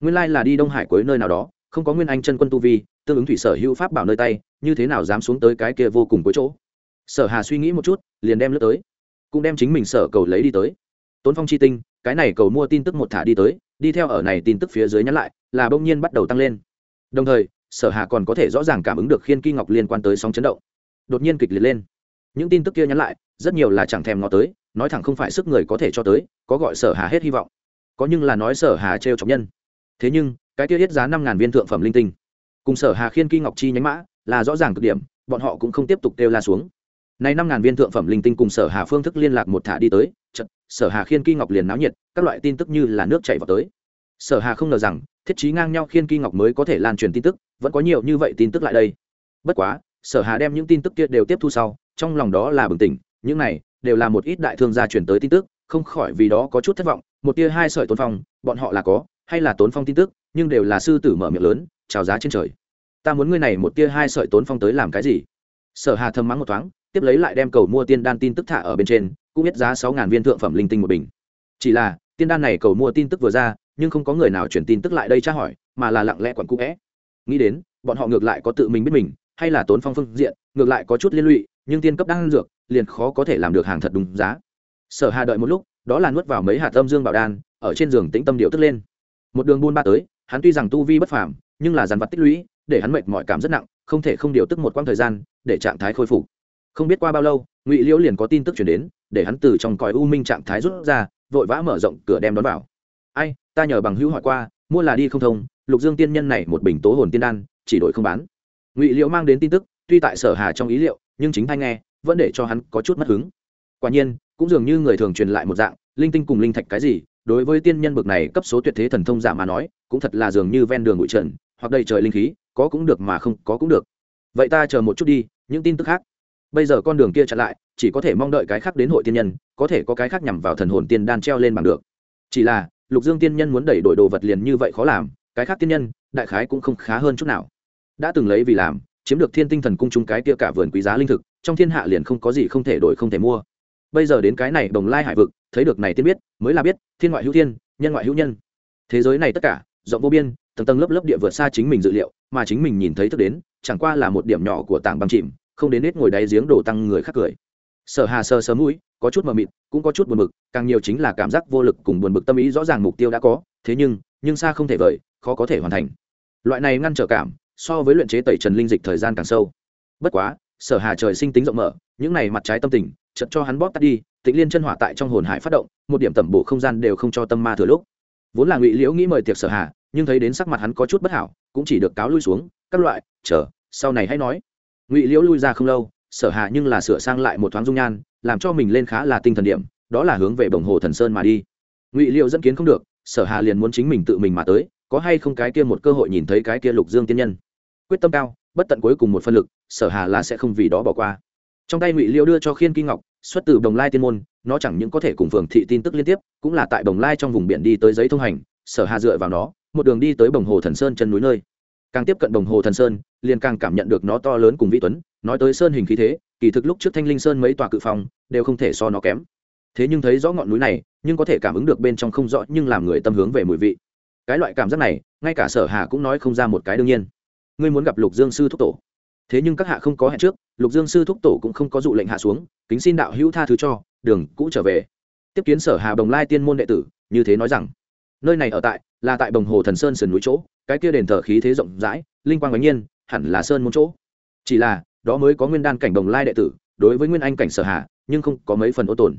Nguyên lai là đi đông hải cuối nơi nào đó, không có nguyên anh chân quân tu vi, tương ứng thủy sở hữu pháp bảo nơi tay như thế nào dám xuống tới cái kia vô cùng cuối chỗ? Sở hà suy nghĩ một chút, liền đem lướt tới. Cũng đem chính mình sở cầu lấy đi tới. Tốn phong chi tinh, cái này cầu mua tin tức một thả đi tới, đi theo ở này tin tức phía dưới nhắn lại, là bỗng nhiên bắt đầu tăng lên. Đồng thời, sở hà còn có thể rõ ràng cảm ứng được khiên kỳ ngọc liên quan tới sóng chấn động. Đột nhiên kịch liệt lên. Những tin tức kia nhắn lại, rất nhiều là chẳng thèm ngó tới, nói thẳng không phải sức người có thể cho tới, có gọi sở hà hết hy vọng. Có nhưng là nói sở hà trêu chọc nhân. Thế nhưng, cái kia hết giá năm ngàn viên thượng phẩm linh tinh, cùng sở hà khiên kỳ ngọc chi nhánh mã là rõ ràng cực điểm, bọn họ cũng không tiếp tục kêu la xuống. Nay năm ngàn viên thượng phẩm linh tinh cùng sở hà phương thức liên lạc một thả đi tới chật sở hà khiên kỳ ngọc liền náo nhiệt, các loại tin tức như là nước chảy vào tới. Sở hà không ngờ rằng, thiết trí ngang nhau khiên kỳ ngọc mới có thể lan truyền tin tức, vẫn có nhiều như vậy tin tức lại đây. Bất quá, sở hà đem những tin tức kia đều tiếp thu sau, trong lòng đó là bừng tỉnh, những này đều là một ít đại thương gia truyền tới tin tức, không khỏi vì đó có chút thất vọng, một tia hai sợi tốn phong, bọn họ là có, hay là tốn phong tin tức, nhưng đều là sư tử mở miệng lớn, chào giá trên trời ta muốn ngươi này một tia hai sợi tốn phong tới làm cái gì? Sở hà thầm mắng một thoáng, tiếp lấy lại đem cầu mua tiên đan tin tức thả ở bên trên, cũng biết giá sáu ngàn viên thượng phẩm linh tinh một bình. Chỉ là, tiên đan này cầu mua tin tức vừa ra, nhưng không có người nào chuyển tin tức lại đây tra hỏi, mà là lặng lẽ quặn cũ vẽ nghĩ đến, bọn họ ngược lại có tự mình biết mình, hay là tốn phong phương diện, ngược lại có chút liên lụy, nhưng tiên cấp đan dược, liền khó có thể làm được hàng thật đúng giá. Sở hà đợi một lúc, đó là nuốt vào mấy hạt âm dương bảo đan, ở trên giường tĩnh tâm điệu tức lên. Một đường buôn ba tới, hắn tuy rằng tu vi bất phàm, nhưng là dàn vật tích lũy để hắn mệt mọi cảm rất nặng, không thể không điều tức một quãng thời gian, để trạng thái khôi phục. Không biết qua bao lâu, ngụy liễu liền có tin tức chuyển đến, để hắn từ trong còi u minh trạng thái rút ra, vội vã mở rộng cửa đem đón vào. Ai, ta nhờ bằng hữu hỏi qua, mua là đi không thông, lục dương tiên nhân này một bình tố hồn tiên đan, chỉ đổi không bán. Ngụy liễu mang đến tin tức, tuy tại sở hà trong ý liệu, nhưng chính thanh nghe, vẫn để cho hắn có chút mất hứng. Quả nhiên, cũng dường như người thường truyền lại một dạng, linh tinh cùng linh thạch cái gì, đối với tiên nhân bực này cấp số tuyệt thế thần thông giả mà nói, cũng thật là dường như ven đường bụi trần hoặc đầy trời linh khí, có cũng được mà không có cũng được. Vậy ta chờ một chút đi, những tin tức khác. Bây giờ con đường kia chặn lại, chỉ có thể mong đợi cái khác đến hội tiên nhân, có thể có cái khác nhằm vào thần hồn tiên đan treo lên bằng được. Chỉ là, lục dương tiên nhân muốn đẩy đổi đồ vật liền như vậy khó làm, cái khác tiên nhân, đại khái cũng không khá hơn chút nào. Đã từng lấy vì làm, chiếm được thiên tinh thần cung chung cái kia cả vườn quý giá linh thực, trong thiên hạ liền không có gì không thể đổi không thể mua. Bây giờ đến cái này đồng lai hải vực, thấy được này tiên biết, mới là biết, thiên ngoại hữu thiên, nhân ngoại hữu nhân. Thế giới này tất cả, rộng vô biên tầng tầng lớp lớp địa vượt xa chính mình dự liệu, mà chính mình nhìn thấy thức đến, chẳng qua là một điểm nhỏ của tảng băng chìm, không đến nết ngồi đáy giếng đổ tăng người khác cười. Sở hà sơ sớm mũi, có chút mờ mịt, cũng có chút buồn bực, càng nhiều chính là cảm giác vô lực cùng buồn bực tâm ý rõ ràng mục tiêu đã có, thế nhưng nhưng xa không thể vời, khó có thể hoàn thành. Loại này ngăn trở cảm, so với luyện chế tẩy trần linh dịch thời gian càng sâu. Bất quá, sở hà trời sinh tính rộng mở, những này mặt trái tâm tình, chợt cho hắn bóp tắt đi tịnh liên chân hỏa tại trong hồn hải phát động, một điểm tẩm bổ không gian đều không cho tâm ma thừa lúc. Vốn là ngụy liễu nghĩ mời tiệc sở hà nhưng thấy đến sắc mặt hắn có chút bất hảo, cũng chỉ được cáo lui xuống, các loại, chờ, sau này hãy nói. Ngụy liễu lui ra không lâu, sở hạ nhưng là sửa sang lại một thoáng dung nhan, làm cho mình lên khá là tinh thần điểm, đó là hướng về bồng hồ thần sơn mà đi. Ngụy liễu dẫn kiến không được, sở hạ liền muốn chính mình tự mình mà tới, có hay không cái kia một cơ hội nhìn thấy cái kia lục dương tiên nhân. Quyết tâm cao, bất tận cuối cùng một phân lực, sở hà là sẽ không vì đó bỏ qua. Trong tay ngụy liễu đưa cho khiên kinh ngọc, xuất từ đồng lai tiên môn, nó chẳng những có thể cùng phường thị tin tức liên tiếp, cũng là tại đồng lai trong vùng biển đi tới giấy thông hành, sở hà dựa vào nó một đường đi tới bồng hồ thần sơn chân núi nơi. Càng tiếp cận bồng hồ thần sơn, liền càng cảm nhận được nó to lớn cùng vĩ tuấn, nói tới sơn hình khí thế, kỳ thực lúc trước thanh linh sơn mấy tòa cự phòng đều không thể so nó kém. Thế nhưng thấy rõ ngọn núi này, nhưng có thể cảm ứng được bên trong không rõ nhưng làm người tâm hướng về mùi vị. Cái loại cảm giác này, ngay cả sở hà cũng nói không ra một cái đương nhiên. Ngươi muốn gặp lục dương sư thúc tổ. Thế nhưng các hạ không có hẹn trước, lục dương sư thúc tổ cũng không có dụ lệnh hạ xuống, kính xin đạo hữu tha thứ cho, đường, cũ trở về. Tiếp kiến sở hà bồng lai tiên môn đệ tử, như thế nói rằng nơi này ở tại, là tại bồng hồ thần sơn sườn núi chỗ, cái kia đền thờ khí thế rộng rãi, linh quang bánh nhiên, hẳn là sơn môn chỗ. Chỉ là, đó mới có nguyên đan cảnh đồng lai đệ tử, đối với nguyên anh cảnh sở hạ, nhưng không có mấy phần ô tồn.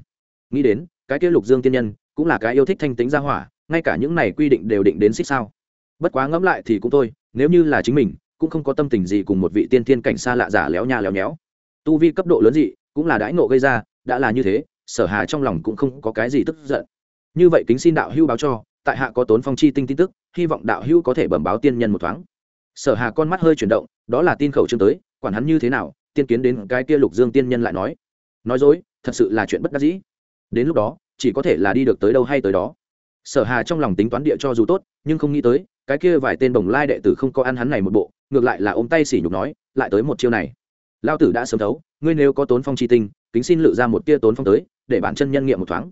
Nghĩ đến, cái kia lục dương tiên nhân, cũng là cái yêu thích thanh tính gia hỏa, ngay cả những này quy định đều định đến xích sao. Bất quá ngẫm lại thì cũng thôi, nếu như là chính mình, cũng không có tâm tình gì cùng một vị tiên tiên cảnh xa lạ giả léo nhà léo nhéo. Tu vi cấp độ lớn gì cũng là đãi nộ gây ra, đã là như thế, sở hà trong lòng cũng không có cái gì tức giận. Như vậy kính xin đạo hưu báo cho tại hạ có tốn phong chi tinh tin tức, hy vọng đạo hữu có thể bẩm báo tiên nhân một thoáng. Sở hà con mắt hơi chuyển động, đó là tin khẩu chương tới, quản hắn như thế nào, tiên kiến đến cái kia lục dương tiên nhân lại nói. Nói dối, thật sự là chuyện bất đắc dĩ. Đến lúc đó, chỉ có thể là đi được tới đâu hay tới đó. Sở hà trong lòng tính toán địa cho dù tốt, nhưng không nghĩ tới, cái kia vài tên bồng lai đệ tử không có ăn hắn này một bộ, ngược lại là ôm tay xỉ nhục nói, lại tới một chiêu này. Lao tử đã sớm thấu, ngươi nếu có tốn phong chi tinh, kính xin lự ra một tia tốn phong tới, để bản chân nhân nghiệm một thoáng.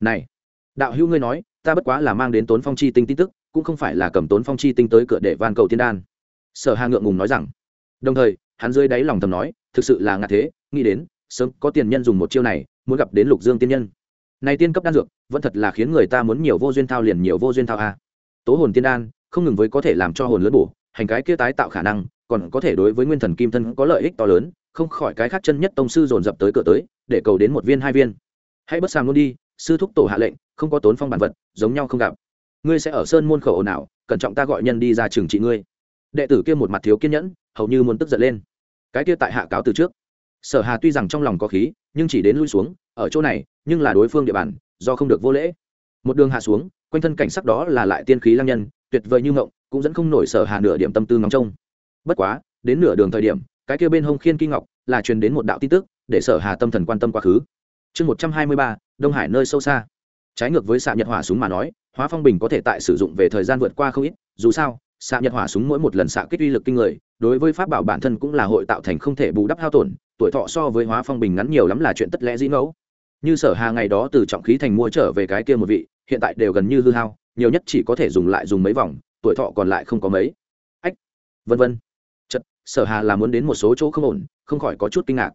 Này đạo hữu ngươi nói, ta bất quá là mang đến tốn phong chi tinh tin tức, cũng không phải là cầm tốn phong chi tinh tới cửa để van cầu tiên đan. Sở hà ngượng ngùng nói rằng. Đồng thời, hắn rơi đáy lòng thầm nói, thực sự là ngạ thế, nghĩ đến, sớm có tiền nhân dùng một chiêu này, muốn gặp đến lục dương tiên nhân. Này tiên cấp đan dược, vẫn thật là khiến người ta muốn nhiều vô duyên thao liền nhiều vô duyên thao a. Tố hồn tiên đan, không ngừng với có thể làm cho hồn lớn bổ, hành cái kia tái tạo khả năng, còn có thể đối với nguyên thần kim thân có lợi ích to lớn, không khỏi cái khác chân nhất tông sư dồn dập tới cửa tới, để cầu đến một viên hai viên. Hãy bất sang luôn đi, sư thúc tổ hạ lệnh không có tốn phong bản vật, giống nhau không gặp. Ngươi sẽ ở sơn môn khẩu nào cẩn trọng ta gọi nhân đi ra trường trị ngươi. Đệ tử kia một mặt thiếu kiên nhẫn, hầu như muốn tức giận lên. Cái kia tại hạ cáo từ trước. Sở hà tuy rằng trong lòng có khí, nhưng chỉ đến lui xuống, ở chỗ này, nhưng là đối phương địa bàn, do không được vô lễ. Một đường hạ xuống, quanh thân cảnh sắc đó là lại tiên khí lang nhân, tuyệt vời như ngộng cũng dẫn không nổi sở hà nửa điểm tâm tư ngóng trông. Bất quá, đến nửa đường thời điểm, cái kia bên hông khiên kinh ngọc là truyền đến một đạo tin tức, để sở hà tâm thần quan tâm quá khứ. Chương một trăm hai mươi ba, đông hải nơi sâu xa trái ngược với xạ nhật hỏa súng mà nói hóa phong bình có thể tại sử dụng về thời gian vượt qua không ít dù sao xạ nhật hỏa súng mỗi một lần xạ kích uy lực kinh người đối với pháp bảo bản thân cũng là hội tạo thành không thể bù đắp hao tổn tuổi thọ so với hóa phong bình ngắn nhiều lắm là chuyện tất lẽ dĩ ngẫu. Như sở hà ngày đó từ trọng khí thành mua trở về cái kia một vị hiện tại đều gần như hư hao nhiều nhất chỉ có thể dùng lại dùng mấy vòng tuổi thọ còn lại không có mấy. Ách vân vân. Chật sở hà là muốn đến một số chỗ không ổn không khỏi có chút kinh ngạc.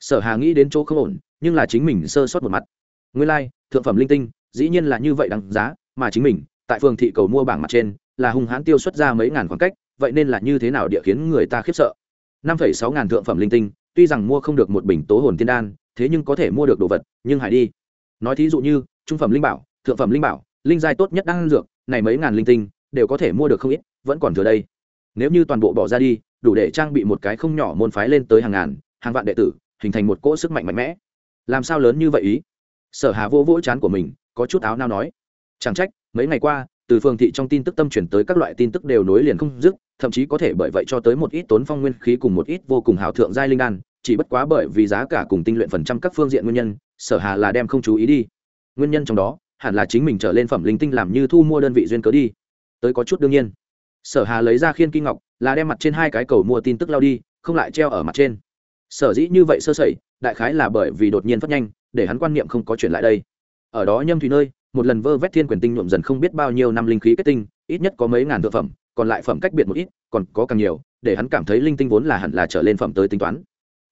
Sở hà nghĩ đến chỗ không ổn nhưng là chính mình sơ sót một mặt. Nguyên lai like, thượng phẩm linh tinh dĩ nhiên là như vậy đáng giá, mà chính mình, tại phường thị cầu mua bảng mặt trên, là hung hãn tiêu xuất ra mấy ngàn khoảng cách, vậy nên là như thế nào địa khiến người ta khiếp sợ? Năm phẩy sáu ngàn thượng phẩm linh tinh, tuy rằng mua không được một bình tố hồn tiên đan, thế nhưng có thể mua được đồ vật, nhưng hãy đi. Nói thí dụ như, trung phẩm linh bảo, thượng phẩm linh bảo, linh giai tốt nhất đang dược, này mấy ngàn linh tinh, đều có thể mua được không ít, vẫn còn thừa đây. Nếu như toàn bộ bỏ ra đi, đủ để trang bị một cái không nhỏ môn phái lên tới hàng ngàn, hàng vạn đệ tử, hình thành một cỗ sức mạnh mạnh mẽ. Làm sao lớn như vậy ý? Sở hà vô vỗ chán của mình có chút áo nao nói. Chẳng trách, mấy ngày qua, từ phường thị trong tin tức tâm chuyển tới các loại tin tức đều nối liền không dứt, thậm chí có thể bởi vậy cho tới một ít tốn phong nguyên khí cùng một ít vô cùng hào thượng giai linh đan, chỉ bất quá bởi vì giá cả cùng tinh luyện phần trăm các phương diện nguyên nhân, sở hà là đem không chú ý đi. Nguyên nhân trong đó, hẳn là chính mình trở lên phẩm linh tinh làm như thu mua đơn vị duyên cớ đi. Tới có chút đương nhiên. Sở hà lấy ra khiên kinh ngọc, là đem mặt trên hai cái cầu mua tin tức lao đi, không lại treo ở mặt trên. Sở dĩ như vậy sơ sẩy, đại khái là bởi vì đột nhiên phát nhanh, để hắn quan niệm không có chuyển lại đây ở đó nhâm thủy nơi, một lần vơ vét thiên quyền tinh nhuộm dần không biết bao nhiêu năm linh khí kết tinh, ít nhất có mấy ngàn thực phẩm, còn lại phẩm cách biệt một ít, còn có càng nhiều, để hắn cảm thấy linh tinh vốn là hẳn là trở lên phẩm tới tính toán.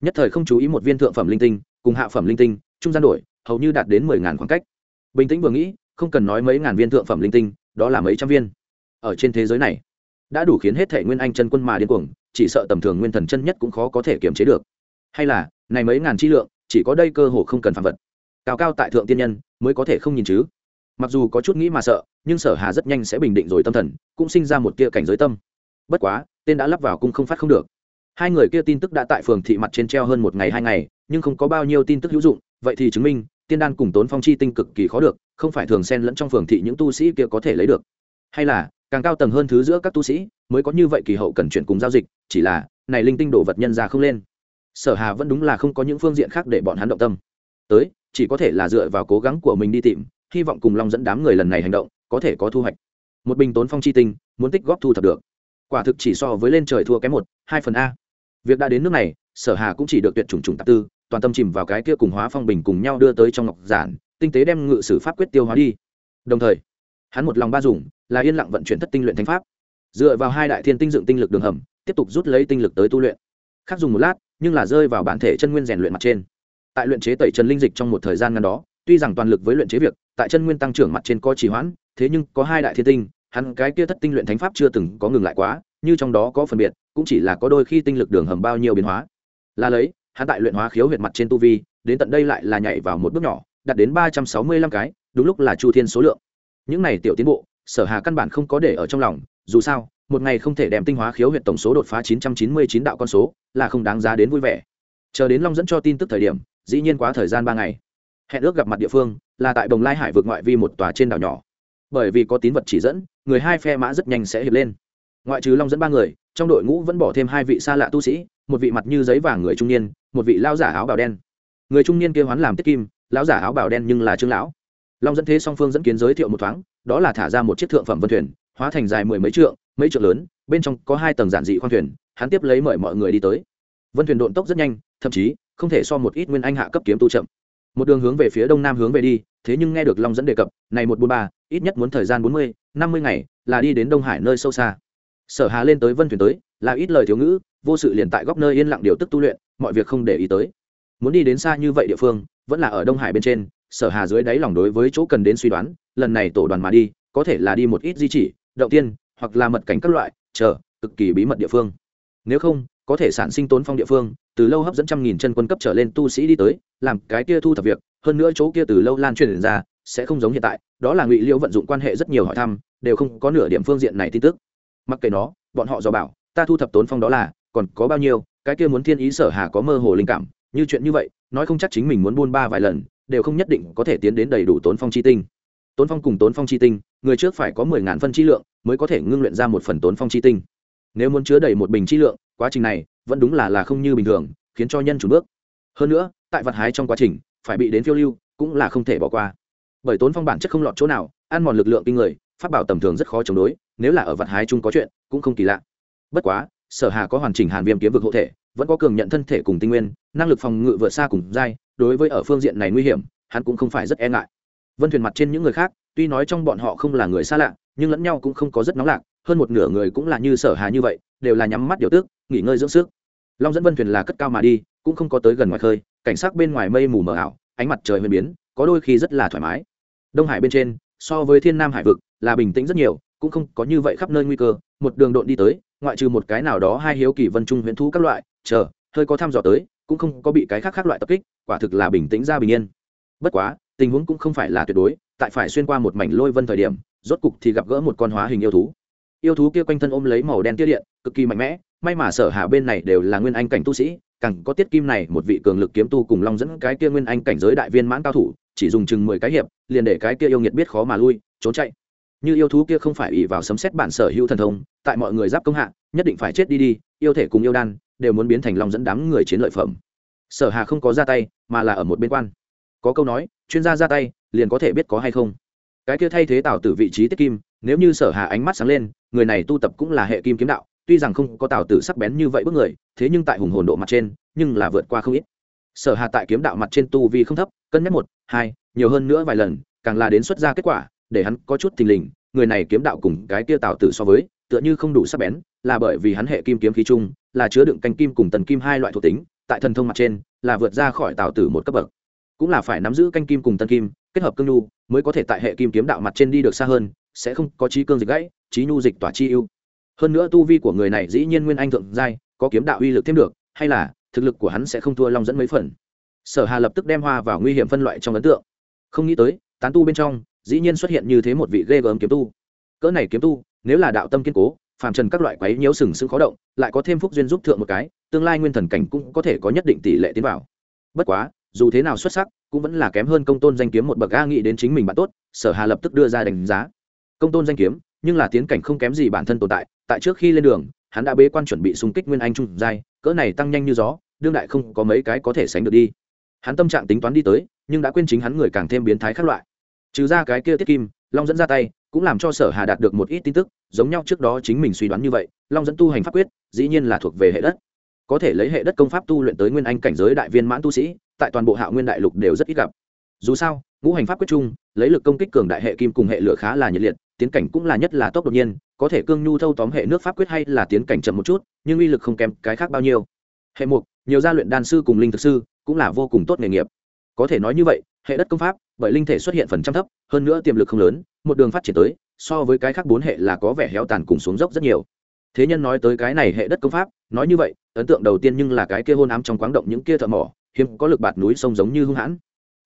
Nhất thời không chú ý một viên thượng phẩm linh tinh, cùng hạ phẩm linh tinh, trung gian đổi, hầu như đạt đến mười ngàn khoảng cách. Bình tĩnh vừa nghĩ, không cần nói mấy ngàn viên thượng phẩm linh tinh, đó là mấy trăm viên. Ở trên thế giới này, đã đủ khiến hết thể nguyên anh chân quân mà điên cuồng, chỉ sợ tầm thường nguyên thần chân nhất cũng khó có thể kiềm chế được. Hay là, này mấy ngàn chi lượng, chỉ có đây cơ hồ không cần phạm vật cao cao tại thượng tiên nhân mới có thể không nhìn chứ. Mặc dù có chút nghĩ mà sợ, nhưng sở hà rất nhanh sẽ bình định rồi tâm thần, cũng sinh ra một tia cảnh giới tâm. Bất quá, tên đã lắp vào cung không phát không được. Hai người kia tin tức đã tại phường thị mặt trên treo hơn một ngày hai ngày, nhưng không có bao nhiêu tin tức hữu dụng, vậy thì chứng minh, tiên đan cùng tốn phong chi tinh cực kỳ khó được, không phải thường xen lẫn trong phường thị những tu sĩ kia có thể lấy được. Hay là, càng cao tầng hơn thứ giữa các tu sĩ, mới có như vậy kỳ hậu cần chuyển cùng giao dịch, chỉ là, này linh tinh đổ vật nhân ra không lên. Sở hà vẫn đúng là không có những phương diện khác để bọn hắn động tâm. Tới chỉ có thể là dựa vào cố gắng của mình đi tìm, hy vọng cùng long dẫn đám người lần này hành động, có thể có thu hoạch. Một bình tốn phong chi tinh, muốn tích góp thu thập được. Quả thực chỉ so với lên trời thua kém một, hai phần a. Việc đã đến nước này, sở hà cũng chỉ được tuyệt chủng chủng tạp tư, toàn tâm chìm vào cái kia cùng hóa phong bình cùng nhau đưa tới trong ngọc giản, tinh tế đem ngự sử pháp quyết tiêu hóa đi. Đồng thời, hắn một lòng ba dùng, là yên lặng vận chuyển thất tinh luyện thánh pháp. Dựa vào hai đại thiên tinh dựng tinh lực đường hầm, tiếp tục rút lấy tinh lực tới tu luyện. Khác dùng một lát, nhưng là rơi vào bản thể chân nguyên rèn luyện mặt trên tại luyện chế tẩy trần linh dịch trong một thời gian ngắn đó, tuy rằng toàn lực với luyện chế việc, tại chân nguyên tăng trưởng mặt trên có trì hoãn, thế nhưng có hai đại thiên tinh, hắn cái kia thất tinh luyện thánh pháp chưa từng có ngừng lại quá, như trong đó có phân biệt, cũng chỉ là có đôi khi tinh lực đường hầm bao nhiêu biến hóa. Là lấy, hắn tại luyện hóa khiếu huyệt mặt trên tu vi, đến tận đây lại là nhảy vào một bước nhỏ, đạt đến ba trăm sáu mươi lăm cái, đúng lúc là chu thiên số lượng. Những này tiểu tiến bộ, sở hà căn bản không có để ở trong lòng, dù sao, một ngày không thể đem tinh hóa khiếu huyệt tổng số đột phá chín trăm chín mươi chín đạo con số, là không đáng giá đến vui vẻ. Chờ đến long dẫn cho tin tức thời điểm dĩ nhiên quá thời gian ba ngày. Hẹn ước gặp mặt địa phương là tại bồng lai hải vượt ngoại vi một tòa trên đảo nhỏ. Bởi vì có tín vật chỉ dẫn, người hai phe mã rất nhanh sẽ hiệp lên. Ngoại trừ long dẫn ba người, trong đội ngũ vẫn bỏ thêm hai vị xa lạ tu sĩ, một vị mặt như giấy vàng người trung niên, một vị lao giả áo bào đen. Người trung niên kêu hoán làm tiết kim, lão giả áo bào đen nhưng là trương lão. Long dẫn thế song phương dẫn kiến giới thiệu một thoáng, đó là thả ra một chiếc thượng phẩm vân thuyền, hóa thành dài mười mấy trượng mấy trượng lớn, bên trong có hai tầng giản dị khoang thuyền, hắn tiếp lấy mời mọi người đi tới. Vân thuyền độn tốc rất nhanh, thậm chí không thể so một ít nguyên anh hạ cấp kiếm tu chậm. Một đường hướng về phía đông nam hướng về đi, thế nhưng nghe được long dẫn đề cập, này một bốn ba, ít nhất muốn thời gian bốn mươi, năm mươi ngày, là đi đến đông hải nơi sâu xa. Sở hà lên tới vân thuyền tới, là ít lời thiếu ngữ, vô sự liền tại góc nơi yên lặng điều tức tu luyện, mọi việc không để ý tới. Muốn đi đến xa như vậy địa phương, vẫn là ở đông hải bên trên, sở hà dưới đáy lòng đối với chỗ cần đến suy đoán, lần này tổ đoàn mà đi, có thể là đi một ít di chỉ, động tiên, hoặc là mật cảnh các loại, chờ, cực kỳ bí mật địa phương. Nếu không, có thể sản sinh tốn phong địa phương từ lâu hấp dẫn trăm nghìn chân quân cấp trở lên tu sĩ đi tới, làm cái kia thu thập việc, hơn nữa chỗ kia từ lâu lan truyền ra, sẽ không giống hiện tại, đó là ngụy liễu vận dụng quan hệ rất nhiều hỏi thăm, đều không có nửa điểm phương diện này tin tức. Mặc kệ nó, bọn họ dò bảo, ta thu thập tốn phong đó là, còn có bao nhiêu, cái kia muốn thiên ý sở hà có mơ hồ linh cảm, như chuyện như vậy, nói không chắc chính mình muốn buôn ba vài lần, đều không nhất định có thể tiến đến đầy đủ tốn phong chi tinh. Tốn phong cùng tốn phong chi tinh, người trước phải có mười ngàn phân chi lượng, mới có thể ngưng luyện ra một phần tốn phong chi tinh. Nếu muốn chứa đầy một bình chi lượng, quá trình này vẫn đúng là là không như bình thường, khiến cho nhân chủ bước. Hơn nữa, tại vặt hái trong quá trình, phải bị đến phiêu lưu, cũng là không thể bỏ qua. Bởi tốn phong bản chất không lọt chỗ nào, ăn mòn lực lượng kinh người phát bảo tầm thường rất khó chống đối, nếu là ở vặt hái chung có chuyện, cũng không kỳ lạ. Bất quá, sở hà có hoàn chỉnh hàn viêm kiếm vực hộ thể, vẫn có cường nhận thân thể cùng tinh nguyên, năng lực phòng ngự vượt xa cùng dai, đối với ở phương diện này nguy hiểm, hắn cũng không phải rất e ngại. Vân thuyền mặt trên những người khác, tuy nói trong bọn họ không là người xa lạ, nhưng lẫn nhau cũng không có rất nóng lạc, hơn một nửa người cũng là như sở hà như vậy, đều là nhắm mắt điều tước nghỉ ngơi dưỡng sức long dẫn vân thuyền là cất cao mà đi, cũng không có tới gần ngoài khơi, cảnh sắc bên ngoài mây mù mờ ảo, ánh mặt trời huyền biến, có đôi khi rất là thoải mái. Đông hải bên trên, so với thiên nam hải vực, là bình tĩnh rất nhiều, cũng không có như vậy khắp nơi nguy cơ, một đường độn đi tới, ngoại trừ một cái nào đó hai hiếu kỳ vân trung huyền thú các loại, chờ, hơi có thăm dò tới, cũng không có bị cái khác khác loại tập kích, quả thực là bình tĩnh ra bình yên. Bất quá, tình huống cũng không phải là tuyệt đối, tại phải xuyên qua một mảnh lôi vân thời điểm, rốt cục thì gặp gỡ một con hóa hình yêu thú. Yêu thú kia quanh thân ôm lấy màu đen tiết điện, cực kỳ mạnh mẽ may mà sở hạ bên này đều là nguyên anh cảnh tu sĩ, càng có tiết kim này, một vị cường lực kiếm tu cùng long dẫn cái kia nguyên anh cảnh giới đại viên mãn cao thủ, chỉ dùng chừng mười cái hiệp, liền để cái kia yêu nghiệt biết khó mà lui, trốn chạy. Như yêu thú kia không phải ỉ vào sấm xét bản sở hữu thần thông, tại mọi người giáp công hạ, nhất định phải chết đi đi, yêu thể cùng yêu đan, đều muốn biến thành long dẫn đám người chiến lợi phẩm. Sở hà không có ra tay, mà là ở một bên quan. Có câu nói, chuyên gia ra tay, liền có thể biết có hay không. Cái kia thay thế tạo tử vị trí tiết kim, nếu như sở hà ánh mắt sáng lên, người này tu tập cũng là hệ kim kiếm đạo tuy rằng không có tào tử sắc bén như vậy bước người, thế nhưng tại hùng hồn độ mặt trên, nhưng là vượt qua không ít. Sở hà tại kiếm đạo mặt trên tu vi không thấp, cân nhắc một, hai, nhiều hơn nữa vài lần, càng là đến xuất ra kết quả, để hắn có chút tình lình, người này kiếm đạo cùng cái kia tào tử so với, tựa như không đủ sắc bén, là bởi vì hắn hệ kim kiếm khí chung là chứa đựng canh kim cùng tần kim hai loại thuộc tính, tại thần thông mặt trên, là vượt ra khỏi tào tử một cấp bậc. Cũng là phải nắm giữ canh kim cùng tân kim, kết hợp cương nhu, mới có thể tại hệ kim kiếm đạo mặt trên đi được xa hơn, sẽ không có trí cương dịch gãy trí nhu dịch tỏa chi ưu hơn nữa tu vi của người này dĩ nhiên nguyên anh thượng giai, có kiếm đạo uy lực thêm được, hay là thực lực của hắn sẽ không thua long dẫn mấy phần. Sở hà lập tức đem hoa vào nguy hiểm phân loại trong ấn tượng. Không nghĩ tới, tán tu bên trong, dĩ nhiên xuất hiện như thế một vị ghê gớm kiếm tu. Cỡ này kiếm tu, nếu là đạo tâm kiên cố, phàm trần các loại quấy nhiễu sừng sững khó động, lại có thêm phúc duyên giúp thượng một cái, tương lai nguyên thần cảnh cũng có thể có nhất định tỷ lệ tiến vào. Bất quá, dù thế nào xuất sắc, cũng vẫn là kém hơn công tôn danh kiếm một bậc a nghĩ đến chính mình bạn tốt, sở hà lập tức đưa ra đánh giá. Công tôn danh kiếm, nhưng là tiến cảnh không kém gì bản thân tồn tại tại trước khi lên đường, hắn đã bế quan chuẩn bị xung kích nguyên anh trung giai, cỡ này tăng nhanh như gió, đương đại không có mấy cái có thể sánh được đi. Hắn tâm trạng tính toán đi tới, nhưng đã quên chính hắn người càng thêm biến thái khác loại. Trừ ra cái kia tiết kim, long dẫn ra tay, cũng làm cho sở hà đạt được một ít tin tức, giống nhau trước đó chính mình suy đoán như vậy, long dẫn tu hành pháp quyết, dĩ nhiên là thuộc về hệ đất. Có thể lấy hệ đất công pháp tu luyện tới nguyên anh cảnh giới đại viên mãn tu sĩ, tại toàn bộ hạ nguyên đại lục đều rất ít gặp. Dù sao, ngũ hành pháp quyết chung, lấy lực công kích cường đại hệ kim cùng hệ lửa khá là nhiệt liệt tiến cảnh cũng là nhất là tốc đột nhiên, có thể cương nhu thâu tóm hệ nước pháp quyết hay là tiến cảnh chậm một chút, nhưng uy lực không kém cái khác bao nhiêu. Hệ mục, nhiều gia luyện đan sư cùng linh thực sư, cũng là vô cùng tốt nghề nghiệp. Có thể nói như vậy, hệ đất công pháp, bởi linh thể xuất hiện phần trăm thấp, hơn nữa tiềm lực không lớn, một đường phát triển tới, so với cái khác bốn hệ là có vẻ héo tàn cùng xuống dốc rất nhiều. Thế nhân nói tới cái này hệ đất công pháp, nói như vậy, ấn tượng đầu tiên nhưng là cái kia hôn ám trong quáng động những kia thợ mỏ, hiếm có lực bạt núi sông giống như hung hãn.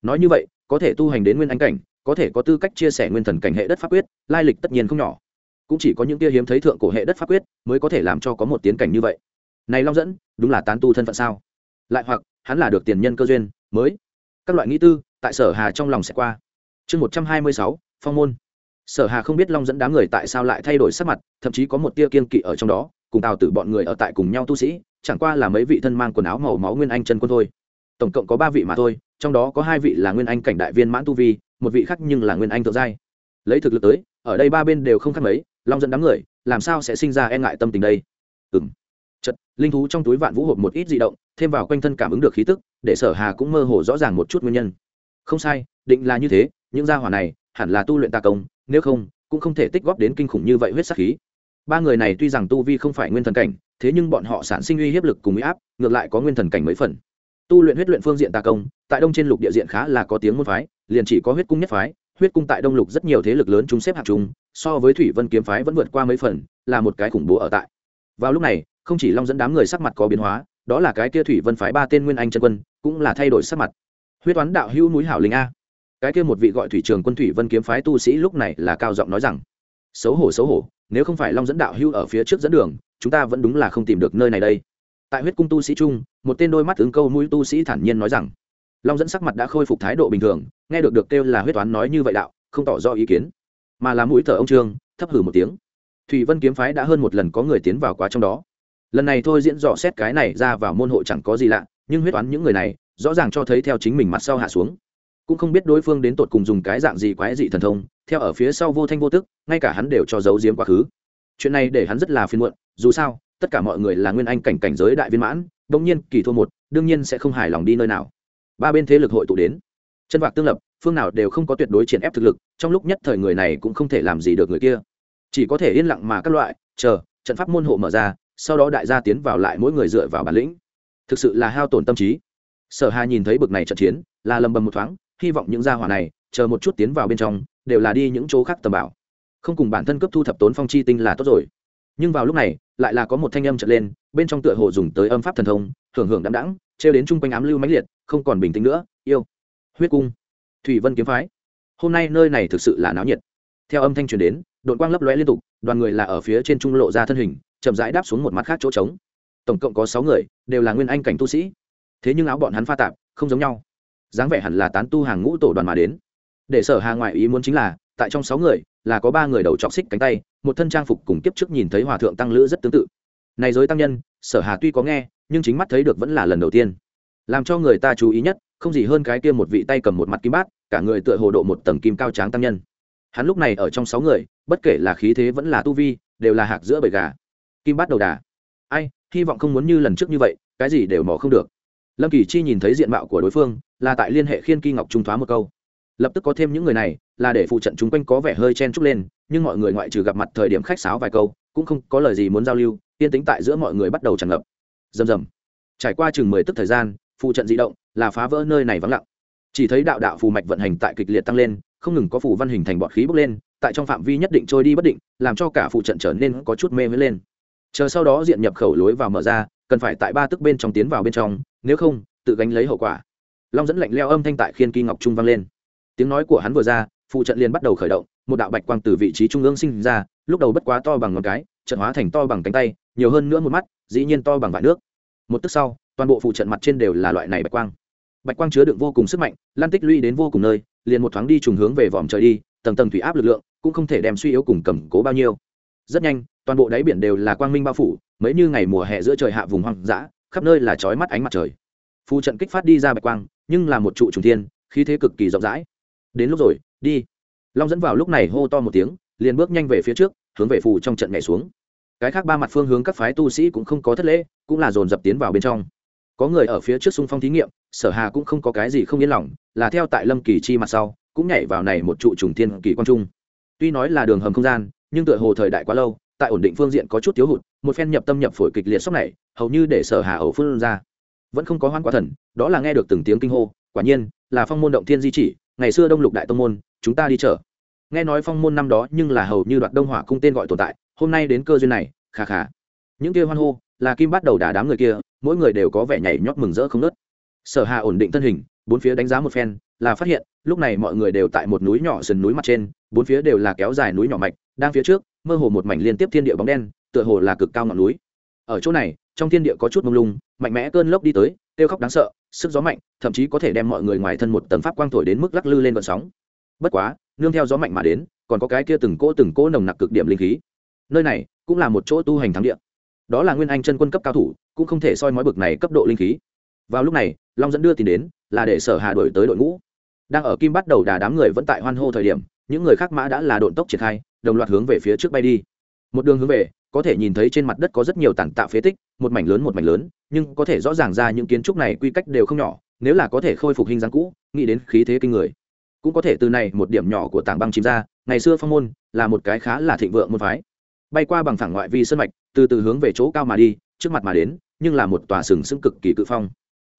Nói như vậy, có thể tu hành đến nguyên anh cảnh có thể có tư cách chia sẻ nguyên thần cảnh hệ đất pháp quyết, lai lịch tất nhiên không nhỏ. Cũng chỉ có những kia hiếm thấy thượng cổ hệ đất pháp quyết mới có thể làm cho có một tiến cảnh như vậy. Này long dẫn, đúng là tán tu thân phận sao? Lại hoặc, hắn là được tiền nhân cơ duyên, mới. Các loại nghĩ tư, tại sở hà trong lòng sẽ qua. Chương một trăm hai mươi sáu, phong môn. Sở hà không biết long dẫn đám người tại sao lại thay đổi sắc mặt, thậm chí có một tia kiên kỵ ở trong đó, cùng tào tử bọn người ở tại cùng nhau tu sĩ, chẳng qua là mấy vị thân mang quần áo màu máu nguyên anh chân quân thôi. Tổng cộng có ba vị mà thôi, trong đó có hai vị là nguyên anh cảnh đại viên mãn tu vi một vị khác nhưng là nguyên anh thượng giai. Lấy thực lực tới, ở đây ba bên đều không khác mấy, long dẫn đám người, làm sao sẽ sinh ra e ngại tâm tình đây? Ừng chật linh thú trong túi vạn vũ hộp một ít di động, thêm vào quanh thân cảm ứng được khí tức, để sở hà cũng mơ hồ rõ ràng một chút nguyên nhân. Không sai, định là như thế, những gia hỏa này, hẳn là tu luyện tà công, nếu không, cũng không thể tích góp đến kinh khủng như vậy huyết sắc khí. Ba người này tuy rằng tu vi không phải nguyên thần cảnh, thế nhưng bọn họ sản sinh uy hiếp lực cùng uy áp, ngược lại có nguyên thần cảnh mấy phần. Tu luyện huyết luyện phương diện tà công, tại đông trên lục địa diện khá là có tiếng môn phái liền chỉ có huyết cung nhất phái, huyết cung tại đông lục rất nhiều thế lực lớn chúng xếp hạng chung, so với thủy vân kiếm phái vẫn vượt qua mấy phần, là một cái khủng bố ở tại. Vào lúc này, không chỉ long dẫn đám người sắc mặt có biến hóa, đó là cái kia thủy vân phái ba tên nguyên anh chân quân, cũng là thay đổi sắc mặt. Huyết toán đạo hữu núi hảo linh a. Cái kia một vị gọi thủy trường quân thủy vân kiếm phái tu sĩ lúc này là cao giọng nói rằng, xấu hổ xấu hổ, nếu không phải long dẫn đạo hữu ở phía trước dẫn đường, chúng ta vẫn đúng là không tìm được nơi này đây. Tại huyết cung tu sĩ trung một tên đôi mắt ứng câu mũi tu sĩ thản nhiên nói rằng long dẫn sắc mặt đã khôi phục thái độ bình thường nghe được được kêu là huyết toán nói như vậy đạo không tỏ rõ ý kiến mà là mũi thở ông trương thấp hử một tiếng thủy vân kiếm phái đã hơn một lần có người tiến vào quá trong đó lần này thôi diễn dò xét cái này ra vào môn hộ chẳng có gì lạ nhưng huyết toán những người này rõ ràng cho thấy theo chính mình mặt sau hạ xuống cũng không biết đối phương đến tột cùng dùng cái dạng gì quái dị thần thông theo ở phía sau vô thanh vô tức ngay cả hắn đều cho giấu giếm quá khứ chuyện này để hắn rất là phiền muộn dù sao tất cả mọi người là nguyên anh cảnh cảnh giới đại viên mãn đông nhiên kỳ thua một đương nhiên sẽ không hài lòng đi nơi nào ba bên thế lực hội tụ đến. Chân vạc tương lập, phương nào đều không có tuyệt đối triển ép thực lực, trong lúc nhất thời người này cũng không thể làm gì được người kia. Chỉ có thể yên lặng mà các loại, chờ, trận pháp môn hộ mở ra, sau đó đại gia tiến vào lại mỗi người dựa vào bản lĩnh. Thực sự là hao tổn tâm trí. Sở hà nhìn thấy bực này trận chiến, là lầm bầm một thoáng, hy vọng những gia hỏa này, chờ một chút tiến vào bên trong, đều là đi những chỗ khác tầm bảo. Không cùng bản thân cấp thu thập tốn phong chi tinh là tốt rồi. Nhưng vào lúc này, lại là có một thanh âm trận lên, bên trong tựa hồ dùng tới âm pháp thần thông, hưởng hưởng đẫm đãng, trêu đến chung quanh ám lưu mãnh liệt không còn bình tĩnh nữa, yêu. Huyết cung. Thủy vân kiếm phái. Hôm nay nơi này thực sự là náo nhiệt. Theo âm thanh truyền đến đội quang lấp lóe liên tục, đoàn người là ở phía trên trung lộ ra thân hình, chậm rãi đáp xuống một mặt khác chỗ trống. Tổng cộng có sáu người, đều là nguyên anh cảnh tu sĩ. Thế nhưng áo bọn hắn pha tạp, không giống nhau. Dáng vẻ hẳn là tán tu hàng ngũ tổ đoàn mà đến. Để sở hà ngoại ý muốn chính là, tại trong sáu người, là có ba người đầu chọc xích cánh tay, một thân trang phục cùng kiếp trước nhìn thấy hòa thượng tăng lữ rất tương tự. Này giới tăng nhân, sở hà tuy có nghe, nhưng chính mắt thấy được vẫn là lần đầu tiên làm cho người ta chú ý nhất, không gì hơn cái kia một vị tay cầm một mặt kim bát, cả người tựa hồ độ một tầng kim cao tráng tăng nhân. Hắn lúc này ở trong sáu người, bất kể là khí thế vẫn là tu vi, đều là hạc giữa bầy gà. Kim bát đầu đà. Ai, hy vọng không muốn như lần trước như vậy, cái gì đều mò không được. Lâm kỳ chi nhìn thấy diện mạo của đối phương, là tại liên hệ khiên kỳ ngọc trung thoá một câu. Lập tức có thêm những người này, là để phụ trận chúng quanh có vẻ hơi chen trúc lên, nhưng mọi người ngoại trừ gặp mặt thời điểm khách sáo vài câu, cũng không có lời gì muốn giao lưu, yên tĩnh tại giữa mọi người bắt đầu tràn ngập. Rầm rầm. Trải qua chừng mười tức thời gian phụ trận di động, là phá vỡ nơi này vắng lặng. Chỉ thấy đạo đạo phù mạch vận hành tại kịch liệt tăng lên, không ngừng có phù văn hình thành bọt khí bốc lên, tại trong phạm vi nhất định trôi đi bất định, làm cho cả phụ trận trở nên có chút mê mới lên. Chờ sau đó diện nhập khẩu lối vào mở ra, cần phải tại ba tức bên trong tiến vào bên trong, nếu không, tự gánh lấy hậu quả. Long dẫn lạnh leo âm thanh tại khiên kỳ ngọc trung vang lên. Tiếng nói của hắn vừa ra phụ trận liền bắt đầu khởi động, một đạo bạch quang từ vị trí trung ương sinh ra, lúc đầu bất quá to bằng ngón cái trận hóa thành to bằng cánh tay, nhiều hơn nữa một mắt, dĩ nhiên to bằng vải nước. Một tức sau toàn bộ phụ trận mặt trên đều là loại này bạch quang. Bạch quang chứa đựng vô cùng sức mạnh, lan tích lũy đến vô cùng nơi, liền một thoáng đi trùng hướng về vòm trời đi, tầng tầng thủy áp lực lượng cũng không thể đem suy yếu cùng cầm cố bao nhiêu. Rất nhanh, toàn bộ đáy biển đều là quang minh bao phủ, mấy như ngày mùa hè giữa trời hạ vùng hoang dã, khắp nơi là chói mắt ánh mặt trời. Phụ trận kích phát đi ra bạch quang, nhưng là một trụ trùng thiên, khí thế cực kỳ rộng rãi. Đến lúc rồi, đi. Long dẫn vào lúc này hô to một tiếng, liền bước nhanh về phía trước, hướng về phù trong trận nhảy xuống. Cái khác ba mặt phương hướng các phái tu sĩ cũng không có thất lễ, cũng là dồn dập tiến vào bên trong có người ở phía trước xung phong thí nghiệm, sở hà cũng không có cái gì không yên lòng, là theo tại lâm kỳ chi mặt sau, cũng nhảy vào này một trụ trùng thiên kỳ quang trung. Tuy nói là đường hầm không gian, nhưng tựa hồ thời đại quá lâu, tại ổn định phương diện có chút thiếu hụt, một phen nhập tâm nhập phổi kịch liệt sốc này, hầu như để sở hà ẩu phương ra. Vẫn không có hoan quá thần, đó là nghe được từng tiếng kinh hô, quả nhiên, là phong môn động thiên di chỉ, ngày xưa đông lục đại tông môn, chúng ta đi chở nghe nói phong môn năm đó nhưng là hầu như đoạt đông hỏa cung tên gọi tồn tại, hôm nay đến cơ duyên này khà khà những kia hoan hô là kim bắt đầu đả đám người kia, mỗi người đều có vẻ nhảy nhót mừng rỡ không nớt sở hà ổn định thân hình, bốn phía đánh giá một phen, là phát hiện, lúc này mọi người đều tại một núi nhỏ sườn núi mặt trên, bốn phía đều là kéo dài núi nhỏ mạch, đang phía trước, mơ hồ một mảnh liên tiếp thiên địa bóng đen, tựa hồ là cực cao ngọn núi. Ở chỗ này, trong thiên địa có chút mông lung, mạnh mẽ cơn lốc đi tới, kêu khóc đáng sợ, sức gió mạnh, thậm chí có thể đem mọi người ngoài thân một tầng pháp quang thổi đến mức lắc lư lên vận sóng. Bất quá, nương theo gió mạnh mà đến, còn có cái kia từng cỗ từng cỗ nồng nặc cực điểm linh khí. Nơi này cũng là một chỗ tu hành thắng địa đó là nguyên anh chân quân cấp cao thủ, cũng không thể soi mói bực này cấp độ linh khí. Vào lúc này, long dẫn đưa tin đến, là để sở hà đổi tới đội ngũ. Đang ở kim bắt đầu đà đám người vẫn tại hoan hô thời điểm, những người khác mã đã là độn tốc triển khai, đồng loạt hướng về phía trước bay đi. Một đường hướng về, có thể nhìn thấy trên mặt đất có rất nhiều tàn tạ phế tích, một mảnh lớn một mảnh lớn, nhưng có thể rõ ràng ra những kiến trúc này quy cách đều không nhỏ, nếu là có thể khôi phục hình dáng cũ, nghĩ đến khí thế kinh người. Cũng có thể từ này một điểm nhỏ của tảng băng chìm ra, ngày xưa phong môn là một cái khá là thịnh vượng môn phái. Bay qua bằng phẳng ngoại vi sân mạch từ từ hướng về chỗ cao mà đi, trước mặt mà đến, nhưng là một tòa sừng sững cực kỳ cự phong.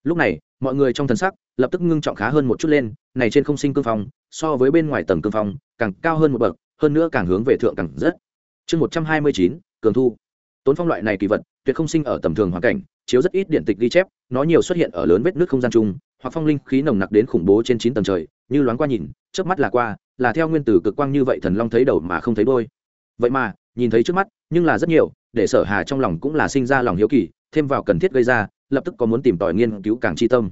Lúc này, mọi người trong thần sắc lập tức ngưng trọng khá hơn một chút lên, này trên không sinh cương phong, so với bên ngoài tầng cương phong, càng cao hơn một bậc, hơn nữa càng hướng về thượng càng rất. Chương một trăm hai mươi chín, cường thu. Tốn phong loại này kỳ vật, tuyệt không sinh ở tầm thường hoàn cảnh, chiếu rất ít điện tịch ghi chép, nó nhiều xuất hiện ở lớn vết nước không gian chung, hoặc phong linh khí nồng nặc đến khủng bố trên chín tầng trời, như loáng qua nhìn trước mắt là qua, là theo nguyên tử cực quang như vậy thần long thấy đầu mà không thấy đôi vậy mà, nhìn thấy trước mắt, nhưng là rất nhiều để sở hà trong lòng cũng là sinh ra lòng hiếu kỳ, thêm vào cần thiết gây ra, lập tức có muốn tìm tòi nghiên cứu càng chi tâm.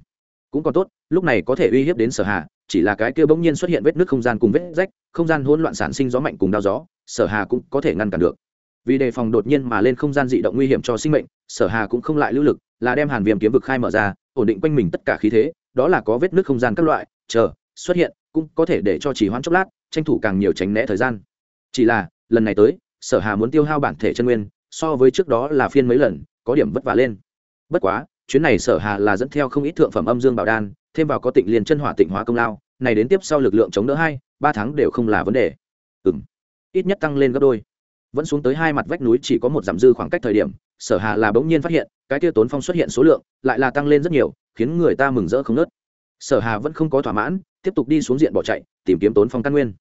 Cũng còn tốt, lúc này có thể uy hiếp đến sở hà, chỉ là cái kia bỗng nhiên xuất hiện vết nước không gian cùng vết rách, không gian hỗn loạn sản sinh gió mạnh cùng đau gió, sở hà cũng có thể ngăn cản được. Vì đề phòng đột nhiên mà lên không gian dị động nguy hiểm cho sinh mệnh, sở hà cũng không lại lưu lực, là đem hàn viêm kiếm vực khai mở ra, ổn định quanh mình tất cả khí thế, đó là có vết nước không gian các loại, chờ, xuất hiện, cũng có thể để cho chỉ hoãn chốc lát, tranh thủ càng nhiều tránh né thời gian. Chỉ là, lần này tới, sở hà muốn tiêu hao bản thể chân nguyên so với trước đó là phiên mấy lần, có điểm vất vả lên. Bất quá, chuyến này sở hà là dẫn theo không ít thượng phẩm âm dương bảo đan, thêm vào có tịnh liền chân hỏa tịnh hóa công lao, này đến tiếp sau lực lượng chống đỡ hai, ba tháng đều không là vấn đề. Ừ m ít nhất tăng lên gấp đôi. Vẫn xuống tới hai mặt vách núi chỉ có một giảm dư khoảng cách thời điểm, sở hà là bỗng nhiên phát hiện, cái tiêu tốn phong xuất hiện số lượng, lại là tăng lên rất nhiều, khiến người ta mừng rỡ không nớt sở hà vẫn không có thỏa mãn, tiếp tục đi xuống diện bỏ chạy, tìm kiếm tốn phong căn nguyên.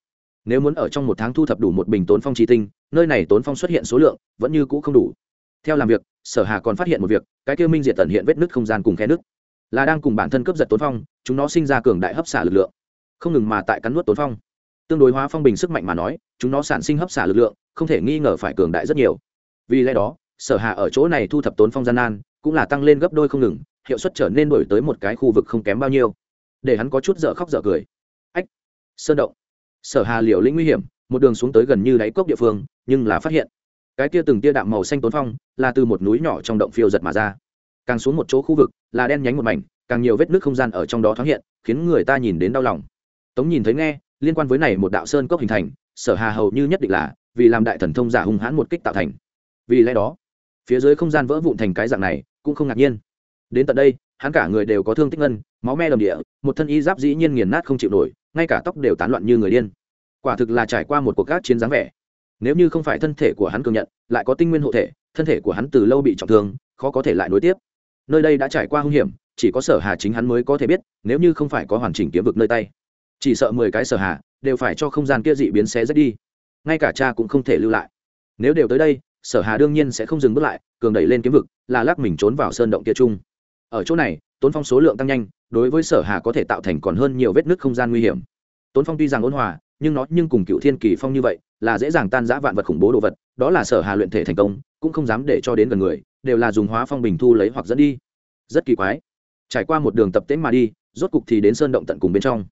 Nếu muốn ở trong một tháng thu thập đủ một bình tốn phong trí tinh nơi này tốn phong xuất hiện số lượng vẫn như cũ không đủ. Theo làm việc, sở hà còn phát hiện một việc, cái kêu minh diệt tần hiện vết nứt không gian cùng khe nứt. Là đang cùng bản thân cướp giật tốn phong, chúng nó sinh ra cường đại hấp xả lực lượng. Không ngừng mà tại cắn nuốt tốn phong. Tương đối hóa phong bình sức mạnh mà nói, chúng nó sản sinh hấp xả lực lượng, không thể nghi ngờ phải cường đại rất nhiều. Vì lẽ đó, sở hà ở chỗ này thu thập tốn phong gian nan, cũng là tăng lên gấp đôi không ngừng, hiệu suất trở nên đổi tới một cái khu vực không kém bao nhiêu. Để hắn có chút dở khóc dở cười. Ách, sơn động. Sở hà liều lĩnh nguy hiểm một đường xuống tới gần như đáy cốc địa phương, nhưng là phát hiện, cái tia từng tia đạm màu xanh tốn phong, là từ một núi nhỏ trong động phiêu giật mà ra. Càng xuống một chỗ khu vực, là đen nhánh một mảnh, càng nhiều vết nước không gian ở trong đó thoáng hiện, khiến người ta nhìn đến đau lòng. Tống nhìn thấy nghe, liên quan với này một đạo sơn cốc hình thành, sở hà hầu như nhất định là, vì làm đại thần thông giả hung hãn một kích tạo thành. Vì lẽ đó, phía dưới không gian vỡ vụn thành cái dạng này, cũng không ngạc nhiên. Đến tận đây, hắn cả người đều có thương tích ngân, máu me đầm địa, một thân y giáp dĩ nhiên nghiền nát không chịu nổi, ngay cả tóc đều tán loạn như người điên quả thực là trải qua một cuộc gác chiến dáng vẻ. Nếu như không phải thân thể của hắn cường nhận, lại có tinh nguyên hộ thể, thân thể của hắn từ lâu bị trọng thương, khó có thể lại nối tiếp. Nơi đây đã trải qua hung hiểm, chỉ có sở hà chính hắn mới có thể biết, nếu như không phải có hoàn chỉnh kiếm vực nơi tay. Chỉ sợ mười cái sở hà đều phải cho không gian kia dị biến xé rách đi. Ngay cả cha cũng không thể lưu lại. Nếu đều tới đây, sở hà đương nhiên sẽ không dừng bước lại, cường đẩy lên kiếm vực, là lắc mình trốn vào sơn động kia chung. Ở chỗ này, tốn phong số lượng tăng nhanh, đối với sở hà có thể tạo thành còn hơn nhiều vết nứt không gian nguy hiểm. Tốn phong tuy rằng ôn hòa nhưng nó nhưng cùng cựu thiên kỳ phong như vậy, là dễ dàng tan giã vạn vật khủng bố đồ vật, đó là sở hà luyện thể thành công, cũng không dám để cho đến gần người, đều là dùng hóa phong bình thu lấy hoặc dẫn đi. Rất kỳ quái. Trải qua một đường tập tễnh mà đi, rốt cục thì đến sơn động tận cùng bên trong.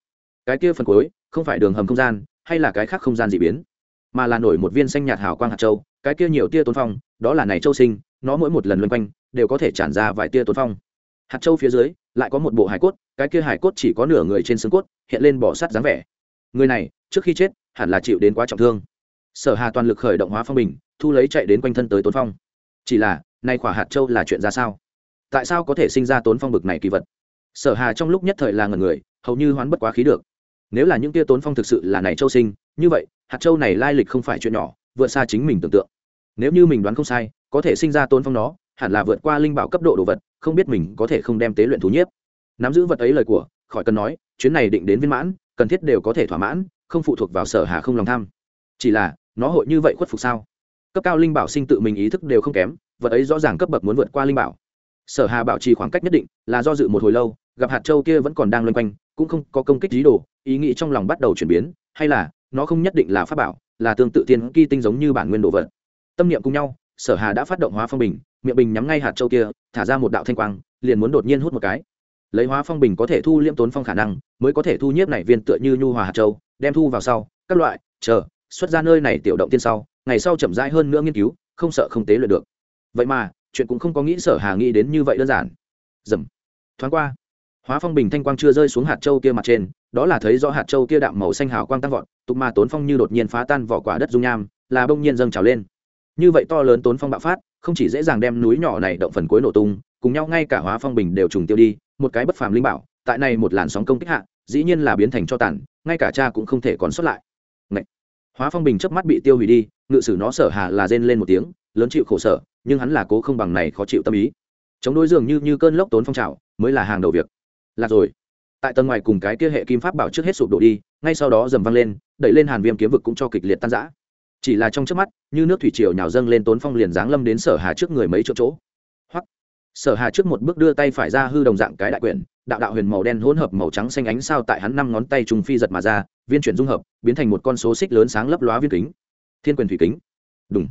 Cái kia phần cuối, không phải đường hầm không gian, hay là cái khác không gian dị biến, mà là nổi một viên xanh nhạt hào quang hạt châu, cái kia nhiều tia tốn phong, đó là này châu sinh, nó mỗi một lần luân quanh, đều có thể tràn ra vài tia tốn phong. Hạt châu phía dưới, lại có một bộ hải cốt, cái kia hải cốt chỉ có nửa người trên xương cốt, hiện lên bỏ sắt dáng vẻ người này, trước khi chết, hẳn là chịu đến quá trọng thương. Sở hà toàn lực khởi động hóa phong bình, thu lấy chạy đến quanh thân tới tốn phong. Chỉ là, nay khỏa hạt châu là chuyện ra sao? Tại sao có thể sinh ra tốn phong bực này kỳ vật? Sở hà trong lúc nhất thời là ngần người, hầu như hoán bất quá khí được. Nếu là những tia tốn phong thực sự là này châu sinh, như vậy, hạt châu này lai lịch không phải chuyện nhỏ, vượt xa chính mình tưởng tượng. Nếu như mình đoán không sai, có thể sinh ra tốn phong nó, hẳn là vượt qua linh bảo cấp độ đồ vật, không biết mình có thể không đem tế luyện thú nhiếp. Nắm giữ vật ấy lời của, khỏi cần nói, chuyến này định đến viên mãn cần thiết đều có thể thỏa mãn, không phụ thuộc vào sở hà không lòng tham. Chỉ là, nó hội như vậy khuất phục sao? Cấp cao linh bảo sinh tự mình ý thức đều không kém, vật ấy rõ ràng cấp bậc muốn vượt qua linh bảo. Sở hà bảo trì khoảng cách nhất định, là do dự một hồi lâu, gặp hạt châu kia vẫn còn đang loanh quanh, cũng không có công kích dí đồ, ý nghĩ trong lòng bắt đầu chuyển biến, hay là, nó không nhất định là pháp bảo, là tương tự tiên kỳ tinh giống như bản nguyên đồ vật. Tâm niệm cùng nhau, sở hà đã phát động hóa phong bình, miệng bình nhắm ngay hạt châu kia, thả ra một đạo thanh quang, liền muốn đột nhiên hút một cái lấy hóa phong bình có thể thu liễm tốn phong khả năng, mới có thể thu nhiếp này viên tựa như nhu hòa hạt châu, đem thu vào sau, các loại, chờ, xuất ra nơi này tiểu động tiên sau, ngày sau chậm rãi hơn nữa nghiên cứu, không sợ không tế luyện được. Vậy mà, chuyện cũng không có nghĩ sở hà nghĩ đến như vậy đơn giản. Dầm. Thoáng qua, hóa phong bình thanh quang chưa rơi xuống hạt châu kia mặt trên, đó là thấy rõ hạt châu kia đạm màu xanh hào quang tăng vọt, tục ma tốn phong như đột nhiên phá tan vỏ quả đất dung nham, là bông nhiên dâng trào lên. Như vậy to lớn tốn phong bạo phát, không chỉ dễ dàng đem núi nhỏ này động phần cuối nổ tung, cùng nhau ngay cả hóa phong bình đều trùng tiêu đi một cái bất phàm linh bảo, tại này một làn sóng công kích hạ, dĩ nhiên là biến thành cho tàn, ngay cả cha cũng không thể còn xuất lại. Ngậy! hóa phong bình chớp mắt bị tiêu hủy đi, ngự sử nó sở hà là rên lên một tiếng, lớn chịu khổ sở, nhưng hắn là cố không bằng này khó chịu tâm ý. Chống đối dường như như cơn lốc tốn phong trào, mới là hàng đầu việc. Là rồi! Tại tầng ngoài cùng cái kia hệ kim pháp bảo trước hết sụp đổ đi, ngay sau đó dầm văng lên, đẩy lên hàn viêm kiếm vực cũng cho kịch liệt tan rã. Chỉ là trong trước mắt, như nước thủy triều nhào dâng lên tốn phong liền giáng lâm đến sở hà trước người mấy chỗ chỗ sở hà trước một bước đưa tay phải ra hư đồng dạng cái đại quyển, đạo đạo huyền màu đen hỗn hợp màu trắng xanh ánh sao tại hắn năm ngón tay trùng phi giật mà ra, viên chuyển dung hợp, biến thành một con số xích lớn sáng lấp lóa viên kính. Thiên quyền thủy kính. Đúng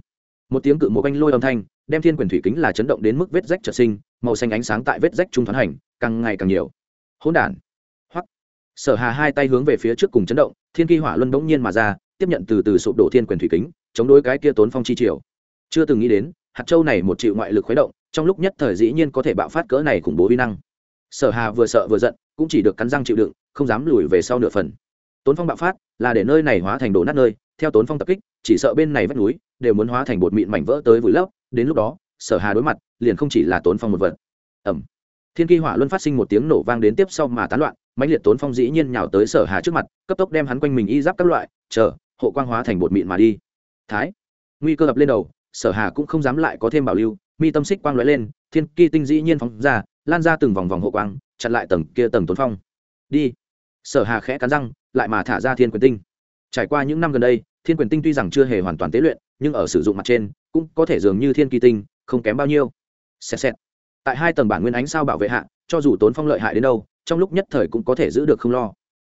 một tiếng cự một quanh lôi âm thanh, đem thiên quyền thủy kính là chấn động đến mức vết rách trợ sinh, màu xanh ánh sáng tại vết rách trung thoáng hành, càng ngày càng nhiều. Hỗn đản. Hoặc sở hà hai tay hướng về phía trước cùng chấn động, thiên kỳ hỏa luân bỗng nhiên mà ra, tiếp nhận từ từ sụp đổ thiên quyền thủy kính, chống đối cái kia tốn phong chi triều. Chưa từng nghĩ đến, hạt châu này một triệu ngoại lực khuấy động trong lúc nhất thời dĩ nhiên có thể bạo phát cỡ này khủng bố vi năng. Sở hà vừa sợ vừa giận, cũng chỉ được cắn răng chịu đựng, không dám lùi về sau nửa phần. Tốn phong bạo phát là để nơi này hóa thành đổ nát nơi, theo tốn phong tập kích, chỉ sợ bên này vách núi đều muốn hóa thành bột mịn mảnh vỡ tới vùi lấp, đến lúc đó, sở hà đối mặt, liền không chỉ là tốn phong một vật. Ẩm thiên kỳ hỏa luân phát sinh một tiếng nổ vang đến tiếp sau mà tán loạn, mãnh liệt tốn phong dĩ nhiên nhào tới sở hà trước mặt, cấp tốc đem hắn quanh mình y giáp các loại, chờ, hộ quang hóa thành bột mịn mà đi. Thái. Nguy cơ ập lên đầu, sở hà cũng không dám lại có thêm bảo lưu mi tâm xích quang lóe lên, thiên kỳ tinh dĩ nhiên phóng ra, lan ra từng vòng vòng hộ quang, chặn lại tầng kia tầng tốn phong. Đi. Sở hà khẽ cắn răng, lại mà thả ra thiên quyền tinh. Trải qua những năm gần đây, thiên quyền tinh tuy rằng chưa hề hoàn toàn tế luyện, nhưng ở sử dụng mặt trên, cũng có thể dường như thiên kỳ tinh, không kém bao nhiêu. Xẹt xẹt. Tại hai tầng bản nguyên ánh sao bảo vệ hạ, cho dù tốn phong lợi hại đến đâu, trong lúc nhất thời cũng có thể giữ được không lo.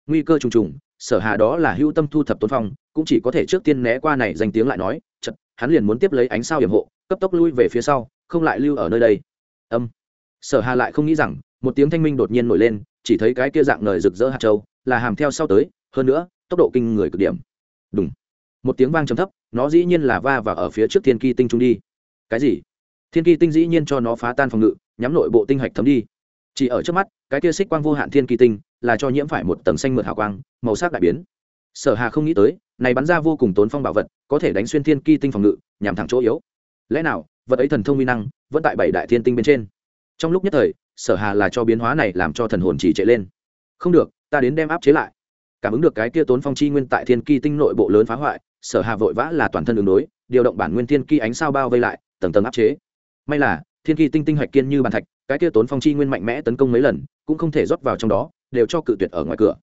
Nguy cơ trùng trùng, sở Hà đó là hữu tâm thu thập tốn phong, cũng chỉ có thể trước tiên né qua này danh tiếng lại nói hắn liền muốn tiếp lấy ánh sao hiểm hộ, cấp tốc lui về phía sau, không lại lưu ở nơi đây. Âm. Sở hà lại không nghĩ rằng, một tiếng thanh minh đột nhiên nổi lên, chỉ thấy cái kia dạng ngời rực rỡ hạt châu, là hàm theo sau tới, hơn nữa, tốc độ kinh người cực điểm. Đúng một tiếng vang trầm thấp, nó dĩ nhiên là va và ở phía trước thiên kỳ tinh trung đi. Cái gì? Thiên kỳ tinh dĩ nhiên cho nó phá tan phòng ngự, nhắm nội bộ tinh hạch thấm đi. Chỉ ở trước mắt, cái kia xích quang vô hạn thiên kỳ tinh, là cho nhiễm phải một tầng xanh mượt hào quang, màu sắc đại biến sở hà không nghĩ tới, này bắn ra vô cùng tốn phong bảo vật, có thể đánh xuyên thiên kỳ tinh phòng ngự, nhằm thẳng chỗ yếu. Lẽ nào, vật ấy thần thông uy năng, vẫn tại bảy đại thiên tinh bên trên? Trong lúc nhất thời, sở hà là cho biến hóa này làm cho thần hồn chỉ chạy lên. Không được, ta đến đem áp chế lại. Cảm ứng được cái kia tốn phong chi nguyên tại thiên kỳ tinh nội bộ lớn phá hoại, sở hà vội vã là toàn thân đường đối, điều động bản nguyên thiên kỳ ánh sao bao vây lại, tầng tầng áp chế. May là, thiên kỳ tinh tinh hạch kiên như bàn thạch, cái kia tốn phong chi nguyên mạnh mẽ tấn công mấy lần, cũng không thể rót vào trong đó, đều cho cự tuyệt ở ngoài cửa.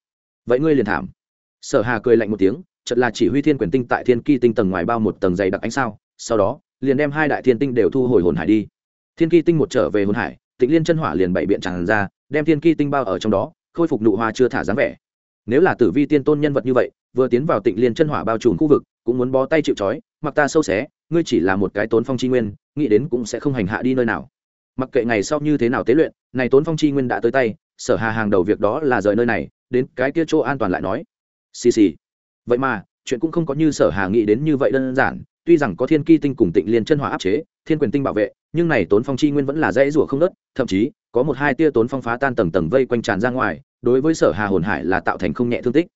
Vậy ngươi liền thảm sở hà cười lạnh một tiếng, chợt là chỉ huy thiên quyền tinh tại thiên kỳ tinh tầng ngoài bao một tầng dày đặc ánh sao, sau đó, liền đem hai đại thiên tinh đều thu hồi hồn hải đi. Thiên kỳ tinh một trở về hồn hải, tịnh liên chân hỏa liền bảy biện tràn ra, đem thiên kỳ tinh bao ở trong đó, khôi phục nụ hoa chưa thả dáng vẻ. Nếu là tử vi tiên tôn nhân vật như vậy, vừa tiến vào tịnh liên chân hỏa bao trùm khu vực, cũng muốn bó tay chịu trói, mặc ta sâu xé, ngươi chỉ là một cái tốn phong chi nguyên, nghĩ đến cũng sẽ không hành hạ đi nơi nào. Mặc kệ ngày sau như thế nào tế luyện, này tốn phong chi nguyên đã tới tay, sở hà hàng đầu việc đó là rời nơi này, đến cái kia chỗ an toàn lại nói xì xì. Vậy mà, chuyện cũng không có như sở hà nghĩ đến như vậy đơn giản. Tuy rằng có thiên ki tinh cùng tịnh liên chân hỏa áp chế, thiên quyền tinh bảo vệ, nhưng này tốn phong chi nguyên vẫn là dễ rủa không nớt thậm chí, có một hai tia tốn phong phá tan tầng tầng vây quanh tràn ra ngoài, đối với sở hà hồn hải là tạo thành không nhẹ thương tích.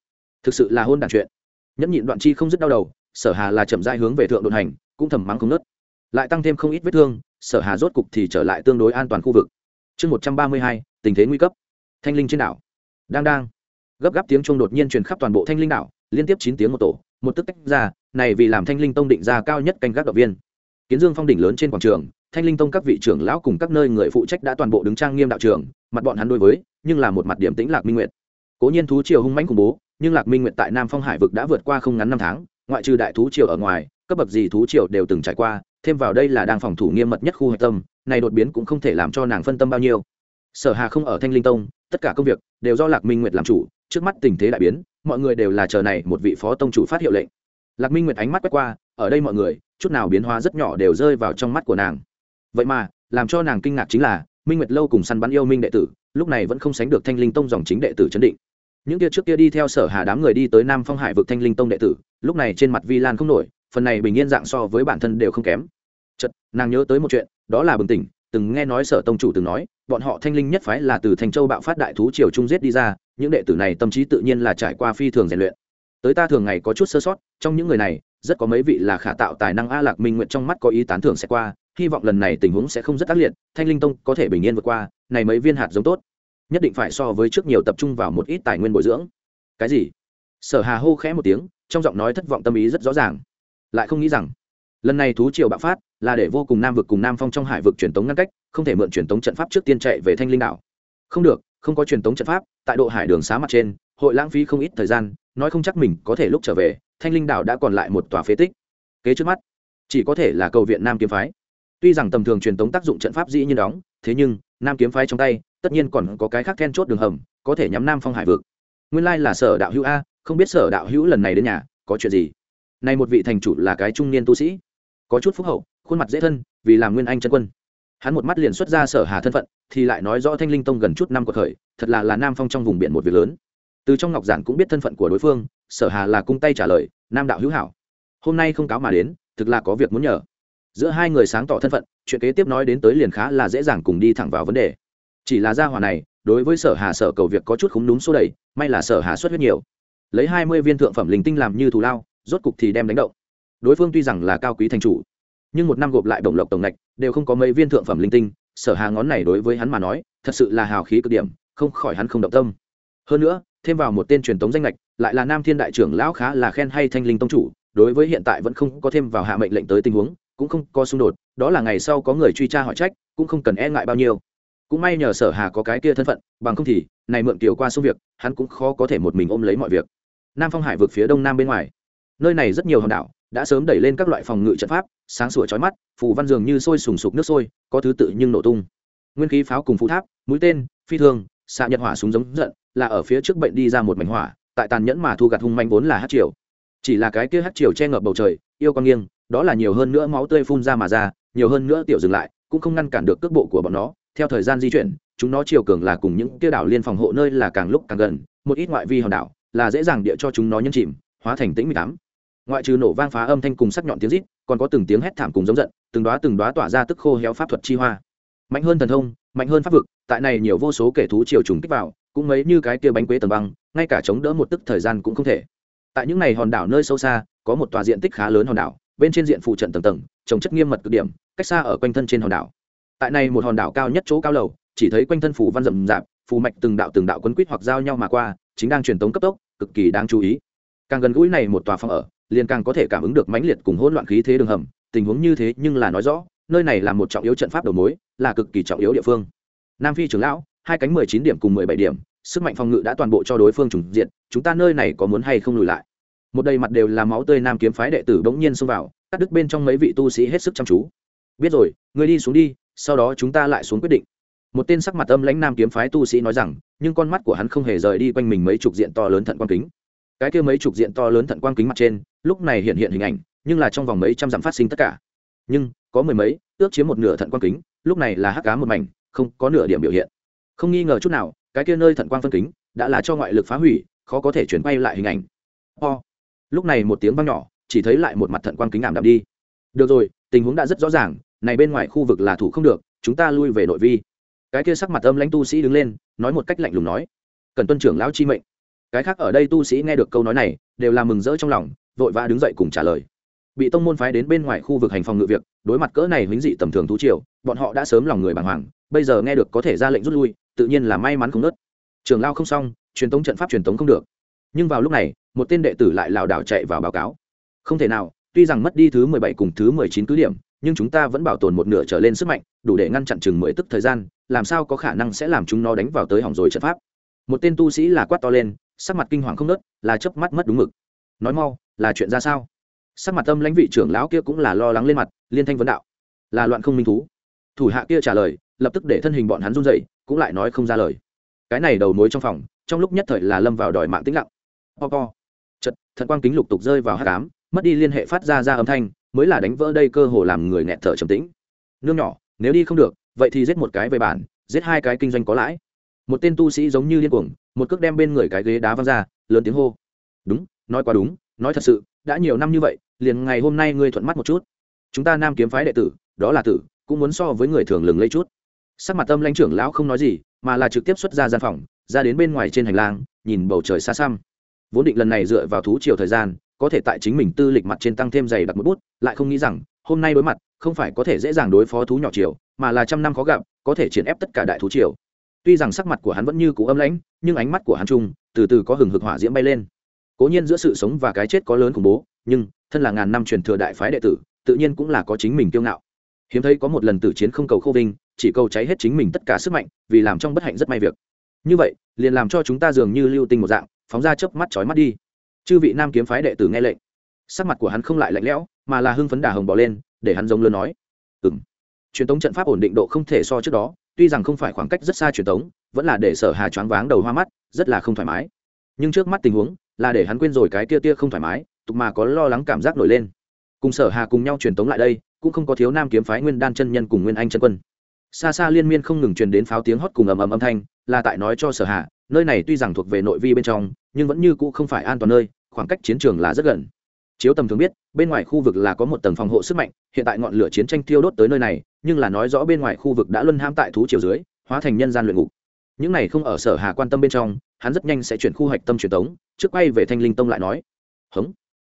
Thực sự là hôn đản chuyện. Nhẫn nhịn đoạn chi không dứt đau đầu, sở hà là chậm rãi hướng về thượng đột hành, cũng thầm mắng không nớt lại tăng thêm không ít vết thương, sở hà rốt cục thì trở lại tương đối an toàn khu vực. Chương một trăm ba mươi hai, tình thế nguy cấp. Thanh linh trên đảo. Đang đang gấp gáp tiếng chuông đột nhiên truyền khắp toàn bộ thanh linh đảo, liên tiếp chín tiếng một tổ, một tức tách ra, này vì làm thanh linh tông định ra cao nhất canh gác động viên. Kiến dương phong đỉnh lớn trên quảng trường, thanh linh tông các vị trưởng lão cùng các nơi người phụ trách đã toàn bộ đứng trang nghiêm đạo trường, mặt bọn hắn đối với, nhưng là một mặt điểm tĩnh lạc minh nguyệt. Cố nhiên thú triều hung mãnh khủng bố, nhưng lạc minh nguyệt tại nam phong hải vực đã vượt qua không ngắn năm tháng, ngoại trừ đại thú triều ở ngoài, cấp bậc gì thú triều đều từng trải qua, thêm vào đây là đang phòng thủ nghiêm mật nhất khu hạch tâm, này đột biến cũng không thể làm cho nàng phân tâm bao nhiêu. Sở hà không ở thanh linh tông, tất cả công việc đều do lạc minh nguyệt làm chủ trước mắt tình thế đại biến, mọi người đều là chờ này một vị phó tông chủ phát hiệu lệnh. Lạc minh nguyệt ánh mắt quét qua, ở đây mọi người, chút nào biến hóa rất nhỏ đều rơi vào trong mắt của nàng. Vậy mà, làm cho nàng kinh ngạc chính là, minh nguyệt lâu cùng săn bắn yêu minh đệ tử, lúc này vẫn không sánh được thanh linh tông dòng chính đệ tử chấn định. Những kia trước kia đi theo sở hà đám người đi tới nam phong hải vực thanh linh tông đệ tử, lúc này trên mặt vi lan không nổi, phần này bình yên dạng so với bản thân đều không kém. Chật nàng nhớ tới một chuyện, đó là bừng tỉnh từng nghe nói sở tông chủ từng nói, bọn họ thanh linh nhất phái là từ thanh châu bạo phát đại thú triều trung giết đi ra, những đệ tử này tâm trí tự nhiên là trải qua phi thường rèn luyện. Tới ta thường ngày có chút sơ sót, trong những người này, rất có mấy vị là khả tạo tài năng a lạc minh nguyện trong mắt có ý tán thưởng sẽ qua, hy vọng lần này tình huống sẽ không rất ác liệt, thanh linh tông có thể bình yên vượt qua, này mấy viên hạt giống tốt, nhất định phải so với trước nhiều tập trung vào một ít tài nguyên bồi dưỡng. Cái gì? Sở hà hô khẽ một tiếng, trong giọng nói thất vọng tâm ý rất rõ ràng. Lại không nghĩ rằng, lần này thú triều bạo phát là để vô cùng nam vực cùng nam phong trong hải vực truyền tống ngăn cách, không thể mượn truyền tống trận pháp trước tiên chạy về thanh linh đảo. Không được, không có truyền tống trận pháp, tại độ hải đường xá mặt trên, hội lãng phí không ít thời gian, nói không chắc mình có thể lúc trở về, thanh linh đảo đã còn lại một tòa phế tích. Kế trước mắt, chỉ có thể là cầu viện nam kiếm phái. Tuy rằng tầm thường truyền tống tác dụng trận pháp dĩ nhiên đóng, thế nhưng, nam kiếm phái trong tay, tất nhiên còn có cái khác then chốt đường hầm, có thể nhắm nam phong hải vực. Nguyên lai là sở đạo hữu a, không biết sở đạo hữu lần này đến nhà, có chuyện gì? Nay một vị thành chủ là cái trung niên tu sĩ. Có chút phúc hậu khuôn mặt dễ thân, vì làm nguyên anh chân quân. Hắn một mắt liền xuất ra sở hà thân phận, thì lại nói rõ thanh linh tông gần chút năm cuộc khởi thật là là nam phong trong vùng biển một việc lớn. Từ trong ngọc giản cũng biết thân phận của đối phương, sở hà là cung tay trả lời, nam đạo hữu hảo. Hôm nay không cáo mà đến, thực là có việc muốn nhờ. Giữa hai người sáng tỏ thân phận, chuyện kế tiếp nói đến tới liền khá là dễ dàng cùng đi thẳng vào vấn đề. Chỉ là gia hòa này, đối với sở hà sở cầu việc có chút khúng đúng số đầy, may là sở hà xuất huyết nhiều. Lấy hai mươi viên thượng phẩm linh tinh làm như thù lao, rốt cục thì đem đánh động. Đối phương tuy rằng là cao quý thành chủ nhưng một năm gộp lại đồng lộc tổng ngạch, đều không có mấy viên thượng phẩm linh tinh, sở hà ngón này đối với hắn mà nói, thật sự là hào khí cực điểm, không khỏi hắn không động tâm. Hơn nữa, thêm vào một tên truyền tống danh lệch lại là nam thiên đại trưởng lão khá là khen hay thanh linh tông chủ, đối với hiện tại vẫn không có thêm vào hạ mệnh lệnh tới tình huống, cũng không có xung đột, đó là ngày sau có người truy tra hỏi trách, cũng không cần e ngại bao nhiêu. Cũng may nhờ sở hà có cái kia thân phận, bằng không thì, này mượn tiểu qua số việc, hắn cũng khó có thể một mình ôm lấy mọi việc. Nam phong hải vượt phía đông nam bên ngoài. Nơi này rất nhiều hòn đảo đã sớm đẩy lên các loại phòng ngự trận pháp, sáng sủa chói mắt, phù văn dường như sôi sùng sục nước sôi, có thứ tự nhưng nổ tung. Nguyên khí pháo cùng phù tháp, mũi tên, phi thương, xạ nhật hỏa súng giống giận, là ở phía trước bệnh đi ra một mảnh hỏa, tại tàn nhẫn mà thu gặt hung manh vốn là hát triều. Chỉ là cái kia hát triều che ngập bầu trời, yêu con nghiêng, đó là nhiều hơn nữa máu tươi phun ra mà ra, nhiều hơn nữa tiểu dừng lại, cũng không ngăn cản được cước bộ của bọn nó. Theo thời gian di chuyển, chúng nó chiều cường là cùng những kia đảo liên phòng hộ nơi là càng lúc càng gần, một ít ngoại vi hòn đảo, là dễ dàng địa cho chúng nó nhân chìm, hóa thành tĩnh mười tám ngoại trừ nổ vang phá âm thanh cùng sắc nhọn tiếng rít, còn có từng tiếng hét thảm cùng giống giận, từng đoá từng đoá tỏa ra tức khô héo pháp thuật chi hoa. Mạnh hơn thần thông, mạnh hơn pháp vực, tại này nhiều vô số kẻ thú triều trùng kích vào, cũng mấy như cái kia bánh quế tầng băng, ngay cả chống đỡ một tức thời gian cũng không thể. Tại những này hòn đảo nơi sâu xa, có một tòa diện tích khá lớn hòn đảo, bên trên diện phụ trận tầng tầng, trồng chất nghiêm mật cực điểm, cách xa ở quanh thân trên hòn đảo. Tại này một hòn đảo cao nhất chỗ cao lầu, chỉ thấy quanh thân phủ văn rậm rạp, phù mạch từng đạo từng đạo quấn quýt hoặc giao nhau mà qua, chính đang truyền tống cấp tốc, cực kỳ đáng chú ý. Càng gần gũi này một tòa phòng ở liền càng có thể cảm ứng được mãnh liệt cùng hỗn loạn khí thế đường hầm, tình huống như thế nhưng là nói rõ, nơi này là một trọng yếu trận pháp đầu mối, là cực kỳ trọng yếu địa phương. Nam phi trưởng lão, hai cánh mười chín điểm cùng mười bảy điểm, sức mạnh phòng ngự đã toàn bộ cho đối phương trùng diện chúng ta nơi này có muốn hay không lùi lại? Một đầy mặt đều là máu tươi nam kiếm phái đệ tử bỗng nhiên xông vào, cắt đứt bên trong mấy vị tu sĩ hết sức chăm chú. Biết rồi, người đi xuống đi, sau đó chúng ta lại xuống quyết định. Một tên sắc mặt âm lãnh nam kiếm phái tu sĩ nói rằng, nhưng con mắt của hắn không hề rời đi quanh mình mấy chục diện to lớn thận quan kính cái kia mấy chục diện to lớn thận quang kính mặt trên, lúc này hiện hiện hình ảnh, nhưng là trong vòng mấy trăm dặm phát sinh tất cả. Nhưng, có mười mấy, ước chiếm một nửa thận quang kính, lúc này là hắc cá một mảnh, không có nửa điểm biểu hiện. Không nghi ngờ chút nào, cái kia nơi thận quang phân kính, đã là cho ngoại lực phá hủy, khó có thể chuyển quay lại hình ảnh. Ho. Lúc này một tiếng vang nhỏ, chỉ thấy lại một mặt thận quang kính ảm đạm đi. Được rồi, tình huống đã rất rõ ràng, này bên ngoài khu vực là thủ không được, chúng ta lui về nội vi. Cái kia sắc mặt âm lãnh tu sĩ đứng lên, nói một cách lạnh lùng nói. Cần tuân trưởng lão chi mệnh cái khác ở đây tu sĩ nghe được câu nói này, đều là mừng rỡ trong lòng, vội vã đứng dậy cùng trả lời. Bị tông môn phái đến bên ngoài khu vực hành phòng ngự việc, đối mặt cỡ này huynh dị tầm thường thú triều, bọn họ đã sớm lòng người bàng hoàng, bây giờ nghe được có thể ra lệnh rút lui, tự nhiên là may mắn không nớt. Trường lao không xong, truyền tống trận pháp truyền tống không được. Nhưng vào lúc này, một tên đệ tử lại lảo đảo chạy vào báo cáo. Không thể nào, tuy rằng mất đi thứ mười bảy cùng thứ mười chín cứ điểm, nhưng chúng ta vẫn bảo tồn một nửa trở lên sức mạnh, đủ để ngăn chặn chừng mười tức thời gian, làm sao có khả năng sẽ làm chúng nó đánh vào tới hỏng rồi trận pháp. Một tên tu sĩ là quát to lên sắc mặt kinh hoàng không nớt, là chớp mắt mất đúng mực. Nói mau, là chuyện ra sao? Sắc mặt tâm lãnh vị trưởng lão kia cũng là lo lắng lên mặt, liên thanh vấn đạo. Là loạn không minh thú. Thủ hạ kia trả lời, lập tức để thân hình bọn hắn run dậy cũng lại nói không ra lời. Cái này đầu mối trong phòng, trong lúc nhất thời là lâm vào đòi mạng tĩnh lặng. Po po chật thật quang kính lục tục rơi vào hát cám mất đi liên hệ phát ra ra âm thanh, mới là đánh vỡ đây cơ hồ làm người nghẹt thở trầm tĩnh. Nương nhỏ, nếu đi không được, vậy thì giết một cái về bản, giết hai cái kinh doanh có lãi một tên tu sĩ giống như điên cuồng, một cước đem bên người cái ghế đá văng ra, lớn tiếng hô. Đúng, nói quá đúng, nói thật sự, đã nhiều năm như vậy, liền ngày hôm nay ngươi thuận mắt một chút. Chúng ta nam kiếm phái đệ tử, đó là tử, cũng muốn so với người thường lừng lấy chút. Sắc mặt tâm lãnh trưởng lão không nói gì, mà là trực tiếp xuất ra gian phòng, ra đến bên ngoài trên hành lang, nhìn bầu trời xa xăm. Vốn định lần này dựa vào thú chiều thời gian, có thể tại chính mình tư lịch mặt trên tăng thêm dày đặc một bút, lại không nghĩ rằng, hôm nay đối mặt, không phải có thể dễ dàng đối phó thú nhỏ chiều mà là trăm năm khó gặp, có thể triển ép tất cả đại thú triều tuy rằng sắc mặt của hắn vẫn như cũ âm lãnh, nhưng ánh mắt của hắn trung từ từ có hừng hực hỏa diễm bay lên. Cố nhiên giữa sự sống và cái chết có lớn khủng bố, nhưng, thân là ngàn năm truyền thừa đại phái đệ tử, tự nhiên cũng là có chính mình kiêu ngạo. Hiếm thấy có một lần tử chiến không cầu khô vinh, chỉ cầu cháy hết chính mình tất cả sức mạnh, vì làm trong bất hạnh rất may việc. Như vậy, liền làm cho chúng ta dường như lưu tinh một dạng, phóng ra chớp mắt chói mắt đi. Chư vị nam kiếm phái đệ tử nghe lệnh. Sắc mặt của hắn không lại lạnh lẽo, mà là hưng phấn đà hồng bỏ lên, để hắn giống lớn nói. Ừng truyền tống trận pháp ổn định độ không thể so trước đó tuy rằng không phải khoảng cách rất xa truyền tống vẫn là để sở hà choáng váng đầu hoa mắt, rất là không thoải mái. Nhưng trước mắt tình huống, là để hắn quên rồi cái tia tia không thoải mái, tục mà có lo lắng cảm giác nổi lên. Cùng sở hà cùng nhau truyền tống lại đây, cũng không có thiếu nam kiếm phái nguyên đan chân nhân cùng nguyên anh chân quân. Xa xa liên miên không ngừng truyền đến pháo tiếng hót cùng ầm ầm âm thanh, là tại nói cho sở hà, nơi này tuy rằng thuộc về nội vi bên trong, nhưng vẫn như cũ không phải an toàn nơi, khoảng cách chiến trường là rất gần chiếu tầm thường biết, bên ngoài khu vực là có một tầng phòng hộ sức mạnh, hiện tại ngọn lửa chiến tranh tiêu đốt tới nơi này, nhưng là nói rõ bên ngoài khu vực đã luân ham tại thú chiều dưới, hóa thành nhân gian luyện ngục. Những này không ở sở hà quan tâm bên trong, hắn rất nhanh sẽ chuyển khu hạch tâm truyền tống, trước quay về thanh linh tông lại nói. Hống.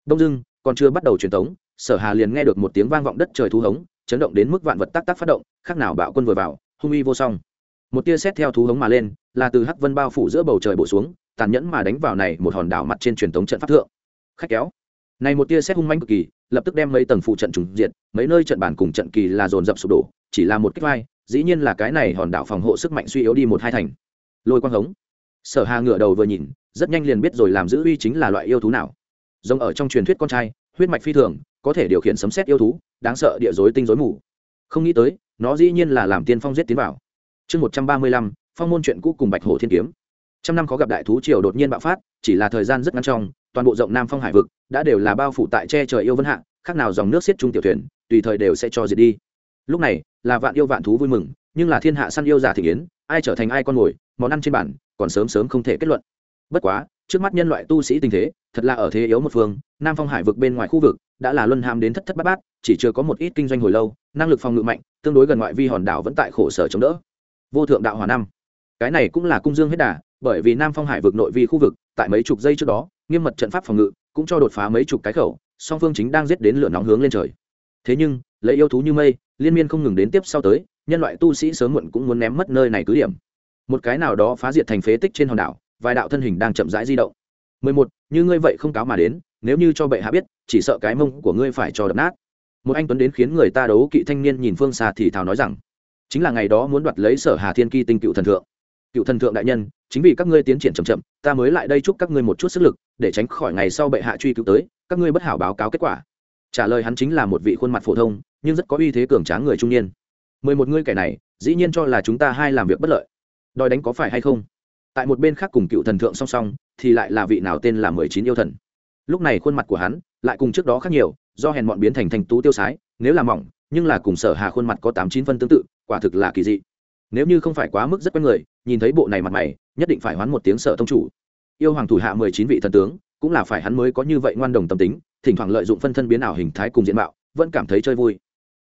Đông dưng còn chưa bắt đầu truyền tống, sở hà liền nghe được một tiếng vang vọng đất trời thú hống, chấn động đến mức vạn vật tác tác phát động, khác nào bạo quân vừa vào, hung uy vô song. Một tia xét theo thú hống mà lên, là từ hắc vân bao phủ giữa bầu trời bổ xuống, tàn nhẫn mà đánh vào này một hòn đảo mặt trên truyền tống trận pháp thượng. Khách kéo này một tia xét hung manh cực kỳ, lập tức đem mấy tầng phụ trận trùng diệt, mấy nơi trận bản cùng trận kỳ là dồn dập sụp đổ, chỉ là một kích vai, dĩ nhiên là cái này hòn đảo phòng hộ sức mạnh suy yếu đi một hai thành. Lôi quang hống. Sở hà ngửa đầu vừa nhìn, rất nhanh liền biết rồi làm giữ uy chính là loại yêu thú nào. Giống ở trong truyền thuyết con trai, huyết mạch phi thường, có thể điều khiển sấm xét yêu thú, đáng sợ địa dối tinh dối mù. Không nghĩ tới, nó dĩ nhiên là làm tiên phong giết tiến vào. Chương một trăm ba mươi lăm, phong môn chuyện cũ cùng bạch hổ thiên kiếm. Trăm năm khó gặp đại thú triều đột nhiên bạo phát, chỉ là thời gian rất ngắn trong toàn bộ rộng nam phong hải vực đã đều là bao phủ tại che trời yêu vân hạ, khác nào dòng nước xiết trung tiểu thuyền, tùy thời đều sẽ cho diệt đi. Lúc này, là vạn yêu vạn thú vui mừng, nhưng là thiên hạ săn yêu giả thị yến, ai trở thành ai con mồi, món ăn trên bản còn sớm sớm không thể kết luận. Bất quá, trước mắt nhân loại tu sĩ tình thế, thật là ở thế yếu một phương, nam phong hải vực bên ngoài khu vực đã là luân ham đến thất thất bát bát, chỉ chưa có một ít kinh doanh hồi lâu, năng lực phòng ngự mạnh, tương đối gần ngoại vi hòn đảo vẫn tại khổ sở chống đỡ. Vô thượng đạo hòa năm. Cái này cũng là cung dương hết đà, bởi vì nam phong hải vực nội vi khu vực, tại mấy chục giây trước đó nghiêm mật trận pháp phòng ngự, cũng cho đột phá mấy chục cái khẩu, song phương chính đang giết đến lửa nóng hướng lên trời. Thế nhưng, lấy yêu thú như mây, liên miên không ngừng đến tiếp sau tới, nhân loại tu sĩ sớm muộn cũng muốn ném mất nơi này cứ điểm. Một cái nào đó phá diệt thành phế tích trên hòn đảo, vài đạo thân hình đang chậm rãi di động. Mười một, như ngươi vậy không cáo mà đến, nếu như cho bệ hạ biết, chỉ sợ cái mông của ngươi phải cho đập nát. Một anh tuấn đến khiến người ta đấu kỵ thanh niên nhìn phương xa thì thào nói rằng, chính là ngày đó muốn đoạt lấy sở hà thiên kỳ tinh cựu thần thượng cựu thần thượng đại nhân, chính vì các ngươi tiến triển chậm chậm, ta mới lại đây chúc các ngươi một chút sức lực, để tránh khỏi ngày sau bệ hạ truy cứu tới, các ngươi bất hảo báo cáo kết quả. Trả lời hắn chính là một vị khuôn mặt phổ thông, nhưng rất có uy thế cường tráng người trung niên. Mười một ngươi kẻ này, dĩ nhiên cho là chúng ta hai làm việc bất lợi. Đòi đánh có phải hay không? Tại một bên khác cùng cựu thần thượng song song, thì lại là vị nào tên là mười chín yêu thần. Lúc này khuôn mặt của hắn lại cùng trước đó khác nhiều, do hèn bọn biến thành thành tú tiêu sái, nếu là mỏng, nhưng là cùng sở hà khuôn mặt có tám chín phân tương tự, quả thực là kỳ dị nếu như không phải quá mức rất quen người, nhìn thấy bộ này mặt mày, nhất định phải hoán một tiếng sở thông chủ. Yêu hoàng thủ hạ mười chín vị thần tướng, cũng là phải hắn mới có như vậy ngoan đồng tâm tính, thỉnh thoảng lợi dụng phân thân biến ảo hình thái cùng diện mạo, vẫn cảm thấy chơi vui.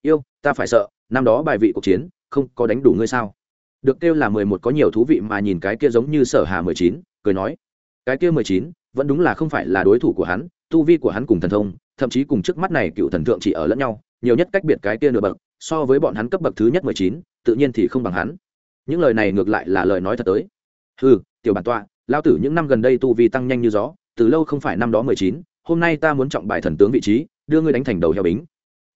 Yêu, ta phải sợ, năm đó bài vị cuộc chiến, không có đánh đủ ngươi sao? Được kêu là mười một có nhiều thú vị mà nhìn cái kia giống như sở hà mười chín, cười nói. Cái kia mười chín, vẫn đúng là không phải là đối thủ của hắn, tu vi của hắn cùng thần thông, thậm chí cùng trước mắt này cựu thần thượng chỉ ở lẫn nhau, nhiều nhất cách biệt cái kia nửa bậc so với bọn hắn cấp bậc thứ nhất mười chín, tự nhiên thì không bằng hắn. Những lời này ngược lại là lời nói thật tới. Ừ tiểu bản tọa lao tử những năm gần đây tu vi tăng nhanh như gió, từ lâu không phải năm đó mười chín, hôm nay ta muốn trọng bài thần tướng vị trí, đưa ngươi đánh thành đầu heo bính.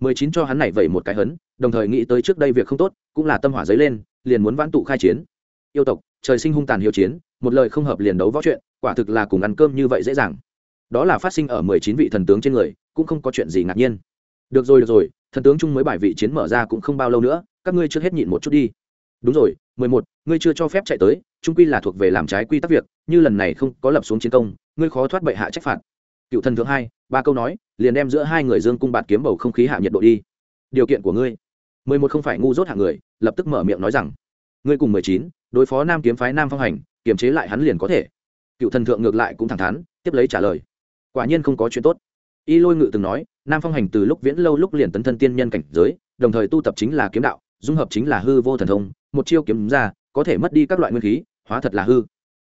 Mười chín cho hắn này vẩy một cái hấn, đồng thời nghĩ tới trước đây việc không tốt, cũng là tâm hỏa dấy lên, liền muốn vãn tụ khai chiến. Yêu tộc, trời sinh hung tàn hiếu chiến, một lời không hợp liền đấu võ chuyện, quả thực là cùng ăn cơm như vậy dễ dàng. Đó là phát sinh ở mười chín vị thần tướng trên người, cũng không có chuyện gì ngạc nhiên. Được rồi được rồi thần tướng chung mới bài vị chiến mở ra cũng không bao lâu nữa, các ngươi chưa hết nhịn một chút đi. Đúng rồi, mười một, ngươi chưa cho phép chạy tới, trung quy là thuộc về làm trái quy tắc việc, như lần này không có lập xuống chiến công, ngươi khó thoát bệ hạ trách phạt. Cựu thần thượng hai, ba câu nói, liền đem giữa hai người dương cung bạt kiếm bầu không khí hạ nhiệt độ đi. Điều kiện của ngươi. mười một không phải ngu dốt hạng người, lập tức mở miệng nói rằng, ngươi cùng mười chín, đối phó nam kiếm phái nam phong hành, kiềm chế lại hắn liền có thể. Cựu thần thượng ngược lại cũng thẳng thắn, tiếp lấy trả lời, quả nhiên không có chuyện tốt y lôi ngự từng nói nam phong hành từ lúc viễn lâu lúc liền tấn thân tiên nhân cảnh giới đồng thời tu tập chính là kiếm đạo dung hợp chính là hư vô thần thông một chiêu kiếm ra có thể mất đi các loại nguyên khí hóa thật là hư.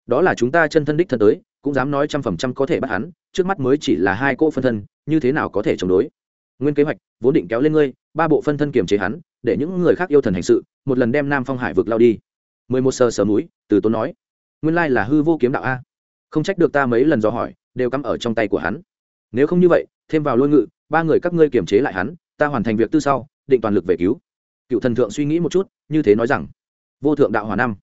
Đó là chúng ta chân thân đích thân tới cũng dám nói trăm phần trăm có thể bắt hắn trước mắt mới chỉ là hai cỗ phân thân như thế nào có thể chống đối? Nguyên kế hoạch vốn định kéo lên ngươi ba bộ phân thân kiềm chế hắn để những người khác yêu thần hành sự một lần đem nam phong hải vực lao đi. Mười một sờ sờ mũi, từ tốn nói nguyên lai là hư vô kiếm đạo a. Không trách được ta mấy lần dò hỏi đều cắm ở trong tay của hắn nếu không như vậy, thêm vào lôi ngự, ba người các ngươi kiềm chế lại hắn, ta hoàn thành việc tư sau, định toàn lực về cứu. Cựu thần thượng suy nghĩ một chút, như thế nói rằng, vô thượng đạo hòa năm.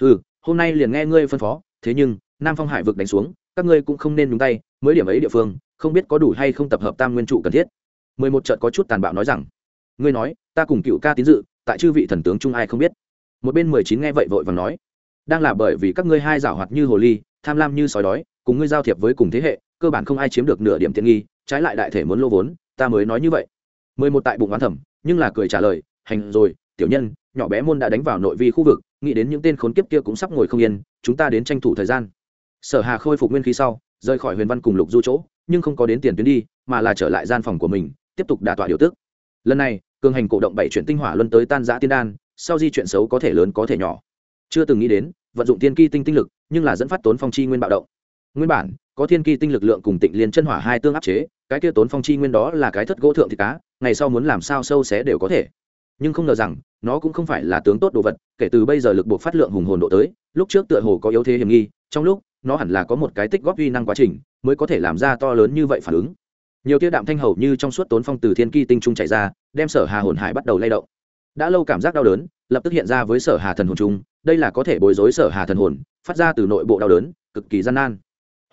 Ừ hôm nay liền nghe ngươi phân phó, thế nhưng, nam phong hải vực đánh xuống, các ngươi cũng không nên nhúng tay, mới điểm ấy địa phương, không biết có đủ hay không tập hợp tam nguyên trụ cần thiết. Mười một trận có chút tàn bạo nói rằng, ngươi nói, ta cùng cựu ca tín dự, tại chư vị thần tướng chung ai không biết? Một bên mười chín nghe vậy vội và nói, đang là bởi vì các ngươi hai giảo hoạt như hồ ly, tham lam như sói đói, cùng ngươi giao thiệp với cùng thế hệ cơ bản không ai chiếm được nửa điểm tiện nghi, trái lại đại thể muốn lô vốn, ta mới nói như vậy. Mười một tại bụng oán thẩm, nhưng là cười trả lời, hành rồi, tiểu nhân, nhỏ bé môn đã đánh vào nội vi khu vực, nghĩ đến những tên khốn kiếp kia cũng sắp ngồi không yên, chúng ta đến tranh thủ thời gian. Sở hà khôi phục nguyên khí sau, rời khỏi huyền văn cùng lục du chỗ, nhưng không có đến tiền tuyến đi, mà là trở lại gian phòng của mình, tiếp tục đả tọa điều tức. Lần này, cường hành cổ động bảy chuyển tinh hỏa luân tới tan giã tiên đan, sau di chuyện xấu có thể lớn có thể nhỏ. Chưa từng nghĩ đến, vận dụng tiên kỳ tinh tinh lực, nhưng là dẫn phát tốn phong chi nguyên bạo động. Nguyên bản có thiên ki tinh lực lượng cùng tịnh liên chân hỏa hai tương áp chế, cái kia tốn phong chi nguyên đó là cái thất gỗ thượng thịt cá, ngày sau muốn làm sao sâu xé đều có thể. Nhưng không ngờ rằng, nó cũng không phải là tướng tốt đồ vật, kể từ bây giờ lực buộc phát lượng hùng hồn độ tới, lúc trước tựa hồ có yếu thế hiểm nghi, trong lúc, nó hẳn là có một cái tích góp uy năng quá trình, mới có thể làm ra to lớn như vậy phản ứng. Nhiều tia đạm thanh hầu như trong suốt tốn phong từ thiên ki tinh trung chạy ra, đem sở hà hồn hải bắt đầu lay động. Đã lâu cảm giác đau đớn, lập tức hiện ra với sở hà thần hồn trung, đây là có thể bối rối sở hà thần hồn, phát ra từ nội bộ đau đớn, cực kỳ gian nan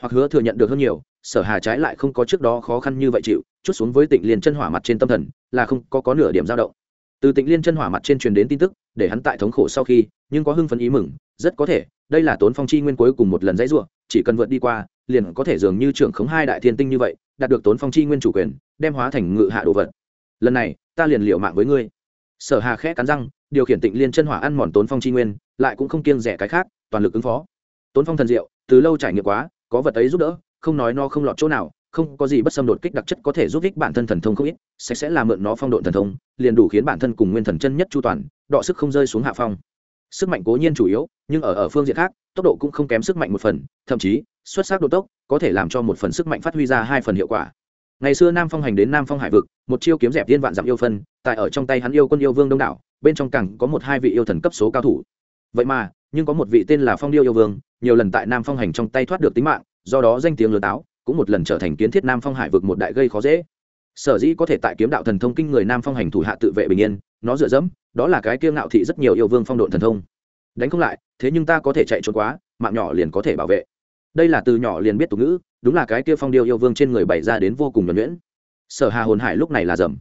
hoặc hứa thừa nhận được hơn nhiều, sở hà trái lại không có trước đó khó khăn như vậy chịu, chút xuống với tịnh liên chân hỏa mặt trên tâm thần, là không có có nửa điểm dao động. Từ tịnh liên chân hỏa mặt trên truyền đến tin tức, để hắn tại thống khổ sau khi, nhưng có hưng phấn ý mừng, rất có thể, đây là tốn phong chi nguyên cuối cùng một lần dãy ruộng chỉ cần vượt đi qua, liền có thể dường như trưởng khống hai đại thiên tinh như vậy, đạt được tốn phong chi nguyên chủ quyền, đem hóa thành ngự hạ đồ vật. Lần này, ta liền liệu mạng với ngươi. Sở hà khẽ cắn răng, điều khiển tịnh liên chân hỏa ăn mòn tốn phong chi nguyên, lại cũng không kiêng rẻ cái khác, toàn lực ứng phó. Tốn phong thần diệu, từ lâu trải nghiệm quá có vật ấy giúp đỡ, không nói nó không lọt chỗ nào, không có gì bất xâm đột kích đặc chất có thể giúp ích bản thân thần thông không ít, sẽ sẽ là mượn nó phong độn thần thông, liền đủ khiến bản thân cùng nguyên thần chân nhất chu toàn, đọ sức không rơi xuống hạ phong. Sức mạnh cố nhiên chủ yếu, nhưng ở ở phương diện khác, tốc độ cũng không kém sức mạnh một phần, thậm chí, xuất sắc độ tốc, có thể làm cho một phần sức mạnh phát huy ra hai phần hiệu quả. Ngày xưa nam phong hành đến nam phong hải vực, một chiêu kiếm dẹp tiên vạn dặm yêu phân, tại ở trong tay hắn yêu quân yêu vương đông đảo, bên trong cảng có một hai vị yêu thần cấp số cao thủ. Vậy mà nhưng có một vị tên là phong điêu yêu vương, nhiều lần tại nam phong hành trong tay thoát được tính mạng, do đó danh tiếng lớn táo, cũng một lần trở thành kiến thiết nam phong hải vực một đại gây khó dễ. Sở dĩ có thể tại kiếm đạo thần thông kinh người nam phong hành thủ hạ tự vệ bình yên, nó dựa dẫm, đó là cái kiêng ngạo thị rất nhiều yêu vương phong độn thần thông. Đánh không lại, thế nhưng ta có thể chạy trốn quá, mạng nhỏ liền có thể bảo vệ. Đây là từ nhỏ liền biết tục ngữ, đúng là cái kia phong điêu yêu vương trên người bày ra đến vô cùng nhuẩn nhuyễn. Sở hà hồn hải lúc này là dầm.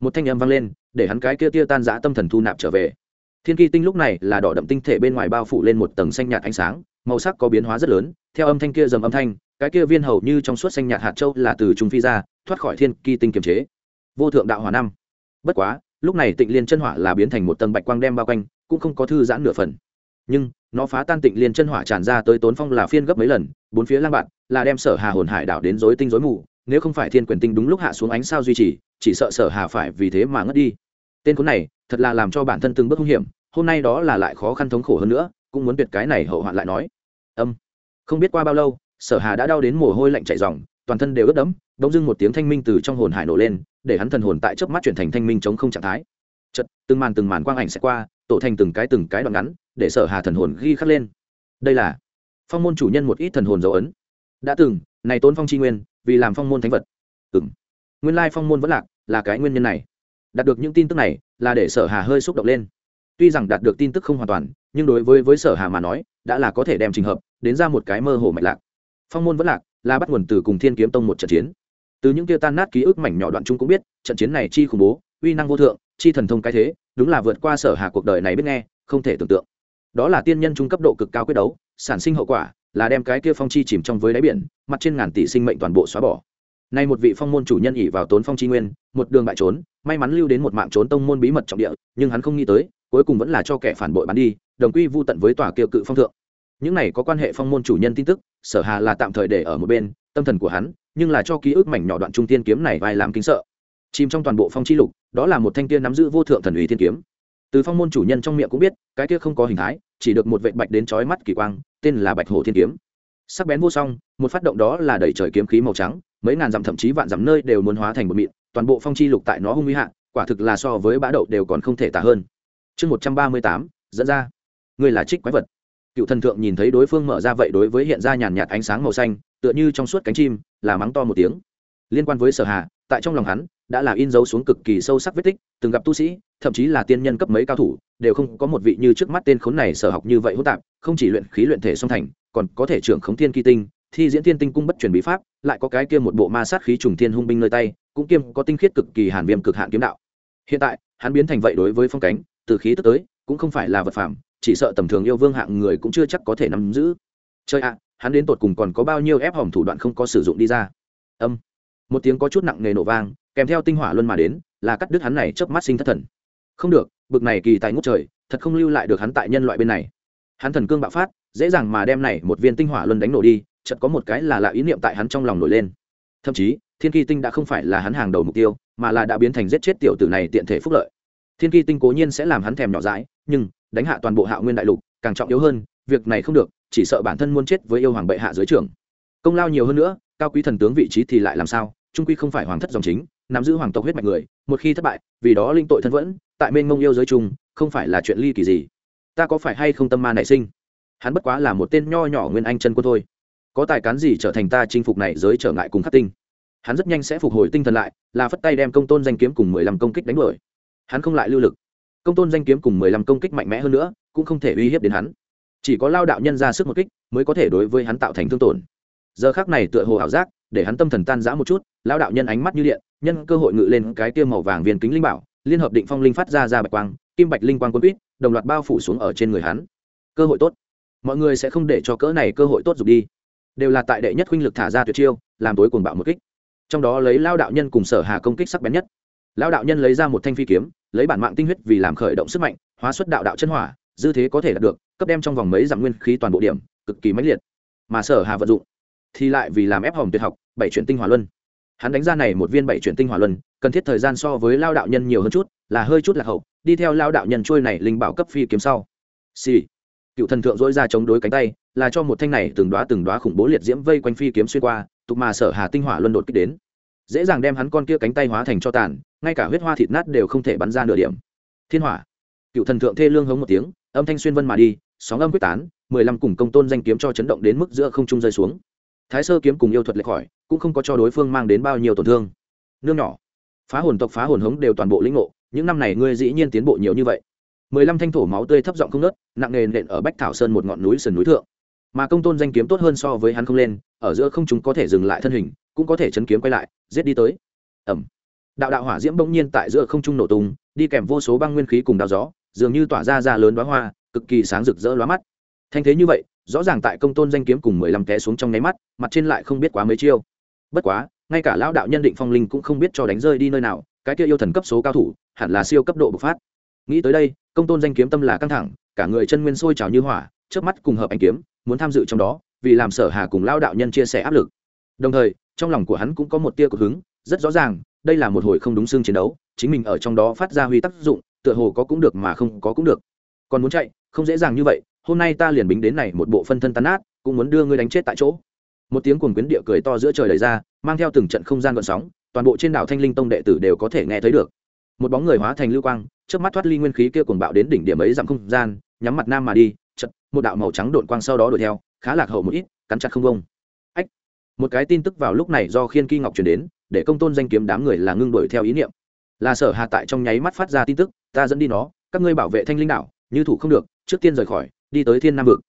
Một thanh âm vang lên, để hắn cái kia tia tan giã tâm thần thu nạp trở về thiên kỳ tinh lúc này là đỏ đậm tinh thể bên ngoài bao phủ lên một tầng xanh nhạt ánh sáng, màu sắc có biến hóa rất lớn, theo âm thanh kia dầm âm thanh, cái kia viên hầu như trong suốt xanh nhạt hạt châu là từ trung phi ra, thoát khỏi thiên kỳ tinh kiềm chế. Vô thượng đạo hòa năm. Bất quá, lúc này tịnh liên chân hỏa là biến thành một tầng bạch quang đem bao quanh, cũng không có thư giãn nửa phần. Nhưng, nó phá tan tịnh liên chân hỏa tràn ra tới tốn phong là phiên gấp mấy lần, bốn phía lang bạn, là đem sở hà hồn hải đảo đến rối tinh rối mù, nếu không phải thiên quyền tinh đúng lúc hạ xuống ánh sao duy trì, chỉ sợ sở hà phải vì thế mà ngất đi. Tên cuốn này thật là làm cho bản thân từng bước hung hiểm, hôm nay đó là lại khó khăn thống khổ hơn nữa, cũng muốn tuyệt cái này hậu hoạn lại nói. Âm. Không biết qua bao lâu, sở hà đã đau đến mồ hôi lạnh chạy ròng, toàn thân đều ướt đẫm, bỗng dưng một tiếng thanh minh từ trong hồn hải nổ lên, để hắn thần hồn tại chớp mắt chuyển thành thanh minh chống không trạng thái. Chật từng màn từng màn quang ảnh sẽ qua, tổ thành từng cái từng cái đoạn ngắn, để sở hà thần hồn ghi khắc lên. Đây là phong môn chủ nhân một ít thần hồn dấu ấn. Đã từng, này tôn phong chi nguyên, vì làm phong môn thánh vật. Ừng nguyên lai phong môn vẫn lạc, là cái nguyên nhân này đạt được những tin tức này, là để sở hà hơi xúc động lên. Tuy rằng đạt được tin tức không hoàn toàn, nhưng đối với với sở hà mà nói, đã là có thể đem trình hợp, đến ra một cái mơ hồ mạch lạc. Phong môn vẫn lạc, là bắt nguồn từ cùng thiên kiếm tông một trận chiến. Từ những kia tan nát ký ức mảnh nhỏ đoạn chung cũng biết, trận chiến này chi khủng bố, uy năng vô thượng, chi thần thông cái thế, đúng là vượt qua sở hà cuộc đời này biết nghe, không thể tưởng tượng. Đó là tiên nhân trung cấp độ cực cao quyết đấu, sản sinh hậu quả, là đem cái kia phong chi chìm trong với đáy biển, mặt trên ngàn tỷ sinh mệnh toàn bộ xóa bỏ nay một vị phong môn chủ nhân ỉ vào tốn phong chi nguyên, một đường bại trốn, may mắn lưu đến một mạng trốn tông môn bí mật trọng địa, nhưng hắn không nghĩ tới, cuối cùng vẫn là cho kẻ phản bội bắn đi, đồng quy vu tận với tòa kiêu cự phong thượng. Những này có quan hệ phong môn chủ nhân tin tức, sở hà là tạm thời để ở một bên, tâm thần của hắn, nhưng là cho ký ức mảnh nhỏ đoạn trung tiên kiếm này vai làm kính sợ. Chìm trong toàn bộ phong chi lục, đó là một thanh tiên nắm giữ vô thượng thần ủy thiên kiếm. Từ phong môn chủ nhân trong miệng cũng biết, cái kia không có hình thái, chỉ được một vệ bạch đến chói mắt kỳ quang, tên là bạch hổ thiên kiếm. Sắc bén vô song, một phát động đó là đẩy trời kiếm khí màu trắng mấy ngàn dặm thậm chí vạn dặm nơi đều muốn hóa thành một mịn, toàn bộ phong chi lục tại nó hung nguy hạ, quả thực là so với bã đậu đều còn không thể tả hơn. Chương một trăm ba mươi tám, dẫn ra. Ngươi là trích quái vật. Cựu thần thượng nhìn thấy đối phương mở ra vậy đối với hiện ra nhàn nhạt ánh sáng màu xanh, tựa như trong suốt cánh chim, là mắng to một tiếng. Liên quan với sở hà, tại trong lòng hắn, đã là in dấu xuống cực kỳ sâu sắc vết tích, từng gặp tu sĩ, thậm chí là tiên nhân cấp mấy cao thủ, đều không có một vị như trước mắt tên khốn này sở học như vậy hỗn tạp, không chỉ luyện khí luyện thể song thành, còn có thể trưởng khống thiên kỳ tinh thi diễn thiên tinh cung bất truyền bí pháp, lại có cái kia một bộ ma sát khí trùng thiên hung binh nơi tay, cũng kiêm có tinh khiết cực kỳ hàn viêm cực hạn kiếm đạo. Hiện tại, hắn biến thành vậy đối với phong cánh, từ khí tức tới, cũng không phải là vật phẩm chỉ sợ tầm thường yêu vương hạng người cũng chưa chắc có thể nắm giữ. Chơi ạ, hắn đến tột cùng còn có bao nhiêu ép hỏng thủ đoạn không có sử dụng đi ra? Âm. Một tiếng có chút nặng nề nổ vang, kèm theo tinh hỏa luân mà đến, là cắt đứt hắn này chớp mắt sinh thất thần. Không được, bực này kỳ tài ngút trời, thật không lưu lại được hắn tại nhân loại bên này. Hắn thần cương bạo phát, dễ dàng mà đem này một viên tinh hỏa luân đánh nổ đi chợt có một cái là lạ ý niệm tại hắn trong lòng nổi lên. Thậm chí, thiên kỳ tinh đã không phải là hắn hàng đầu mục tiêu, mà là đã biến thành giết chết tiểu tử này tiện thể phúc lợi. Thiên kỳ tinh cố nhiên sẽ làm hắn thèm nhỏ dãi, nhưng, đánh hạ toàn bộ hạ nguyên đại lục, càng trọng yếu hơn, việc này không được, chỉ sợ bản thân muốn chết với yêu hoàng bệ hạ dưới trưởng. Công lao nhiều hơn nữa, cao quý thần tướng vị trí thì lại làm sao, trung quy không phải hoàng thất dòng chính, nắm giữ hoàng tộc huyết mạch người, một khi thất bại, vì đó linh tội thân vẫn, tại mênh mông yêu giới chung, không phải là chuyện ly kỳ gì. Ta có phải hay không tâm ma nảy sinh? Hắn bất quá là một tên nho nhỏ nguyên anh chân quân thôi có tài cán gì trở thành ta chinh phục này giới trở ngại cùng khắc tinh? Hắn rất nhanh sẽ phục hồi tinh thần lại, là phất tay đem công tôn danh kiếm cùng mười lăm công kích đánh đuổi. Hắn không lại lưu lực. Công tôn danh kiếm cùng mười lăm công kích mạnh mẽ hơn nữa, cũng không thể uy hiếp đến hắn. Chỉ có lao đạo nhân ra sức một kích, mới có thể đối với hắn tạo thành thương tổn. Giờ khác này tựa hồ ảo giác, để hắn tâm thần tan rã một chút, lao đạo nhân ánh mắt như điện, nhân cơ hội ngự lên cái tiêu màu vàng viên kính linh bảo, liên hợp định phong linh phát ra ra bạch quang, kim bạch linh quang quân quýt đồng loạt bao phủ xuống ở trên người hắn. Cơ hội tốt. Mọi người sẽ không để cho cỡ này cơ hội tốt dục đi đều là tại đệ nhất huynh lực thả ra tuyệt chiêu, làm tối cuồng bạo một kích. Trong đó lấy lao đạo nhân cùng sở hà công kích sắc bén nhất. Lao đạo nhân lấy ra một thanh phi kiếm, lấy bản mạng tinh huyết vì làm khởi động sức mạnh, hóa xuất đạo đạo chân hỏa, dư thế có thể đạt được, cấp đem trong vòng mấy dặm nguyên khí toàn bộ điểm, cực kỳ mãnh liệt. Mà sở hà vận dụng, thì lại vì làm ép hỏng tuyệt học, bảy chuyển tinh hỏa luân. Hắn đánh ra này một viên bảy chuyển tinh hỏa luân, cần thiết thời gian so với lao đạo nhân nhiều hơn chút, là hơi chút là hậu, đi theo lao đạo nhân trôi này linh bảo cấp phi kiếm sau. Xì、sì. cựu thần thượng dỗi ra chống đối cánh tay là cho một thanh này từng đóa từng đóa khủng bố liệt diễm vây quanh phi kiếm xuyên qua, tục mà sở hà tinh hỏa luân đột kích đến. Dễ dàng đem hắn con kia cánh tay hóa thành cho tàn, ngay cả huyết hoa thịt nát đều không thể bắn ra nửa điểm. Thiên hỏa. Cựu thần thượng thê lương hống một tiếng, âm thanh xuyên vân mà đi, sóng âm quyết tán, mười lăm cùng công tôn danh kiếm cho chấn động đến mức giữa không trung rơi xuống. Thái sơ kiếm cùng yêu thuật lệch khỏi, cũng không có cho đối phương mang đến bao nhiêu tổn thương. Nương nhỏ. Phá hồn tộc phá hồn hống đều toàn bộ lĩnh ngộ, những năm này ngươi dĩ nhiên tiến bộ nhiều như vậy. Mười lăm thanh thổ máu tươi thấp giọng không nớt nặng nề nện ở bách thảo sơn một ngọn núi sườn núi thượng mà công tôn danh kiếm tốt hơn so với hắn không lên, ở giữa không chúng có thể dừng lại thân hình, cũng có thể chấn kiếm quay lại, giết đi tới. Ẩm. Đạo đạo hỏa diễm bỗng nhiên tại giữa không trung nổ tung, đi kèm vô số băng nguyên khí cùng đào gió, dường như tỏa ra ra lớn đoá hoa, cực kỳ sáng rực rỡ lóa mắt. Thanh thế như vậy, rõ ràng tại công tôn danh kiếm cùng mười lăm té xuống trong nháy mắt, mặt trên lại không biết quá mấy chiêu. Bất quá, ngay cả lão đạo nhân định phong linh cũng không biết cho đánh rơi đi nơi nào, cái kia yêu thần cấp số cao thủ, hẳn là siêu cấp độ bộc phát. Nghĩ tới đây, công tôn danh kiếm tâm là căng thẳng, cả người chân nguyên sôi trào như hỏa trước mắt cùng hợp anh kiếm muốn tham dự trong đó, vì làm sở hà cùng lao đạo nhân chia sẻ áp lực. Đồng thời, trong lòng của hắn cũng có một tia cực hứng, rất rõ ràng, đây là một hồi không đúng xương chiến đấu, chính mình ở trong đó phát ra huy tác dụng, tựa hồ có cũng được mà không có cũng được. Còn muốn chạy, không dễ dàng như vậy, hôm nay ta liền bính đến này một bộ phân thân tan nát, cũng muốn đưa ngươi đánh chết tại chỗ. Một tiếng cuồng quyến địa cười to giữa trời đầy ra, mang theo từng trận không gian gọn sóng, toàn bộ trên đảo thanh linh tông đệ tử đều có thể nghe thấy được. Một bóng người hóa thành lưu quang trước mắt thoát ly nguyên khí kia cuồng bạo đến đỉnh điểm ấy dặm không gian, nhắm mặt nam mà đi chật, một đạo màu trắng đột quang sau đó đuổi theo, khá lạc hậu một ít, cắn chặt không bông ách! Một cái tin tức vào lúc này do khiên kỳ ngọc truyền đến, để công tôn danh kiếm đám người là ngưng đuổi theo ý niệm. Là sở hà tại trong nháy mắt phát ra tin tức, ta dẫn đi nó, các ngươi bảo vệ thanh linh đảo, như thủ không được, trước tiên rời khỏi, đi tới thiên nam vực.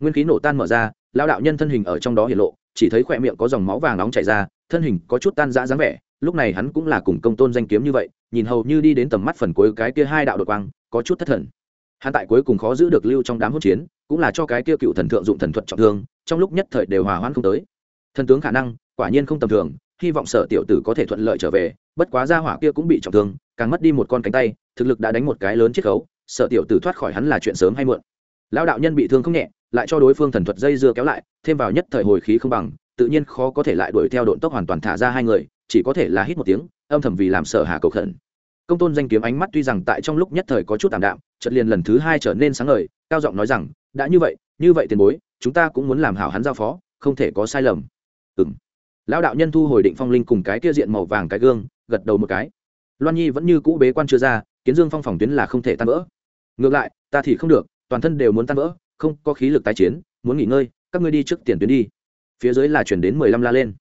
Nguyên khí nổ tan mở ra lao đạo nhân thân hình ở trong đó hiện lộ, chỉ thấy khỏe miệng có dòng máu vàng nóng chảy ra, thân hình có chút tan rã dáng vẻ, lúc này hắn cũng là cùng công tôn danh kiếm như vậy, nhìn hầu như đi đến tầm mắt phần cuối cái kia hai đạo đột quang, có chút thất thần hắn tại cuối cùng khó giữ được lưu trong đám hỗn chiến, cũng là cho cái kia cựu thần thượng dụng thần thuật trọng thương, trong lúc nhất thời đều hòa hoãn không tới. Thần tướng khả năng, quả nhiên không tầm thường, hy vọng sở tiểu tử có thể thuận lợi trở về, bất quá gia hỏa kia cũng bị trọng thương, càng mất đi một con cánh tay, thực lực đã đánh một cái lớn chiết khấu sở tiểu tử thoát khỏi hắn là chuyện sớm hay muộn. Lão đạo nhân bị thương không nhẹ, lại cho đối phương thần thuật dây dưa kéo lại, thêm vào nhất thời hồi khí không bằng, tự nhiên khó có thể lại đuổi theo độn tốc hoàn toàn thả ra hai người, chỉ có thể là hít một tiếng, âm thầm vì làm sở hà cầu khẩn. Công tôn danh kiếm ánh mắt tuy rằng tại trong lúc nhất thời có chút tạm đạm chợt liền lần thứ hai trở nên sáng ngời, cao giọng nói rằng, đã như vậy như vậy tiền bối, chúng ta cũng muốn làm hảo hắn giao phó, không thể có sai lầm. Ừng lão đạo nhân thu hồi định phong linh cùng cái kia diện màu vàng cái gương, gật đầu một cái. Loan nhi vẫn như cũ bế quan chưa ra, kiến dương phong phòng tuyến là không thể tan vỡ. Ngược lại, ta thì không được, toàn thân đều muốn tan vỡ, không có khí lực tái chiến, muốn nghỉ ngơi, các ngươi đi trước tiền tuyến đi. Phía dưới là chuyển đến mười lăm la lên.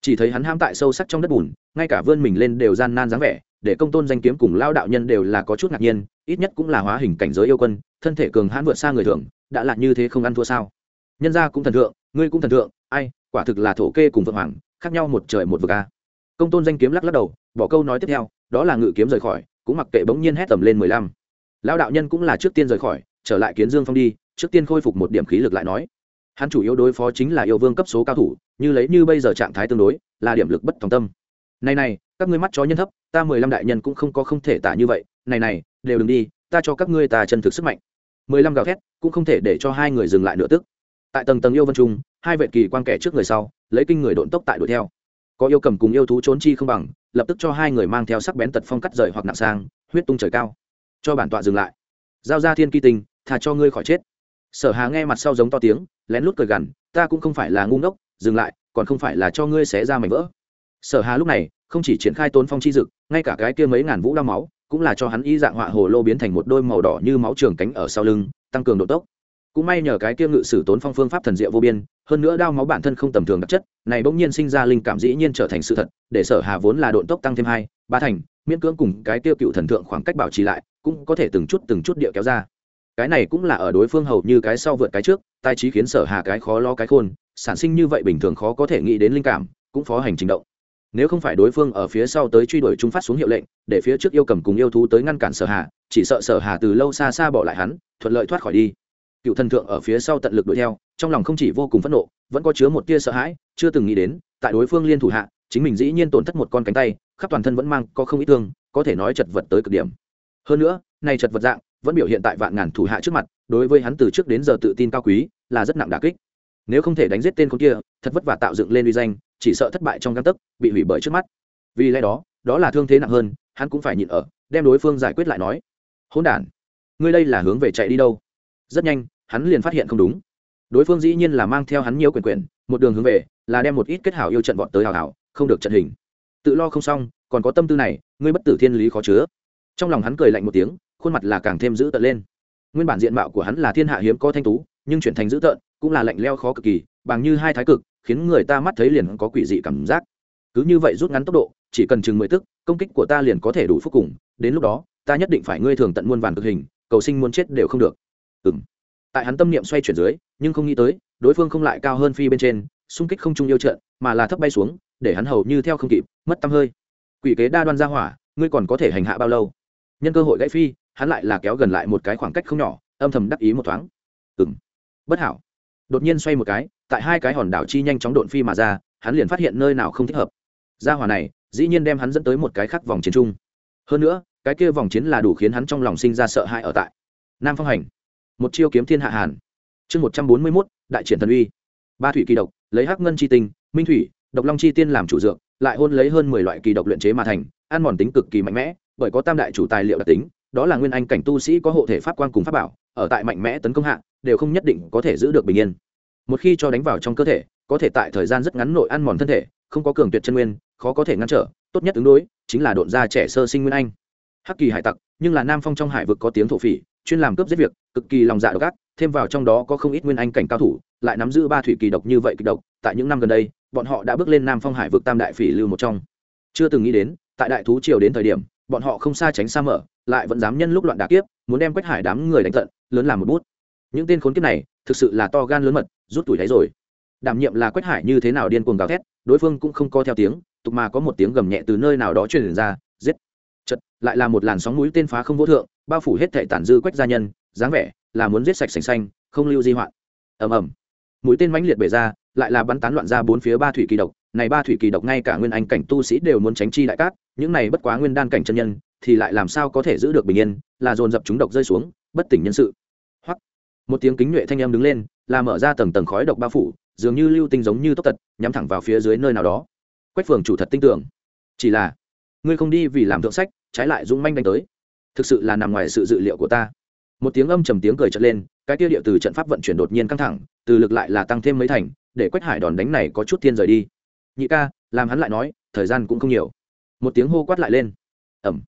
Chỉ thấy hắn ham tại sâu sắc trong đất bùn, ngay cả vươn mình lên đều gian nan dáng vẻ để công tôn danh kiếm cùng lao đạo nhân đều là có chút ngạc nhiên, ít nhất cũng là hóa hình cảnh giới yêu quân, thân thể cường hãn vượt xa người thường, đã là như thế không ăn thua sao? Nhân gia cũng thần thượng, ngươi cũng thần thượng, ai, quả thực là thổ kê cùng vượng hoàng, khác nhau một trời một vực a. Công tôn danh kiếm lắc lắc đầu, bỏ câu nói tiếp theo, đó là ngự kiếm rời khỏi, cũng mặc kệ bỗng nhiên hét tầm lên mười lăm. Lao đạo nhân cũng là trước tiên rời khỏi, trở lại kiến dương phong đi, trước tiên khôi phục một điểm khí lực lại nói. Hắn chủ yếu đối phó chính là yêu vương cấp số cao thủ, như lấy như bây giờ trạng thái tương đối, là điểm lực bất thòng tâm. Này này, các ngươi mắt chó nhân thấp ta mười lăm đại nhân cũng không có không thể tả như vậy, này này, đều đừng đi, ta cho các ngươi ta chân thực sức mạnh. Mười lăm gào thét, cũng không thể để cho hai người dừng lại nửa tức. Tại tầng tầng yêu vân trung, hai vệ kỳ quan kẻ trước người sau, lấy kinh người độn tốc tại đuổi theo. Có yêu cầm cùng yêu thú trốn chi không bằng, lập tức cho hai người mang theo sắc bén tật phong cắt rời hoặc nặng sang, huyết tung trời cao. Cho bản tọa dừng lại. Giao ra thiên kỳ tình thà cho ngươi khỏi chết. Sở hà nghe mặt sau giống to tiếng, lén lút cười gằn, ta cũng không phải là ngu ngốc, dừng lại, còn không phải là cho ngươi xé ra mảnh vỡ sở hà lúc này không chỉ triển khai tốn phong chi dực, ngay cả cái kia mấy ngàn vũ đao máu cũng là cho hắn y dạng họa hồ lô biến thành một đôi màu đỏ như máu trường cánh ở sau lưng, tăng cường độ tốc. Cũng may nhờ cái kia ngự sử tốn phong phương pháp thần diệu vô biên, hơn nữa đao máu bản thân không tầm thường đặc chất, này bỗng nhiên sinh ra linh cảm dĩ nhiên trở thành sự thật, để sở hà vốn là độ tốc tăng thêm hai, ba thành, miễn cưỡng cùng cái tiêu cựu thần thượng khoảng cách bảo trì lại, cũng có thể từng chút từng chút địa kéo ra. Cái này cũng là ở đối phương hầu như cái sau vượt cái trước, tai trí khiến sở hà cái khó lo cái khôn, sản sinh như vậy bình thường khó có thể nghĩ đến linh cảm, cũng phó hành trình động nếu không phải đối phương ở phía sau tới truy đuổi chúng phát xuống hiệu lệnh, để phía trước yêu cầm cùng yêu thú tới ngăn cản sở hà, chỉ sợ sở hà từ lâu xa xa bỏ lại hắn, thuận lợi thoát khỏi đi. Cựu thần thượng ở phía sau tận lực đuổi theo, trong lòng không chỉ vô cùng phẫn nộ, vẫn có chứa một tia sợ hãi, chưa từng nghĩ đến, tại đối phương liên thủ hạ, chính mình dĩ nhiên tổn thất một con cánh tay, khắp toàn thân vẫn mang có không ít thương, có thể nói chật vật tới cực điểm. Hơn nữa, nay chật vật dạng, vẫn biểu hiện tại vạn ngàn thủ hạ trước mặt, đối với hắn từ trước đến giờ tự tin cao quý, là rất nặng đà kích nếu không thể đánh giết tên con kia, thật vất vả tạo dựng lên uy danh, chỉ sợ thất bại trong găng tấc, bị hủy bởi trước mắt. Vì lẽ đó đó là thương thế nặng hơn, hắn cũng phải nhịn ở, đem đối phương giải quyết lại nói. Hỗn đản, ngươi đây là hướng về chạy đi đâu? Rất nhanh, hắn liền phát hiện không đúng. Đối phương dĩ nhiên là mang theo hắn nhiều quyền quyền, một đường hướng về, là đem một ít kết hảo yêu trận vọt tới hào hảo, không được trận hình. Tự lo không xong, còn có tâm tư này, ngươi bất tử thiên lý khó chứa. Trong lòng hắn cười lạnh một tiếng, khuôn mặt là càng thêm dữ tợn lên. Nguyên bản diện mạo của hắn là thiên hạ hiếm có thanh tú, nhưng chuyển thành dữ tợn cũng là lạnh leo khó cực kỳ, bằng như hai thái cực, khiến người ta mắt thấy liền có quỷ dị cảm giác. Cứ như vậy rút ngắn tốc độ, chỉ cần chừng mười tức, công kích của ta liền có thể đủ phúc cùng, đến lúc đó, ta nhất định phải ngươi thường tận muôn vàn cực hình, cầu sinh muốn chết đều không được. Ừng tại hắn tâm niệm xoay chuyển dưới, nhưng không nghĩ tới, đối phương không lại cao hơn phi bên trên, xung kích không trung yêu trận, mà là thấp bay xuống, để hắn hầu như theo không kịp, mất tâm hơi. Quỷ kế đa đoan ra hỏa, ngươi còn có thể hành hạ bao lâu? Nhân cơ hội gãy phi, hắn lại là kéo gần lại một cái khoảng cách không nhỏ, âm thầm đắc ý một thoáng. Ừng bất hảo đột nhiên xoay một cái, tại hai cái hòn đảo chi nhanh chóng độn phi mà ra, hắn liền phát hiện nơi nào không thích hợp. Ra hỏa này, dĩ nhiên đem hắn dẫn tới một cái khác vòng chiến trung hơn nữa, cái kia vòng chiến là đủ khiến hắn trong lòng sinh ra sợ hãi ở tại. Nam phong hành, một chiêu kiếm thiên hạ hàn. Chương một trăm bốn mươi mốt, đại triển thần uy. Ba thủy kỳ độc, lấy hắc ngân chi tinh, minh thủy, độc long chi tiên làm chủ dược, lại hôn lấy hơn mười loại kỳ độc luyện chế mà thành, ăn mòn tính cực kỳ mạnh mẽ, bởi có tam đại chủ tài liệu đặc tính đó là nguyên anh cảnh tu sĩ có hộ thể pháp quan cùng pháp bảo, ở tại mạnh mẽ tấn công hạ, đều không nhất định có thể giữ được bình yên. Một khi cho đánh vào trong cơ thể, có thể tại thời gian rất ngắn nội ăn mòn thân thể, không có cường tuyệt chân nguyên, khó có thể ngăn trở, tốt nhất ứng đối chính là độn da trẻ sơ sinh nguyên anh. Hắc kỳ hải tặc, nhưng là nam phong trong hải vực có tiếng thổ phỉ, chuyên làm cướp giết việc, cực kỳ lòng dạ độc ác, thêm vào trong đó có không ít nguyên anh cảnh cao thủ, lại nắm giữ ba thủy kỳ độc như vậy kịch độc, tại những năm gần đây, bọn họ đã bước lên nam phong hải vực tam đại phỉ lưu một trong. Chưa từng nghĩ đến, tại đại thú triều đến thời điểm, bọn họ không xa tránh xa mở lại vẫn dám nhân lúc loạn đà kiếp, muốn đem quách hải đám người đánh tận, lớn làm một bút. Những tên khốn kiếp này, thực sự là to gan lớn mật, rút tuổi đáy rồi. Đảm nhiệm là quách hải như thế nào điên cuồng gào thét, đối phương cũng không co theo tiếng, tục mà có một tiếng gầm nhẹ từ nơi nào đó truyền ra, giết. Chật lại là một làn sóng mũi tên phá không vô thượng, bao phủ hết thệ tản dư quách gia nhân, dáng vẻ là muốn giết sạch sành xanh không lưu di hoạn. Ầm ầm. Mũi tên mãnh liệt bể ra, lại là bắn tán loạn ra bốn phía ba thủy kỳ độc. Này ba thủy kỳ độc ngay cả nguyên anh cảnh tu sĩ đều muốn tránh chi đại cát những này bất quá nguyên đan cảnh chân nhân, thì lại làm sao có thể giữ được bình yên, là dồn dập chúng độc rơi xuống, bất tỉnh nhân sự. Hoặc một tiếng kính nhuệ thanh em đứng lên, là mở ra tầng tầng khói độc bao phủ, dường như lưu tinh giống như tốc tật, nhắm thẳng vào phía dưới nơi nào đó. Quách phường chủ thật tin tưởng. Chỉ là, ngươi không đi vì làm thượng sách, trái lại dũng manh đánh tới. Thực sự là nằm ngoài sự dự liệu của ta. Một tiếng âm trầm tiếng cười trật lên, cái tiêu địa từ trận pháp vận chuyển đột nhiên căng thẳng, từ lực lại là tăng thêm mấy thành, để quách hải đòn đánh này có chút thiên rời đi. Nhị ca, làm hắn lại nói, thời gian cũng không nhiều một tiếng hô quát lại lên. Ẩm.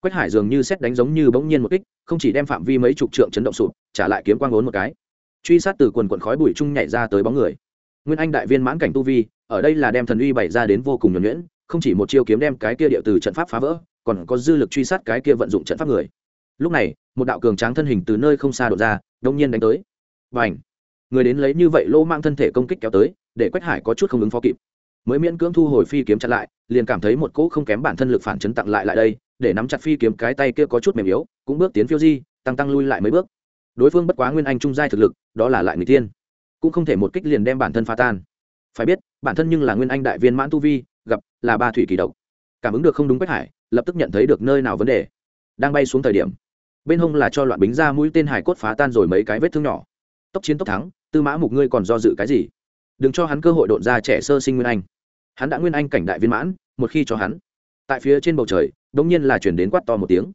Quách hải dường như xét đánh giống như bỗng nhiên một kích, không chỉ đem phạm vi mấy chục trượng chấn động sụp, trả lại kiếm quang ốn một cái. Truy sát từ quần quần khói bụi trung nhảy ra tới bóng người. Nguyên anh đại viên mãn cảnh tu vi, ở đây là đem thần uy bày ra đến vô cùng nhuẩn nhuyễn, không chỉ một chiêu kiếm đem cái kia địa từ trận pháp phá vỡ, còn có dư lực truy sát cái kia vận dụng trận pháp người. Lúc này, một đạo cường tráng thân hình từ nơi không xa đột ra, đông nhiên đánh tới. Và ảnh người đến lấy như vậy lô mang thân thể công kích kéo tới, để quách hải có chút không ứng phó kịp mới miễn cưỡng thu hồi phi kiếm chặt lại, liền cảm thấy một cỗ không kém bản thân lực phản chấn tặng lại lại đây, để nắm chặt phi kiếm cái tay kia có chút mềm yếu, cũng bước tiến phiêu di, tăng tăng lui lại mấy bước. Đối phương bất quá nguyên anh trung giai thực lực, đó là lại người tiên, cũng không thể một kích liền đem bản thân phá tan. Phải biết, bản thân nhưng là nguyên anh đại viên mãn tu vi, gặp là ba thủy kỳ độc. Cảm ứng được không đúng quách hải, lập tức nhận thấy được nơi nào vấn đề. Đang bay xuống thời điểm, bên hông là cho loạn bính ra mũi tên hải cốt phá tan rồi mấy cái vết thương nhỏ. Tốc chiến tốc thắng, tư mã mục ngươi còn do dự cái gì? Đừng cho hắn cơ hội đột ra trẻ sơ sinh nguyên anh hắn đã nguyên anh cảnh đại viên mãn, một khi cho hắn, tại phía trên bầu trời đ ỗ n g nhiên là chuyển đến quát to một tiếng.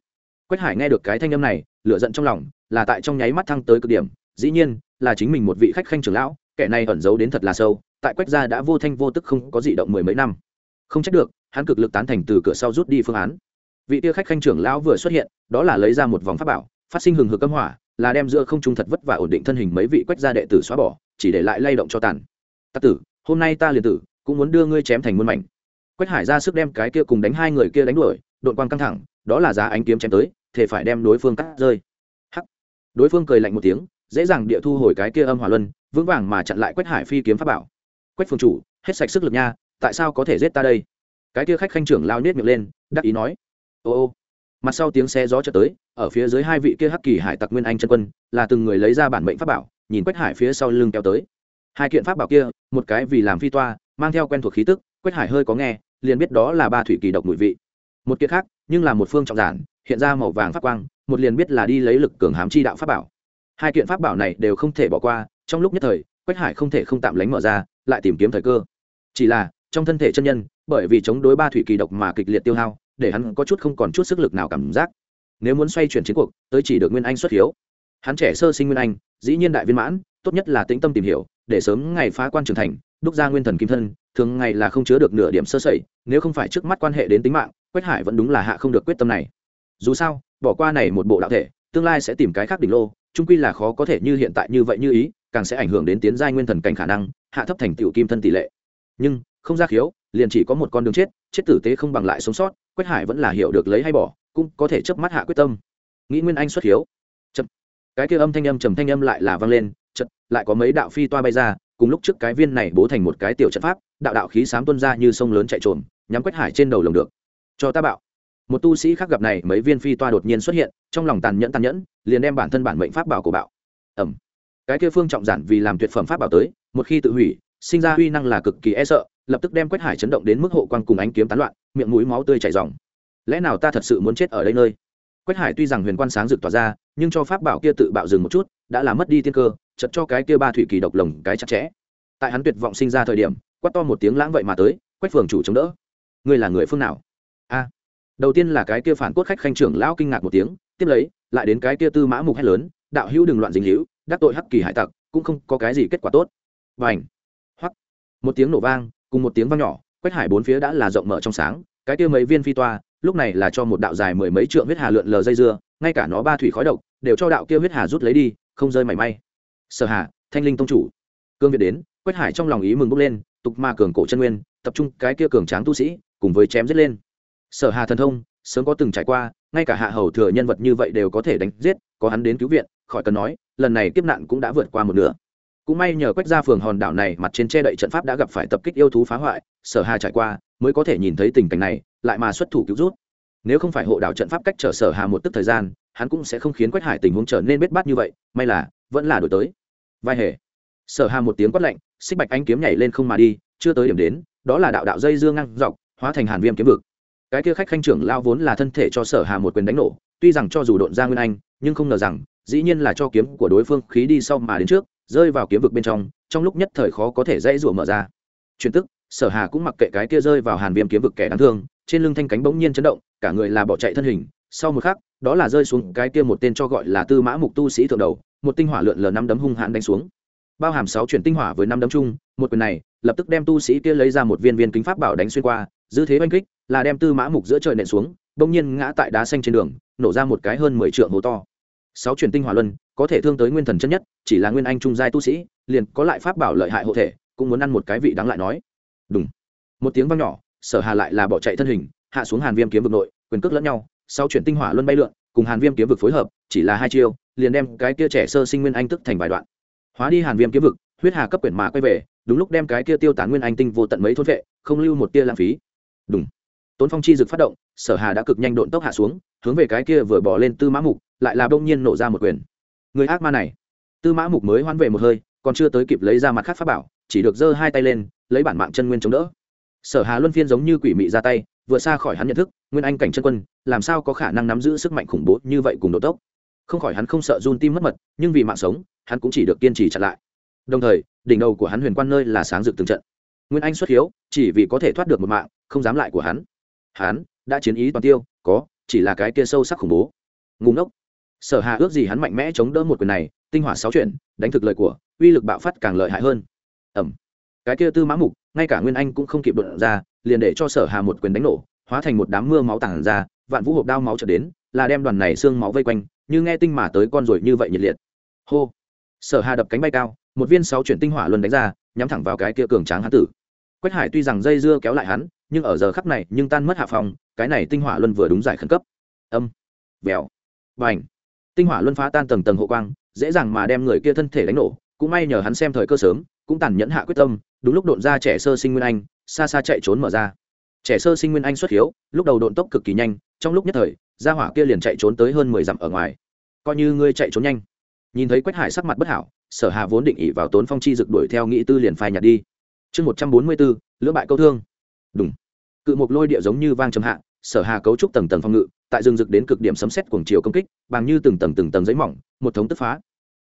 Quách hải nghe được cái thanh âm này lựa giận trong lòng, là tại trong nháy mắt thăng tới cực điểm, dĩ nhiên, là chính mình một vị khách khanh trưởng lão, kẻ này ẩn giấu đến thật là sâu, tại quách gia đã vô thanh vô tức không có dị động mười mấy năm. Không trách được, hắn cực lực tán thành từ cửa sau rút đi phương án. Vị tia khách khanh trưởng lão vừa xuất hiện, đó là lấy ra một vòng pháp bảo, phát sinh hừng hực âm hỏa, là đem giữa không trung thật vất và ổn định thân hình mấy vị quách gia đệ tử xóa bỏ, chỉ để lại lay động cho tàn. Tắc tử, hôm nay ta liền tử cũng muốn đưa ngươi chém thành muôn mảnh. Quách hải ra sức đem cái kia cùng đánh hai người kia đánh đuổi đội quang căng thẳng, đó là giá ánh kiếm chém tới, thể phải đem đối phương cắt rơi. Hắc. Đối phương cười lạnh một tiếng, dễ dàng địa thu hồi cái kia âm hỏa luân, vững vàng mà chặn lại quách hải phi kiếm pháp bảo. Quách phương chủ, hết sạch sức lực nha, tại sao có thể giết ta đây? Cái kia khách khanh trưởng lao nết miệng lên, đắc ý nói. Ô ô. Mặt sau tiếng xe gió chợt tới, ở phía dưới hai vị kia hắc kỳ hải tặc nguyên anh chân quân, là từng người lấy ra bản mệnh pháp bảo, nhìn quách hải phía sau lưng kéo tới. Hai kiện pháp bảo kia, một cái vì làm phi toa mang theo quen thuộc khí tức, quách hải hơi có nghe, liền biết đó là ba thủy kỳ độc mùi vị. Một kiện khác, nhưng là một phương trọng giản, hiện ra màu vàng phát quang, một liền biết là đi lấy lực cường hám chi đạo pháp bảo. Hai kiện pháp bảo này đều không thể bỏ qua, trong lúc nhất thời, quách hải không thể không tạm lánh mở ra, lại tìm kiếm thời cơ. Chỉ là, trong thân thể chân nhân, bởi vì chống đối ba thủy kỳ độc mà kịch liệt tiêu hao, để hắn có chút không còn chút sức lực nào cảm giác. Nếu muốn xoay chuyển chiến cuộc, tới chỉ được nguyên anh xuất hiếu. Hắn trẻ sơ sinh nguyên anh, dĩ nhiên đại viên mãn, tốt nhất là tĩnh tâm tìm hiểu, để sớm ngày phá quan trưởng thành đúc ra nguyên thần kim thân, thường ngày là không chứa được nửa điểm sơ sẩy, nếu không phải trước mắt quan hệ đến tính mạng, quách hải vẫn đúng là hạ không được quyết tâm này. Dù sao, bỏ qua này một bộ đạo thể, tương lai sẽ tìm cái khác đỉnh lô trung quy là khó có thể như hiện tại như vậy như ý, càng sẽ ảnh hưởng đến tiến giai nguyên thần cảnh khả năng, hạ thấp thành tựu kim thân tỷ lệ. Nhưng, không ra khiếu, liền chỉ có một con đường chết chết tử tế không bằng lại sống sót, quách hải vẫn là hiểu được lấy hay bỏ, cũng có thể chớp mắt hạ quyết tâm. Nghĩ nguyên anh xuất khiếu. Chậm. Cái kia âm thanh âm trầm thanh âm lại là vang lên, chậm, lại có mấy đạo phi toa bay ra cùng lúc trước cái viên này bố thành một cái tiểu trận pháp, đạo đạo khí sám tuôn ra như sông lớn chạy trộm nhắm quách hải trên đầu lồng được. Cho ta bạo. Một tu sĩ khác gặp này, mấy viên phi toa đột nhiên xuất hiện, trong lòng tàn nhẫn tàn nhẫn, liền đem bản thân bản mệnh pháp bảo của bạo. Ẩm cái kia phương trọng giản vì làm tuyệt phẩm pháp bảo tới, một khi tự hủy, sinh ra uy năng là cực kỳ e sợ, lập tức đem quách hải chấn động đến mức hộ quan cùng ánh kiếm tán loạn, miệng mũi máu tươi chảy dòng lẽ nào ta thật sự muốn chết ở đây nơi? Quách hải tuy rằng huyền quan sáng rực tỏa ra, nhưng cho pháp bảo kia tự bạo dừng một chút, đã làm mất đi tiên cơ chật cho cái kia ba thủy kỳ độc lồng cái chặt chẽ. Tại hắn tuyệt vọng sinh ra thời điểm, quát to một tiếng lãng vậy mà tới, quách phường chủ chống đỡ. Ngươi là người phương nào? A. Đầu tiên là cái kia phản cốt khách khanh trưởng lão kinh ngạc một tiếng, tiếp lấy, lại đến cái kia tư mã mục hét lớn, đạo hữu đừng loạn dính hữu đắc tội hắc kỳ hải tặc, cũng không có cái gì kết quả tốt. Và ảnh hoắc. Một tiếng nổ vang, cùng một tiếng vang nhỏ, quách hải bốn phía đã là rộng mở trong sáng, cái kia mấy viên phi toa, lúc này là cho một đạo dài mười mấy trượng huyết hà lượn lờ dây dưa, ngay cả nó ba thủy khói độc, đều cho đạo kia huyết hà rút lấy đi, không rơi mảy may sở hà, thanh linh tông chủ. Cương việt đến, quách hải trong lòng ý mừng bốc lên, tục ma cường cổ chân nguyên, tập trung cái kia cường tráng tu sĩ, cùng với chém giết lên. Sở hà thần thông, sớm có từng trải qua, ngay cả hạ hầu thừa nhân vật như vậy đều có thể đánh giết, có hắn đến cứu viện, khỏi cần nói, lần này kiếp nạn cũng đã vượt qua một nửa. Cũng may nhờ quách ra phường hòn đảo này mặt trên che đậy trận pháp đã gặp phải tập kích yêu thú phá hoại, sở hà trải qua, mới có thể nhìn thấy tình cảnh này, lại mà xuất thủ cứu rút. Nếu không phải hộ đảo trận pháp cách trở sở hà một tức thời gian, hắn cũng sẽ không khiến quách hải tình huống trở nên bết bát như vậy, may là, vẫn là đổi tới vai hề. Sở hà một tiếng quát lạnh, xích bạch anh kiếm nhảy lên không mà đi, chưa tới điểm đến, đó là đạo đạo dây dương ngang dọc, hóa thành hàn viêm kiếm vực. Cái kia khách khanh trưởng lao vốn là thân thể cho sở hà một quyền đánh nổ, tuy rằng cho dù độn ra nguyên anh, nhưng không ngờ rằng, dĩ nhiên là cho kiếm của đối phương khí đi sau mà đến trước, rơi vào kiếm vực bên trong trong lúc nhất thời khó có thể dãy rủa mở ra. Truyền tức, sở hà cũng mặc kệ cái kia rơi vào hàn viêm kiếm vực kẻ đáng thương, trên lưng thanh cánh bỗng nhiên chấn động, cả người là bỏ chạy thân hình, sau một khắc, đó là rơi xuống cái kia một tên cho gọi là tư mã mục tu sĩ thượng đầu một tinh hỏa lượn lờ năm đấm hung hãn đánh xuống. Bao hàm sáu chuyển tinh hỏa với năm đấm chung, một quyền này, lập tức đem tu sĩ kia lấy ra một viên viên kính pháp bảo đánh xuyên qua dư thế oanh kích, là đem tư mã mục giữa trời nện xuống, bỗng nhiên ngã tại đá xanh trên đường, nổ ra một cái hơn mười trượng hố to. Sáu chuyển tinh hỏa luân, có thể thương tới nguyên thần chân nhất, chỉ là nguyên anh trung giai tu sĩ, liền có lại pháp bảo lợi hại hộ thể, cũng muốn ăn một cái vị đáng lại nói. Đúng một tiếng vang nhỏ, sở hà lại là bỏ chạy thân hình, hạ xuống hàn viêm kiếm vực nội, quyền cước lẫn nhau sau chuyển tinh hỏa luân bay lượn, cùng hàn viêm kiếm vực phối hợp, chỉ là hai chiêu, liền đem cái kia trẻ sơ sinh nguyên anh tức thành vài đoạn. Hóa đi hàn viêm kiếm vực, huyết hà cấp quyển mà quay về, đúng lúc đem cái kia tiêu tán nguyên anh tinh vô tận mấy thôn vệ, không lưu một tia lãng phí. Đúng tốn phong chi dực phát động, sở hà đã cực nhanh độn tốc hạ xuống, hướng về cái kia vừa bỏ lên tư mã mục, lại là đông nhiên nổ ra một quyền. Người ác ma này. Tư mã mục mới hoán về một hơi, còn chưa tới kịp lấy ra mặt khác pháp bảo, chỉ được giơ hai tay lên, lấy bản mạng chân nguyên chống đỡ. Sở hà luân phiên giống như quỷ mị ra tay vừa xa khỏi hắn nhận thức, nguyên anh cảnh chân quân, làm sao có khả năng nắm giữ sức mạnh khủng bố như vậy cùng độ tốc? Không khỏi hắn không sợ run tim mất mật, nhưng vì mạng sống, hắn cũng chỉ được kiên trì chặn lại. Đồng thời, đỉnh đầu của hắn huyền quan nơi là sáng rực từng trận. Nguyên anh xuất hiếu, chỉ vì có thể thoát được một mạng, không dám lại của hắn. Hắn đã chiến ý toàn tiêu, có, chỉ là cái kia sâu sắc khủng bố. Ngùng ngốc. Sở hà ước gì hắn mạnh mẽ chống đỡ một quyền này, tinh hỏa sáu chuyện đánh thực lời của, uy lực bạo phát càng lợi hại hơn. Ẩm cái kia tư mã mục, ngay cả nguyên anh cũng không kịp đột ra liền để cho sở hà một quyền đánh nổ, hóa thành một đám mưa máu tản ra, vạn vũ hộp đao máu trở đến, là đem đoàn này xương máu vây quanh, như nghe tinh mà tới con rồi như vậy nhiệt liệt. Hô! Sở hà đập cánh bay cao, một viên sáu chuyển tinh hỏa luân đánh ra, nhắm thẳng vào cái kia cường tráng hán tử. Quách hải tuy rằng dây dưa kéo lại hắn, nhưng ở giờ khắc này nhưng tan mất hạ phòng, cái này tinh hỏa luân vừa đúng giải khẩn cấp. Âm! Vèo! Bành! tinh hỏa luân phá tan tầng tầng hộ quang, dễ dàng mà đem người kia thân thể đánh nổ, cũng may nhờ hắn xem thời cơ sớm, cũng tàn nhẫn hạ quyết tâm, đúng lúc độn ra trẻ sơ sinh nguyên anh xa xa chạy trốn mở ra. Trẻ sơ sinh nguyên anh xuất hiếu, lúc đầu độn tốc cực kỳ nhanh, trong lúc nhất thời, gia hỏa kia liền chạy trốn tới hơn mười dặm ở ngoài. Coi như ngươi chạy trốn nhanh. Nhìn thấy quách hải sắc mặt bất hảo, sở hà vốn định ỉ vào tốn phong chi rực đuổi theo nghĩ tư liền phai nhạt đi. Chương một trăm bốn mươi bốn, lưỡng bại câu thương. Đúng cự một lôi địa giống như vang trầm hạ, sở hà cấu trúc tầng tầng phong ngự, tại rừng rực đến cực điểm sấm xét cuồng chiều công kích, bằng như từng tầng từng tầng giấy mỏng, một thống tức phá.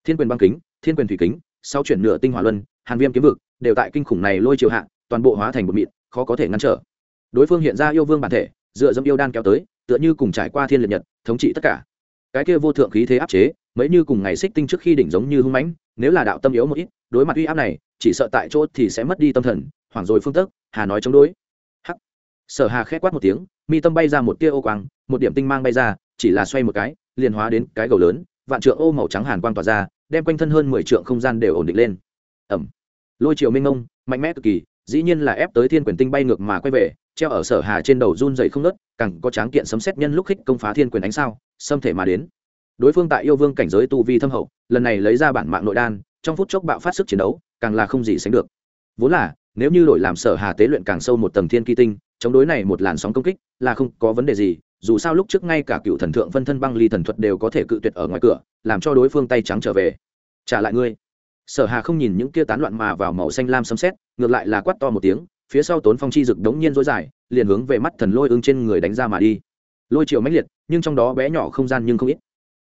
Thiên quyền băng kính, thiên quyền thủy kính sau chuyển nửa tinh hỏa luân, hàn viêm kiếm vực, đều tại kinh khủng này lôi chiều hạ toàn bộ hóa thành một mịn, khó có thể ngăn trở. Đối phương hiện ra yêu vương bản thể, dựa dẫm yêu đan kéo tới, tựa như cùng trải qua thiên liệt nhật, thống trị tất cả. Cái kia vô thượng khí thế áp chế, mấy như cùng ngày xích tinh trước khi đỉnh giống như hung mãnh, nếu là đạo tâm yếu một ít, đối mặt uy áp này, chỉ sợ tại chỗ thì sẽ mất đi tâm thần, hoảng rồi phương tức hà nói chống đối. Hắc. Sở hà khẽ quát một tiếng, mi tâm bay ra một tia ô quang, một điểm tinh mang bay ra, chỉ là xoay một cái, liền hóa đến cái gầu lớn, vạn trượng ô màu trắng hàn quang tỏa ra, đem quanh thân hơn mười trượng không gian đều ổn định lên. Ẩm. Lôi triệu minh ngông, mạnh mẽ cực kỳ dĩ nhiên là ép tới thiên quyền tinh bay ngược mà quay về, treo ở sở hà trên đầu run dày không nớt càng có tráng kiện sấm xét nhân lúc khích công phá thiên quyền ánh sao, xâm thể mà đến. Đối phương tại yêu vương cảnh giới tu vi thâm hậu, lần này lấy ra bản mạng nội đan, trong phút chốc bạo phát sức chiến đấu, càng là không gì sánh được. Vốn là, nếu như đổi làm sở hà tế luyện càng sâu một tầng thiên kỳ tinh, chống đối này một làn sóng công kích là không có vấn đề gì, dù sao lúc trước ngay cả cựu thần thượng phân thân băng ly thần thuật đều có thể cự tuyệt ở ngoài cửa, làm cho đối phương tay trắng trở về. Trả lại ngươi sở hà không nhìn những kia tán loạn mà vào màu xanh lam sấm xét ngược lại là quát to một tiếng, phía sau tốn phong chi rực đống nhiên dối dài, liền hướng về mắt thần lôi ương trên người đánh ra mà đi. Lôi chiều mãnh liệt, nhưng trong đó bé nhỏ không gian nhưng không ít.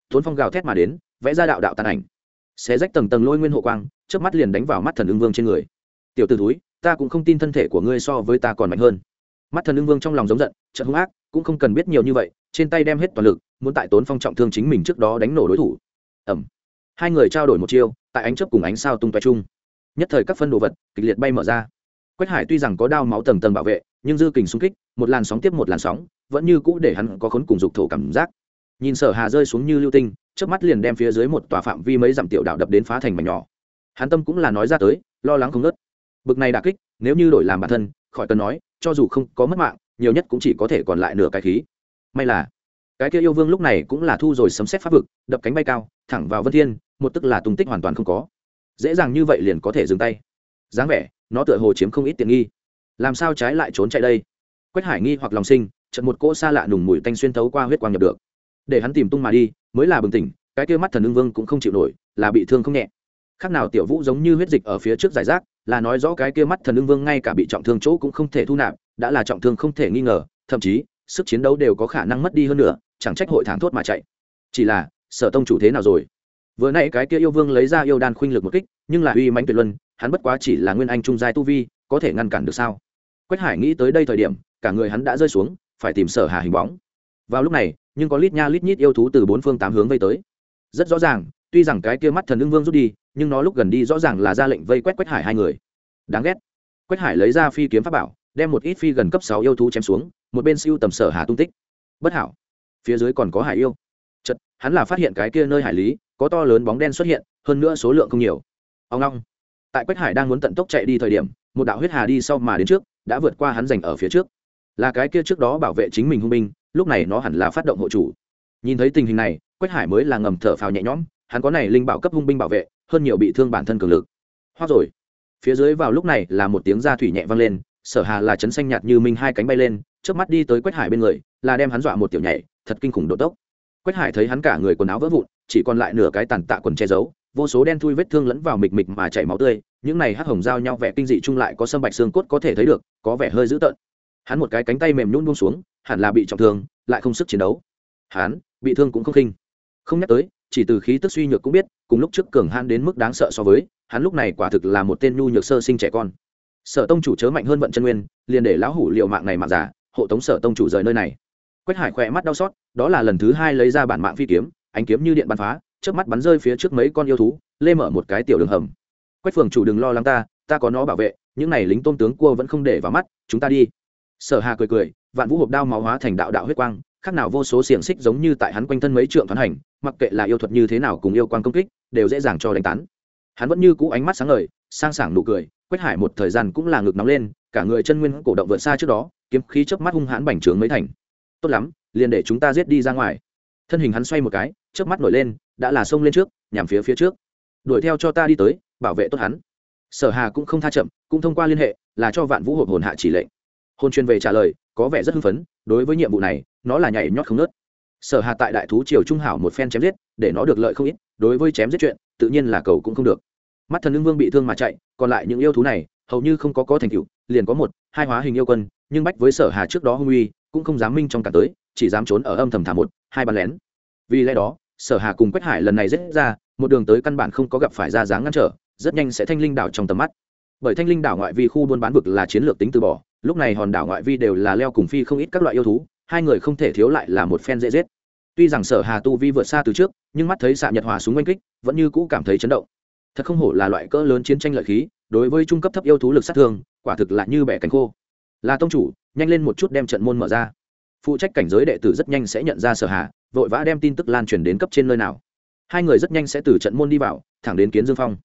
Tốn phong gào thét mà đến, vẽ ra đạo đạo tàn ảnh. Xé rách tầng tầng lôi nguyên hộ quang trước mắt liền đánh vào mắt thần ưng vương trên người. Tiểu t ử túi ta cũng không tin thân thể của ngươi so với ta còn mạnh hơn. Mắt thần ưng vương trong lòng giống giận trận hung ác, cũng không cần biết nhiều như vậy, trên tay đem hết toàn lực, muốn tại tốn phong trọng thương chính mình trước đó đánh nổ đối thủ. Ẩm hai người trao đổi một chiêu tại ánh chớp cùng ánh sao tung toe chung. Nhất thời các phân đồ vật kịch liệt bay mở ra. Quách hải tuy rằng có đao máu tầng tầng bảo vệ, nhưng dư kình xung kích, một làn sóng tiếp một làn sóng, vẫn như cũ để hắn có khốn cùng dục thổ cảm giác. Nhìn sở hà rơi xuống như lưu tinh trước mắt liền đem phía dưới một tòa phạm vi mấy dặm tiểu đạo đập đến phá thành mảnh nhỏ. Hắn tâm cũng là nói ra tới, lo lắng không ngớt. bực này đà kích, nếu như đổi làm bản thân, khỏi cần nói, cho dù không có mất mạng, nhiều nhất cũng chỉ có thể còn lại nửa cái khí. May là cái kia yêu vương lúc này cũng là thu rồi sấm xét pháp vực, đập cánh bay cao, thẳng vào vân thiên, một tức là tung tích hoàn toàn không có. Dễ dàng như vậy liền có thể dừng tay. Dáng vẻ, nó tựa hồ chiếm không ít tiện nghi. Làm sao trái lại trốn chạy đây? Quách hải nghi hoặc lòng sinh trận một cỗ xa lạ nùng mùi tanh xuyên thấu qua huyết quang nhập được. Để hắn tìm tung mà đi, mới là bừng tỉnh, cái kia mắt thần ưng vương cũng không chịu nổi, là bị thương không nhẹ. Khác nào tiểu vũ giống như huyết dịch ở phía trước giải rác, là nói rõ cái kia mắt thần ưng vương ngay cả bị trọng thương chỗ cũng không thể thu nạp, đã là trọng thương không thể nghi ngờ, thậm chí, sức chiến đấu đều có khả năng mất đi hơn nữa chẳng trách hội thẳng thốt mà chạy. Chỉ là, sở tông chủ thế nào rồi? Vừa nãy cái kia yêu vương lấy ra yêu đan khuynh lực một kích, nhưng là uy mãnh tuyệt luân, hắn bất quá chỉ là nguyên anh trung giai tu vi, có thể ngăn cản được sao? Quách hải nghĩ tới đây thời điểm, cả người hắn đã rơi xuống, phải tìm sở hà hình bóng. Vào lúc này, nhưng có lít nha lít nhít yêu thú từ bốn phương tám hướng vây tới. Rất rõ ràng, tuy rằng cái kia mắt thần ưng vương rút đi, nhưng nó lúc gần đi rõ ràng là ra lệnh vây quét quách hải hai người. Đáng ghét. Quách hải lấy ra phi kiếm pháp bảo, đem một ít phi gần cấp sáu yêu thú chém xuống, một bên siêu tầm sở hà tung tích. Bất hảo phía dưới còn có hải yêu. Chật hắn là phát hiện cái kia nơi hải lý, có to lớn bóng đen xuất hiện, hơn nữa số lượng không nhiều. Ông long. Tại quách hải đang muốn tận tốc chạy đi thời điểm, một đạo huyết hà đi sau mà đến trước, đã vượt qua hắn giành ở phía trước. Là cái kia trước đó bảo vệ chính mình hung binh, lúc này nó hẳn là phát động hộ chủ. Nhìn thấy tình hình này, quách hải mới là ngầm thở phào nhẹ nhõm, hắn có này linh bảo cấp hung binh bảo vệ, hơn nhiều bị thương bản thân cường lực. Hoa rồi. Phía dưới vào lúc này là một tiếng da thủy nhẹ vang lên, sở hà là chấn xanh nhạt như minh hai cánh bay lên trước mắt đi tới quách hải bên người, là đem hắn dọa một tiểu nhảy, thật kinh khủng độ tốc. Quách hải thấy hắn cả người quần áo vỡ vụn, chỉ còn lại nửa cái tàn tạ quần che giấu, vô số đen thui vết thương lẫn vào mịch mịch mà chảy máu tươi, những này hắc hồng giao nhau vẻ kinh dị chung lại có sâm bạch xương cốt có thể thấy được, có vẻ hơi dữ tợn. Hắn một cái cánh tay mềm nhún buông xuống, hẳn là bị trọng thương, lại không sức chiến đấu. Hắn bị thương cũng không khinh. Không nhắc tới, chỉ từ khí tức suy nhược cũng biết, cùng lúc trước cường han đến mức đáng sợ so với, hắn lúc này quả thực là một tên nhu nhược sơ sinh trẻ con. Sở tông chủ chớ mạnh hơn vận chân nguyên, liền để lão hủ liệu mạng này mạng giả hộ tống sở tông chủ rời nơi này. Quách hải khỏe mắt đau xót, đó là lần thứ hai lấy ra bản mạng phi kiếm, ánh kiếm như điện bắn phá trước mắt bắn rơi phía trước mấy con yêu thú, lê mở một cái tiểu đường hầm. Quách phường chủ đừng lo lắng ta ta có nó bảo vệ, những này lính tôn tướng cua vẫn không để vào mắt, chúng ta đi. Sở hà cười cười, vạn vũ hộp đao máu hóa thành đạo đạo huyết quang, khác nào vô số xiềng xích giống như tại hắn quanh thân mấy trượng thoán hành, mặc kệ là yêu thuật như thế nào cùng yêu quang công kích, đều dễ dàng cho đánh tán. Hắn vẫn như cũ ánh mắt sáng ngời, sang sảng nụ cười, quách hải một thời gian cũng là ngực nóng lên cả người chân nguyên cổ động vượt xa trước đó, kiếm khí chớp mắt hung hãn bành trướng mấy thành. Tốt lắm, liền để chúng ta giết đi ra ngoài. Thân hình hắn xoay một cái, chớp mắt nổi lên, đã là xông lên trước, nhằm phía phía trước. Đuổi theo cho ta đi tới, bảo vệ tốt hắn. Sở hà cũng không tha chậm, cũng thông qua liên hệ, là cho vạn vũ hộp hồn hạ chỉ lệnh. Hôn truyền về trả lời, có vẻ rất hưng phấn, đối với nhiệm vụ này, nó là nhảy nhót không nớt sở hà tại đại thú triều trung hảo một phen chém giết, để nó được lợi không ít, đối với chém giết chuyện, tự nhiên là cầu cũng không được. Mắt thần lương vương bị thương mà chạy, còn lại những yêu thú này, hầu như không có có thành tựu liền có một, hai hóa hình yêu quân, nhưng bách với sở hà trước đó hung uy, cũng không dám minh trong cả tới, chỉ dám trốn ở âm thầm thả một, hai bàn lén. Vì lẽ đó, sở hà cùng quách hải lần này giết ra, một đường tới căn bản không có gặp phải ra dáng ngăn trở, rất nhanh sẽ thanh linh đảo trong tầm mắt. Bởi thanh linh đảo ngoại vi khu buôn bán vực là chiến lược tính từ bỏ, lúc này hòn đảo ngoại vi đều là leo cùng phi không ít các loại yêu thú, hai người không thể thiếu lại là một phen dễ giết. Tuy rằng sở hà tu vi vượt xa từ trước, nhưng mắt thấy xạ nhật hòa súng oanh kích, vẫn như cũ cảm thấy chấn động. Thật không hổ là loại cỡ lớn chiến tranh lợi khí đối với trung cấp thấp yêu thú lực sát thương, quả thực là như bẻ cánh khô. Là tông chủ, nhanh lên một chút đem trận môn mở ra. Phụ trách cảnh giới đệ tử rất nhanh sẽ nhận ra sở hà, vội vã đem tin tức lan truyền đến cấp trên nơi nào. Hai người rất nhanh sẽ từ trận môn đi vào, thẳng đến kiến dương phong.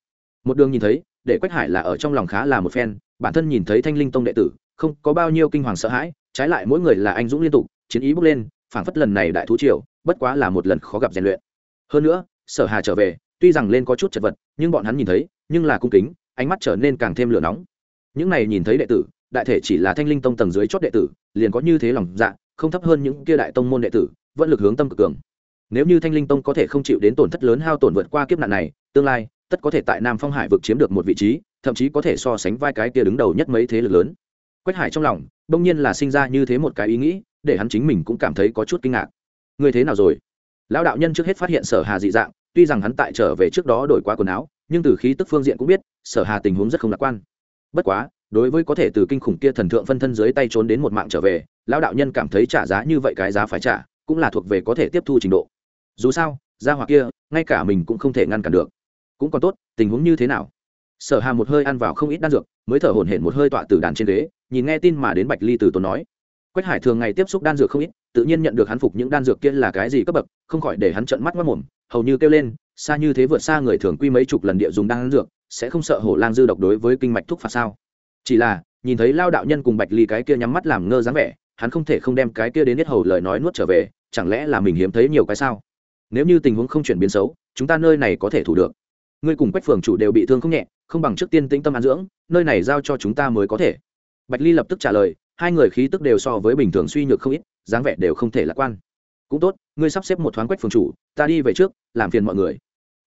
Một đường nhìn thấy, để quách hải là ở trong lòng khá là một phen, bản thân nhìn thấy thanh linh tông đệ tử, không có bao nhiêu kinh hoàng sợ hãi, trái lại mỗi người là anh dũng liên tục, chiến ý bước lên, phảng phất lần này đại thú triều, bất quá là một lần khó gặp rèn luyện. Hơn nữa, sở hà trở về, tuy rằng lên có chút chật vật, nhưng bọn hắn nhìn thấy, nhưng là cung kính ánh mắt trở nên càng thêm lửa nóng. Những này nhìn thấy đệ tử, đại thể chỉ là thanh linh tông tầng dưới chót đệ tử, liền có như thế lòng dạ không thấp hơn những kia đại tông môn đệ tử, vẫn lực hướng tâm cực cường. Nếu như thanh linh tông có thể không chịu đến tổn thất lớn hao tổn vượt qua kiếp nạn này, tương lai, tất có thể tại nam phong hải vực chiếm được một vị trí, thậm chí có thể so sánh vai cái kia đứng đầu nhất mấy thế lực lớn. Quách hải trong lòng, đông nhiên là sinh ra như thế một cái ý nghĩ, để hắn chính mình cũng cảm thấy có chút kinh ngạc. Người thế nào rồi? Lão đạo nhân trước hết phát hiện sở hà dị dạng, tuy rằng hắn tại trở về trước đó đổi qua quần áo nhưng từ khí tức phương diện cũng biết, sở hà tình huống rất không lạc quan. Bất quá, đối với có thể từ kinh khủng kia thần thượng phân thân dưới tay trốn đến một mạng trở về, lão đạo nhân cảm thấy trả giá như vậy cái giá phải trả, cũng là thuộc về có thể tiếp thu trình độ. Dù sao ra hỏa kia, ngay cả mình cũng không thể ngăn cản được. Cũng còn tốt, tình huống như thế nào? Sở hà một hơi ăn vào không ít đan dược, mới thở hổn hển một hơi tọa từ đàn trên ghế, nhìn nghe tin mà đến bạch ly từ tốn nói. Quách hải thường ngày tiếp xúc đan dược không ít, tự nhiên nhận được hắn phục những đan dược kia là cái gì cấp bậc, không khỏi để hắn trợn mắt mất mồm, hầu như kêu lên xa như thế vượt xa người thường quy mấy chục lần địa dùng đan dược, sẽ không sợ hổ lang dư độc đối với kinh mạch thuốc phạt sao? Chỉ là, nhìn thấy lao đạo nhân cùng bạch ly cái kia nhắm mắt làm ngơ dáng vẻ, hắn không thể không đem cái kia đến hết hầu lời nói nuốt trở về, chẳng lẽ là mình hiếm thấy nhiều cái sao? Nếu như tình huống không chuyển biến xấu, chúng ta nơi này có thể thủ được. Ngươi cùng quách phường chủ đều bị thương không nhẹ, không bằng trước tiên tĩnh tâm an dưỡng, nơi này giao cho chúng ta mới có thể. Bạch ly lập tức trả lời, hai người khí tức đều so với bình thường suy nhược không ít, dáng vẻ đều không thể lạc quan. Cũng tốt, ngươi sắp xếp một thoáng quách phường chủ, ta đi về trước, làm phiền mọi người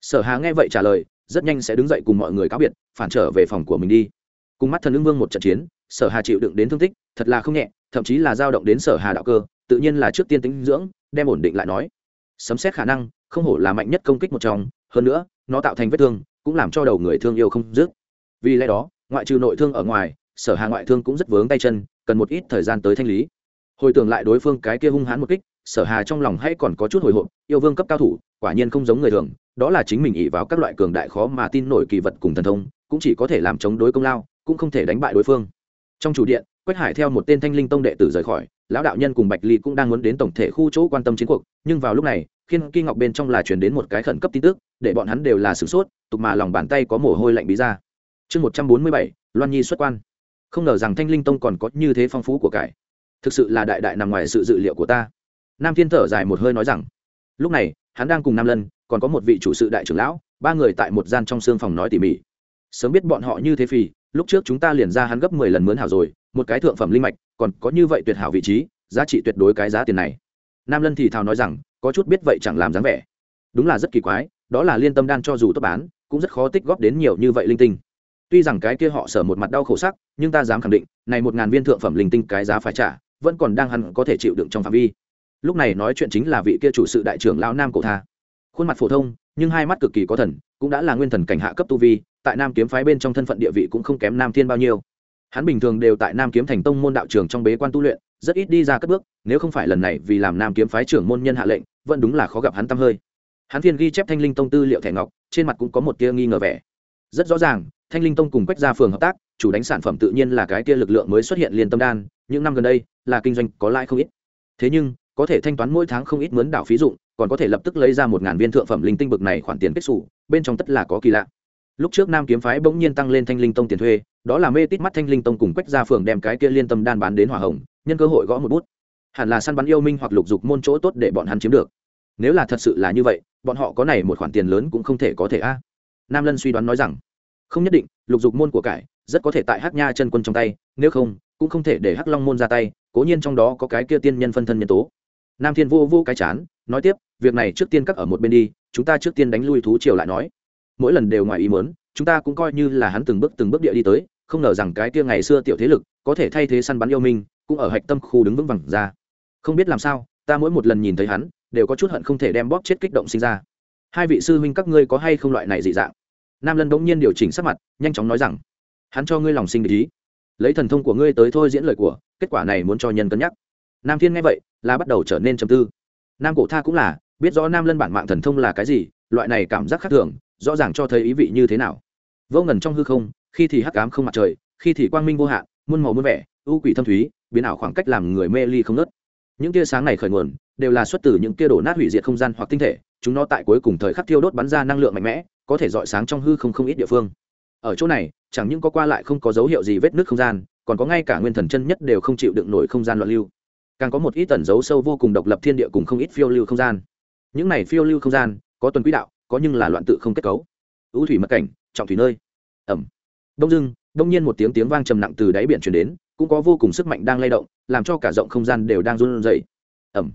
sở hà nghe vậy trả lời, rất nhanh sẽ đứng dậy cùng mọi người cáo biệt, phản trở về phòng của mình đi. Cùng mắt thần ưng vương một trận chiến, sở hà chịu đựng đến thương tích, thật là không nhẹ, thậm chí là dao động đến sở hà đạo cơ, tự nhiên là trước tiên tính dưỡng, đem ổn định lại nói. Sấm xét khả năng, không hổ là mạnh nhất công kích một trong, hơn nữa, nó tạo thành vết thương, cũng làm cho đầu người thương yêu không dứt. Vì lẽ đó, ngoại trừ nội thương ở ngoài, sở hà ngoại thương cũng rất vướng tay chân, cần một ít thời gian tới thanh lý. Hồi tưởng lại đối phương cái kia hung hãn một kích, sở hà trong lòng hay còn có chút hồi hộp, yêu vương cấp cao thủ, quả nhiên không giống người thường đó là chính mình ỉ vào các loại cường đại khó mà tin nổi kỳ vật cùng thần thông, cũng chỉ có thể làm chống đối công lao, cũng không thể đánh bại đối phương. Trong chủ điện, quách hải theo một tên thanh linh tông đệ tử rời khỏi, lão đạo nhân cùng bạch ly cũng đang muốn đến tổng thể khu chỗ quan tâm chiến cuộc, nhưng vào lúc này, khiên kỳ ngọc bên trong là chuyển đến một cái khẩn cấp tin tức, để bọn hắn đều là sửng sốt, tục mà lòng bàn tay có mồ hôi lạnh bí ra. Chương một trăm bốn mươi bảy, loan nhi xuất quan. Không ngờ rằng thanh linh tông còn có như thế phong phú của cải. Thực sự là đại đại nằm ngoài sự dự liệu của ta. Nam thiên thở dài một hơi nói rằng, lúc này hắn đang cùng nam lân, còn có một vị chủ sự đại trưởng lão, ba người tại một gian trong xương phòng nói tỉ mỉ. Sớm biết bọn họ như thế phì, lúc trước chúng ta liền ra hắn gấp mười lần mướn hảo rồi, một cái thượng phẩm linh mạch, còn có như vậy tuyệt hảo vị trí, giá trị tuyệt đối cái giá tiền này. Nam lân thì thào nói rằng, có chút biết vậy chẳng làm dáng vẻ. Đúng là rất kỳ quái, đó là liên tâm đan cho dù tốt bán, cũng rất khó tích góp đến nhiều như vậy linh tinh. Tuy rằng cái kia họ sở một mặt đau khổ sắc, nhưng ta dám khẳng định, này một ngàn viên thượng phẩm linh tinh cái giá phải trả, vẫn còn đang hẳn có thể chịu đựng trong phạm vi lúc này nói chuyện chính là vị kia chủ sự đại trưởng lão nam cổ tha. Khuôn mặt phổ thông, nhưng hai mắt cực kỳ có thần, cũng đã là nguyên thần cảnh hạ cấp tu vi, tại nam kiếm phái bên trong thân phận địa vị cũng không kém nam thiên bao nhiêu. Hắn bình thường đều tại nam kiếm thành tông môn đạo trường trong bế quan tu luyện, rất ít đi ra cất bước, nếu không phải lần này vì làm nam kiếm phái trưởng môn nhân hạ lệnh, vẫn đúng là khó gặp hắn tăm hơi. Hắn phiên ghi chép thanh linh tông tư liệu thẻ ngọc, trên mặt cũng có một tia nghi ngờ vẻ. Rất rõ ràng, thanh linh tông cùng quách gia phường hợp tác, chủ đánh sản phẩm tự nhiên là cái tia lực lượng mới xuất hiện liên tâm đan, những năm gần đây là kinh doanh có lãi không ít. Thế nhưng có thể thanh toán mỗi tháng không ít mướn đảo phí dụng, còn có thể lập tức lấy ra một ngàn viên thượng phẩm linh tinh bực này khoản tiền kết xù, bên trong tất là có kỳ lạ. Lúc trước nam kiếm phái bỗng nhiên tăng lên thanh linh tông tiền thuê, đó là mê tít mắt thanh linh tông cùng quách gia phường đem cái kia liên tâm đan bán đến hỏa hồng, nhân cơ hội gõ một bút. Hẳn là săn bắn yêu minh hoặc lục dục môn chỗ tốt để bọn hắn chiếm được. Nếu là thật sự là như vậy, bọn họ có này một khoản tiền lớn cũng không thể có thể a. Nam lân suy đoán nói rằng, không nhất định, lục dục môn của cải rất có thể tại hắc nha chân quân trong tay, nếu không, cũng không thể để hắc long môn ra tay, cố nhiên trong đó có cái kia tiên nhân phân thân nhân tố nam thiên vô vô cái chán, nói tiếp, việc này trước tiên cắt ở một bên đi, chúng ta trước tiên đánh lui thú triều lại nói. Mỗi lần đều ngoài ý muốn, chúng ta cũng coi như là hắn từng bước từng bước địa đi tới, không ngờ rằng cái kia ngày xưa tiểu thế lực, có thể thay thế săn bắn yêu minh, cũng ở hạch tâm khu đứng vững vàng ra. Không biết làm sao, ta mỗi một lần nhìn thấy hắn, đều có chút hận không thể đem bóp chết kích động sinh ra. Hai vị sư huynh các ngươi có hay không loại này dị dạng? Nam lân bỗng nhiên điều chỉnh sắc mặt, nhanh chóng nói rằng, hắn cho ngươi lòng sinh ý, lấy thần thông của ngươi tới thôi diễn lời của, kết quả này muốn cho nhân cân nhắc. Nam thiên nghe vậy là bắt đầu trở nên trầm tư. Nam cổ tha cũng là, biết rõ nam lân bản mạng thần thông là cái gì, loại này cảm giác khác thường, rõ ràng cho thấy ý vị như thế nào. Vô ngần trong hư không, khi thì hắc ám không mặt trời, khi thì quang minh vô hạn, muôn màu muôn vẻ ưu quỷ thâm thúy, biến ảo khoảng cách làm người mê ly không nớt những tia sáng này khởi nguồn, đều là xuất từ những tia đổ nát hủy diệt không gian hoặc tinh thể, chúng nó tại cuối cùng thời khắc thiêu đốt bắn ra năng lượng mạnh mẽ, có thể dọi sáng trong hư không không ít địa phương. Ở chỗ này, chẳng những có qua lại không có dấu hiệu gì vết nước không gian, còn có ngay cả nguyên thần chân nhất đều không chịu đựng nổi không gian loạn lưu càng có một ít tẩn dấu sâu vô cùng độc lập thiên địa cùng không ít phiêu lưu không gian. Những này phiêu lưu không gian, có tuần quỹ đạo, có nhưng là loạn tự không kết cấu. Ưu thủy mật cảnh, trọng thủy nơi. Ẩm. Đông dưng đông nhiên một tiếng tiếng vang trầm nặng từ đáy biển chuyển đến, cũng có vô cùng sức mạnh đang lay động, làm cho cả rộng không gian đều đang run rẩy. Ẩm.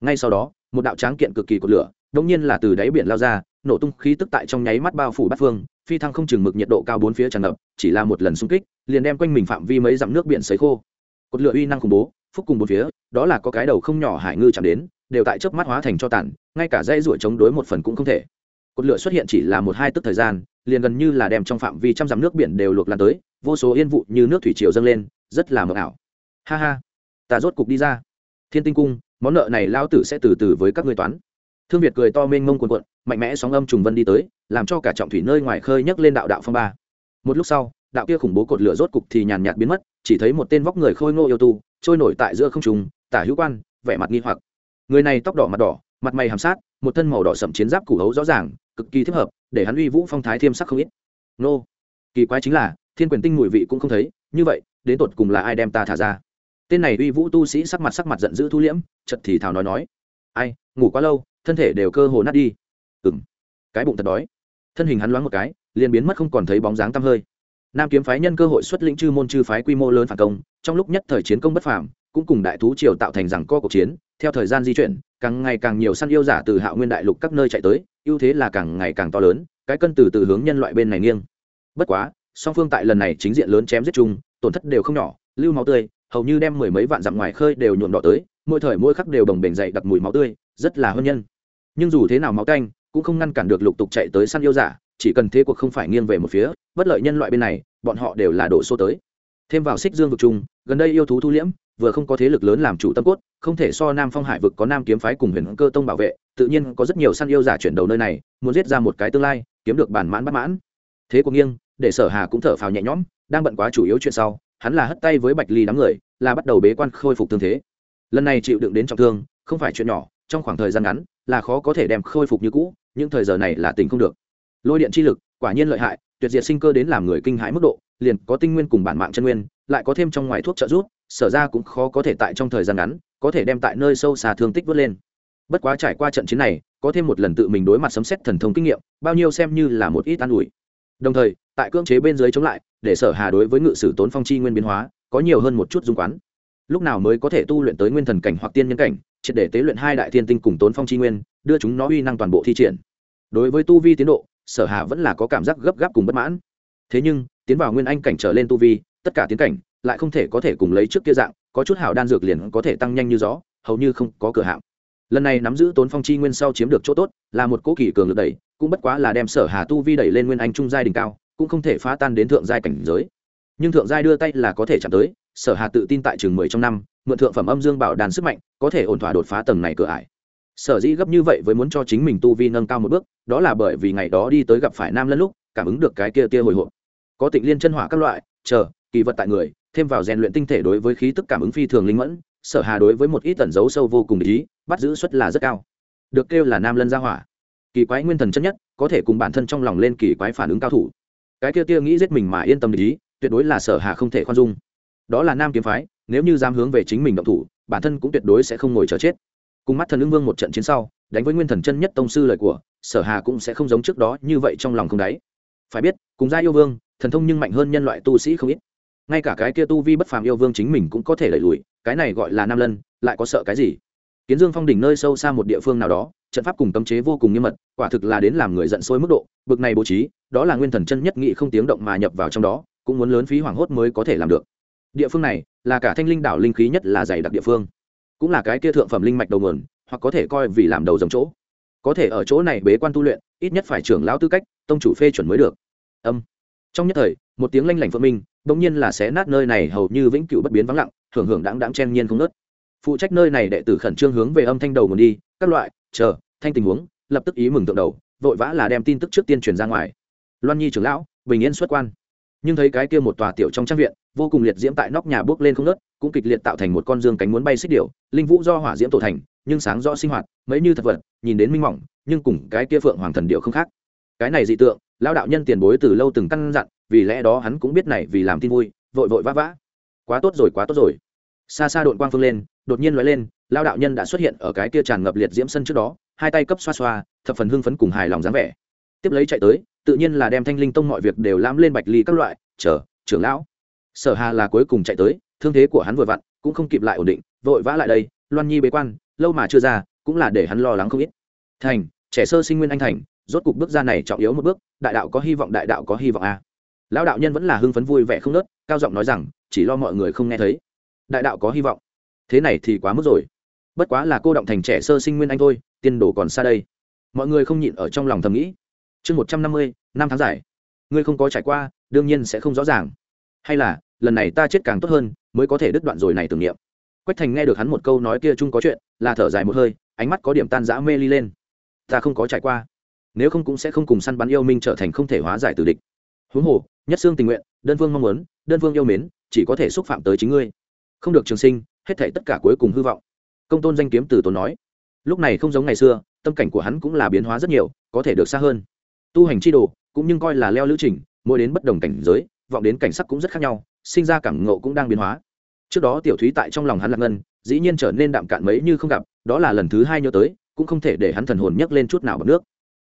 Ngay sau đó, một đạo tráng kiện cực kỳ cột lửa, đông nhiên là từ đáy biển lao ra, nổ tung khí tức tại trong nháy mắt bao phủ bát phương, phi thăng không chừng mực nhiệt độ cao bốn phía tràn ngập, chỉ là một lần xung kích, liền đem quanh mình phạm vi mấy dặm nước biển sấy khô. Cột lửa uy năng khủng bố phúc cùng bốn phía, đó là có cái đầu không nhỏ hải ngư chạm đến, đều tại chớp mắt hóa thành cho tàn, ngay cả dây ruổi chống đối một phần cũng không thể. Cột lửa xuất hiện chỉ là một hai tức thời gian, liền gần như là đem trong phạm vi trăm dặm nước biển đều luộc lan tới, vô số yên vụ như nước thủy triều dâng lên, rất là mờ ảo. Ha ha, ta rốt cục đi ra. Thiên tinh cung, món nợ này lao tử sẽ từ từ với các ngươi toán. Thương việt cười to mênh mông quần quận mạnh mẽ sóng âm trùng vân đi tới, làm cho cả trọng thủy nơi ngoài khơi nhấc lên đạo đạo phong ba. Một lúc sau, đạo kia khủng bố cột lửa rốt cục thì nhàn nhạt biến mất chỉ thấy một tên vóc người khôi ngô yêu tu, trôi nổi tại giữa không trùng tả hữu quan, vẻ mặt nghi hoặc. Người này tóc đỏ mặt đỏ, mặt mày hàm sát, một thân màu đỏ sậm chiến giáp củ hấu rõ ràng, cực kỳ thích hợp, để hắn uy vũ phong thái thiêm sắc không ít. Nô, kỳ quái chính là, thiên quyền tinh mùi vị cũng không thấy, như vậy, đến tột cùng là ai đem ta thả ra? Tên này uy vũ tu sĩ sắc mặt sắc mặt giận dữ thu liễm chật thì thảo nói nói. Ai, ngủ quá lâu, thân thể đều cơ hồ nát đi. Ừng cái bụng thật đói. Thân hình hắn loáng một cái, liền biến mất không còn thấy bóng dáng tăm hơi nam kiếm phái nhân cơ hội xuất lĩnh chư môn chư phái quy mô lớn phản công, trong lúc nhất thời chiến công bất phàm, cũng cùng đại thú triều tạo thành rằng co cuộc chiến, theo thời gian di chuyển, càng ngày càng nhiều săn yêu giả từ hạo nguyên đại lục các nơi chạy tới, ưu thế là càng ngày càng to lớn, cái cân từ từ hướng nhân loại bên này nghiêng. Bất quá, song phương tại lần này chính diện lớn chém giết chung, tổn thất đều không nhỏ, lưu máu tươi, hầu như đem mười mấy vạn dặm ngoài khơi đều nhuộm đỏ tới, mỗi thời mỗi khắc đều bồng bềnh dậy đặc mùi máu tươi, rất là hơn nhân. Nhưng dù thế nào máu tanh, cũng không ngăn cản được lục tục chạy tới săn yêu giả chỉ cần thế cuộc không phải nghiêng về một phía, bất lợi nhân loại bên này, bọn họ đều là đổ xô tới. Thêm vào xích dương vực chung gần đây yêu thú thu liễm, vừa không có thế lực lớn làm chủ tâm cốt, không thể so nam phong hải vực có nam kiếm phái cùng huyền cơ tông bảo vệ, tự nhiên có rất nhiều săn yêu giả chuyển đầu nơi này, muốn giết ra một cái tương lai, kiếm được bản mãn bất mãn. Thế cuộc nghiêng, để sở hà cũng thở phào nhẹ nhõm, đang bận quá chủ yếu chuyện sau, hắn là hất tay với bạch ly đám người, là bắt đầu bế quan khôi phục thương thế. Lần này chịu đựng đến trọng thương, không phải chuyện nhỏ, trong khoảng thời gian ngắn, là khó có thể đem khôi phục như cũ, nhưng thời giờ này là tình không được lôi điện chi lực, quả nhiên lợi hại, tuyệt diệt sinh cơ đến làm người kinh hãi mức độ, liền có tinh nguyên cùng bản mạng chân nguyên, lại có thêm trong ngoài thuốc trợ giúp, sở ra cũng khó có thể tại trong thời gian ngắn, có thể đem tại nơi sâu xa thương tích vớt lên. Bất quá trải qua trận chiến này, có thêm một lần tự mình đối mặt sấm xét thần thông kinh nghiệm, bao nhiêu xem như là một ít an ủi. Đồng thời, tại cưỡng chế bên dưới chống lại, để sở hà đối với ngự sử tốn phong chi nguyên biến hóa, có nhiều hơn một chút dung quán. Lúc nào mới có thể tu luyện tới nguyên thần cảnh hoặc tiên nhân cảnh, triệt để tế luyện hai đại thiên tinh cùng tốn phong chi nguyên, đưa chúng nó uy năng toàn bộ thi triển. Đối với tu vi tiến độ sở hà vẫn là có cảm giác gấp gáp cùng bất mãn. Thế nhưng, tiến vào nguyên anh cảnh trở lên tu vi, tất cả tiến cảnh lại không thể có thể cùng lấy trước kia dạng, có chút hảo đan dược liền có thể tăng nhanh như gió, hầu như không có cửa hạng. Lần này nắm giữ tốn phong chi nguyên sau chiếm được chỗ tốt, là một cố kỳ cường lực đẩy, cũng bất quá là đem sở hà tu vi đẩy lên nguyên anh trung giai đỉnh cao, cũng không thể phá tan đến thượng giai cảnh giới. Nhưng thượng giai đưa tay là có thể chạm tới, sở hà tự tin tại trường mười trong năm, mượn thượng phẩm âm dương bảo đàn sức mạnh, có thể ổn thỏa đột phá tầng này cửa ải sở dĩ gấp như vậy với muốn cho chính mình tu vi nâng cao một bước, đó là bởi vì ngày đó đi tới gặp phải nam lân lúc, cảm ứng được cái kia tia hồi hộp. Có tịnh liên chân hỏa các loại, chờ, kỳ vật tại người, thêm vào rèn luyện tinh thể đối với khí tức cảm ứng phi thường linh mẫn, sở hà đối với một ít tẩn dấu sâu vô cùng ý, bắt giữ suất là rất cao. Được kêu là nam lân gia hỏa. Kỳ quái nguyên thần chất nhất, có thể cùng bản thân trong lòng lên kỳ quái phản ứng cao thủ. Cái kia tia nghĩ giết mình mà yên tâm ý, tuyệt đối là sở hà không thể khoan dung. Đó là nam kiếm phái, nếu như dám hướng về chính mình động thủ, bản thân cũng tuyệt đối sẽ không ngồi chờ chết cùng mắt thần lương vương một trận chiến sau, đánh với nguyên thần chân nhất tông sư lời của, sở hà cũng sẽ không giống trước đó như vậy trong lòng không đáy. Phải biết, cùng gia yêu vương, thần thông nhưng mạnh hơn nhân loại tu sĩ không ít. Ngay cả cái kia tu vi bất phàm yêu vương chính mình cũng có thể đẩy lùi, cái này gọi là nam lân, lại có sợ cái gì? Kiến dương phong đỉnh nơi sâu xa một địa phương nào đó, trận pháp cùng cấm chế vô cùng nghiêm mật, quả thực là đến làm người giận sôi mức độ, bực này bố trí, đó là nguyên thần chân nhất nghị không tiếng động mà nhập vào trong đó, cũng muốn lớn phí hoảng hốt mới có thể làm được. Địa phương này, là cả thanh linh đảo linh khí nhất là dày đặc địa phương cũng là cái kia thượng phẩm linh mạch đầu nguồn, hoặc có thể coi vì làm đầu dòng chỗ. Có thể ở chỗ này bế quan tu luyện, ít nhất phải trưởng lão tư cách, tông chủ phê chuẩn mới được. Âm. Trong nhất thời, một tiếng lanh lảnh phượng minh, bỗng nhiên là xé nát nơi này hầu như vĩnh cửu bất biến vắng lặng, hưởng hưởng đáng đáng chen nhiên không nớt phụ trách nơi này đệ tử khẩn trương hướng về âm thanh đầu nguồn đi, các loại, chờ, thanh tình huống, lập tức ý mừng tượng đầu, vội vã là đem tin tức trước tiên truyền ra ngoài. Loan nhi trưởng lão, bình yên xuất quan nhưng thấy cái kia một tòa tiểu trong trang viện, vô cùng liệt diễm tại nóc nhà bước lên không nớt cũng kịch liệt tạo thành một con dương cánh muốn bay xích điệu linh vũ do hỏa diễm tổ thành, nhưng sáng rõ sinh hoạt, mấy như thật vật, nhìn đến minh mỏng, nhưng cùng cái kia phượng hoàng thần điệu không khác. Cái này dị tượng lao đạo nhân tiền bối từ lâu từng căn dặn, vì lẽ đó hắn cũng biết này vì làm tin vui, vội vội vã vã. Quá tốt rồi, quá tốt rồi. Xa xa đội quang phương lên, đột nhiên loại lên lao đạo nhân đã xuất hiện ở cái kia tràn ngập liệt diễm sân trước đó, hai tay cấp xoa xoa, thập phần hưng phấn cùng hài lòng dáng vẻ tiếp lấy chạy tới, tự nhiên là đem thanh linh tông mọi việc đều lãm lên bạch ly các loại, chờ, trưởng lão. Sở hà là cuối cùng chạy tới, thương thế của hắn vừa vặn cũng không kịp lại ổn định, vội vã lại đây, loan nhi bế quan, lâu mà chưa ra, cũng là để hắn lo lắng không ít. Thành, trẻ sơ sinh nguyên anh thành, rốt cục bước ra này trọng yếu một bước, đại đạo có hy vọng, đại đạo có hy vọng a à. lão đạo nhân vẫn là hưng phấn vui vẻ không nớt, cao giọng nói rằng, chỉ lo mọi người không nghe thấy. Đại đạo có hy vọng. Thế này thì quá mức rồi. Bất quá là cô động thành trẻ sơ sinh nguyên anh thôi, tiên đồ còn xa đây. Mọi người không nhịn ở trong lòng thầm nghĩ chương một trăm năm mươi, năm tháng giải ngươi không có trải qua, đương nhiên sẽ không rõ ràng. Hay là, lần này ta chết càng tốt hơn, mới có thể đứt đoạn rồi này tưởng niệm. Quách thành nghe được hắn một câu nói kia chung có chuyện, là thở dài một hơi, ánh mắt có điểm tan dã mê ly lên. Ta không có trải qua. Nếu không cũng sẽ không cùng săn bắn yêu minh trở thành không thể hóa giải từ địch. Huống hồ, nhất xương tình nguyện, đơn phương mong muốn, đơn phương yêu mến, chỉ có thể xúc phạm tới chính ngươi. Không được trường sinh, hết thể tất cả cuối cùng hư vọng. Công tôn danh kiếm từ tốn nói. Lúc này không giống ngày xưa, tâm cảnh của hắn cũng là biến hóa rất nhiều, có thể được xa hơn tu hành chi đồ, cũng nhưng coi là leo lữ trình, mỗi đến bất đồng cảnh giới, vọng đến cảnh sắc cũng rất khác nhau, sinh ra cảm ngộ cũng đang biến hóa. Trước đó tiểu thúy tại trong lòng hắn lạc ngân, dĩ nhiên trở nên đạm cạn mấy như không gặp, đó là lần thứ hai nhớ tới, cũng không thể để hắn thần hồn nhấc lên chút nào bằng nước.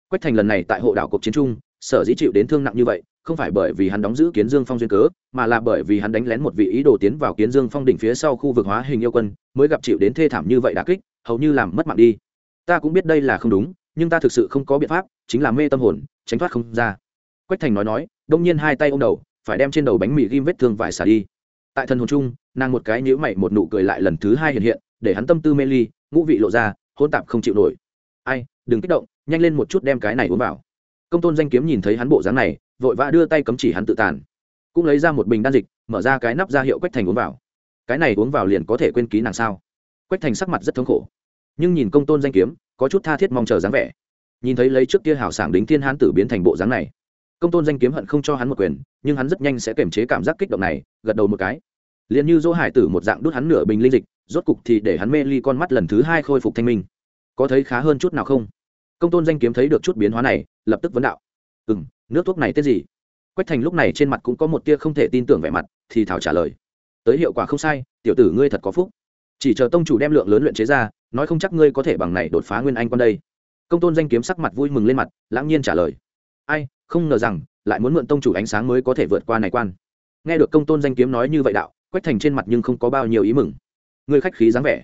Quách thành lần này tại hộ đảo cuộc chiến trung sở dĩ chịu đến thương nặng như vậy, không phải bởi vì hắn đóng giữ kiến dương phong duyên cớ, mà là bởi vì hắn đánh lén một vị ý đồ tiến vào kiến dương phong đỉnh phía sau khu vực hóa hình yêu quân, mới gặp chịu đến thê thảm như vậy đà kích, hầu như làm mất mạng đi. Ta cũng biết đây là không đúng nhưng ta thực sự không có biện pháp, chính là mê tâm hồn, tránh thoát không ra. Quách thành nói nói, đông nhiên hai tay ô m đầu, phải đem trên đầu bánh mì ghim vết thương vải xả đi. Tại thần hồn chung, nàng một cái nhữ mày một nụ cười lại lần thứ hai hiện hiện, để hắn tâm tư mê ly, ngũ vị lộ ra hôn tạp không chịu nổi. Ai, đừng kích động, nhanh lên một chút đem cái này uống vào. Công tôn danh kiếm nhìn thấy hắn bộ dáng này, vội vã đưa tay cấm chỉ hắn tự tàn. Cũng lấy ra một bình đan dịch, mở ra cái nắp ra hiệu quách thành uống vào. Cái này uống vào liền có thể quên ký nàng sao? Quách thành sắc mặt rất thống khổ. Nhưng nhìn công tôn danh kiếm có chút tha thiết mong chờ dáng vẻ. Nhìn thấy lấy trước kia hảo sảng đính thiên hán tử biến thành bộ dáng này, công tôn danh kiếm hận không cho hắn một quyền, nhưng hắn rất nhanh sẽ kiềm chế cảm giác kích động này, gật đầu một cái. Liền như dỗ hải tử một dạng đút hắn nửa bình linh dịch, rốt cục thì để hắn mê ly con mắt lần thứ hai khôi phục thanh minh. Có thấy khá hơn chút nào không? Công tôn danh kiếm thấy được chút biến hóa này, lập tức vấn đạo. Ừ m nước thuốc này tên gì? Quách thành lúc này trên mặt cũng có một tia không thể tin tưởng vẻ mặt, thì thảo trả lời. Tới hiệu quả không sai, tiểu tử ngươi thật có phúc chỉ chờ tông chủ đem lượng lớn luyện chế ra, nói không chắc ngươi có thể bằng này đột phá nguyên anh con đây. Công tôn danh kiếm sắc mặt vui mừng lên mặt, lãng nhiên trả lời. Ai, không ngờ rằng, lại muốn mượn tông chủ ánh sáng mới có thể vượt qua này quan. Nghe được công tôn danh kiếm nói như vậy đạo, quách thành trên mặt nhưng không có bao nhiêu ý mừng. Ngươi khách khí dáng vẻ.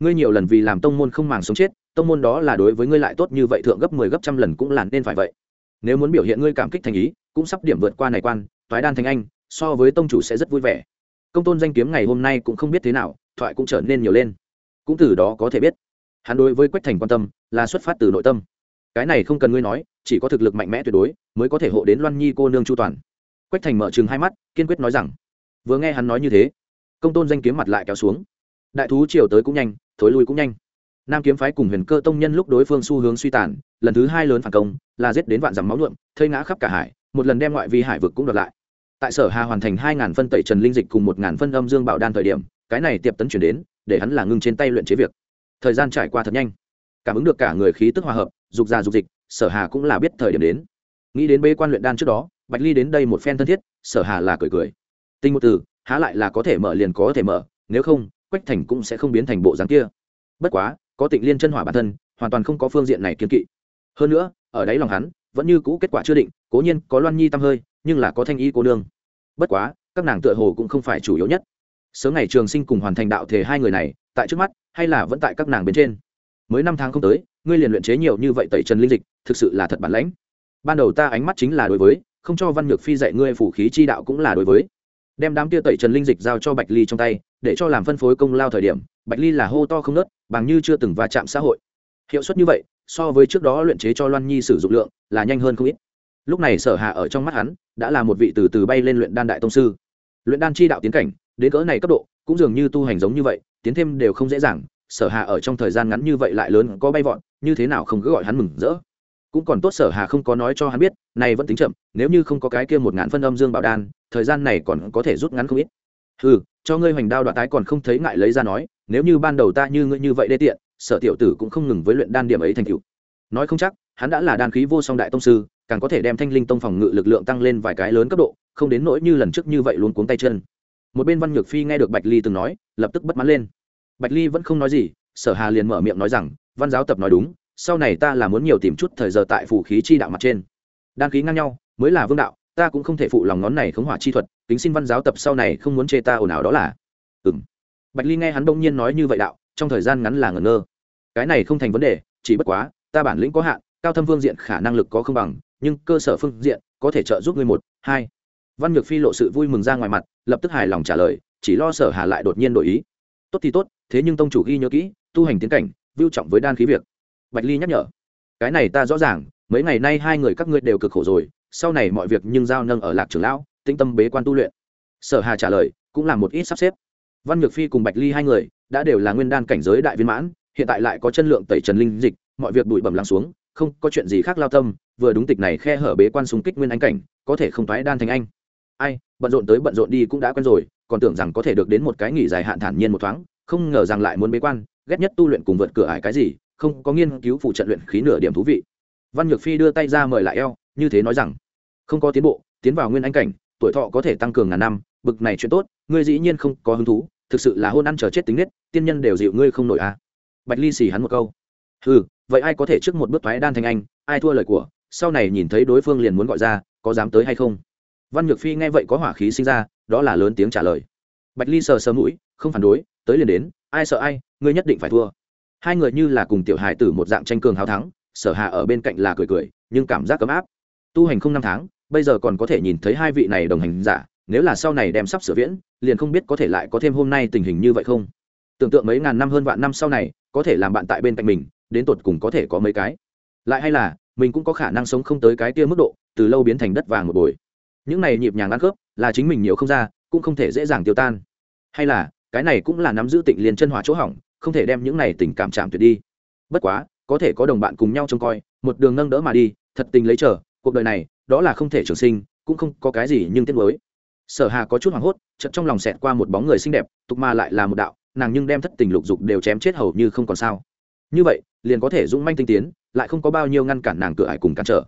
Ngươi nhiều lần vì làm tông môn không màng sống chết, tông môn đó là đối với ngươi lại tốt như vậy thượng gấp mười 10 gấp trăm lần cũng là nên phải vậy. Nếu muốn biểu hiện ngươi cảm kích thành ý, cũng sắp điểm vượt qua này quan, toái đan thành anh, so với tông chủ sẽ rất vui vẻ. Công tôn danh kiếm ngày hôm nay cũng không biết thế nào thoại cũng trở nên nhiều lên. Cũng từ đó có thể biết, hắn đối với quách thành quan tâm là xuất phát từ nội tâm. Cái này không cần ngươi nói, chỉ có thực lực mạnh mẽ tuyệt đối mới có thể hộ đến loan nhi cô nương chu toàn. Quách thành mở chừng hai mắt, kiên quyết nói rằng, vừa nghe hắn nói như thế, công tôn danh kiếm mặt lại kéo xuống. Đại thú chiều tới cũng nhanh, thối lui cũng nhanh. Nam kiếm phái cùng huyền cơ tông nhân lúc đối phương xu hướng suy tàn, lần thứ hai lớn phản công, là giết đến vạn dằm máu nhuộm, thây ngã khắp cả hải, một lần đem ngoại vi hải vực cũng đoạt lại. Tại sở hà hoàn thành hai ngàn phân tẩy trần linh dịch cùng một ngàn phân âm dương bảo đan thời điểm cái này tiệp tấn chuyển đến, để hắn là ngưng trên tay luyện chế việc. Thời gian trải qua thật nhanh. Cảm ứng được cả người khí tức hòa hợp, dục già dục dịch, sở hà cũng là biết thời điểm đến. Nghĩ đến bê quan luyện đan trước đó, bạch ly đến đây một phen thân thiết, sở hà là cười cười. Tinh một từ, há lại là có thể mở liền có thể mở, nếu không, quách thành cũng sẽ không biến thành bộ dáng kia. Bất quá, có tịnh liên chân hỏa bản thân, hoàn toàn không có phương diện này kiên kỵ. Hơn nữa, ở đáy lòng hắn, vẫn như cũ kết quả chưa định, cố nhiên có loan nhi tăm hơi, nhưng là có thanh y cô nương. Bất quá, các nàng tựa hồ cũng không phải chủ yếu nhất sớm ngày trường sinh cùng hoàn thành đạo thể hai người này, tại trước mắt, hay là vẫn tại các nàng bên trên? Mới năm tháng không tới, ngươi liền luyện chế nhiều như vậy tẩy trần linh dịch, thực sự là thật bản lãnh. Ban đầu ta ánh mắt chính là đối với, không cho văn nhược phi dạy ngươi phủ khí chi đạo cũng là đối với. Đem đám tia tẩy trần linh dịch giao cho bạch ly trong tay, để cho làm phân phối công lao thời điểm, bạch ly là hô to không nớt, bằng như chưa từng va chạm xã hội. Hiệu suất như vậy, so với trước đó luyện chế cho loan nhi sử dụng lượng, là nhanh hơn không ít. Lúc này sở hạ ở trong mắt hắn, đã là một vị từ từ bay lên luyện đan đại tông sư luyện đan chi đạo tiến cảnh, đến cỡ này cấp độ, cũng dường như tu hành giống như vậy, tiến thêm đều không dễ dàng, sở hà ở trong thời gian ngắn như vậy lại lớn có bay vọt, như thế nào không cứ gọi hắn mừng rỡ. Cũng còn tốt sở hà không có nói cho hắn biết, này vẫn tính chậm, nếu như không có cái kia một ngàn phân âm dương bảo đan, thời gian này còn có thể rút ngắn không ít. Ừ cho ngươi hoành đao đoạn tái còn không thấy ngại lấy ra nói, nếu như ban đầu ta như ngươi như vậy đê tiện, sở tiểu tử cũng không ngừng với luyện đan điểm ấy thành tựu. Nói không chắc, hắn đã là đan khí vô song đại tông sư, càng có thể đem thanh linh tông phòng ngự lực lượng tăng lên vài cái lớn cấp độ không đến nỗi như lần trước như vậy luôn cuống tay chân. Một bên văn nhược phi nghe được bạch ly từng nói, lập tức bất mãn lên. Bạch ly vẫn không nói gì, sở hà liền mở miệng nói rằng, văn giáo tập nói đúng, sau này ta là muốn nhiều tìm chút thời giờ tại phủ khí chi đạo mặt trên. Đan khí ngang nhau, mới là vương đạo, ta cũng không thể phụ lòng ngón này khống hỏa chi thuật tính xin văn giáo tập sau này không muốn chê ta ồn ào đó là. Ừ m bạch ly nghe hắn đông nhiên nói như vậy đạo, trong thời gian ngắn là ngẩn ngơ. Cái này không thành vấn đề, chỉ bất quá, ta bản lĩnh có hạn, cao thâm phương diện khả năng lực có không bằng, nhưng cơ sở phương diện có thể trợ giúp ngươi một, hai văn nhược phi lộ sự vui mừng ra ngoài mặt, lập tức hài lòng trả lời, chỉ lo sở hà lại đột nhiên đổi ý. Tốt thì tốt, thế nhưng tông chủ ghi nhớ kỹ, tu hành tiến cảnh, vưu trọng với đan khí việc. Bạch ly nhắc nhở, cái này ta rõ ràng, mấy ngày nay hai người các ngươi đều cực khổ rồi, sau này mọi việc nhưng giao nâng ở lạc trường lão, tĩnh tâm bế quan tu luyện. Sở hà trả lời, cũng là một ít sắp xếp. Văn nhược phi cùng bạch ly hai người, đã đều là nguyên đan cảnh giới đại viên mãn, hiện tại lại có chân lượng tẩy trần linh dịch, mọi việc bụi bẩm lắng xuống, không có chuyện gì khác lao tâm, vừa đúng tịch này khe hở bế quan xung kích nguyên anh cảnh, có thể không thoái đan thành anh ai, bận rộn tới bận rộn đi cũng đã quen rồi, còn tưởng rằng có thể được đến một cái nghỉ dài hạn thản nhiên một thoáng, không ngờ rằng lại muốn bế quan, ghét nhất tu luyện cùng vượt cửa ải cái gì, không có nghiên cứu phụ trận luyện khí nửa điểm thú vị. Văn nhược phi đưa tay ra mời lại eo, như thế nói rằng, không có tiến bộ, tiến vào nguyên anh cảnh, tuổi thọ có thể tăng cường ngàn năm, bực này chuyện tốt, ngươi dĩ nhiên không có hứng thú, thực sự là hôn ăn chờ chết tính nết, tiên nhân đều dịu ngươi không nổi à. Bạch ly xì hắn một câu ừ vậy ai có thể trước một bước thoái đan thành anh, ai thua lời của, sau này nhìn thấy đối phương liền muốn gọi ra, có dám tới hay không? Văn nhược phi nghe vậy có hỏa khí sinh ra, đó là lớn tiếng trả lời. Bạch ly sờ sờ mũi, không phản đối, tới liền đến, ai sợ ai, ngươi nhất định phải thua. Hai người như là cùng tiểu hài tử một dạng tranh cường hào thắng, sở hạ ở bên cạnh là cười cười, nhưng cảm giác ấm áp. Tu hành không năm tháng, bây giờ còn có thể nhìn thấy hai vị này đồng hành giả, nếu là sau này đem sắp sửa viễn, liền không biết có thể lại có thêm hôm nay tình hình như vậy không. Tưởng tượng mấy ngàn năm hơn vạn năm sau này, có thể làm bạn tại bên cạnh mình, đến tột cùng có thể có mấy cái. Lại hay là, mình cũng có khả năng sống không tới cái kia mức độ, từ lâu biến thành đất vàng một bồi những này nhịp nhàng ăn khớp, là chính mình nhiều không ra, cũng không thể dễ dàng tiêu tan. Hay là, cái này cũng là nắm giữ tịnh liền chân hỏa chỗ hỏng, không thể đem những này tình cảm chạm tuyệt đi. Bất quá, có thể có đồng bạn cùng nhau trông coi, một đường nâng đỡ mà đi, thật tình lấy chờ, cuộc đời này, đó là không thể trường sinh, cũng không có cái gì nhưng tiếc nuối. Sở hà có chút hoảng hốt, chợt trong lòng xẹt qua một bóng người xinh đẹp, tục mà lại là một đạo, nàng nhưng đem thất tình lục dục đều chém chết hầu như không còn sao. Như vậy, liền có thể dũng manh tinh tiến, lại không có bao nhiêu ngăn cản nàng cửa ải cùng cản trở.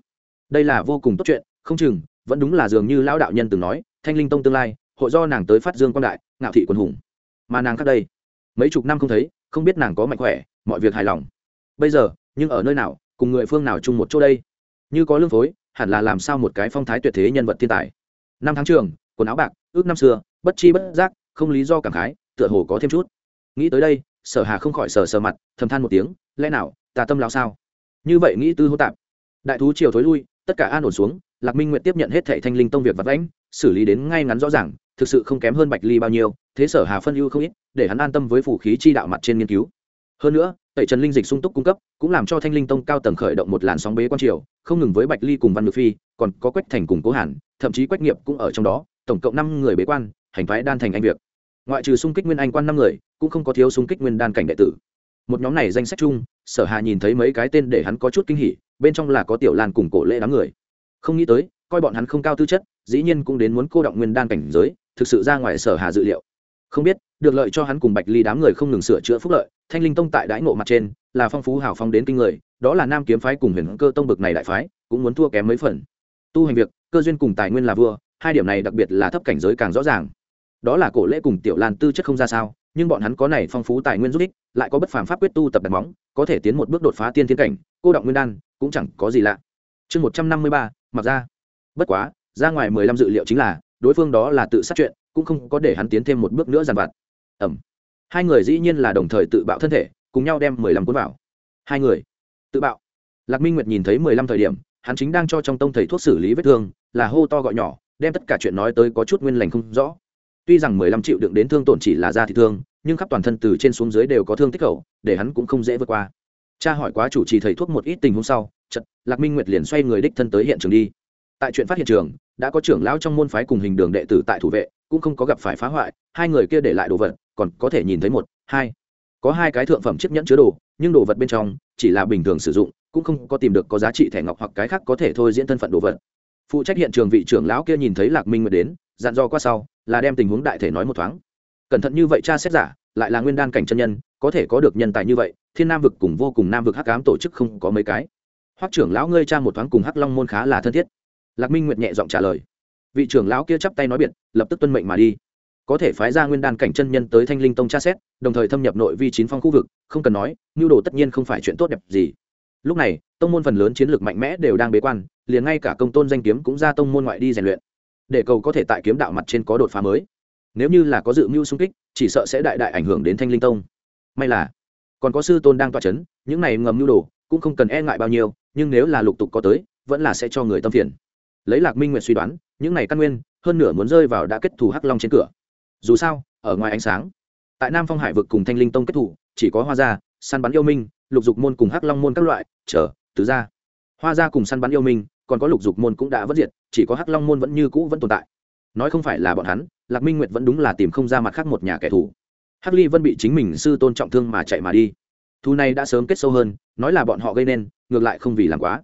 Đây là vô cùng tốt chuyện, không chừng vẫn đúng là dường như lão đạo nhân từng nói, thanh linh tông tương lai, hội do nàng tới phát dương quan đại, ngạo thị quân hùng. Mà nàng khác đây, mấy chục năm không thấy, không biết nàng có mạnh khỏe, mọi việc hài lòng. Bây giờ, nhưng ở nơi nào, cùng người phương nào chung một chỗ đây? Như có lương phối, hẳn là làm sao một cái phong thái tuyệt thế nhân vật thiên tài? Năm tháng trường, quần áo bạc, ước năm xưa, bất chi bất giác, không lý do cảm khái, tựa hồ có thêm chút. Nghĩ tới đây, sở hà không khỏi sờ sờ mặt, thầm than một tiếng, lẽ nào tà tâm lao sao? Như vậy nghĩ tư hô tạp. Đại thú chiều thối lui, tất cả an ổn xuống lạc minh nguyện tiếp nhận hết thệ thanh linh tông việc vật lãnh xử lý đến ngay ngắn rõ ràng, thực sự không kém hơn bạch ly bao nhiêu, thế sở hà phân ưu không ít, để hắn an tâm với phủ khí chi đạo mặt trên nghiên cứu. Hơn nữa, tẩy trần linh dịch sung túc cung cấp, cũng làm cho thanh linh tông cao tầng khởi động một làn sóng bế quan triều, không ngừng với bạch ly cùng văn ngự phi, còn có quách thành cùng cố hàn, thậm chí quách nghiệp cũng ở trong đó, tổng cộng năm người bế quan, hành phái đan thành anh việc. Ngoại trừ xung kích nguyên anh quan năm người, cũng không có thiếu xung kích nguyên đan cảnh đệ tử. Một nhóm này danh sách chung, sở hà nhìn thấy mấy cái tên để hắn có chút kinh hỉ, bên trong là có tiểu lan cùng cổ lễ đám người không nghĩ tới, coi bọn hắn không cao tư chất, dĩ nhiên cũng đến muốn cô động nguyên đan cảnh giới, thực sự ra ngoài sở hà dự liệu. Không biết, được lợi cho hắn cùng bạch ly đám người không ngừng sửa chữa phúc lợi, thanh linh tông tại đãi ngộ mặt trên, là phong phú hào phong đến kinh người, đó là nam kiếm phái cùng huyền cơ tông bực này đại phái, cũng muốn thua kém mấy phần. Tu hành việc, cơ duyên cùng tài nguyên là vua, hai điểm này đặc biệt là thấp cảnh giới càng rõ ràng. Đó là cổ lễ cùng tiểu lan tư chất không ra sao, nhưng bọn hắn có này phong phú tài nguyên giúp ích, lại có bất phàm pháp quyết tu tập đặt móng, có thể tiến một bước đột phá tiên thiên cảnh, cô động nguyên đan, cũng chẳng có gì lạ. Chương một trăm năm mươi ba mặc ra. Bất quá, ra ngoài mười lăm dự liệu chính là, đối phương đó là tự sát chuyện, cũng không có để hắn tiến thêm một bước nữa dàn vặt. Ẩm. Hai người dĩ nhiên là đồng thời tự bạo thân thể, cùng nhau đem mười lăm cuốn vào. Hai người. Tự bạo. Lạc minh nguyệt nhìn thấy mười lăm thời điểm, hắn chính đang cho trong tông thầy thuốc xử lý vết thương, là hô to gọi nhỏ, đem tất cả chuyện nói tới có chút nguyên lành không rõ. Tuy rằng mười lăm triệu đựng đến thương tổn chỉ là da thị thương, nhưng khắp toàn thân từ trên xuống dưới đều có thương tích khẩu, để hắn cũng không dễ vượt qua cha hỏi quá chủ trì thầy thuốc một ít tình hôm sau chật lạc minh nguyệt liền xoay người đích thân tới hiện trường đi. Tại chuyện phát hiện trường, đã có trưởng lão trong môn phái cùng hình đường đệ tử tại thủ vệ, cũng không có gặp phải phá hoại, hai người kia để lại đồ vật, còn có thể nhìn thấy một, hai. Có hai cái thượng phẩm chiếc nhẫn chứa đồ, nhưng đồ vật bên trong, chỉ là bình thường sử dụng, cũng không có tìm được có giá trị thẻ ngọc hoặc cái khác có thể thôi diễn thân phận đồ vật. Phụ trách hiện trường vị trưởng lão kia nhìn thấy lạc minh nguyệt đến, dặn dò qua sau, là đem tình huống đại thể nói một thoáng. Cẩn thận như vậy cha xét giả, lại là nguyên đan cảnh chân nhân, có thể có được nhân tài như vậy thiên nam vực cùng vô cùng nam vực hắc cám tổ chức không có mấy cái. Hoắc trưởng lão ngươi cha một thoáng cùng hắc long môn khá là thân thiết. Lạc minh nguyệt nhẹ giọng trả lời. Vị trưởng lão kia chắp tay nói biệt, lập tức tuân mệnh mà đi. Có thể phái ra nguyên đan cảnh chân nhân tới thanh linh tông tra xét, đồng thời thâm nhập nội vi chín phong khu vực, không cần nói, nhu đồ tất nhiên không phải chuyện tốt đẹp gì. Lúc này, tông môn phần lớn chiến lược mạnh mẽ đều đang bế quan, liền ngay cả công tôn danh kiếm cũng ra tông môn ngoại đi rèn luyện, để cầu có thể tại kiếm đạo mặt trên có đột phá mới. Nếu như là có dự mưu xung kích, chỉ sợ sẽ đại đại ảnh hưởng đến thanh linh tông. May là còn có sư tôn đang toa c h ấ n những này ngầm nhu đồ cũng không cần e ngại bao nhiêu, nhưng nếu là lục tục có tới, vẫn là sẽ cho người tâm phiền. Lấy lạc minh nguyện suy đoán, những này căn nguyên, hơn nửa muốn rơi vào đã kết thù hắc long trên cửa. Dù sao, ở ngoài ánh sáng, tại nam phong hải vực cùng thanh linh tông kết thủ chỉ có hoa gia, săn bắn yêu minh, lục dục môn cùng hắc long môn các loại, chờ, tứ gia. Hoa gia cùng săn bắn yêu minh, còn có lục dục môn cũng đã vất diệt, chỉ có hắc long môn vẫn như cũ vẫn tồn tại. Nói không phải là bọn hắn, lạc minh nguyệt vẫn đúng là tìm không ra mặt khác một nhà kẻ thù hắc ly vân bị chính mình sư tôn trọng thương mà chạy mà đi. Thu này đã sớm kết sâu hơn, nói là bọn họ gây nên, ngược lại không vì làm quá.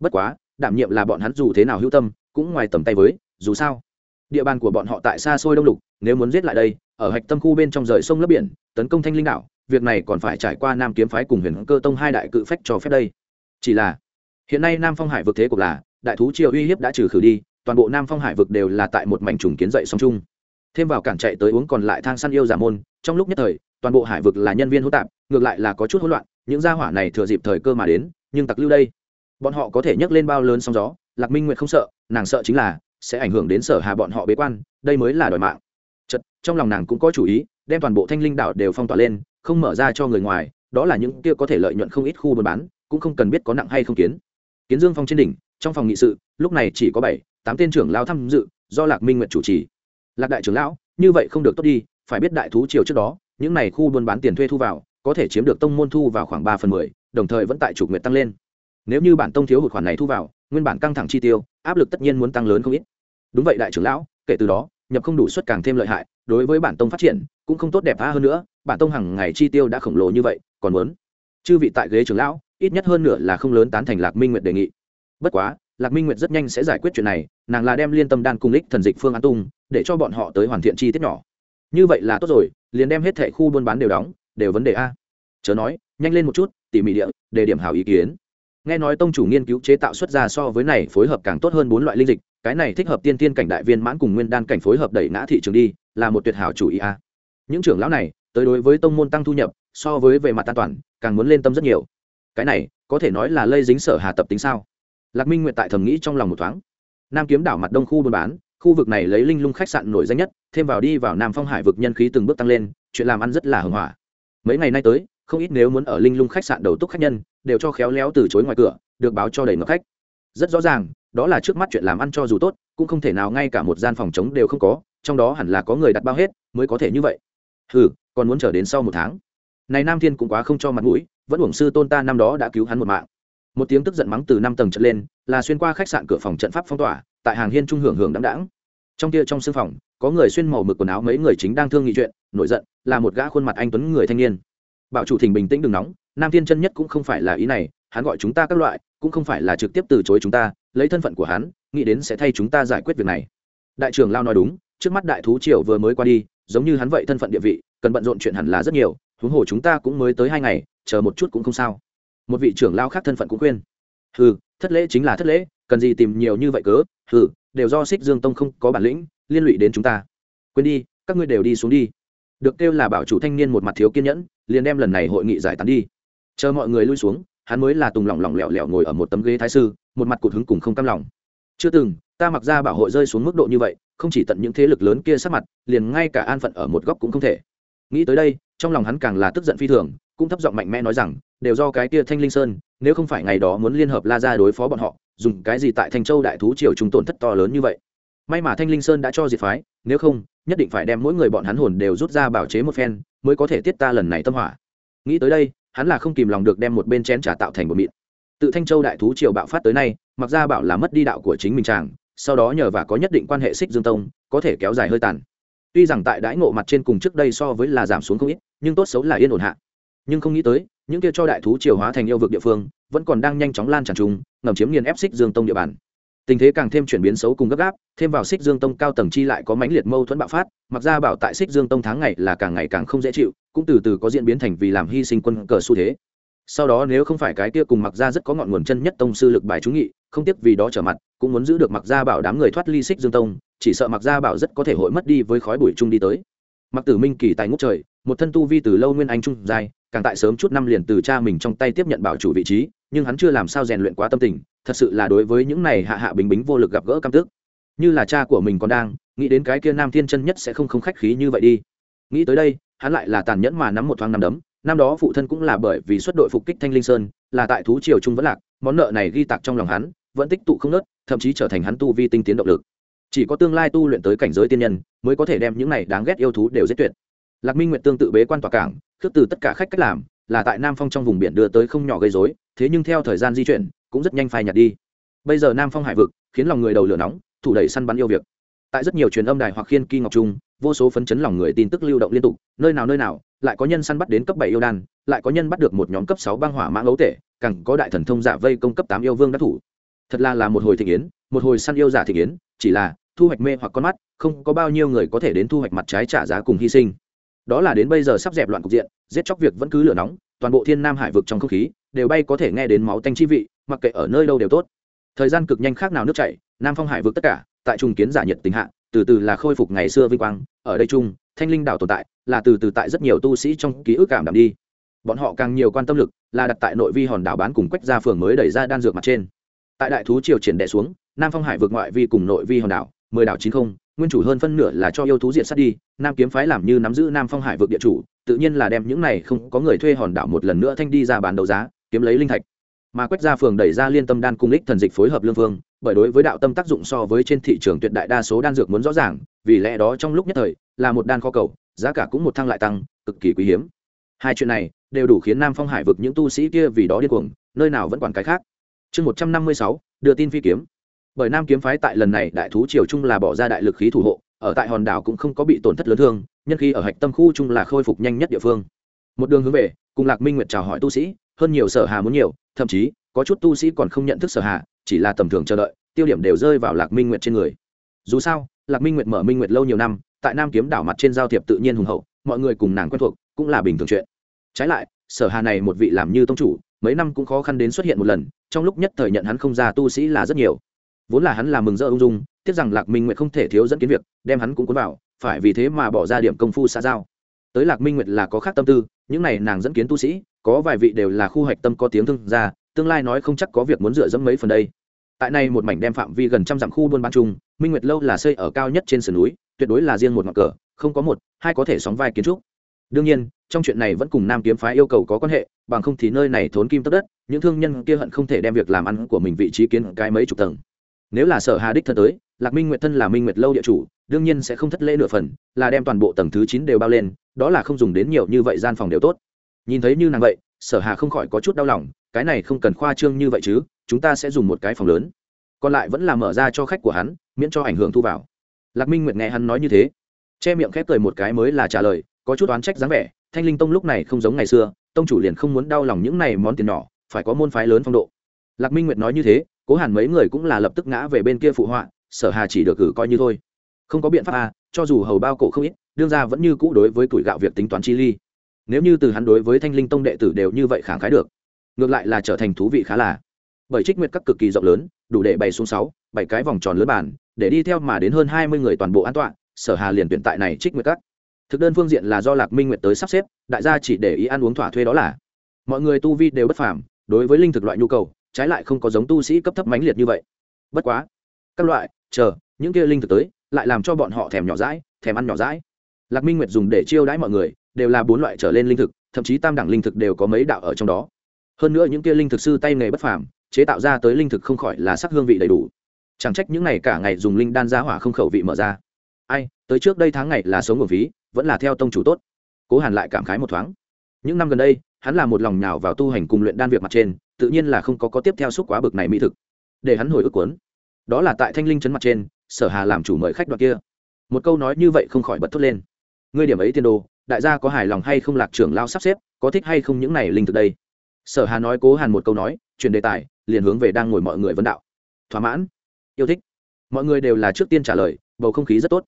Bất quá, đảm nhiệm là bọn hắn dù thế nào hữu tâm, cũng ngoài tầm tay với, dù sao. Địa bàn của bọn họ tại xa xôi đông lục, nếu muốn giết lại đây, ở hạch tâm khu bên trong rời sông lấp biển, tấn công thanh linh đảo, việc này còn phải trải qua nam kiếm phái cùng huyền cơ tông hai đại cự phách cho phép đây. Chỉ là, hiện nay nam phong hải vực thế cục là, đại thú triều uy hiếp đã trừ khử đi, toàn bộ nam phong hải vực đều là tại một mảnh trùng kiến dậy song chung thêm vào cản chạy tới uống còn lại thang săn yêu giả môn, trong lúc nhất thời, toàn bộ hải vực là nhân viên hỗn tạp, ngược lại là có chút hỗn loạn, những gia hỏa này thừa dịp thời cơ mà đến, nhưng tặc lưu đây, bọn họ có thể nhấc lên bao lớn sóng gió, lạc minh nguyệt không sợ, nàng sợ chính là sẽ ảnh hưởng đến sở hà bọn họ bế quan, đây mới là đòi mạng. Chật trong lòng nàng cũng có chủ ý, đem toàn bộ thanh linh đảo đều phong tỏa lên, không mở ra cho người ngoài, đó là những kia có thể lợi nhuận không ít khu buôn bán, cũng không cần biết có nặng hay không kiến. Kiến dương phong trên đỉnh, trong phòng nghị sự, lúc này chỉ có bảy, tám tên trưởng lao tham dự, do lạc minh Nguyệt chủ trì lạc đại trưởng lão, như vậy không được tốt đi, phải biết đại thú triều trước đó, những này khu buôn bán tiền thuê thu vào, có thể chiếm được tông môn thu vào khoảng ba phần mười, đồng thời vẫn tại chủ nguyện tăng lên. Nếu như bản tông thiếu hụt khoản này thu vào, nguyên bản căng thẳng chi tiêu, áp lực tất nhiên muốn tăng lớn không ít. Đúng vậy đại trưởng lão, kể từ đó, nhập không đủ suất càng thêm lợi hại, đối với bản tông phát triển, cũng không tốt đẹp tha hơn nữa, bản tông hàng ngày chi tiêu đã khổng lồ như vậy, còn muốn chư vị tại ghế trưởng lão, ít nhất hơn nửa là không lớn tán thành lạc minh nguyện đề nghị. Bất quá lạc minh nguyệt rất nhanh sẽ giải quyết chuyện này, nàng là đem liên tâm đan cung lích thần dịch phương án tung, để cho bọn họ tới hoàn thiện chi tiết nhỏ. Như vậy là tốt rồi, liền đem hết thẻ khu buôn bán đều đóng, đều vấn đề a. Chớ nói, nhanh lên một chút, tỉ mỉ địa, để điểm hảo ý kiến. Nghe nói tông chủ nghiên cứu chế tạo xuất ra so với này phối hợp càng tốt hơn bốn loại linh dịch, cái này thích hợp tiên tiên cảnh đại viên mãn cùng nguyên đan cảnh phối hợp đẩy ngã thị trường đi, là một tuyệt hảo chủ ý a. Những trưởng lão này, tới đối với tông môn tăng thu nhập, so với về mặt an toàn, càng muốn lên tâm rất nhiều. Cái này, có thể nói là lây dính sở hà tập tính sao? Lạc minh nguyện tại thầm nghĩ trong lòng một thoáng. Nam kiếm đảo mặt đông khu buôn bán, khu vực này lấy linh lung khách sạn nổi danh nhất, thêm vào đi vào nam phong hải vực nhân khí từng bước tăng lên, chuyện làm ăn rất là hưng hỏa. Mấy ngày nay tới, không ít nếu muốn ở linh lung khách sạn đầu túc khách nhân, đều cho khéo léo từ chối ngoài cửa, được báo cho đầy ngập khách. Rất rõ ràng, đó là trước mắt chuyện làm ăn cho dù tốt, cũng không thể nào ngay cả một gian phòng chống đều không có, trong đó hẳn là có người đặt bao hết, mới có thể như vậy. Ừ còn muốn chờ đến sau một tháng. Này nam thiên cũng quá không cho mặt mũi, vẫn uổng sư tôn ta năm đó đã cứu hắn một mạng một tiếng tức giận mắng từ năm tầng trận lên, là xuyên qua khách sạn cửa phòng trận pháp phong tỏa, tại hàng hiên trung hưởng hưởng đáng đáng trong kia trong sưng phòng, có người xuyên màu mực quần áo mấy người chính đang thương nghị chuyện, nổi giận, là một gã khuôn mặt anh tuấn người thanh niên. Bảo chủ thỉnh bình tĩnh đừng nóng, nam thiên chân nhất cũng không phải là ý này, hắn gọi chúng ta các loại, cũng không phải là trực tiếp từ chối chúng ta, lấy thân phận của hắn, nghĩ đến sẽ thay chúng ta giải quyết việc này. Đại trưởng lao nói đúng, trước mắt đại thú triều vừa mới qua đi, giống như hắn vậy thân phận địa vị, cần bận rộn chuyện hẳn là rất nhiều, huống hồ chúng ta cũng mới tới hai ngày, chờ một chút cũng không sao một vị trưởng lao khác thân phận cũng khuyên. Hừ, thất lễ chính là thất lễ, cần gì tìm nhiều như vậy cớ? Hừ, đều do xích dương tông không có bản lĩnh, liên lụy đến chúng ta. Quên đi, các ngươi đều đi xuống đi. Được kêu là bảo chủ thanh niên một mặt thiếu kiên nhẫn, liền đem lần này hội nghị giải tán đi. Chờ mọi người lui xuống, hắn mới là tùng lỏng lỏng lẻo lẻo ngồi ở một tấm ghế thái sư, một mặt cụt hứng cùng không cam lòng. Chưa từng, ta mặc ra bảo hội rơi xuống mức độ như vậy, không chỉ tận những thế lực lớn kia sát mặt, liền ngay cả an phận ở một góc cũng không thể. Nghĩ tới đây, trong lòng hắn càng là tức giận phi thường cũng thấp giọng mạnh mẽ nói rằng, đều do cái kia thanh linh sơn, nếu không phải ngày đó muốn liên hợp la ra đối phó bọn họ, dùng cái gì tại thanh châu đại thú triều chúng tổn thất to lớn như vậy? May mà thanh linh sơn đã cho diệt phái, nếu không, nhất định phải đem mỗi người bọn hắn hồn đều rút ra bảo chế một phen, mới có thể tiết ta lần này tâm hỏa. Nghĩ tới đây, hắn là không kìm lòng được đem một bên chén trà tạo thành một mịn. Tự thanh châu đại thú triều bạo phát tới nay, mặc ra bảo là mất đi đạo của chính mình chàng, sau đó nhờ và có nhất định quan hệ xích dương tông, có thể kéo dài hơi tàn. Tuy rằng tại đãi ngộ mặt trên cùng trước đây so với là giảm xuống không ít, nhưng tốt xấu là yên ổn hạ nhưng không nghĩ tới, những kia cho đại thú triều hóa thành yêu vực địa phương, vẫn còn đang nhanh chóng lan tràn trùng, ngầm chiếm nghiền ép xích dương tông địa bàn. Tình thế càng thêm chuyển biến xấu cùng gấp gáp, thêm vào xích dương tông cao tầng chi lại có mãnh liệt mâu thuẫn bạo phát, mặc ra bảo tại xích dương tông tháng ngày là càng ngày càng không dễ chịu, cũng từ từ có diễn biến thành vì làm hy sinh quân cờ xu thế. Sau đó nếu không phải cái kia cùng mặc ra rất có ngọn nguồn chân nhất tông sư lực bài trúng nghị, không tiếc vì đó trở mặt, cũng muốn giữ được mặc ra bảo đám người thoát ly xích dương tông, chỉ sợ mặc ra bảo rất có thể hội mất đi với khói bụi chung đi tới. Mặc tử minh kỳ tài ngút trời, một thân tu vi từ lâu nguyên anh trung dài càng tại sớm chút năm liền từ cha mình trong tay tiếp nhận bảo chủ vị trí, nhưng hắn chưa làm sao rèn luyện quá tâm tình, thật sự là đối với những này hạ hạ bình bính vô lực gặp gỡ cam tức. Như là cha của mình còn đang, nghĩ đến cái kia nam thiên chân nhất sẽ không không khách khí như vậy đi. Nghĩ tới đây, hắn lại là tàn nhẫn mà nắm một thoáng nắm đấm. Năm đó phụ thân cũng là bởi vì xuất đội phục kích thanh linh sơn, là tại thú triều trung vẫn lạc, món nợ này ghi tạc trong lòng hắn, vẫn tích tụ không nớt, thậm chí trở thành hắn tu vi tinh tiến động lực. Chỉ có tương lai tu luyện tới cảnh giới tiên nhân, mới có thể đem những này đáng ghét yêu thú đều giết tuyệt. Lạc minh nguyện tương tự bế quan tòa cảng khước từ tất cả khách cách làm, là tại nam phong trong vùng biển đưa tới không nhỏ gây dối thế nhưng theo thời gian di chuyển, cũng rất nhanh phai nhạt đi. Bây giờ nam phong hải vực, khiến lòng người đầu lửa nóng, thủ đẩy săn bắn yêu việc. Tại rất nhiều truyền âm đài hoặc khiên kỳ ngọc trung, vô số phấn chấn lòng người tin tức lưu động liên tục, nơi nào nơi nào, lại có nhân săn bắt đến cấp bảy yêu đan, lại có nhân bắt được một nhóm cấp sáu băng hỏa mãng ấu tể, càng có đại thần thông giả vây công cấp tám yêu vương đắc thủ. Thật là là một hồi thị kiến, một hồi săn yêu giả thị kiến, chỉ là thu hoạch mê hoặc con mắt, không có bao nhiêu người có thể đến thu hoạch mặt trái trả giá cùng hy sinh đó là đến bây giờ sắp dẹp loạn cục diện, giết chóc việc vẫn cứ lửa nóng, toàn bộ thiên nam hải vực trong không khí đều bay có thể nghe đến máu tanh chi vị, mặc kệ ở nơi đâu đều tốt. Thời gian cực nhanh khác nào nước chảy, nam phong hải vực tất cả, tại trùng kiến giả nhiệt tình hạ, từ từ là khôi phục ngày xưa vinh quang, ở đây chung, thanh linh đảo tồn tại, là từ từ tại rất nhiều tu sĩ trong ký ức cảm đảm đi. Bọn họ càng nhiều quan tâm lực, là đặt tại nội vi hòn đảo bán cùng quách ra phường mới đẩy ra đan dược mặt trên. Tại đại thú triều triển đệ xuống, nam phong hải vượt ngoại vi cùng nội vi hòn đảo, mười đảo chín không nguyên chủ hơn phân nửa là cho yêu thú diện sát đi, nam kiếm phái làm như nắm giữ nam phong hải vượt địa chủ, tự nhiên là đem những này không có người thuê hòn đảo một lần nữa thanh đi ra bán đấu giá, kiếm lấy linh thạch. Mà quách gia phường đẩy ra liên tâm đan cung lích thần dịch phối hợp lương phương bởi đối với đạo tâm tác dụng so với trên thị trường tuyệt đại đa số đan dược muốn rõ ràng, vì lẽ đó trong lúc nhất thời, là một đan kho cầu, giá cả cũng một thăng lại tăng, cực kỳ quý hiếm. Hai chuyện này, đều đủ khiến nam phong hải vực những tu sĩ kia vì đó điên cuồng, nơi nào vẫn quản cái khác. Chương một trăm năm mươi sáu, đưa tin phi kiếm bởi nam kiếm phái tại lần này đại thú triều trung là bỏ ra đại lực khí thủ hộ, ở tại hòn đảo cũng không có bị tổn thất lớn thương, nhân khi ở hạch tâm khu trung là khôi phục nhanh nhất địa phương. Một đường hướng về, cùng lạc minh nguyệt chào hỏi tu sĩ, hơn nhiều sở hà muốn nhiều, thậm chí, có chút tu sĩ còn không nhận thức sở hà, chỉ là tầm thường chờ đợi, tiêu điểm đều rơi vào lạc minh nguyệt trên người. Dù sao, lạc minh nguyệt mở minh nguyệt lâu nhiều năm, tại nam kiếm đảo mặt trên giao thiệp tự nhiên hùng hậu, mọi người cùng nàng quen thuộc, cũng là bình thường chuyện. Trái lại, sở hà này một vị làm như tông chủ, mấy năm cũng khó khăn đến xuất hiện một lần, trong lúc nhất thời nhận hắn không ra tu sĩ là rất nhiều vốn là hắn là mừng rỡ ung dung tiếc rằng lạc minh nguyệt không thể thiếu dẫn kiến việc đem hắn cũng cuốn vào phải vì thế mà bỏ ra điểm công phu xã giao. Tới lạc minh nguyệt là có khác tâm tư những này nàng dẫn kiến tu sĩ có vài vị đều là khu hoạch tâm có tiếng thương gia, tương lai nói không chắc có việc muốn dựa dẫm mấy phần đây. Tại này một mảnh đem phạm vi gần trăm dặm khu buôn bán chung minh nguyệt lâu là xây ở cao nhất trên sườn núi tuyệt đối là riêng một ngọn cờ không có một hai có thể sóng vai kiến trúc. Đương nhiên trong chuyện này vẫn cùng nam kiếm phái yêu cầu có quan hệ bằng không thì nơi này thốn kim tất đất những thương nhân kia hận không thể đem việc làm ăn của mình vị trí kiến cái mấy chục tầng nếu là sở hà đích thân tới, lạc minh nguyệt thân là minh nguyệt lâu địa chủ, đương nhiên sẽ không thất lễ nửa phần, là đem toàn bộ tầng thứ chín đều bao lên, đó là không dùng đến nhiều như vậy gian phòng đều tốt. Nhìn thấy như nàng vậy, sở hà không khỏi có chút đau lòng, cái này không cần khoa trương như vậy chứ, chúng ta sẽ dùng một cái phòng lớn. Còn lại vẫn là mở ra cho khách của hắn, miễn cho ảnh hưởng thu vào. Lạc minh nguyệt nghe hắn nói như thế, che miệng khép cười một cái mới là trả lời, có chút oán trách dáng vẻ, thanh linh tông lúc này không giống ngày xưa, tông chủ liền không muốn đau lòng những này món tiền nhỏ, phải có môn phái lớn phong độ. Lạc minh nguyệt nói như thế cố hàn mấy người cũng là lập tức ngã về bên kia phụ họa, sở hà chỉ được cử coi như thôi. Không có biện pháp à cho dù hầu bao cổ không ít, đương ra vẫn như cũ đối với tuổi gạo việc tính toán chi ly. Nếu như từ hắn đối với thanh linh tông đệ tử đều như vậy kháng khái được, ngược lại là trở thành thú vị khá là. Bởi trích nguyệt các cực kỳ rộng lớn, đủ để bày xuống sáu, bảy cái vòng tròn lớn bàn, để đi theo mà đến hơn hai mươi người toàn bộ an toàn sở hà liền tuyển tại này trích nguyệt các. Thực đơn phương diện là do lạc minh nguyệt tới sắp xếp, đại gia chỉ để ý ăn uống thỏa thuê đó là. Mọi người tu vi đều bất phàm, đối với linh thực loại nhu cầu trái lại không có giống tu sĩ cấp thấp mãnh liệt như vậy. Bất quá, các loại, chờ, những kia linh thực tới, lại làm cho bọn họ thèm nhỏ rãi thèm ăn nhỏ rãi lạc minh nguyệt dùng để chiêu đãi mọi người, đều là bốn loại trở lên linh thực, thậm chí tam đẳng linh thực đều có mấy đạo ở trong đó. Hơn nữa những kia linh thực sư tay nghề bất phàm, chế tạo ra tới linh thực không khỏi là sắc hương vị đầy đủ. Chẳng trách những ngày cả ngày dùng linh đan giá hỏa không khẩu vị mở ra. Ai, tới trước đây tháng ngày là sống nguồn phí, vẫn là theo tông chủ tốt. Cố hàn lại cảm khái một thoáng. Những năm gần đây, hắn là một lòng nhào vào tu hành cùng luyện đan việc mặt trên tự nhiên là không có có tiếp theo xúc quá bực này mỹ thực. Để hắn hồi ức cuốn. Đó là tại thanh linh trấn mặt trên, sở hà làm chủ mời khách đoạn kia. Một câu nói như vậy không khỏi bật thốt lên. Ngươi điểm ấy tiên đồ, đại gia có hài lòng hay không lạc trưởng lao sắp xếp, có thích hay không những này linh thực đây? Sở hà nói cố hàn một câu nói, chuyển đề tài, liền hướng về đang ngồi mọi người vấn đạo. Thỏa mãn. Yêu thích. Mọi người đều là trước tiên trả lời, bầu không khí rất tốt.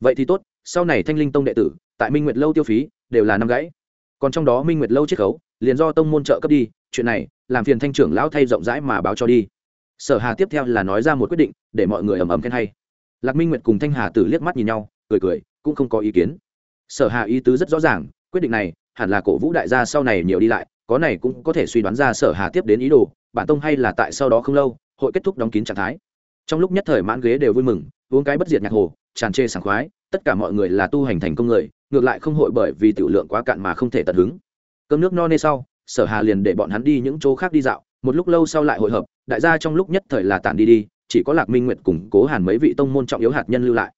Vậy thì tốt, sau này thanh linh tông đệ tử, tại minh nguyệt lâu tiêu phí, đều là năm gãy. Còn trong đó minh nguyệt lâu chiết khấu, liền do tông môn trợ cấp đi, chuyện này làm phiền thanh trưởng lão thay rộng rãi mà báo cho đi. Sở hà tiếp theo là nói ra một quyết định, để mọi người ầm ầm khen hay. Lạc minh nguyệt cùng thanh hà tử liếc mắt nhìn nhau, cười cười, cũng không có ý kiến. Sở hà ý tứ rất rõ ràng, quyết định này, hẳn là cổ vũ đại gia sau này nhiều đi lại, có này cũng có thể suy đoán ra sở hà tiếp đến ý đồ, bản tông hay là tại sau đó không lâu, hội kết thúc đóng kín trạng thái. Trong lúc nhất thời mãn ghế đều vui mừng, uống cái bất diệt nhạc hồ, tràn trề sảng khoái, tất cả mọi người là tu hành thành công người, ngược lại không hội bởi vì tiểu lượng quá cạn mà không thể tận hứng. Cơm nước no nê sau sở hà liền để bọn hắn đi những chỗ khác đi dạo, một lúc lâu sau lại hội hợp, đại gia trong lúc nhất thời là tản đi đi, chỉ có lạc minh nguyệt củng cố hàn mấy vị tông môn trọng yếu hạt nhân lưu lại.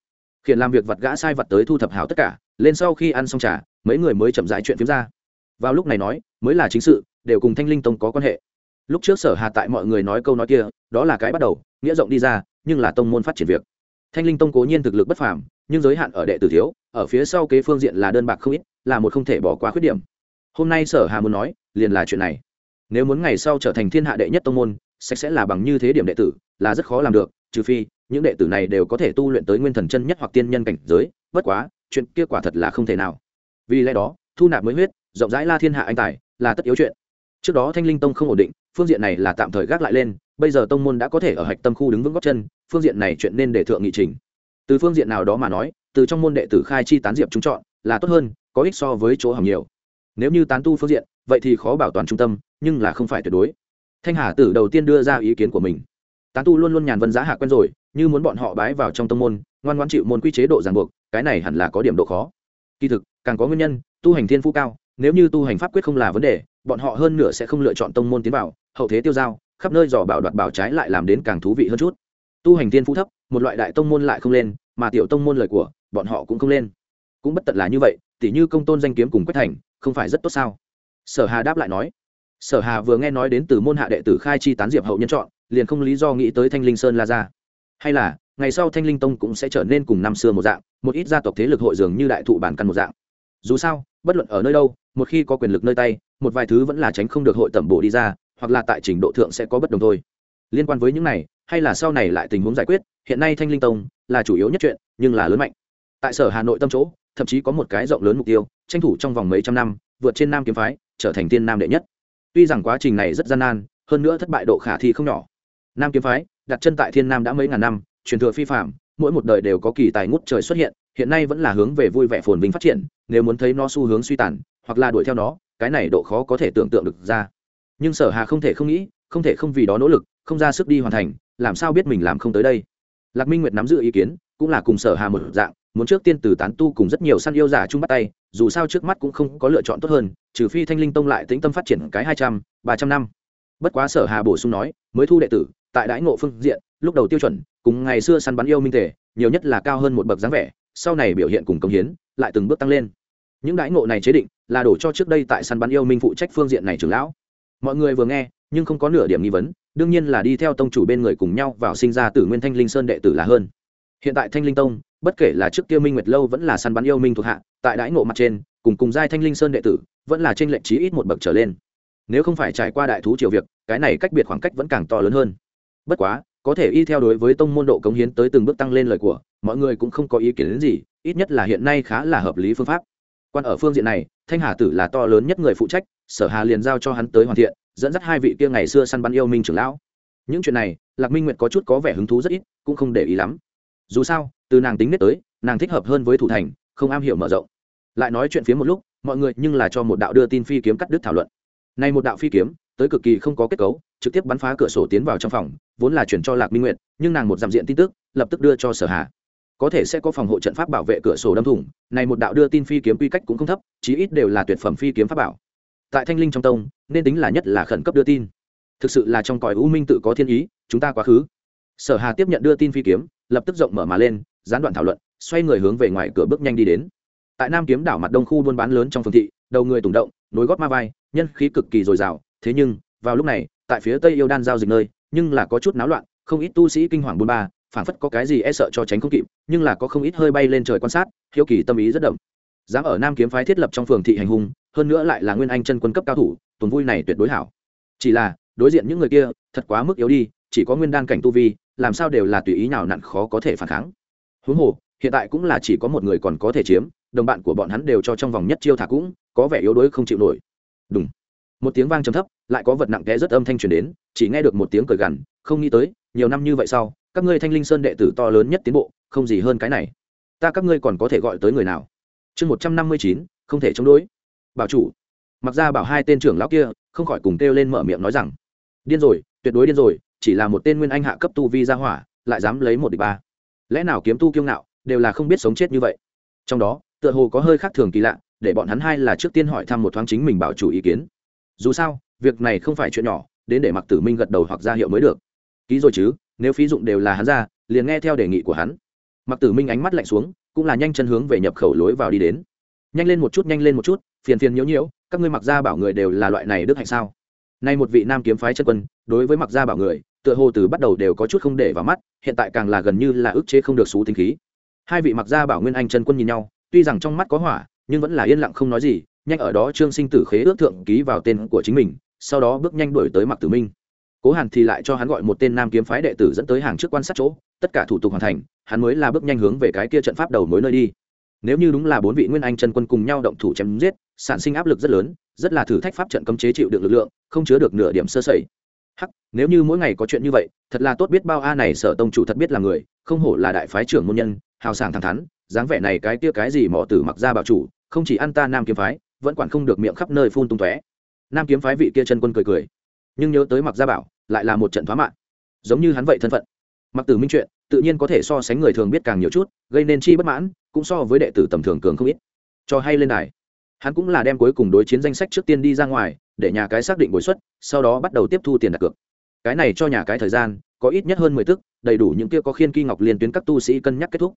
Khiển làm việc vật gã sai vật tới thu thập hảo tất cả, lên sau khi ăn xong trà, mấy người mới chậm rãi chuyện phiếm ra. Vào lúc này nói, mới là chính sự, đều cùng thanh linh tông có quan hệ. Lúc trước sở hà tại mọi người nói câu nói kia, đó là cái bắt đầu, nghĩa rộng đi ra, nhưng là tông môn phát triển việc. Thanh linh tông cố nhiên thực lực bất phàm, nhưng giới hạn ở đệ tử thiếu, ở phía sau kế phương diện là đơn bạc không ít, là một không thể bỏ qua khuyết điểm. Hôm nay sở hà muốn nói liền là chuyện này. Nếu muốn ngày sau trở thành thiên hạ đệ nhất tông môn, sạch sẽ là bằng như thế điểm đệ tử, là rất khó làm được, trừ phi, những đệ tử này đều có thể tu luyện tới nguyên thần chân nhất hoặc tiên nhân cảnh giới, bất quá, chuyện kia quả thật là không thể nào. Vì lẽ đó, thu nạp mới huyết, rộng rãi la thiên hạ anh tài, là tất yếu chuyện. Trước đó thanh linh tông không ổn định, phương diện này là tạm thời gác lại lên, bây giờ tông môn đã có thể ở hạch tâm khu đứng vững góc chân, phương diện này chuyện nên để thượng nghị trình. Từ phương diện nào đó mà nói, từ trong môn đệ tử khai chi tán diệp chúng chọn, là tốt hơn, có ích so với chỗ hỏng nhiều. Nếu như tán tu phương diện vậy thì khó bảo toàn trung tâm, nhưng là không phải tuyệt đối. Thanh hà tử đầu tiên đưa ra ý kiến của mình. Tán tu luôn luôn nhàn vân giá hạ quen rồi, như muốn bọn họ bái vào trong tông môn, ngoan ngoan chịu môn quy chế độ ràng buộc, cái này hẳn là có điểm độ khó. Kỳ thực, càng có nguyên nhân, tu hành thiên phú cao, nếu như tu hành pháp quyết không là vấn đề, bọn họ hơn nửa sẽ không lựa chọn tông môn tiến vào, hậu thế tiêu giao khắp nơi dò bảo đoạt bảo trái lại làm đến càng thú vị hơn chút. Tu hành thiên phú thấp, một loại đại tông môn lại không lên, mà tiểu tông môn lời của, bọn họ cũng không lên. Cũng bất tận là như vậy, tỉ như công tôn danh kiếm cùng quách thành, không phải rất tốt sao? Sở hà đáp lại nói. Sở hà vừa nghe nói đến từ môn hạ đệ tử khai chi tán diệp hậu nhân chọn, liền không lý do nghĩ tới thanh linh sơn la ra hay là, ngày sau thanh linh tông cũng sẽ trở nên cùng năm xưa một dạng, một ít gia tộc thế lực hội dường như đại thụ bản căn một dạng. Dù sao, bất luận ở nơi đâu, một khi có quyền lực nơi tay, một vài thứ vẫn là tránh không được hội tẩm bổ đi ra, hoặc là tại trình độ thượng sẽ có bất đồng thôi. Liên quan với những này, hay là sau này lại tình huống giải quyết, hiện nay thanh linh tông là chủ yếu nhất chuyện, nhưng là lớn mạnh. Tại sở hà nội tâm chỗ, thậm chí có một cái rộng lớn mục tiêu, tranh thủ trong vòng mấy trăm năm, vượt trên nam kiếm phái trở thành tiên nam đệ nhất. Tuy rằng quá trình này rất gian nan, hơn nữa thất bại độ khả thi không nhỏ. Nam kiếm phái, đặt chân tại thiên nam đã mấy ngàn năm, truyền thừa phi phạm mỗi một đời đều có kỳ tài ngút trời xuất hiện hiện nay vẫn là hướng về vui vẻ phồn vinh phát triển, nếu muốn thấy nó xu hướng suy tàn, hoặc là đuổi theo nó, cái này độ khó có thể tưởng tượng được ra. Nhưng sở hà không thể không nghĩ, không thể không vì đó nỗ lực, không ra sức đi hoàn thành, làm sao biết mình làm không tới đây. Lạc minh nguyệt nắm giữ ý kiến, cũng là cùng sở hà một dạng muốn trước tiên từ tán tu cùng rất nhiều săn yêu giả chung bắt tay, dù sao trước mắt cũng không có lựa chọn tốt hơn, trừ phi thanh linh tông lại tĩnh tâm phát triển cái hai trăm, ba trăm năm. Bất quá sở hà bổ sung nói, mới thu đệ tử, tại đãi ngộ phương diện, lúc đầu tiêu chuẩn, cùng ngày xưa săn bắn yêu minh thể, nhiều nhất là cao hơn một bậc dáng vẻ, sau này biểu hiện cùng công hiến, lại từng bước tăng lên. Những đãi ngộ này chế định, là đổ cho trước đây tại săn bắn yêu minh phụ trách phương diện này trưởng lão. Mọi người vừa nghe, nhưng không có nửa điểm nghi vấn, đương nhiên là đi theo tông chủ bên người cùng nhau vào sinh ra tử nguyên thanh linh sơn đệ tử là hơn hiện tại thanh linh tông, bất kể là trước kia minh nguyệt lâu vẫn là săn bắn yêu minh thuộc hạ, tại đãi ngộ mặt trên, cùng cùng giai thanh linh sơn đệ tử, vẫn là trên lệnh trí ít một bậc trở lên. Nếu không phải trải qua đại thú triều việc, cái này cách biệt khoảng cách vẫn càng to lớn hơn. Bất quá, có thể y theo đối với tông môn độ cống hiến tới từng bước tăng lên lời của, mọi người cũng không có ý kiến đến gì, ít nhất là hiện nay khá là hợp lý phương pháp. Quan ở phương diện này, thanh hà tử là to lớn nhất người phụ trách, sở hà liền giao cho hắn tới hoàn thiện, dẫn dắt hai vị kia ngày xưa săn bắn yêu minh trưởng lão. Những chuyện này, lạc minh nguyệt có chút có vẻ hứng thú rất ít, cũng không để ý lắm dù sao, từ nàng tính nết tới, nàng thích hợp hơn với thủ thành, không am hiểu mở rộng. Lại nói chuyện phía một lúc, mọi người nhưng là cho một đạo đưa tin phi kiếm cắt đứt thảo luận. Nay một đạo phi kiếm, tới cực kỳ không có kết cấu, trực tiếp bắn phá cửa sổ tiến vào trong phòng, vốn là chuyển cho lạc minh nguyệt, nhưng nàng một dặm diện tin tức, lập tức đưa cho sở hà. Có thể sẽ có phòng hộ trận pháp bảo vệ cửa sổ đâm thủng, này một đạo đưa tin phi kiếm quy cách cũng không thấp, chí ít đều là tuyệt phẩm phi kiếm pháp bảo. Tại thanh linh trong tông, nên tính là nhất là khẩn cấp đưa tin. Thực sự là trong cõi u minh tự có thiên ý, chúng ta quá khứ. Sở hà tiếp nhận đưa tin phi kiếm lập tức rộng mở mà lên, gián đoạn thảo luận, xoay người hướng về ngoài cửa bước nhanh đi đến. Tại nam kiếm đảo mặt đông khu buôn bán lớn trong phương thị, đầu người tùng động, nối gót ma vai, nhân khí cực kỳ dồi dào, thế nhưng, vào lúc này, tại phía tây yêu đan giao dịch nơi, nhưng là có chút náo loạn, không ít tu sĩ kinh hoàng buôn ba, phảng phất có cái gì e sợ cho tránh không kịp, nhưng là có không ít hơi bay lên trời quan sát, hiếu kỳ tâm ý rất đậm. Dám ở nam kiếm phái thiết lập trong phường thị hành hung, hơn nữa lại là nguyên anh chân quân cấp cao thủ, tuần vui này tuyệt đối hảo. Chỉ là, đối diện những người kia, thật quá mức yếu đi, chỉ có nguyên đan cảnh tu vi làm sao đều là tùy ý nào nặn khó có thể phản kháng. Huống hồ, hiện tại cũng là chỉ có một người còn có thể chiếm, đồng bạn của bọn hắn đều cho trong vòng nhất chiêu thả cũng, có vẻ yếu đuối không chịu nổi. Đúng một tiếng vang trầm thấp, lại có vật nặng té rất âm thanh truyền đến, chỉ nghe được một tiếng cười gằn, không nghĩ tới, nhiều năm như vậy sau, các ngươi thanh linh sơn đệ tử to lớn nhất tiến bộ, không gì hơn cái này. Ta các ngươi còn có thể gọi tới người nào? Chương một trăm năm mươi chín, không thể chống đối. Bảo chủ. Mặc ra bảo hai tên trưởng lão kia, không khỏi cùng kêu lên mở miệng nói rằng, điên rồi, tuyệt đối điên rồi chỉ là một tên nguyên anh hạ cấp tu vi ra hỏa, lại dám lấy một địch ba. Lẽ nào kiếm tu kiêu ngạo, đều là không biết sống chết như vậy? Trong đó, tựa hồ có hơi khác thường kỳ lạ, để bọn hắn hai là trước tiên hỏi thăm một thoáng chính mình bảo chủ ý kiến. Dù sao, việc này không phải chuyện nhỏ, đến để mặc tử minh gật đầu hoặc ra hiệu mới được. Ký rồi chứ, nếu phí dụng đều là hắn ra, liền nghe theo đề nghị của hắn. Mặc tử minh ánh mắt lạnh xuống, cũng là nhanh chân hướng về nhập khẩu lối vào đi đến. Nhanh lên một chút, nhanh lên một chút, phiền phiền nhiễu nhiễu, các ngươi mặc ra bảo người đều là loại này đức hạnh sao? Nay một vị nam kiếm phái chân quân, đối với mặc ra bảo người tựa hồ từ bắt đầu đều có chút không để vào mắt, hiện tại càng là gần như là ức chế không được xú tính khí. Hai vị mặc gia bảo nguyên anh chân quân nhìn nhau, tuy rằng trong mắt có hỏa, nhưng vẫn là yên lặng không nói gì, nhanh ở đó trương sinh tử khế ước thượng ký vào tên của chính mình, sau đó bước nhanh đuổi tới mặc tử minh. Cố hàn thì lại cho hắn gọi một tên nam kiếm phái đệ tử dẫn tới hàng trước quan sát chỗ, tất cả thủ tục hoàn thành, hắn mới là bước nhanh hướng về cái kia trận pháp đầu mối nơi đi. Nếu như đúng là bốn vị nguyên anh chân quân cùng nhau động thủ chém giết, sản sinh áp lực rất lớn, rất là thử thách pháp trận cấm chế chịu được lực lượng, không chứa được nửa điểm sơ sẩy hắc, nếu như mỗi ngày có chuyện như vậy, thật là tốt biết bao a này sở tông chủ thật biết là người, không hổ là đại phái trưởng môn nhân, hào sảng thẳng thắn, dáng vẻ này cái kia cái gì mỏ tử mặc ra bảo chủ, không chỉ ăn ta nam kiếm phái, vẫn quản không được miệng khắp nơi phun tung tóe. Nam kiếm phái vị kia chân quân cười cười, nhưng nhớ tới mặc gia bảo, lại là một trận thoá mạng giống như hắn vậy thân phận. Mặc tử minh chuyện, tự nhiên có thể so sánh người thường biết càng nhiều chút, gây nên chi bất mãn, cũng so với đệ tử tầm thường cường không ít. Cho hay lên đài hắn cũng là đem cuối cùng đối chiến danh sách trước tiên đi ra ngoài, để nhà cái xác định bồi xuất sau đó bắt đầu tiếp thu tiền đặt cược. Cái này cho nhà cái thời gian, có ít nhất hơn mười tức, đầy đủ những kia có khiên kỳ ngọc liên tuyến các tu sĩ cân nhắc kết thúc.